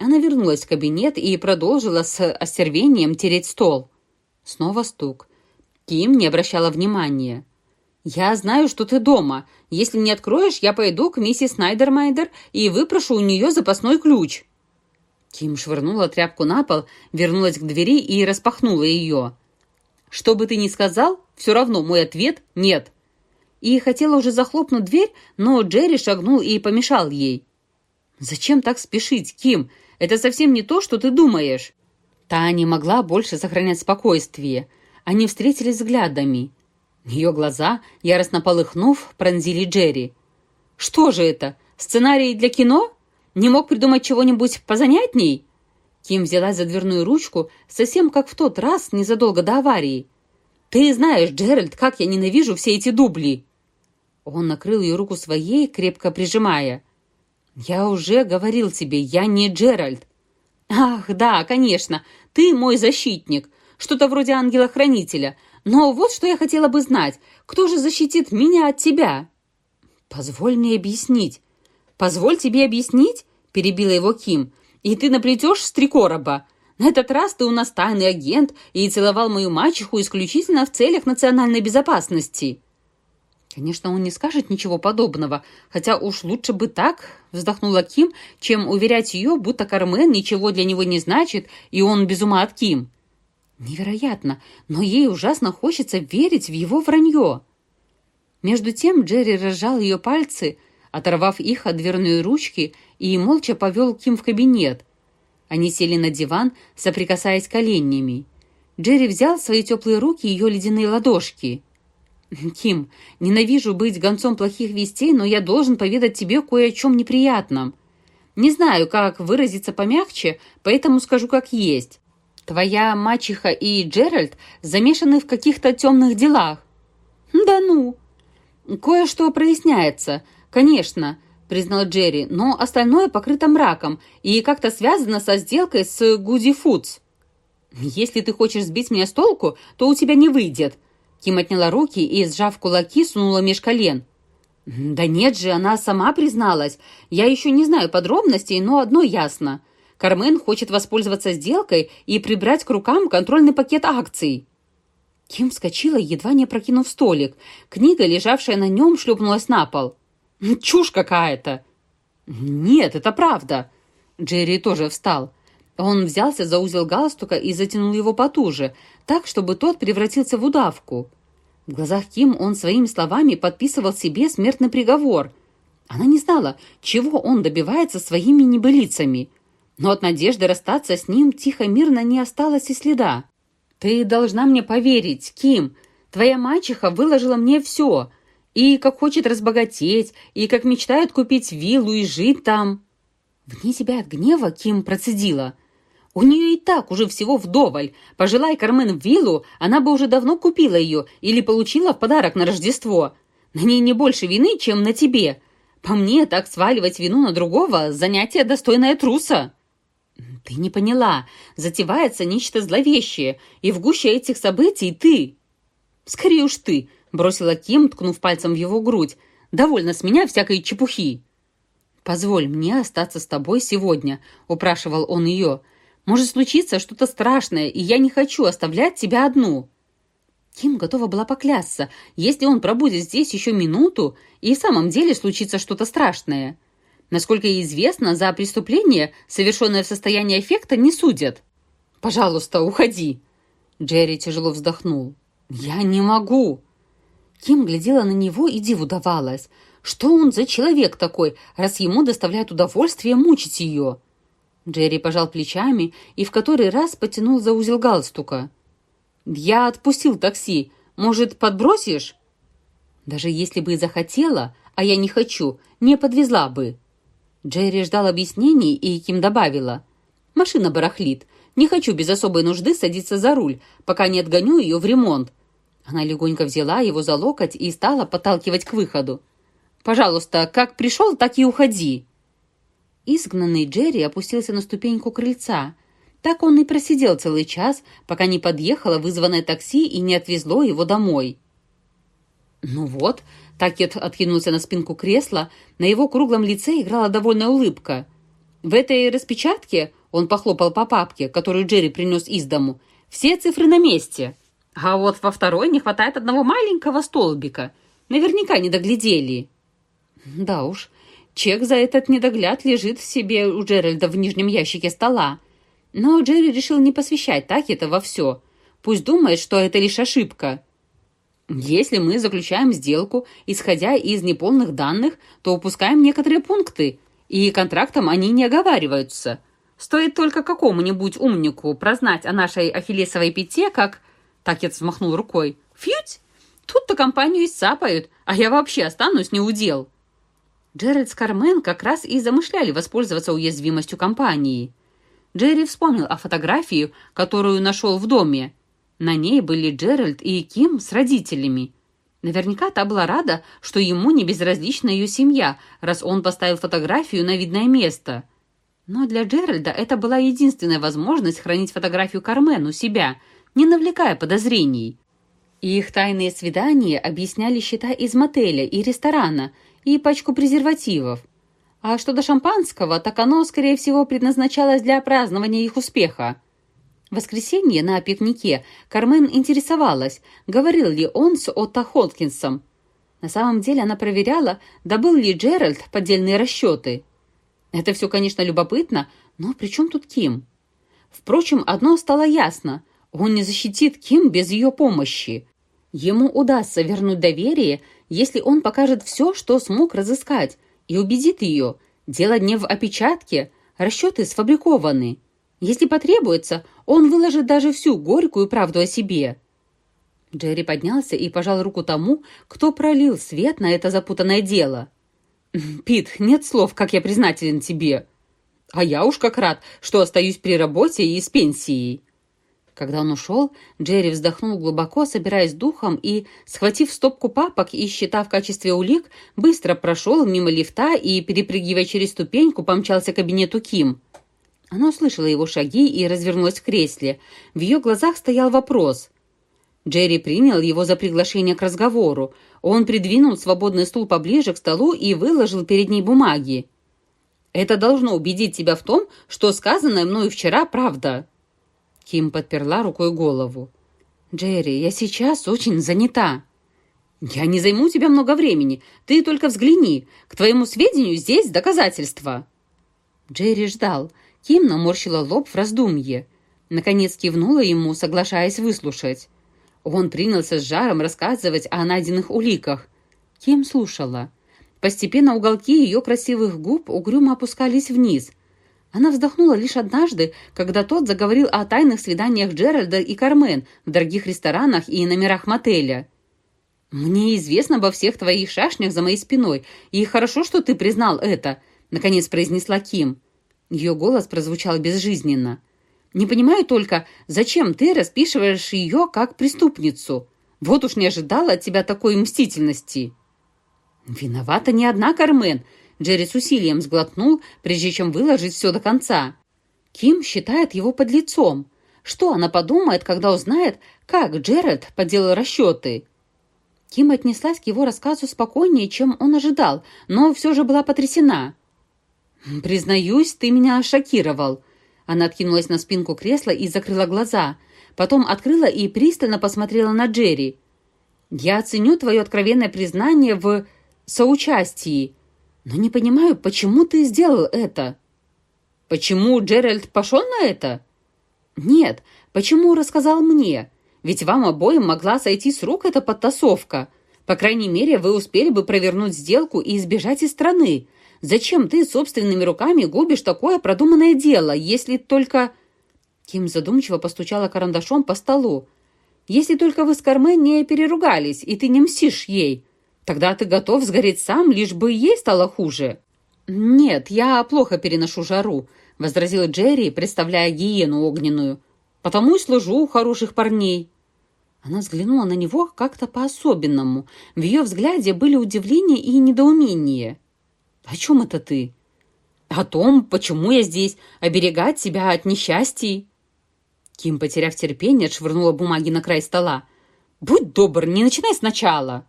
Она вернулась в кабинет и продолжила с остервением тереть стол. Снова стук. Ким не обращала внимания. «Я знаю, что ты дома. Если не откроешь, я пойду к миссис Снайдермайдер и выпрошу у нее запасной ключ». Ким швырнула тряпку на пол, вернулась к двери и распахнула ее. «Что бы ты ни сказал, все равно мой ответ — нет». И хотела уже захлопнуть дверь, но Джерри шагнул и помешал ей. «Зачем так спешить, Ким? Это совсем не то, что ты думаешь». Та не могла больше сохранять спокойствие. Они встретились взглядами. Ее глаза, яростно полыхнув, пронзили Джерри. «Что же это? Сценарий для кино?» Не мог придумать чего-нибудь позанятней?» Ким взялась за дверную ручку, совсем как в тот раз, незадолго до аварии. «Ты знаешь, Джеральд, как я ненавижу все эти дубли!» Он накрыл ее руку своей, крепко прижимая. «Я уже говорил тебе, я не Джеральд». «Ах, да, конечно, ты мой защитник, что-то вроде ангела-хранителя. Но вот что я хотела бы знать, кто же защитит меня от тебя?» «Позволь мне объяснить. «Позволь тебе объяснить?» – перебила его Ким. «И ты наплетешь с три короба. На этот раз ты у нас тайный агент и целовал мою мачеху исключительно в целях национальной безопасности». «Конечно, он не скажет ничего подобного, хотя уж лучше бы так», — вздохнула Ким, чем уверять ее, будто Кармен ничего для него не значит, и он без ума от Ким. Невероятно, но ей ужасно хочется верить в его вранье. Между тем Джерри разжал ее пальцы, оторвав их от дверной ручки, и молча повел Ким в кабинет. Они сели на диван, соприкасаясь коленями. Джерри взял свои теплые руки ее ледяные ладошки. «Ким, ненавижу быть гонцом плохих вестей, но я должен поведать тебе кое о чем неприятном. Не знаю, как выразиться помягче, поэтому скажу как есть. Твоя мачеха и Джеральд замешаны в каких-то темных делах». «Да ну!» «Кое-что проясняется. Конечно, признал Джерри, «но остальное покрыто мраком и как-то связано со сделкой с Гуди Фудс». «Если ты хочешь сбить меня с толку, то у тебя не выйдет». Ким отняла руки и, сжав кулаки, сунула меж колен. «Да нет же, она сама призналась. Я еще не знаю подробностей, но одно ясно. Кармен хочет воспользоваться сделкой и прибрать к рукам контрольный пакет акций». Ким вскочила, едва не прокинув столик. Книга, лежавшая на нем, шлепнулась на пол. [laughs] «Чушь какая-то!» «Нет, это правда!» Джерри тоже встал. Он взялся за узел галстука и затянул его потуже, так, чтобы тот превратился в удавку. В глазах Ким он своими словами подписывал себе смертный приговор. Она не знала, чего он добивается своими небылицами. Но от надежды расстаться с ним тихо-мирно не осталось и следа. «Ты должна мне поверить, Ким. Твоя мачеха выложила мне все. И как хочет разбогатеть, и как мечтает купить виллу и жить там». Вне себя от гнева Ким процедила. «У нее и так уже всего вдоволь. Пожелай Кармен виллу, она бы уже давно купила ее или получила в подарок на Рождество. На ней не больше вины, чем на тебе. По мне, так сваливать вину на другого – занятие, достойное труса». «Ты не поняла. Затевается нечто зловещее, и в гуще этих событий ты». «Скорее уж ты», — бросила Ким, ткнув пальцем в его грудь. «Довольно с меня всякой чепухи». «Позволь мне остаться с тобой сегодня», — упрашивал он ее. «Может случиться что-то страшное, и я не хочу оставлять тебя одну». Ким готова была поклясться, если он пробудет здесь еще минуту, и в самом деле случится что-то страшное. Насколько ей известно, за преступление, совершенное в состоянии эффекта, не судят. «Пожалуйста, уходи!» Джерри тяжело вздохнул. «Я не могу!» Ким глядела на него и диву давалась. Что он за человек такой, раз ему доставляет удовольствие мучить ее? Джерри пожал плечами и в который раз потянул за узел галстука. «Я отпустил такси. Может, подбросишь?» «Даже если бы и захотела, а я не хочу, не подвезла бы. Джерри ждал объяснений, и Ким добавила. «Машина барахлит. Не хочу без особой нужды садиться за руль, пока не отгоню ее в ремонт». Она легонько взяла его за локоть и стала подталкивать к выходу. «Пожалуйста, как пришел, так и уходи». Изгнанный Джерри опустился на ступеньку крыльца. Так он и просидел целый час, пока не подъехало вызванное такси и не отвезло его домой. «Ну вот», Такет откинулся на спинку кресла, на его круглом лице играла довольная улыбка. В этой распечатке он похлопал по папке, которую Джерри принес из дому. Все цифры на месте. А вот во второй не хватает одного маленького столбика. Наверняка не доглядели. Да уж, чек за этот недогляд лежит себе у Джеральда в нижнем ящике стола. Но Джерри решил не посвящать Такета во все. Пусть думает, что это лишь ошибка. Если мы заключаем сделку, исходя из неполных данных, то упускаем некоторые пункты, и контрактом они не оговариваются. Стоит только какому-нибудь умнику прознать о нашей ахиллесовой пяте, как... Так я взмахнул рукой. Фьють! Тут-то компанию исцапают, а я вообще останусь неудел. Джеральд с Кармен как раз и замышляли воспользоваться уязвимостью компании. Джерри вспомнил о фотографии, которую нашел в доме, на ней были Джеральд и Ким с родителями. Наверняка та была рада, что ему не безразлична ее семья, раз он поставил фотографию на видное место. Но для Джеральда это была единственная возможность хранить фотографию Кармен у себя, не навлекая подозрений. их тайные свидания объясняли счета из мотеля и ресторана и пачку презервативов. А что до шампанского, так оно, скорее всего, предназначалось для празднования их успеха. В воскресенье на пикнике Кармен интересовалась, говорил ли он с Отто Холкинсом. На самом деле она проверяла, добыл ли Джеральд поддельные расчеты. Это все, конечно, любопытно, но при чем тут Ким? Впрочем, одно стало ясно. Он не защитит Ким без ее помощи. Ему удастся вернуть доверие, если он покажет все, что смог разыскать, и убедит ее. Дело не в опечатке, расчеты сфабрикованы. Если потребуется, он выложит даже всю горькую правду о себе». Джерри поднялся и пожал руку тому, кто пролил свет на это запутанное дело. «Пит, нет слов, как я признателен тебе. А я уж как рад, что остаюсь при работе и с пенсией». Когда он ушел, Джерри вздохнул глубоко, собираясь духом, и, схватив стопку папок и счета в качестве улик, быстро прошел мимо лифта и, перепрыгивая через ступеньку, помчался к кабинету Ким. Она услышала его шаги и развернулась в кресле. В ее глазах стоял вопрос. Джерри принял его за приглашение к разговору. Он придвинул свободный стул поближе к столу и выложил перед ней бумаги. «Это должно убедить тебя в том, что сказанное мною вчера правда», Ким подперла рукой голову. «Джерри, я сейчас очень занята». «Я не займу тебя много времени. Ты только взгляни. К твоему сведению здесь доказательства». Джерри ждал. Ким наморщила лоб в раздумье. Наконец кивнула ему, соглашаясь выслушать. Он принялся с жаром рассказывать о найденных уликах. Ким слушала. Постепенно уголки ее красивых губ угрюмо опускались вниз – она вздохнула лишь однажды, когда тот заговорил о тайных свиданиях Джеральда и Кармен в дорогих ресторанах и номерах мотеля. «Мне известно обо всех твоих шашнях за моей спиной, и хорошо, что ты признал это», — наконец произнесла Ким. Ее голос прозвучал безжизненно. «Не понимаю только, зачем ты распишиваешь ее как преступницу? Вот уж не ожидала от тебя такой мстительности». «Виновата не одна Кармен», Джерри с усилием сглотнул, прежде чем выложить все до конца. Ким считает его подлецом. Что она подумает, когда узнает, как Джеред поделал расчеты? Ким отнеслась к его рассказу спокойнее, чем он ожидал, но все же была потрясена. «Признаюсь, ты меня шокировал». Она откинулась на спинку кресла и закрыла глаза. Потом открыла и пристально посмотрела на Джерри. «Я оценю твое откровенное признание в соучастии. Но не понимаю, почему ты сделал это? Почему Джеральд пошел на это? Нет, почему рассказал мне? Ведь вам обоим могла сойти с рук эта подтасовка. По крайней мере, вы успели бы провернуть сделку и избежать из страны. Зачем ты собственными руками губишь такое продуманное дело, если только...» Ким задумчиво постучала карандашом по столу. «Если только вы с Кармен не переругались, и ты не мстишь ей. Тогда ты готов сгореть сам, лишь бы ей стало хуже». «Нет, я плохо переношу жару», — возразила Джерри, представляя гиену огненную. «Потому и служу у хороших парней». Она взглянула на него как-то по-особенному. В ее взгляде были удивление и недоумение. «О чем это ты?» «О том, почему я здесь, оберегать себя от несчастий». Ким, потеряв терпение, отшвырнула бумаги на край стола. «Будь добр, не начинай сначала!»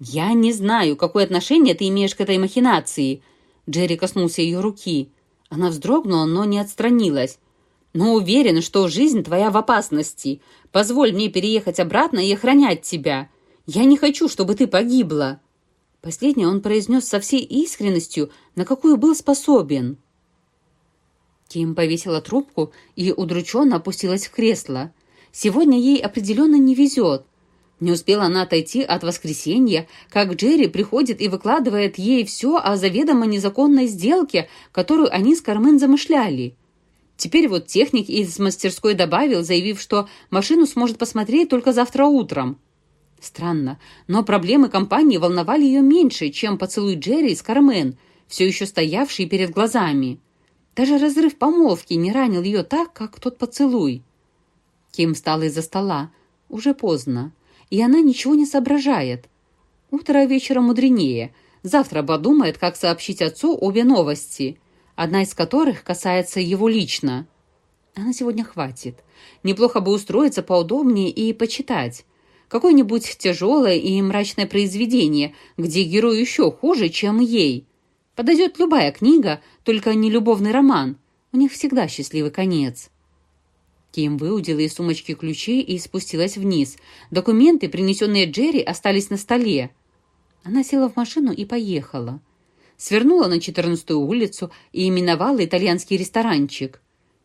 «Я не знаю, какое отношение ты имеешь к этой махинации». Джерри коснулся ее руки. Она вздрогнула, но не отстранилась. «Но уверен, что жизнь твоя в опасности. Позволь мне переехать обратно и охранять тебя. Я не хочу, чтобы ты погибла». Последнее он произнес со всей искренностью, на какую был способен. Ким повесила трубку и удрученно опустилась в кресло. Сегодня ей определенно не везет. Не успела она отойти от воскресенья, как Джерри приходит и выкладывает ей все о заведомо незаконной сделке, которую они с Кармен замышляли. Теперь вот техник из мастерской добавил, заявив, что машину сможет посмотреть только завтра утром. Странно, но проблемы компании волновали ее меньше, чем поцелуй Джерри с Кармен, все еще стоявшие перед глазами. Даже разрыв помолвки не ранил ее так, как тот поцелуй. Ким встала из-за стола. Уже поздно и она ничего не соображает. Утро вечера мудренее. Завтра подумает, как сообщить отцу обе новости, одна из которых касается его лично. А на сегодня хватит. Неплохо бы устроиться поудобнее и почитать. Какое-нибудь тяжелое и мрачное произведение, где герой еще хуже, чем ей. Подойдет любая книга, только не любовный роман. У них всегда счастливый конец. Ким выудила из сумочки ключи и спустилась вниз. Документы, принесенные Джерри, остались на столе. Она села в машину и поехала. Свернула на 14-ю улицу и именовала итальянский ресторанчик.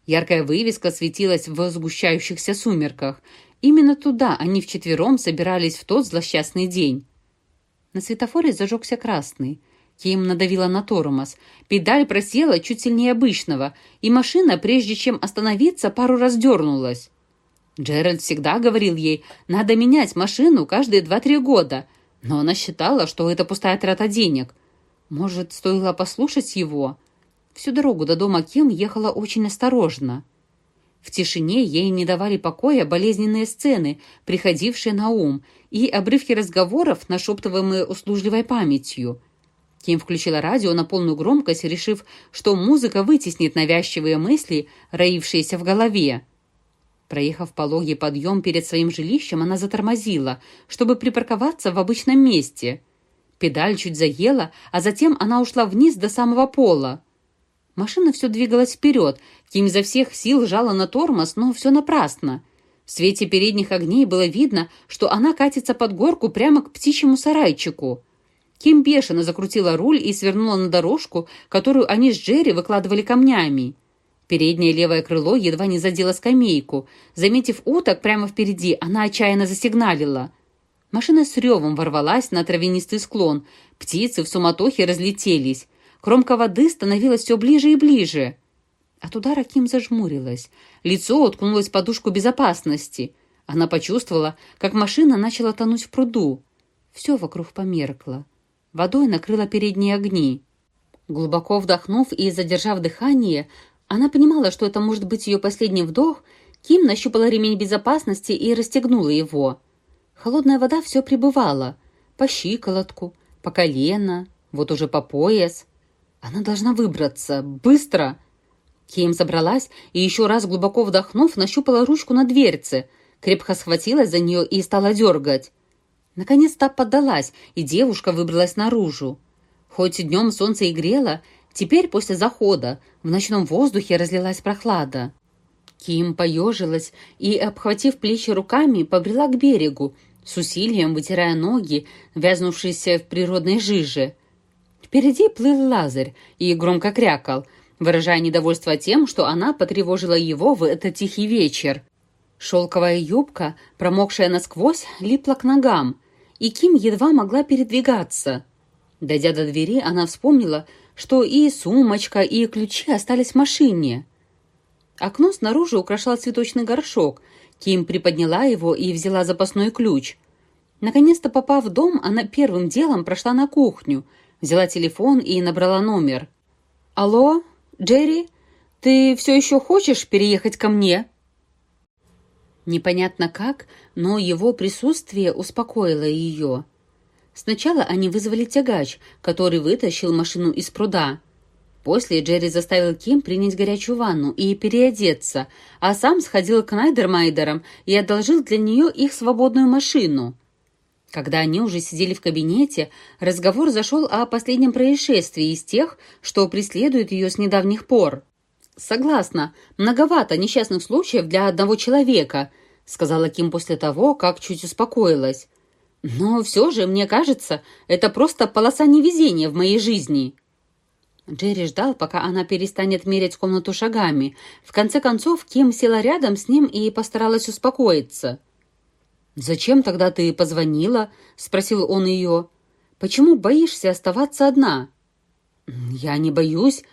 Яркая вывеска светилась в сгущающихся сумерках. Именно туда они вчетвером собирались в тот злосчастный день. На светофоре зажегся красный – Ким надавила на тормоз. Педаль просела чуть сильнее обычного, и машина, прежде чем остановиться, пару раз дернулась. Джеральд всегда говорил ей, надо менять машину каждые два-три года, но она считала, что это пустая трата денег. Может, стоило послушать его? Всю дорогу до дома Ким ехала очень осторожно. В тишине ей не давали покоя болезненные сцены, приходившие на ум, и обрывки разговоров, нашептываемые услужливой памятью. Ким включила радио на полную громкость, решив, что музыка вытеснит навязчивые мысли, роившиеся в голове. Проехав пологий подъем перед своим жилищем, она затормозила, чтобы припарковаться в обычном месте. Педаль чуть заела, а затем она ушла вниз до самого пола. Машина все двигалась вперед. Ким изо всех сил жала на тормоз, но все напрасно. В свете передних огней было видно, что она катится под горку прямо к птичьему сарайчику. Ким бешено закрутила руль и свернула на дорожку, которую они с Джерри выкладывали камнями. Переднее левое крыло едва не задело скамейку. Заметив уток прямо впереди, она отчаянно засигналила. Машина с ревом ворвалась на травянистый склон. Птицы в суматохе разлетелись. Кромка воды становилась все ближе и ближе. От удара Ким зажмурилась. Лицо уткнулось в подушку безопасности. Она почувствовала, как машина начала тонуть в пруду. Все вокруг померкло. Водой накрыло передние огни. Глубоко вдохнув и задержав дыхание, она понимала, что это может быть ее последний вдох, Ким нащупала ремень безопасности и расстегнула его. Холодная вода все прибывала. По щиколотку, по колено, вот уже по пояс. Она должна выбраться. Быстро!» Кейм забралась и, еще раз глубоко вдохнув, нащупала ручку на дверце, крепко схватилась за нее и стала дергать. Наконец та поддалась, и девушка выбралась наружу. Хоть днем солнце и грело, теперь после захода в ночном воздухе разлилась прохлада. Ким поежилась и, обхватив плечи руками, побрела к берегу, с усилием вытирая ноги, вязнувшиеся в природной жиже. Впереди плыл Лазарь и громко крякал, выражая недовольство тем, что она потревожила его в этот тихий вечер. Шелковая юбка, промокшая насквозь, липла к ногам, и Ким едва могла передвигаться. Дойдя до двери, она вспомнила, что и сумочка, и ключи остались в машине. Окно снаружи украшал цветочный горшок. Ким приподняла его и взяла запасной ключ. Наконец-то попав в дом, она первым делом прошла на кухню – взяла телефон и набрала номер. «Алло, Джерри, ты все еще хочешь переехать ко мне?» Непонятно как, но его присутствие успокоило ее. Сначала они вызвали тягач, который вытащил машину из пруда. После Джерри заставил Ким принять горячую ванну и переодеться, а сам сходил к Найдермайдерам и одолжил для нее их свободную машину. Когда они уже сидели в кабинете, разговор зашел о последнем происшествии из тех, что преследует ее с недавних пор. «Согласна, многовато несчастных случаев для одного человека», сказала Ким после того, как чуть успокоилась. «Но все же, мне кажется, это просто полоса невезения в моей жизни». Джерри ждал, пока она перестанет мерять комнату шагами. В конце концов, Ким села рядом с ним и постаралась успокоиться. «Зачем тогда ты позвонила?» — спросил он ее. «Почему боишься оставаться одна?» «Я не боюсь.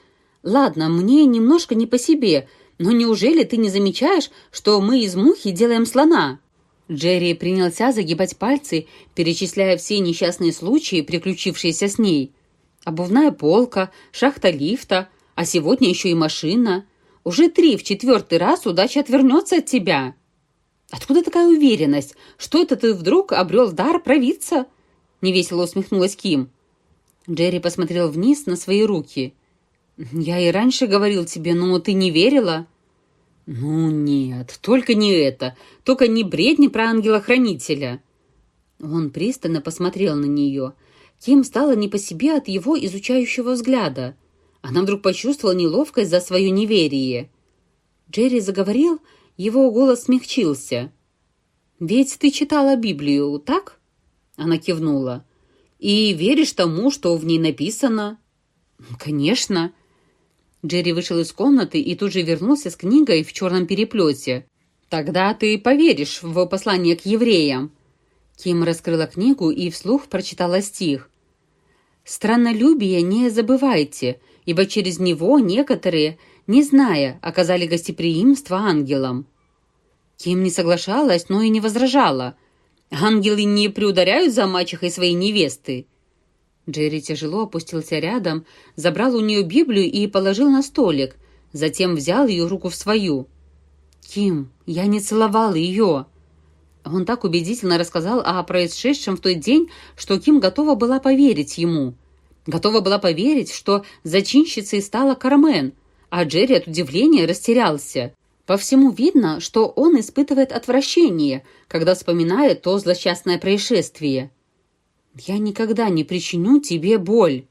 Ладно, мне немножко не по себе, но неужели ты не замечаешь, что мы из мухи делаем слона?» Джерри принялся загибать пальцы, перечисляя все несчастные случаи, приключившиеся с ней. Обувная полка, шахта лифта, а сегодня еще и машина. Уже три в четвертый раз удача отвернется от тебя. «Откуда такая уверенность? Что это ты вдруг обрел дар провидца?» Невесело усмехнулась Ким. Джерри посмотрел вниз на свои руки. «Я и раньше говорил тебе, но ты не верила?» «Ну нет, только не это. Только не бредни про ангела-хранителя». Он пристально посмотрел на нее. Ким стало не по себе от его изучающего взгляда. Она вдруг почувствовала неловкость за свое неверие. Джерри заговорил, его голос смягчился. «Ведь ты читала Библию, так?» Она кивнула. «И веришь тому, что в ней написано?» «Конечно». Джерри вышел из комнаты и тут же вернулся с книгой в черном переплете. «Тогда ты поверишь в послание к евреям». Ким раскрыла книгу и вслух прочитала стих. «Страннолюбие не забывайте, ибо через него некоторые, не зная, оказали гостеприимство ангелам». Ким не соглашалась, но и не возражала. «Ангелы не приударяют за мачехой своей невесты?» Джерри тяжело опустился рядом, забрал у нее Библию и положил на столик, затем взял ее руку в свою. «Ким, я не целовал ее!» Он так убедительно рассказал о происшедшем в тот день, что Ким готова была поверить ему. Готова была поверить, что зачинщицей стала Кармен, а Джерри от удивления растерялся. По всему видно, что он испытывает отвращение, когда вспоминает то злосчастное происшествие. «Я никогда не причиню тебе боль».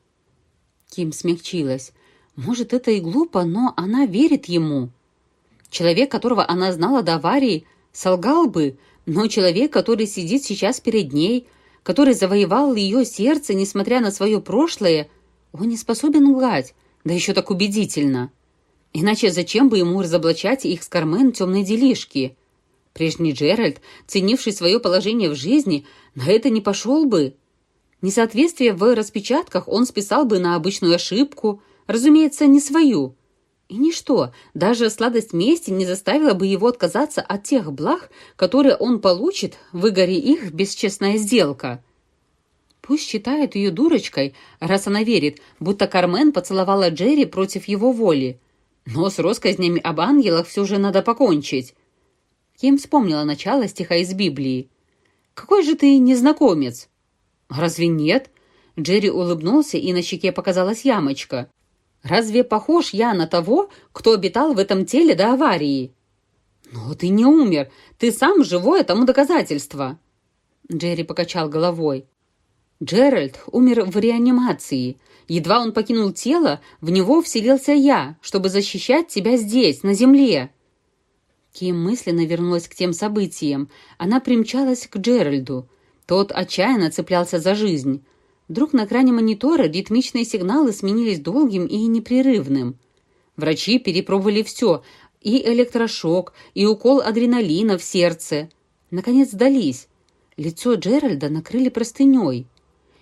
Ким смягчилась. Может, это и глупо, но она верит ему. Человек, которого она знала до аварии, солгал бы, но человек, который сидит сейчас перед ней, который завоевал ее сердце, несмотря на свое прошлое, он не способен лгать, да еще так убедительно. Иначе зачем бы ему разоблачать их с Кармен темные делишки? Прежний Джеральд, ценивший свое положение в жизни, на это не пошел бы. Несоответствие в распечатках он списал бы на обычную ошибку, разумеется, не свою. И ничто, даже сладость мести не заставила бы его отказаться от тех благ, которые он получит, выгоре их бесчестная сделка. Пусть считает ее дурочкой, раз она верит, будто Кармен поцеловала Джерри против его воли. Но с россказнями об ангелах все же надо покончить. Ким вспомнила начало стиха из Библии. «Какой же ты незнакомец?» «Разве нет?» Джерри улыбнулся, и на щеке показалась ямочка. «Разве похож я на того, кто обитал в этом теле до аварии?» «Но ты не умер. Ты сам живое тому доказательство». Джерри покачал головой. «Джеральд умер в реанимации. Едва он покинул тело, в него вселился я, чтобы защищать тебя здесь, на земле». Ким мысленно вернулась к тем событиям. Она примчалась к Джеральду. Тот отчаянно цеплялся за жизнь. Вдруг на экране монитора ритмичные сигналы сменились долгим и непрерывным. Врачи перепробовали все, и электрошок, и укол адреналина в сердце. Наконец сдались. Лицо Джеральда накрыли простыней.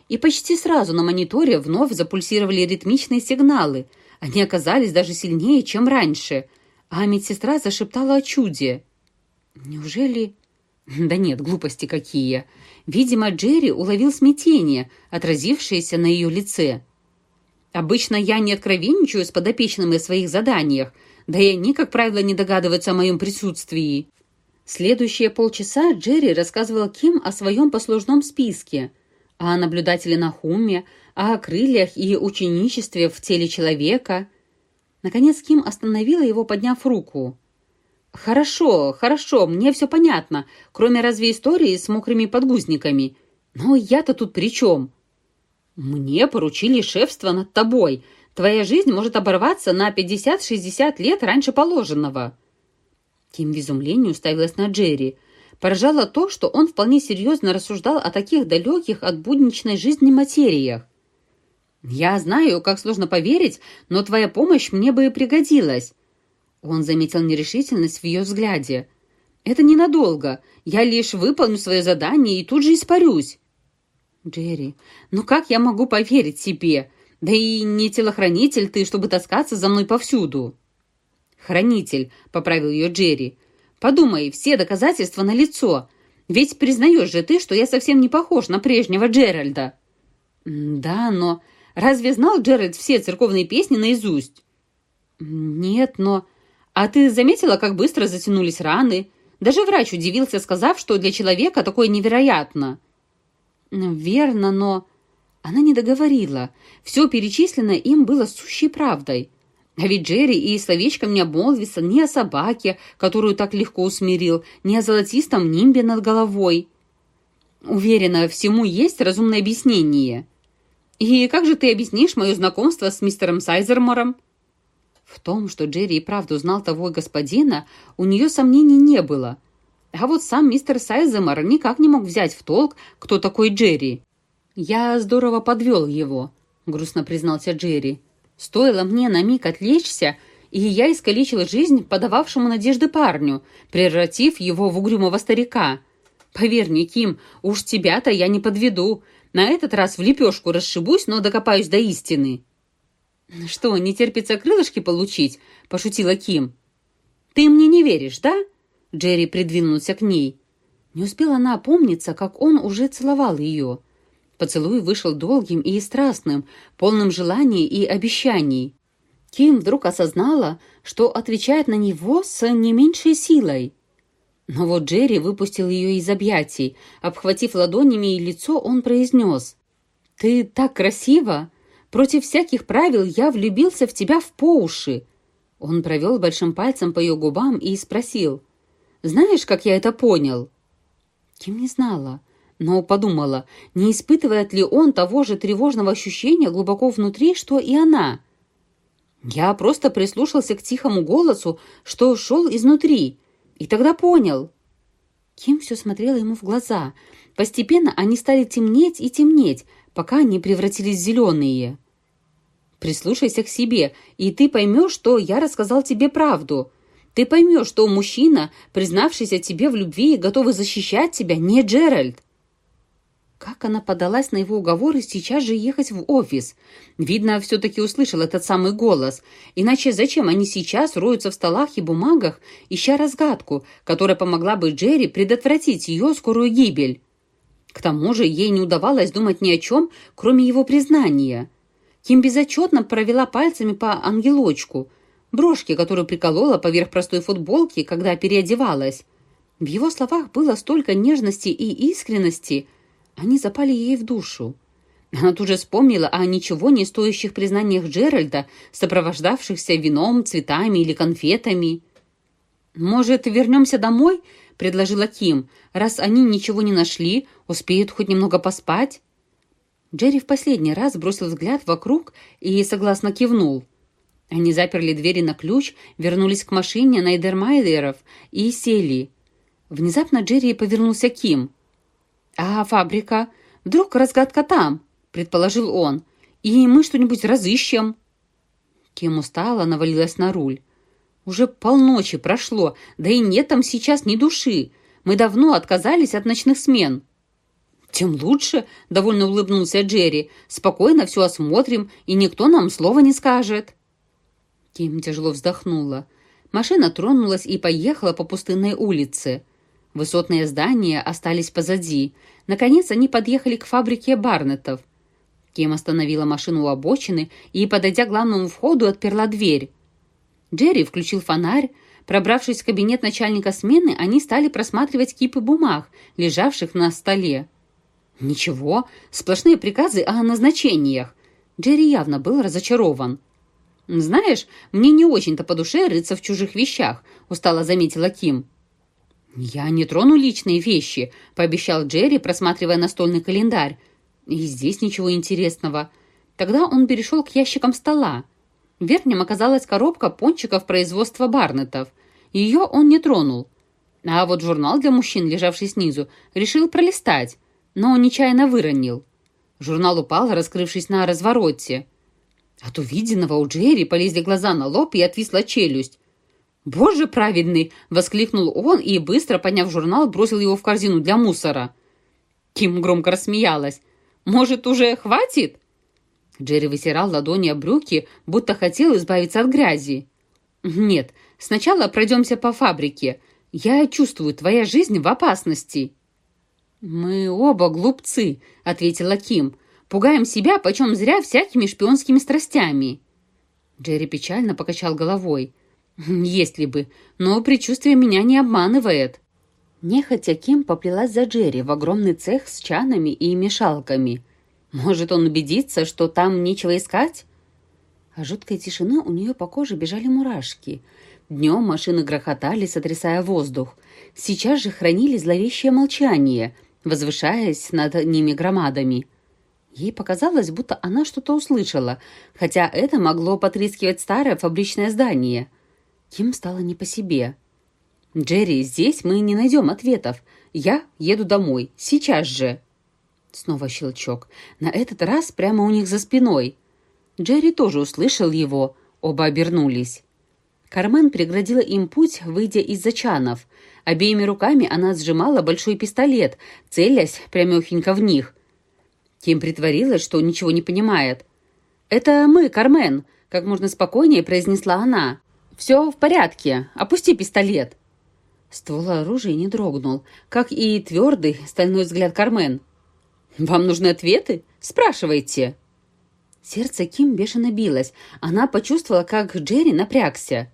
И почти сразу на мониторе вновь запульсировали ритмичные сигналы. Они оказались даже сильнее, чем раньше. А медсестра зашептала о чуде. «Неужели...» «Да нет, глупости какие!» Видимо, Джерри уловил смятение, отразившееся на ее лице. «Обычно я не откровенничаю с подопечным о своих заданиях, да и они, как правило, не догадываются о моем присутствии». Следующие полчаса Джерри рассказывал Ким о своем послужном списке – о наблюдателе Нахуме, о крыльях и ученичестве в теле человека. Наконец Ким остановила его, подняв руку. «Хорошо, хорошо, мне все понятно, кроме разве истории с мокрыми подгузниками. Но я-то тут при чем?» «Мне поручили шефство над тобой. Твоя жизнь может оборваться на 50-60 лет раньше положенного». Ким в изумлении уставилась на Джерри – поражало то, что он вполне серьезно рассуждал о таких далеких от будничной жизни материях. «Я знаю, как сложно поверить, но твоя помощь мне бы и пригодилась». Он заметил нерешительность в ее взгляде. «Это ненадолго. Я лишь выполню свое задание и тут же испарюсь». «Джерри, ну как я могу поверить тебе? Да и не телохранитель ты, чтобы таскаться за мной повсюду». «Хранитель», — поправил ее Джерри. Подумай, все доказательства налицо. Ведь признаешь же ты, что я совсем не похож на прежнего Джеральда». «Да, но разве знал Джеральд все церковные песни наизусть?» «Нет, но...» «А ты заметила, как быстро затянулись раны? Даже врач удивился, сказав, что для человека такое невероятно». «Верно, но...» Она не договорила. Все перечисленное им было сущей правдой. А ведь Джерри и словечком не обмолвится ни о собаке, которую так легко усмирил, ни о золотистом нимбе над головой. Уверена, всему есть разумное объяснение. И как же ты объяснишь мое знакомство с мистером Сайзермором? В том, что Джерри и правду знал того господина, у нее сомнений не было. А вот сам мистер Сайзермор никак не мог взять в толк, кто такой Джерри. «Я здорово подвел его», — грустно признался Джерри. Стоило мне на миг отвлечься, и я искалечила жизнь подававшему надежды парню, превратив его в угрюмого старика. Поверь мне, Ким, уж тебя-то я не подведу. На этот раз в лепешку расшибусь, но докопаюсь до истины». «Что, не терпится крылышки получить?» – пошутила Ким. «Ты мне не веришь, да?» Джерри придвинулся к ней. Не успела она опомниться, как он уже целовал ее. Поцелуй вышел долгим и страстным, полным желаний и обещаний. Ким вдруг осознала, что отвечает на него с не меньшей силой. Но вот Джерри выпустил ее из объятий. Обхватив ладонями и лицо, он произнес. «Ты так красива! Против всяких правил я влюбился в тебя в по уши!» Он провел большим пальцем по ее губам и спросил. «Знаешь, как я это понял?» Ким не знала, но подумала, не испытывает ли он того же тревожного ощущения глубоко внутри, что и она. Я просто прислушался к тихому голосу, что шел изнутри, и тогда понял. Ким все смотрела ему в глаза. Постепенно они стали темнеть и темнеть, пока не превратились в зеленые. «Прислушайся к себе, и ты поймешь, что я рассказал тебе правду. Ты поймешь, что мужчина, признавшийся тебе в любви и готовый защищать тебя, не Джеральд. Как она подалась на его уговоры сейчас же ехать в офис? Видно, все-таки услышал этот самый голос. Иначе зачем они сейчас роются в столах и бумагах, ища разгадку, которая помогла бы Джерри предотвратить ее скорую гибель? К тому же ей не удавалось думать ни о чем, кроме его признания. Ким безотчетно провела пальцами по ангелочку, брошке, которую приколола поверх простой футболки, когда переодевалась. В его словах было столько нежности и искренности – они запали ей в душу. Она тут же вспомнила о ничего не стоящих признаниях Джеральда, сопровождавшихся вином, цветами или конфетами. «Может, вернемся домой?» — предложила Ким. «Раз они ничего не нашли, успеют хоть немного поспать?» Джерри в последний раз бросил взгляд вокруг и согласно кивнул. Они заперли двери на ключ, вернулись к машине Найдермайлеров и сели. Внезапно Джерри повернулся к Ким. «А фабрика? Вдруг разгадка там?» — предположил он. «И мы что-нибудь разыщем». Кем устала, навалилась на руль. «Уже полночи прошло, да и нет там сейчас ни души. Мы давно отказались от ночных смен». «Тем лучше», — довольно улыбнулся Джерри. «Спокойно все осмотрим, и никто нам слова не скажет». Ким тяжело вздохнула. Машина тронулась и поехала по пустынной улице. Высотные здания остались позади. Наконец они подъехали к фабрике Барнеттов. Ким остановила машину у обочины и, подойдя к главному входу, отперла дверь. Джерри включил фонарь. Пробравшись в кабинет начальника смены, они стали просматривать кипы бумаг, лежавших на столе. Ничего, сплошные приказы о назначениях. Джерри явно был разочарован. «Знаешь, мне не очень-то по душе рыться в чужих вещах», — устало заметила Ким. «Я не трону личные вещи», — пообещал Джерри, просматривая настольный календарь. «И здесь ничего интересного». Тогда он перешел к ящикам стола. В верхнем оказалась коробка пончиков производства Барнетов. Ее он не тронул. А вот журнал для мужчин, лежавший снизу, решил пролистать, но нечаянно выронил. Журнал упал, раскрывшись на развороте. От увиденного у Джерри полезли глаза на лоб и отвисла челюсть. «Боже праведный!» — воскликнул он и, быстро подняв журнал, бросил его в корзину для мусора. Ким громко рассмеялась. «Может, уже хватит?» Джерри вытирал ладони о брюки, будто хотел избавиться от грязи. «Нет, сначала пройдемся по фабрике. Я чувствую, твоя жизнь в опасности». «Мы оба глупцы», — ответила Ким. «Пугаем себя, почем зря, всякими шпионскими страстями». Джерри печально покачал головой. «Если бы, но предчувствие меня не обманывает». Нехотя Ким поплелась за Джерри в огромный цех с чанами и мешалками. Может, он убедится, что там нечего искать? А жуткой тишины у нее по коже бежали мурашки. Днем машины грохотали, сотрясая воздух. Сейчас же хранили зловещее молчание, возвышаясь над ними громадами. Ей показалось, будто она что-то услышала, хотя это могло потрескивать старое фабричное здание – Ким стало не по себе. «Джерри, здесь мы не найдем ответов. Я еду домой. Сейчас же!» Снова щелчок. На этот раз прямо у них за спиной. Джерри тоже услышал его. Оба обернулись. Кармен преградила им путь, выйдя из-за чанов. Обеими руками она сжимала большой пистолет, целясь прямехенько в них. Ким притворилась, что ничего не понимает. «Это мы, Кармен», — как можно спокойнее произнесла она. «Все в порядке. Опусти пистолет». Ствол оружия не дрогнул, как и твердый стальной взгляд Кармен. «Вам нужны ответы? Спрашивайте». Сердце Ким бешено билось. Она почувствовала, как Джерри напрягся.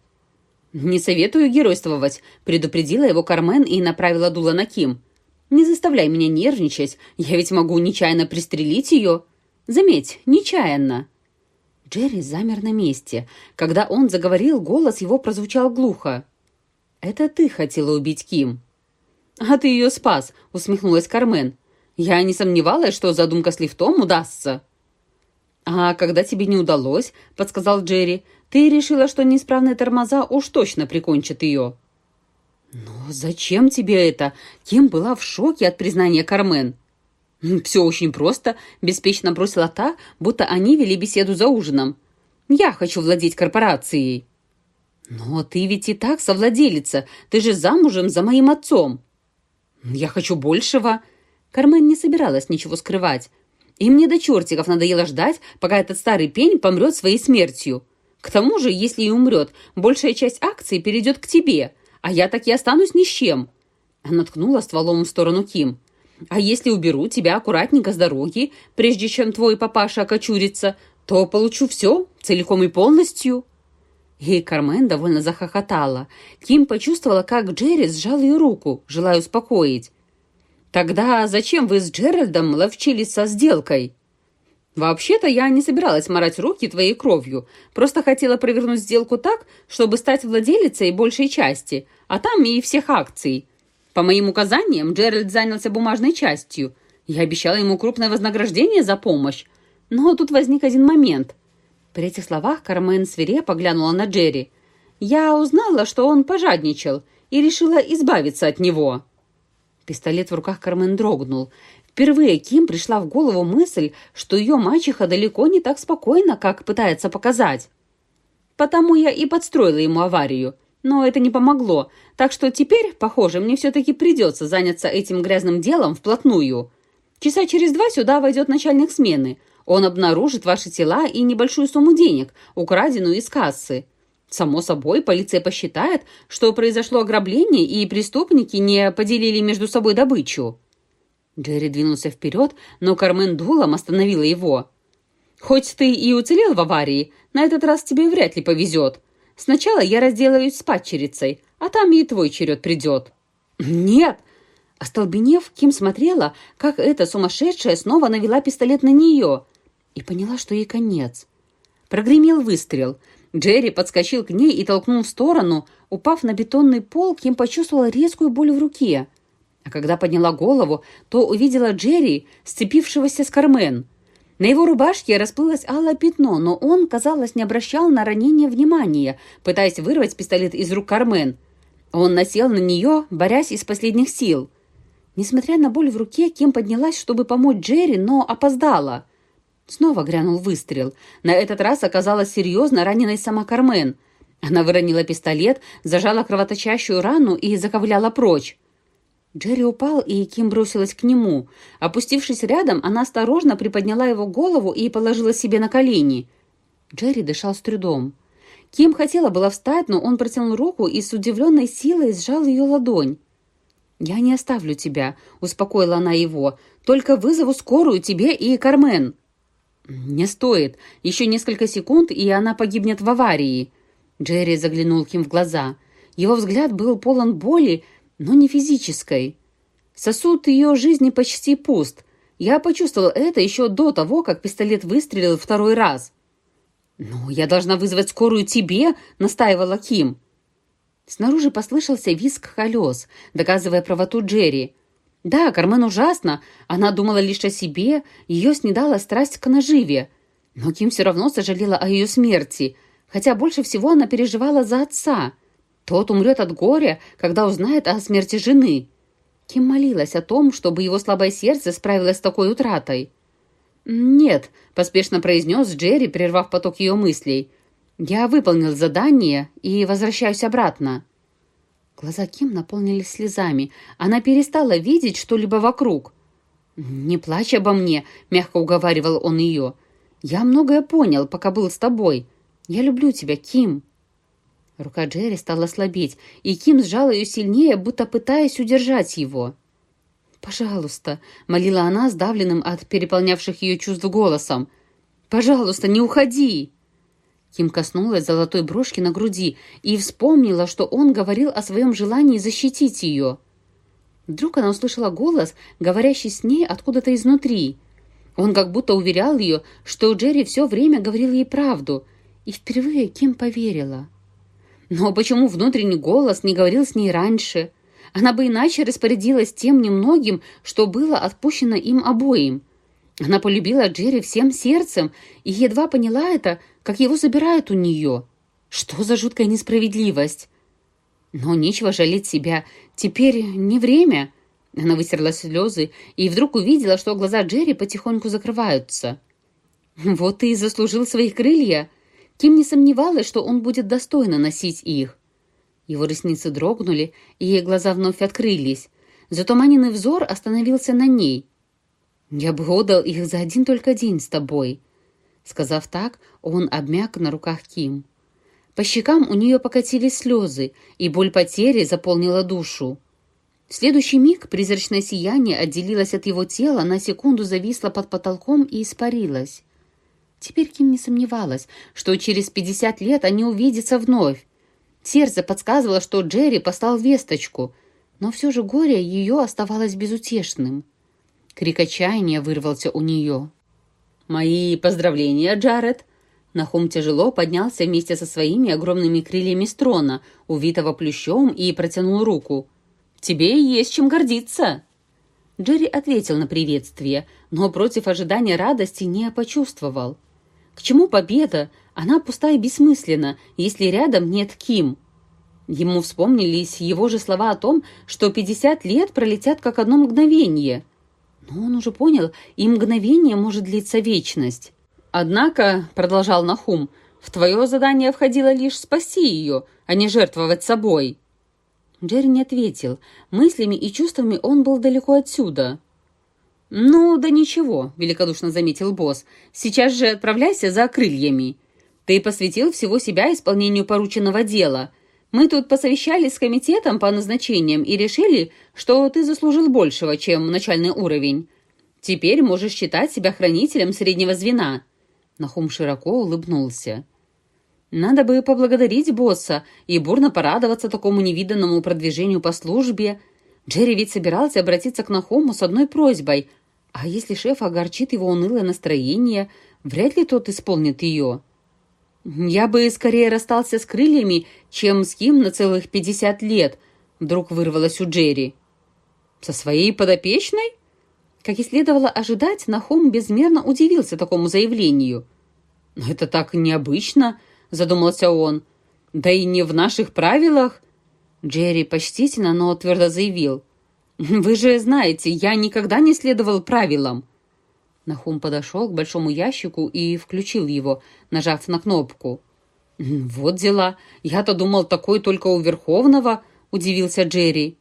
«Не советую геройствовать», — предупредила его Кармен и направила дуло на Ким. «Не заставляй меня нервничать, я ведь могу нечаянно пристрелить ее. Заметь, нечаянно». Джерри замер на месте. Когда он заговорил, голос его прозвучал глухо. «Это ты хотела убить Ким». «А ты ее спас», — усмехнулась Кармен. «Я не сомневалась, что задумка с лифтом удастся». «А когда тебе не удалось», — подсказал Джерри, «ты решила, что неисправные тормоза уж точно прикончат ее». «Но зачем тебе это?» Ким была в шоке от признания Кармен. «Все очень просто», — беспечно бросила та, будто они вели беседу за ужином. «Я хочу владеть корпорацией». «Но ты ведь и так совладелица. Ты же замужем за моим отцом». «Я хочу большего». Кармен не собиралась ничего скрывать. И мне до чертиков надоело ждать, пока этот старый пень помрет своей смертью. К тому же, если и умрет, большая часть акций перейдет к тебе, а я так и останусь ни с чем». Она ткнула стволом в сторону Ким. «А если уберу тебя аккуратненько с дороги, прежде чем твой папаша окочурится, то получу все, целиком и полностью». И Кармен довольно захохотала. Ким почувствовала, как Джерри сжал ее руку, желая успокоить. «Тогда зачем вы с Джеральдом ловчились со сделкой?» «Вообще-то я не собиралась морать руки твоей кровью, просто хотела провернуть сделку так, чтобы стать владелицей большей части, а там и всех акций. По моим указаниям, Джеральд занялся бумажной частью. Я обещала ему крупное вознаграждение за помощь. Но тут возник один момент». При этих словах Кармен свирепо глянула на Джерри. «Я узнала, что он пожадничал, и решила избавиться от него». Пистолет в руках Кармен дрогнул. Впервые Ким пришла в голову мысль, что ее мачеха далеко не так спокойна, как пытается показать. Потому я и подстроила ему аварию. Но это не помогло, так что теперь, похоже, мне все-таки придется заняться этим грязным делом вплотную. Часа через два сюда войдет начальник смены. Он обнаружит ваши тела и небольшую сумму денег, украденную из кассы. Само собой, полиция посчитает, что произошло ограбление, и преступники не поделили между собой добычу. Джерри двинулся вперед, но Кармен дулом остановила его. «Хоть ты и уцелел в аварии, на этот раз тебе вряд ли повезет. Сначала я разделаюсь с падчерицей, а там и твой черед придет». «Нет!» Остолбенев, Ким смотрела, как эта сумасшедшая снова навела пистолет на нее, и поняла, что ей конец. Прогремел выстрел — Джерри подскочил к ней и толкнул в сторону. Упав на бетонный пол, Ким почувствовала резкую боль в руке. А когда подняла голову, то увидела Джерри, сцепившегося с Кармен. На его рубашке расплылось алое пятно, но он, казалось, не обращал на ранение внимания, пытаясь вырвать пистолет из рук Кармен. Он насел на нее, борясь из последних сил. Несмотря на боль в руке, Ким поднялась, чтобы помочь Джерри, но опоздала – Снова грянул выстрел. На этот раз оказалась серьезно раненой сама Кармен. Она выронила пистолет, зажала кровоточащую рану и заковыляла прочь. Джерри упал, и Ким бросилась к нему. Опустившись рядом, она осторожно приподняла его голову и положила себе на колени. Джерри дышал с трудом. Ким хотела было встать, но он протянул руку и с удивленной силой сжал ее ладонь. «Я не оставлю тебя», — успокоила она его. «Только вызову скорую тебе и Кармен». «Не стоит. Еще несколько секунд, и она погибнет в аварии». Джерри заглянул Ким в глаза. Его взгляд был полон боли, но не физической. Сосуд ее жизни почти пуст. Я почувствовал это еще до того, как пистолет выстрелил второй раз. «Ну, я должна вызвать скорую тебе», — настаивала Ким. Снаружи послышался визг колес, доказывая правоту Джерри. Да, Кармен ужасно. Она думала лишь о себе, ее снедала страсть к наживе. Но Ким все равно сожалела о ее смерти, хотя больше всего она переживала за отца. Тот умрет от горя, когда узнает о смерти жены. Ким молилась о том, чтобы его слабое сердце справилось с такой утратой. «Нет», — поспешно произнес Джерри, прервав поток ее мыслей. «Я выполнил задание и возвращаюсь обратно». Глаза Ким наполнились слезами. Она перестала видеть что-либо вокруг. «Не плачь обо мне», — мягко уговаривал он ее. «Я многое понял, пока был с тобой. Я люблю тебя, Ким». Рука Джерри стала слабеть, и Ким сжала ее сильнее, будто пытаясь удержать его. «Пожалуйста», — молила она сдавленным от переполнявших ее чувств голосом. Пожалуйста, не уходи!» Ким коснулась золотой брошки на груди и вспомнила, что он говорил о своем желании защитить ее. Вдруг она услышала голос, говорящий с ней откуда-то изнутри. Он как будто уверял ее, что Джерри все время говорил ей правду, и впервые Ким поверила. Но почему внутренний голос не говорил с ней раньше? Она бы иначе распорядилась тем немногим, что было отпущено им обоим. Она полюбила Джерри всем сердцем и едва поняла это, как его забирают у нее. Что за жуткая несправедливость? Но нечего жалеть себя. Теперь не время. Она вытерла слезы и вдруг увидела, что глаза Джерри потихоньку закрываются. Вот ты и заслужил свои крылья. Ким не сомневалась, что он будет достойно носить их. Его ресницы дрогнули, и глаза вновь открылись. Затуманенный взор остановился на ней. «Я бы отдал их за один только день с тобой», Сказав так, он обмяк на руках Ким. По щекам у нее покатились слезы, и боль потери заполнила душу. В следующий миг призрачное сияние отделилось от его тела, на секунду зависло под потолком и испарилось. Теперь Ким не сомневалась, что через пятьдесят лет они увидятся вновь. Сердце подсказывало, что Джерри послал весточку, но все же горе ее оставалось безутешным. Крик отчаяния вырвался у нее. «Мои поздравления, Джаред!» Нахум тяжело поднялся вместе со своими огромными крыльями с трона, увитого плющом, и протянул руку. «Тебе есть чем гордиться!» Джерри ответил на приветствие, но против ожидания радости не почувствовал. К чему победа? Она пуста и бессмысленна, если рядом нет Ким. Ему вспомнились его же слова о том, что пятьдесят лет пролетят как одно мгновение – но он уже понял, и мгновение может длиться вечность. «Однако», — продолжал Нахум, — «в твое задание входило лишь спасти ее, а не жертвовать собой». Джерри не ответил. Мыслями и чувствами он был далеко отсюда. «Ну, да ничего», — великодушно заметил босс. «Сейчас же отправляйся за крыльями. Ты посвятил всего себя исполнению порученного дела — мы тут посовещались с комитетом по назначениям и решили, что ты заслужил большего, чем начальный уровень. Теперь можешь считать себя хранителем среднего звена». Нахум широко улыбнулся. «Надо бы поблагодарить босса и бурно порадоваться такому невиданному продвижению по службе. Джерри ведь собирался обратиться к Нахуму с одной просьбой. А если шеф огорчит его унылое настроение, вряд ли тот исполнит ее». «Я бы скорее расстался с крыльями, чем с Ким на целых пятьдесят лет», — вдруг вырвалось у Джерри. «Со своей подопечной?» Как и следовало ожидать, Нахум безмерно удивился такому заявлению. «Это так необычно», — задумался он. «Да и не в наших правилах». Джерри почтительно, но твердо заявил. «Вы же знаете, я никогда не следовал правилам». Нахум подошел к большому ящику и включил его, нажав на кнопку. «Вот дела. Я-то думал, такой только у Верховного», — удивился Джерри.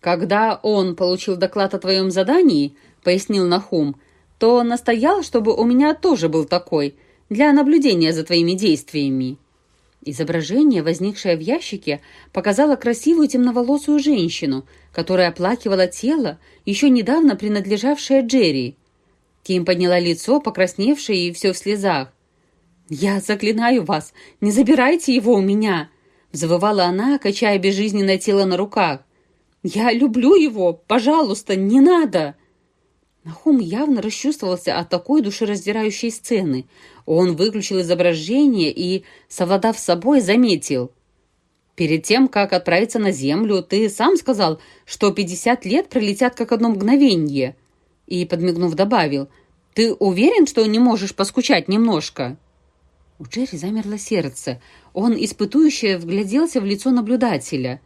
«Когда он получил доклад о твоем задании», — пояснил Нахум, «то настоял, чтобы у меня тоже был такой, для наблюдения за твоими действиями». Изображение, возникшее в ящике, показало красивую темноволосую женщину, которая оплакивала тело, еще недавно принадлежавшее Джерри. Ким подняла лицо, покрасневшее и все в слезах. «Я заклинаю вас, не забирайте его у меня!» Завывала она, качая безжизненное тело на руках. «Я люблю его! Пожалуйста, не надо!» Нахум явно расчувствовался от такой душераздирающей сцены. Он выключил изображение и, совладав с собой, заметил. «Перед тем, как отправиться на Землю, ты сам сказал, что пятьдесят лет пролетят как одно мгновенье и, подмигнув, добавил, «Ты уверен, что не можешь поскучать немножко?» У Джерри замерло сердце. Он испытующе вгляделся в лицо наблюдателя.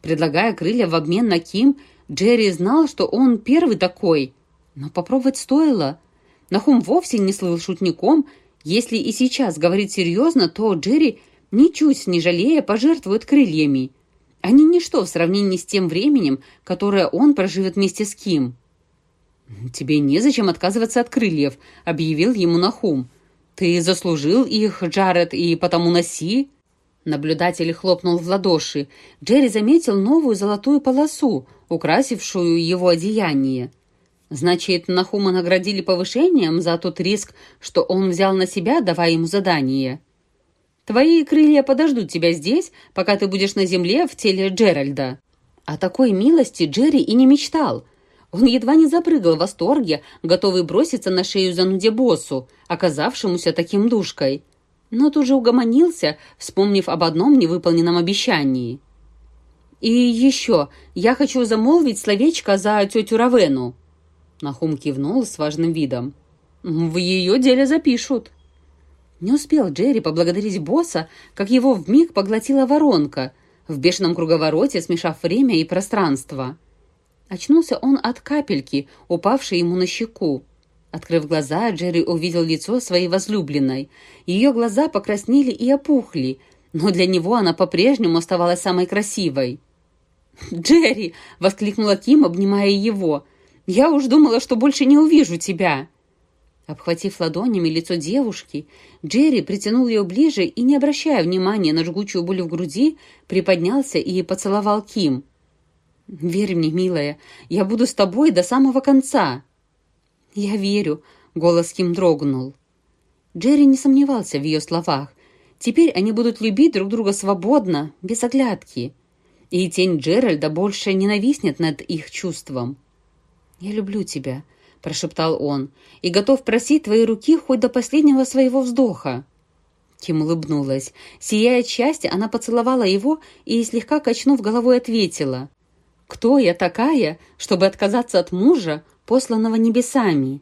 Предлагая крылья в обмен на Ким, Джерри знал, что он первый такой. Но попробовать стоило. Нахум вовсе не слыл шутником. Если и сейчас говорить серьезно, то Джерри, ничуть не жалея, пожертвует крыльями. Они ничто в сравнении с тем временем, которое он проживет вместе с Ким. «Тебе незачем отказываться от крыльев», — объявил ему Нахум. «Ты заслужил их, Джаред, и потому носи». Наблюдатель хлопнул в ладоши. Джерри заметил новую золотую полосу, украсившую его одеяние. Значит, Нахума наградили повышением за тот риск, что он взял на себя, давая ему задание. Твои крылья подождут тебя здесь, пока ты будешь на земле в теле Джеральда. О такой милости Джерри и не мечтал. Он едва не запрыгал в восторге, готовый броситься на шею зануде боссу, оказавшемуся таким душкой. Но тут же угомонился, вспомнив об одном невыполненном обещании. «И еще, я хочу замолвить словечко за тетю Равену», Нахум кивнул с важным видом. «В ее деле запишут». Не успел Джерри поблагодарить босса, как его вмиг поглотила воронка, в бешеном круговороте смешав время и пространство. Очнулся он от капельки, упавшей ему на щеку. Открыв глаза, Джерри увидел лицо своей возлюбленной. Ее глаза покраснели и опухли, но для него она по-прежнему оставалась самой красивой. «Джерри!» — воскликнула Ким, обнимая его — я уж думала, что больше не увижу тебя!» Обхватив ладонями лицо девушки, Джерри притянул ее ближе и, не обращая внимания на жгучую боль в груди, приподнялся и поцеловал Ким. «Верь мне, милая, я буду с тобой до самого конца!» «Я верю», — голос Ким дрогнул. Джерри не сомневался в ее словах. Теперь они будут любить друг друга свободно, без оглядки. И тень Джеральда больше не нависнет над их чувством. «Я люблю тебя», — прошептал он, «и готов просить твоей руки хоть до последнего своего вздоха». Ким улыбнулась. Сияя от счастья, она поцеловала его и, слегка качнув головой, ответила. «Кто я такая, чтобы отказаться от мужа, посланного небесами?»